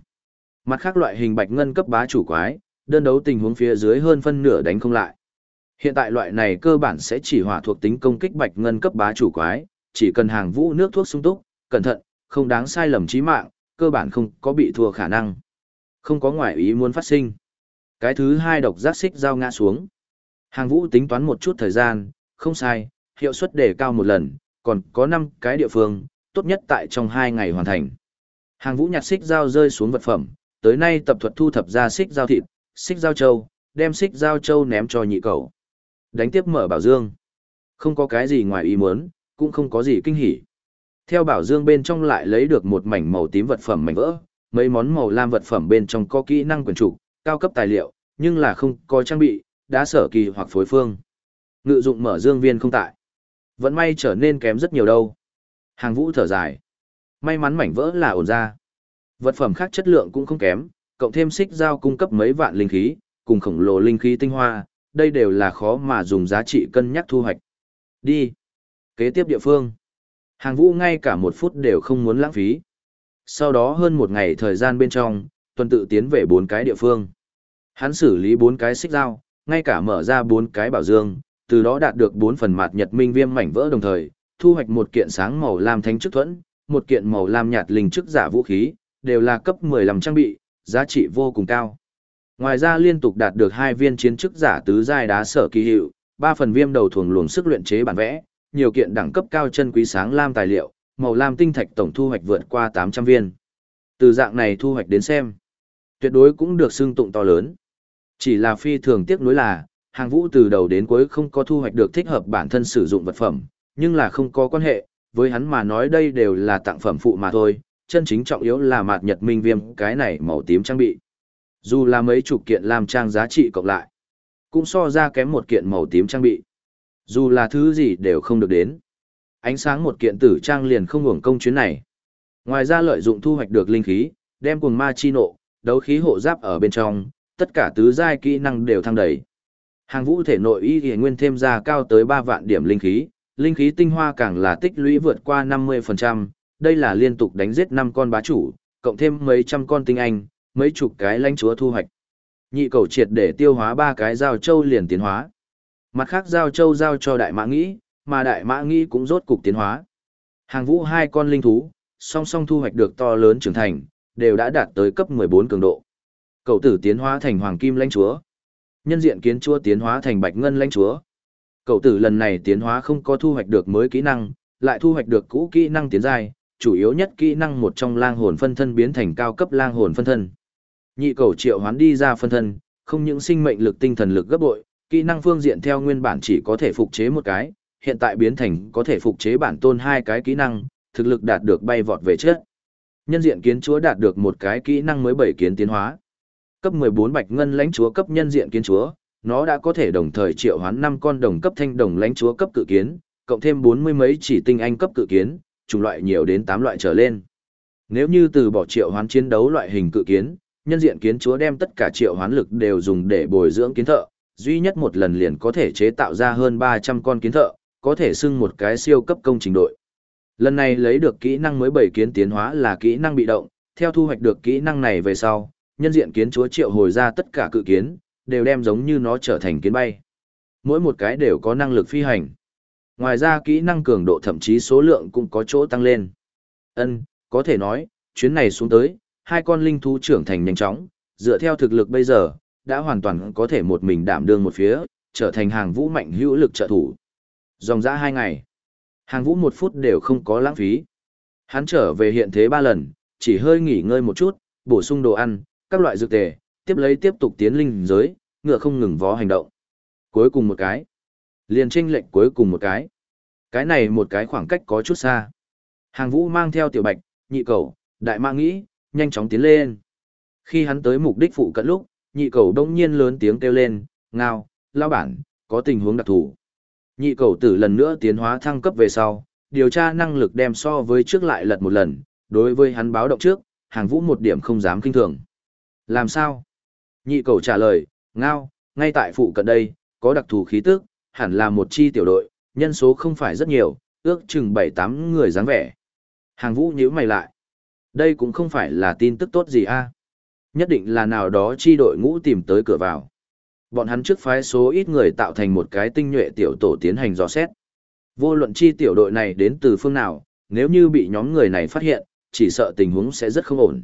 Mặt khác loại hình bạch ngân cấp bá chủ quái, đơn đấu tình huống phía dưới hơn phân nửa đánh không lại. Hiện tại loại này cơ bản sẽ chỉ hỏa thuộc tính công kích bạch ngân cấp bá chủ quái, chỉ cần hàng vũ nước thuốc sung túc, cẩn thận, không đáng sai lầm chí mạng, cơ bản không có bị thua khả năng. Không có ngoại ý muốn phát sinh. Cái thứ hai độc giác xích dao ngã xuống. Hàng vũ tính toán một chút thời gian, không sai, hiệu suất đề cao một lần, còn có 5 cái địa phương, tốt nhất tại trong 2 ngày hoàn thành. Hàng vũ nhặt xích dao rơi xuống vật phẩm, tới nay tập thuật thu thập ra xích dao thịt, xích dao trâu, đem xích dao trâu ném cho nhị cầu. Đánh tiếp mở bảo dương. Không có cái gì ngoài ý muốn, cũng không có gì kinh hỉ. Theo bảo dương bên trong lại lấy được một mảnh màu tím vật phẩm mảnh vỡ, mấy món màu lam vật phẩm bên trong có kỹ năng quyền trục, cao cấp tài liệu, nhưng là không có trang bị, đá sở kỳ hoặc phối phương. Ngự dụng mở dương viên không tại. Vẫn may trở nên kém rất nhiều đâu. Hàng vũ thở dài. May mắn mảnh vỡ là ổn ra. Vật phẩm khác chất lượng cũng không kém, cộng thêm xích giao cung cấp mấy vạn linh khí, cùng khổng lồ linh khí tinh hoa, đây đều là khó mà dùng giá trị cân nhắc thu hoạch. Đi. Kế tiếp địa phương. Hàng vũ ngay cả một phút đều không muốn lãng phí. Sau đó hơn một ngày thời gian bên trong, tuần tự tiến về bốn cái địa phương. Hắn xử lý bốn cái xích dao, ngay cả mở ra bốn cái bảo dương, từ đó đạt được bốn phần mạt nhật minh viêm mảnh vỡ đồng thời, thu hoạch một kiện sáng màu lam thánh chức thuẫn, một kiện màu lam nhạt linh chức giả vũ khí, đều là cấp 15 trang bị, giá trị vô cùng cao. Ngoài ra liên tục đạt được hai viên chiến chức giả tứ giai đá sở kỳ hiệu, ba phần viêm đầu thuần luồng sức luyện chế bản vẽ, nhiều kiện đẳng cấp cao chân quý sáng lam tài liệu, màu lam tinh thạch tổng thu hoạch vượt qua 800 viên. Từ dạng này thu hoạch đến xem, tuyệt đối cũng được xưng tụng to lớn. Chỉ là phi thường tiếc nuối là, hàng vũ từ đầu đến cuối không có thu hoạch được thích hợp bản thân sử dụng vật phẩm, nhưng là không có quan hệ, với hắn mà nói đây đều là tặng phẩm phụ mà thôi, chân chính trọng yếu là mạt nhật minh viêm cái này màu tím trang bị. Dù là mấy chục kiện làm trang giá trị cộng lại, cũng so ra kém một kiện màu tím trang bị. Dù là thứ gì đều không được đến. Ánh sáng một kiện tử trang liền không hưởng công chuyến này. Ngoài ra lợi dụng thu hoạch được linh khí, đem cùng ma chi nộ, đấu khí hộ giáp ở bên trong, tất cả tứ giai kỹ năng đều thăng đầy. Hàng vũ thể nội y y nguyên thêm ra cao tới 3 vạn điểm linh khí, linh khí tinh hoa càng là tích lũy vượt qua 50%, đây là liên tục đánh giết 5 con bá chủ, cộng thêm mấy trăm con tinh anh, mấy chục cái lãnh chúa thu hoạch. Nhị cầu triệt để tiêu hóa ba cái giao châu liền tiến hóa. Mặt khác giao châu giao cho đại mã nghĩ, mà đại mã nghĩ cũng rốt cục tiến hóa. Hàng vũ hai con linh thú, song song thu hoạch được to lớn trưởng thành, đều đã đạt tới cấp 14 cường độ. Cậu tử tiến hóa thành hoàng kim lãnh chúa. Nhân diện kiến chúa tiến hóa thành bạch ngân lãnh chúa. Cậu tử lần này tiến hóa không có thu hoạch được mới kỹ năng, lại thu hoạch được cũ kỹ năng tiến giai, chủ yếu nhất kỹ năng một trong lang hồn phân thân biến thành cao cấp lang hồn phân thân. Nhị cầu triệu hoán đi ra phân thân, không những sinh mệnh lực tinh thần lực gấp bội, kỹ năng phương diện theo nguyên bản chỉ có thể phục chế một cái, hiện tại biến thành có thể phục chế bản tôn hai cái kỹ năng, thực lực đạt được bay vọt về trước. Nhân diện kiến chúa đạt được một cái kỹ năng mới bảy kiến tiến hóa. Cấp 14 bạch ngân lãnh chúa cấp nhân diện kiến chúa, nó đã có thể đồng thời triệu hoán 5 con đồng cấp thanh đồng lãnh chúa cấp cự kiến, cộng thêm 40 mấy chỉ tinh anh cấp cự kiến, chủng loại nhiều đến 8 loại trở lên. Nếu như từ bỏ triệu hoán chiến đấu loại hình cự kiến, nhân diện kiến chúa đem tất cả triệu hoán lực đều dùng để bồi dưỡng kiến thợ, duy nhất một lần liền có thể chế tạo ra hơn 300 con kiến thợ, có thể xưng một cái siêu cấp công trình đội. Lần này lấy được kỹ năng mới bảy kiến tiến hóa là kỹ năng bị động, theo thu hoạch được kỹ năng này về sau, nhân diện kiến chúa triệu hồi ra tất cả cự kiến, đều đem giống như nó trở thành kiến bay. Mỗi một cái đều có năng lực phi hành. Ngoài ra kỹ năng cường độ thậm chí số lượng cũng có chỗ tăng lên. Ân, có thể nói, chuyến này xuống tới, hai con linh thú trưởng thành nhanh chóng, dựa theo thực lực bây giờ, đã hoàn toàn có thể một mình đảm đương một phía, trở thành hàng vũ mạnh hữu lực trợ thủ. Dòng dã hai ngày, hàng vũ một phút đều không có lãng phí. Hắn trở về hiện thế ba lần, chỉ hơi nghỉ ngơi một chút, bổ sung đồ ăn, các loại dược tề, tiếp lấy tiếp tục tiến linh giới, ngựa không ngừng vó hành động. Cuối cùng một cái, liền tranh lệnh cuối cùng một cái. Cái này một cái khoảng cách có chút xa. Hàng vũ mang theo tiểu bạch, nhị cầu, đại mạng nghĩ, nhanh chóng tiến lên. Khi hắn tới mục đích phụ cận lúc, nhị cầu đông nhiên lớn tiếng kêu lên, ngao, lao bản, có tình huống đặc thù. Nhị cầu tử lần nữa tiến hóa thăng cấp về sau, điều tra năng lực đem so với trước lại lật một lần, đối với hắn báo động trước, hàng vũ một điểm không dám kinh thường. Làm sao? Nhị cầu trả lời, ngao, ngay tại phụ cận đây, có đặc thù khí tức, hẳn là một chi tiểu đội, nhân số không phải rất nhiều, ước chừng 7-8 người dáng vẻ. Hàng vũ nhíu mày lại. Đây cũng không phải là tin tức tốt gì a Nhất định là nào đó chi đội ngũ tìm tới cửa vào. Bọn hắn trước phái số ít người tạo thành một cái tinh nhuệ tiểu tổ tiến hành dò xét. Vô luận chi tiểu đội này đến từ phương nào, nếu như bị nhóm người này phát hiện, chỉ sợ tình huống sẽ rất không ổn.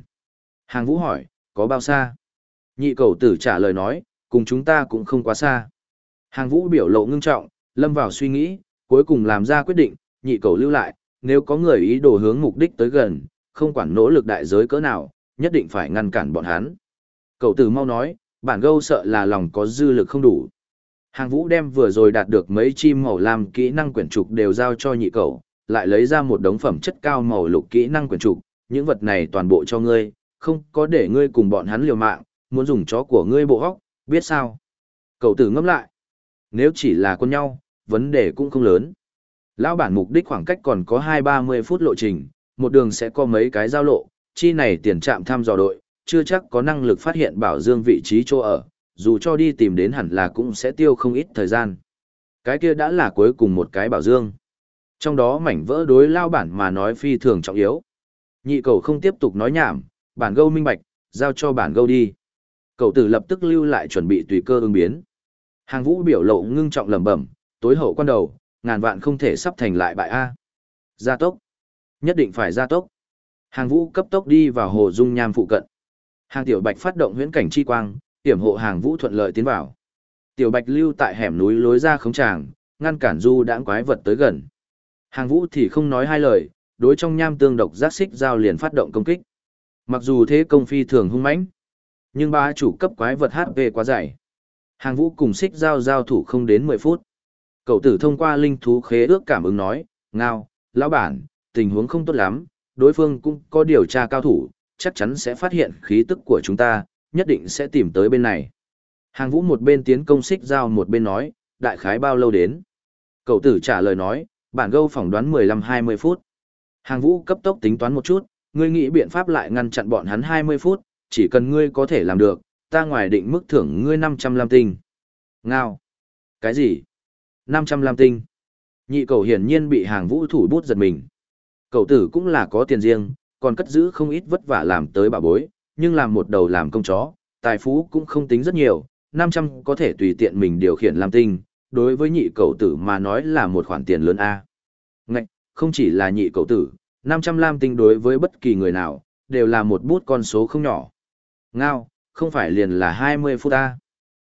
Hàng vũ hỏi, có bao xa? Nhị cầu tử trả lời nói, cùng chúng ta cũng không quá xa. Hàng vũ biểu lộ ngưng trọng, lâm vào suy nghĩ, cuối cùng làm ra quyết định, nhị cầu lưu lại, nếu có người ý đồ hướng mục đích tới gần, không quản nỗ lực đại giới cỡ nào, nhất định phải ngăn cản bọn hắn. Cậu tử mau nói, bản gâu sợ là lòng có dư lực không đủ. Hàng vũ đem vừa rồi đạt được mấy chim màu lam kỹ năng quyển trục đều giao cho nhị cậu, lại lấy ra một đống phẩm chất cao màu lục kỹ năng quyển trục, những vật này toàn bộ cho ngươi, không có để ngươi cùng bọn hắn liều mạng, muốn dùng chó của ngươi bộ hóc, biết sao? Cậu tử ngâm lại. Nếu chỉ là con nhau, vấn đề cũng không lớn. Lão bản mục đích khoảng cách còn có 2-30 phút lộ trình, một đường sẽ có mấy cái giao lộ, chi này tiền trạm thăm dò đội, chưa chắc có năng lực phát hiện bảo dương vị trí chỗ ở, dù cho đi tìm đến hẳn là cũng sẽ tiêu không ít thời gian. Cái kia đã là cuối cùng một cái bảo dương. Trong đó mảnh vỡ đối lao bản mà nói phi thường trọng yếu. Nhị cầu không tiếp tục nói nhảm, bản gâu minh bạch, giao cho bản gâu đi. Cậu tử lập tức lưu lại chuẩn bị tùy cơ ứng biến. Hàng vũ biểu lộ ngưng trọng lẩm bẩm, tối hậu quan đầu, ngàn vạn không thể sắp thành lại bại A. Gia tốc. Nhất định phải gia tốc. Hàng vũ cấp tốc đi vào hồ dung nham phụ cận. Hàng tiểu bạch phát động huyễn cảnh chi quang, tiểm hộ hàng vũ thuận lợi tiến vào. Tiểu bạch lưu tại hẻm núi lối ra khống tràng, ngăn cản du đãng quái vật tới gần. Hàng vũ thì không nói hai lời, đối trong nham tương độc giác xích giao liền phát động công kích. Mặc dù thế công phi thường hung mãnh, nhưng ba chủ cấp quái vật HP quá dày. Hàng vũ cùng xích giao giao thủ không đến 10 phút. Cậu tử thông qua linh thú khế ước cảm ứng nói, ngao, lão bản, tình huống không tốt lắm, đối phương cũng có điều tra cao thủ, chắc chắn sẽ phát hiện khí tức của chúng ta, nhất định sẽ tìm tới bên này. Hàng vũ một bên tiến công xích giao một bên nói, đại khái bao lâu đến? Cậu tử trả lời nói, bản gâu phỏng đoán 15-20 phút. Hàng vũ cấp tốc tính toán một chút, ngươi nghĩ biện pháp lại ngăn chặn bọn hắn 20 phút, chỉ cần ngươi có thể làm được, ta ngoài định mức thưởng ngươi 500 lam tinh. Ngao. Cái gì? 500 lam tinh. Nhị cầu hiển nhiên bị hàng vũ thủ bút giật mình. Cậu tử cũng là có tiền riêng, còn cất giữ không ít vất vả làm tới bà bối, nhưng làm một đầu làm công chó, tài phú cũng không tính rất nhiều, 500 có thể tùy tiện mình điều khiển làm tinh, đối với nhị cậu tử mà nói là một khoản tiền lớn A. Ngạch, không chỉ là nhị cậu tử, 500 lam tinh đối với bất kỳ người nào, đều là một bút con số không nhỏ. Ngao, không phải liền là 20 phút A.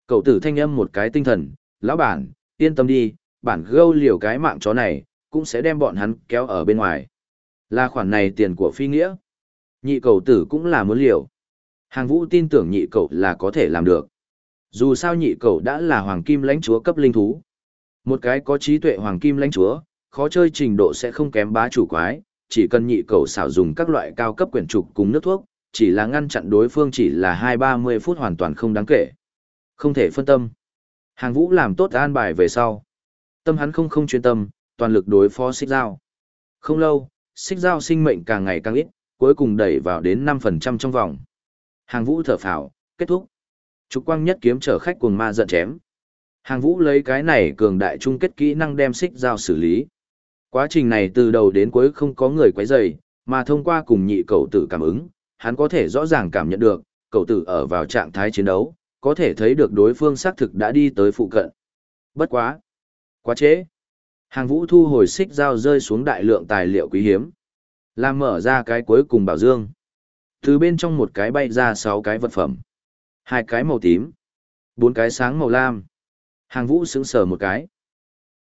Cậu tử thanh âm một cái tinh thần, lão bản, yên tâm đi, bản gâu liều cái mạng chó này, cũng sẽ đem bọn hắn kéo ở bên ngoài. Là khoản này tiền của phi nghĩa. Nhị cầu tử cũng là muốn liều. Hàng vũ tin tưởng nhị cầu là có thể làm được. Dù sao nhị cầu đã là hoàng kim lãnh chúa cấp linh thú. Một cái có trí tuệ hoàng kim lãnh chúa, khó chơi trình độ sẽ không kém bá chủ quái, chỉ cần nhị cầu xảo dùng các loại cao cấp quyển trục cùng nước thuốc, chỉ là ngăn chặn đối phương chỉ là hai ba mươi phút hoàn toàn không đáng kể. Không thể phân tâm. Hàng vũ làm tốt an bài về sau. Tâm hắn không không chuyên tâm, toàn lực đối phó xích dao. Không lâu, xích dao sinh mệnh càng ngày càng ít, cuối cùng đẩy vào đến 5% trong vòng. Hàng vũ thở phào, kết thúc. Trục quang nhất kiếm chở khách cuồng ma giận chém. Hàng vũ lấy cái này cường đại chung kết kỹ năng đem xích dao xử lý. Quá trình này từ đầu đến cuối không có người quấy rầy, mà thông qua cùng nhị cầu tử cảm ứng, hắn có thể rõ ràng cảm nhận được, cầu tử ở vào trạng thái chiến đấu, có thể thấy được đối phương xác thực đã đi tới phụ cận. Bất quá. Quá chế. Hàng vũ thu hồi xích dao rơi xuống đại lượng tài liệu quý hiếm. Làm mở ra cái cuối cùng bảo dương. Từ bên trong một cái bay ra sáu cái vật phẩm. Hai cái màu tím. Bốn cái sáng màu lam. Hàng vũ sững sờ một cái.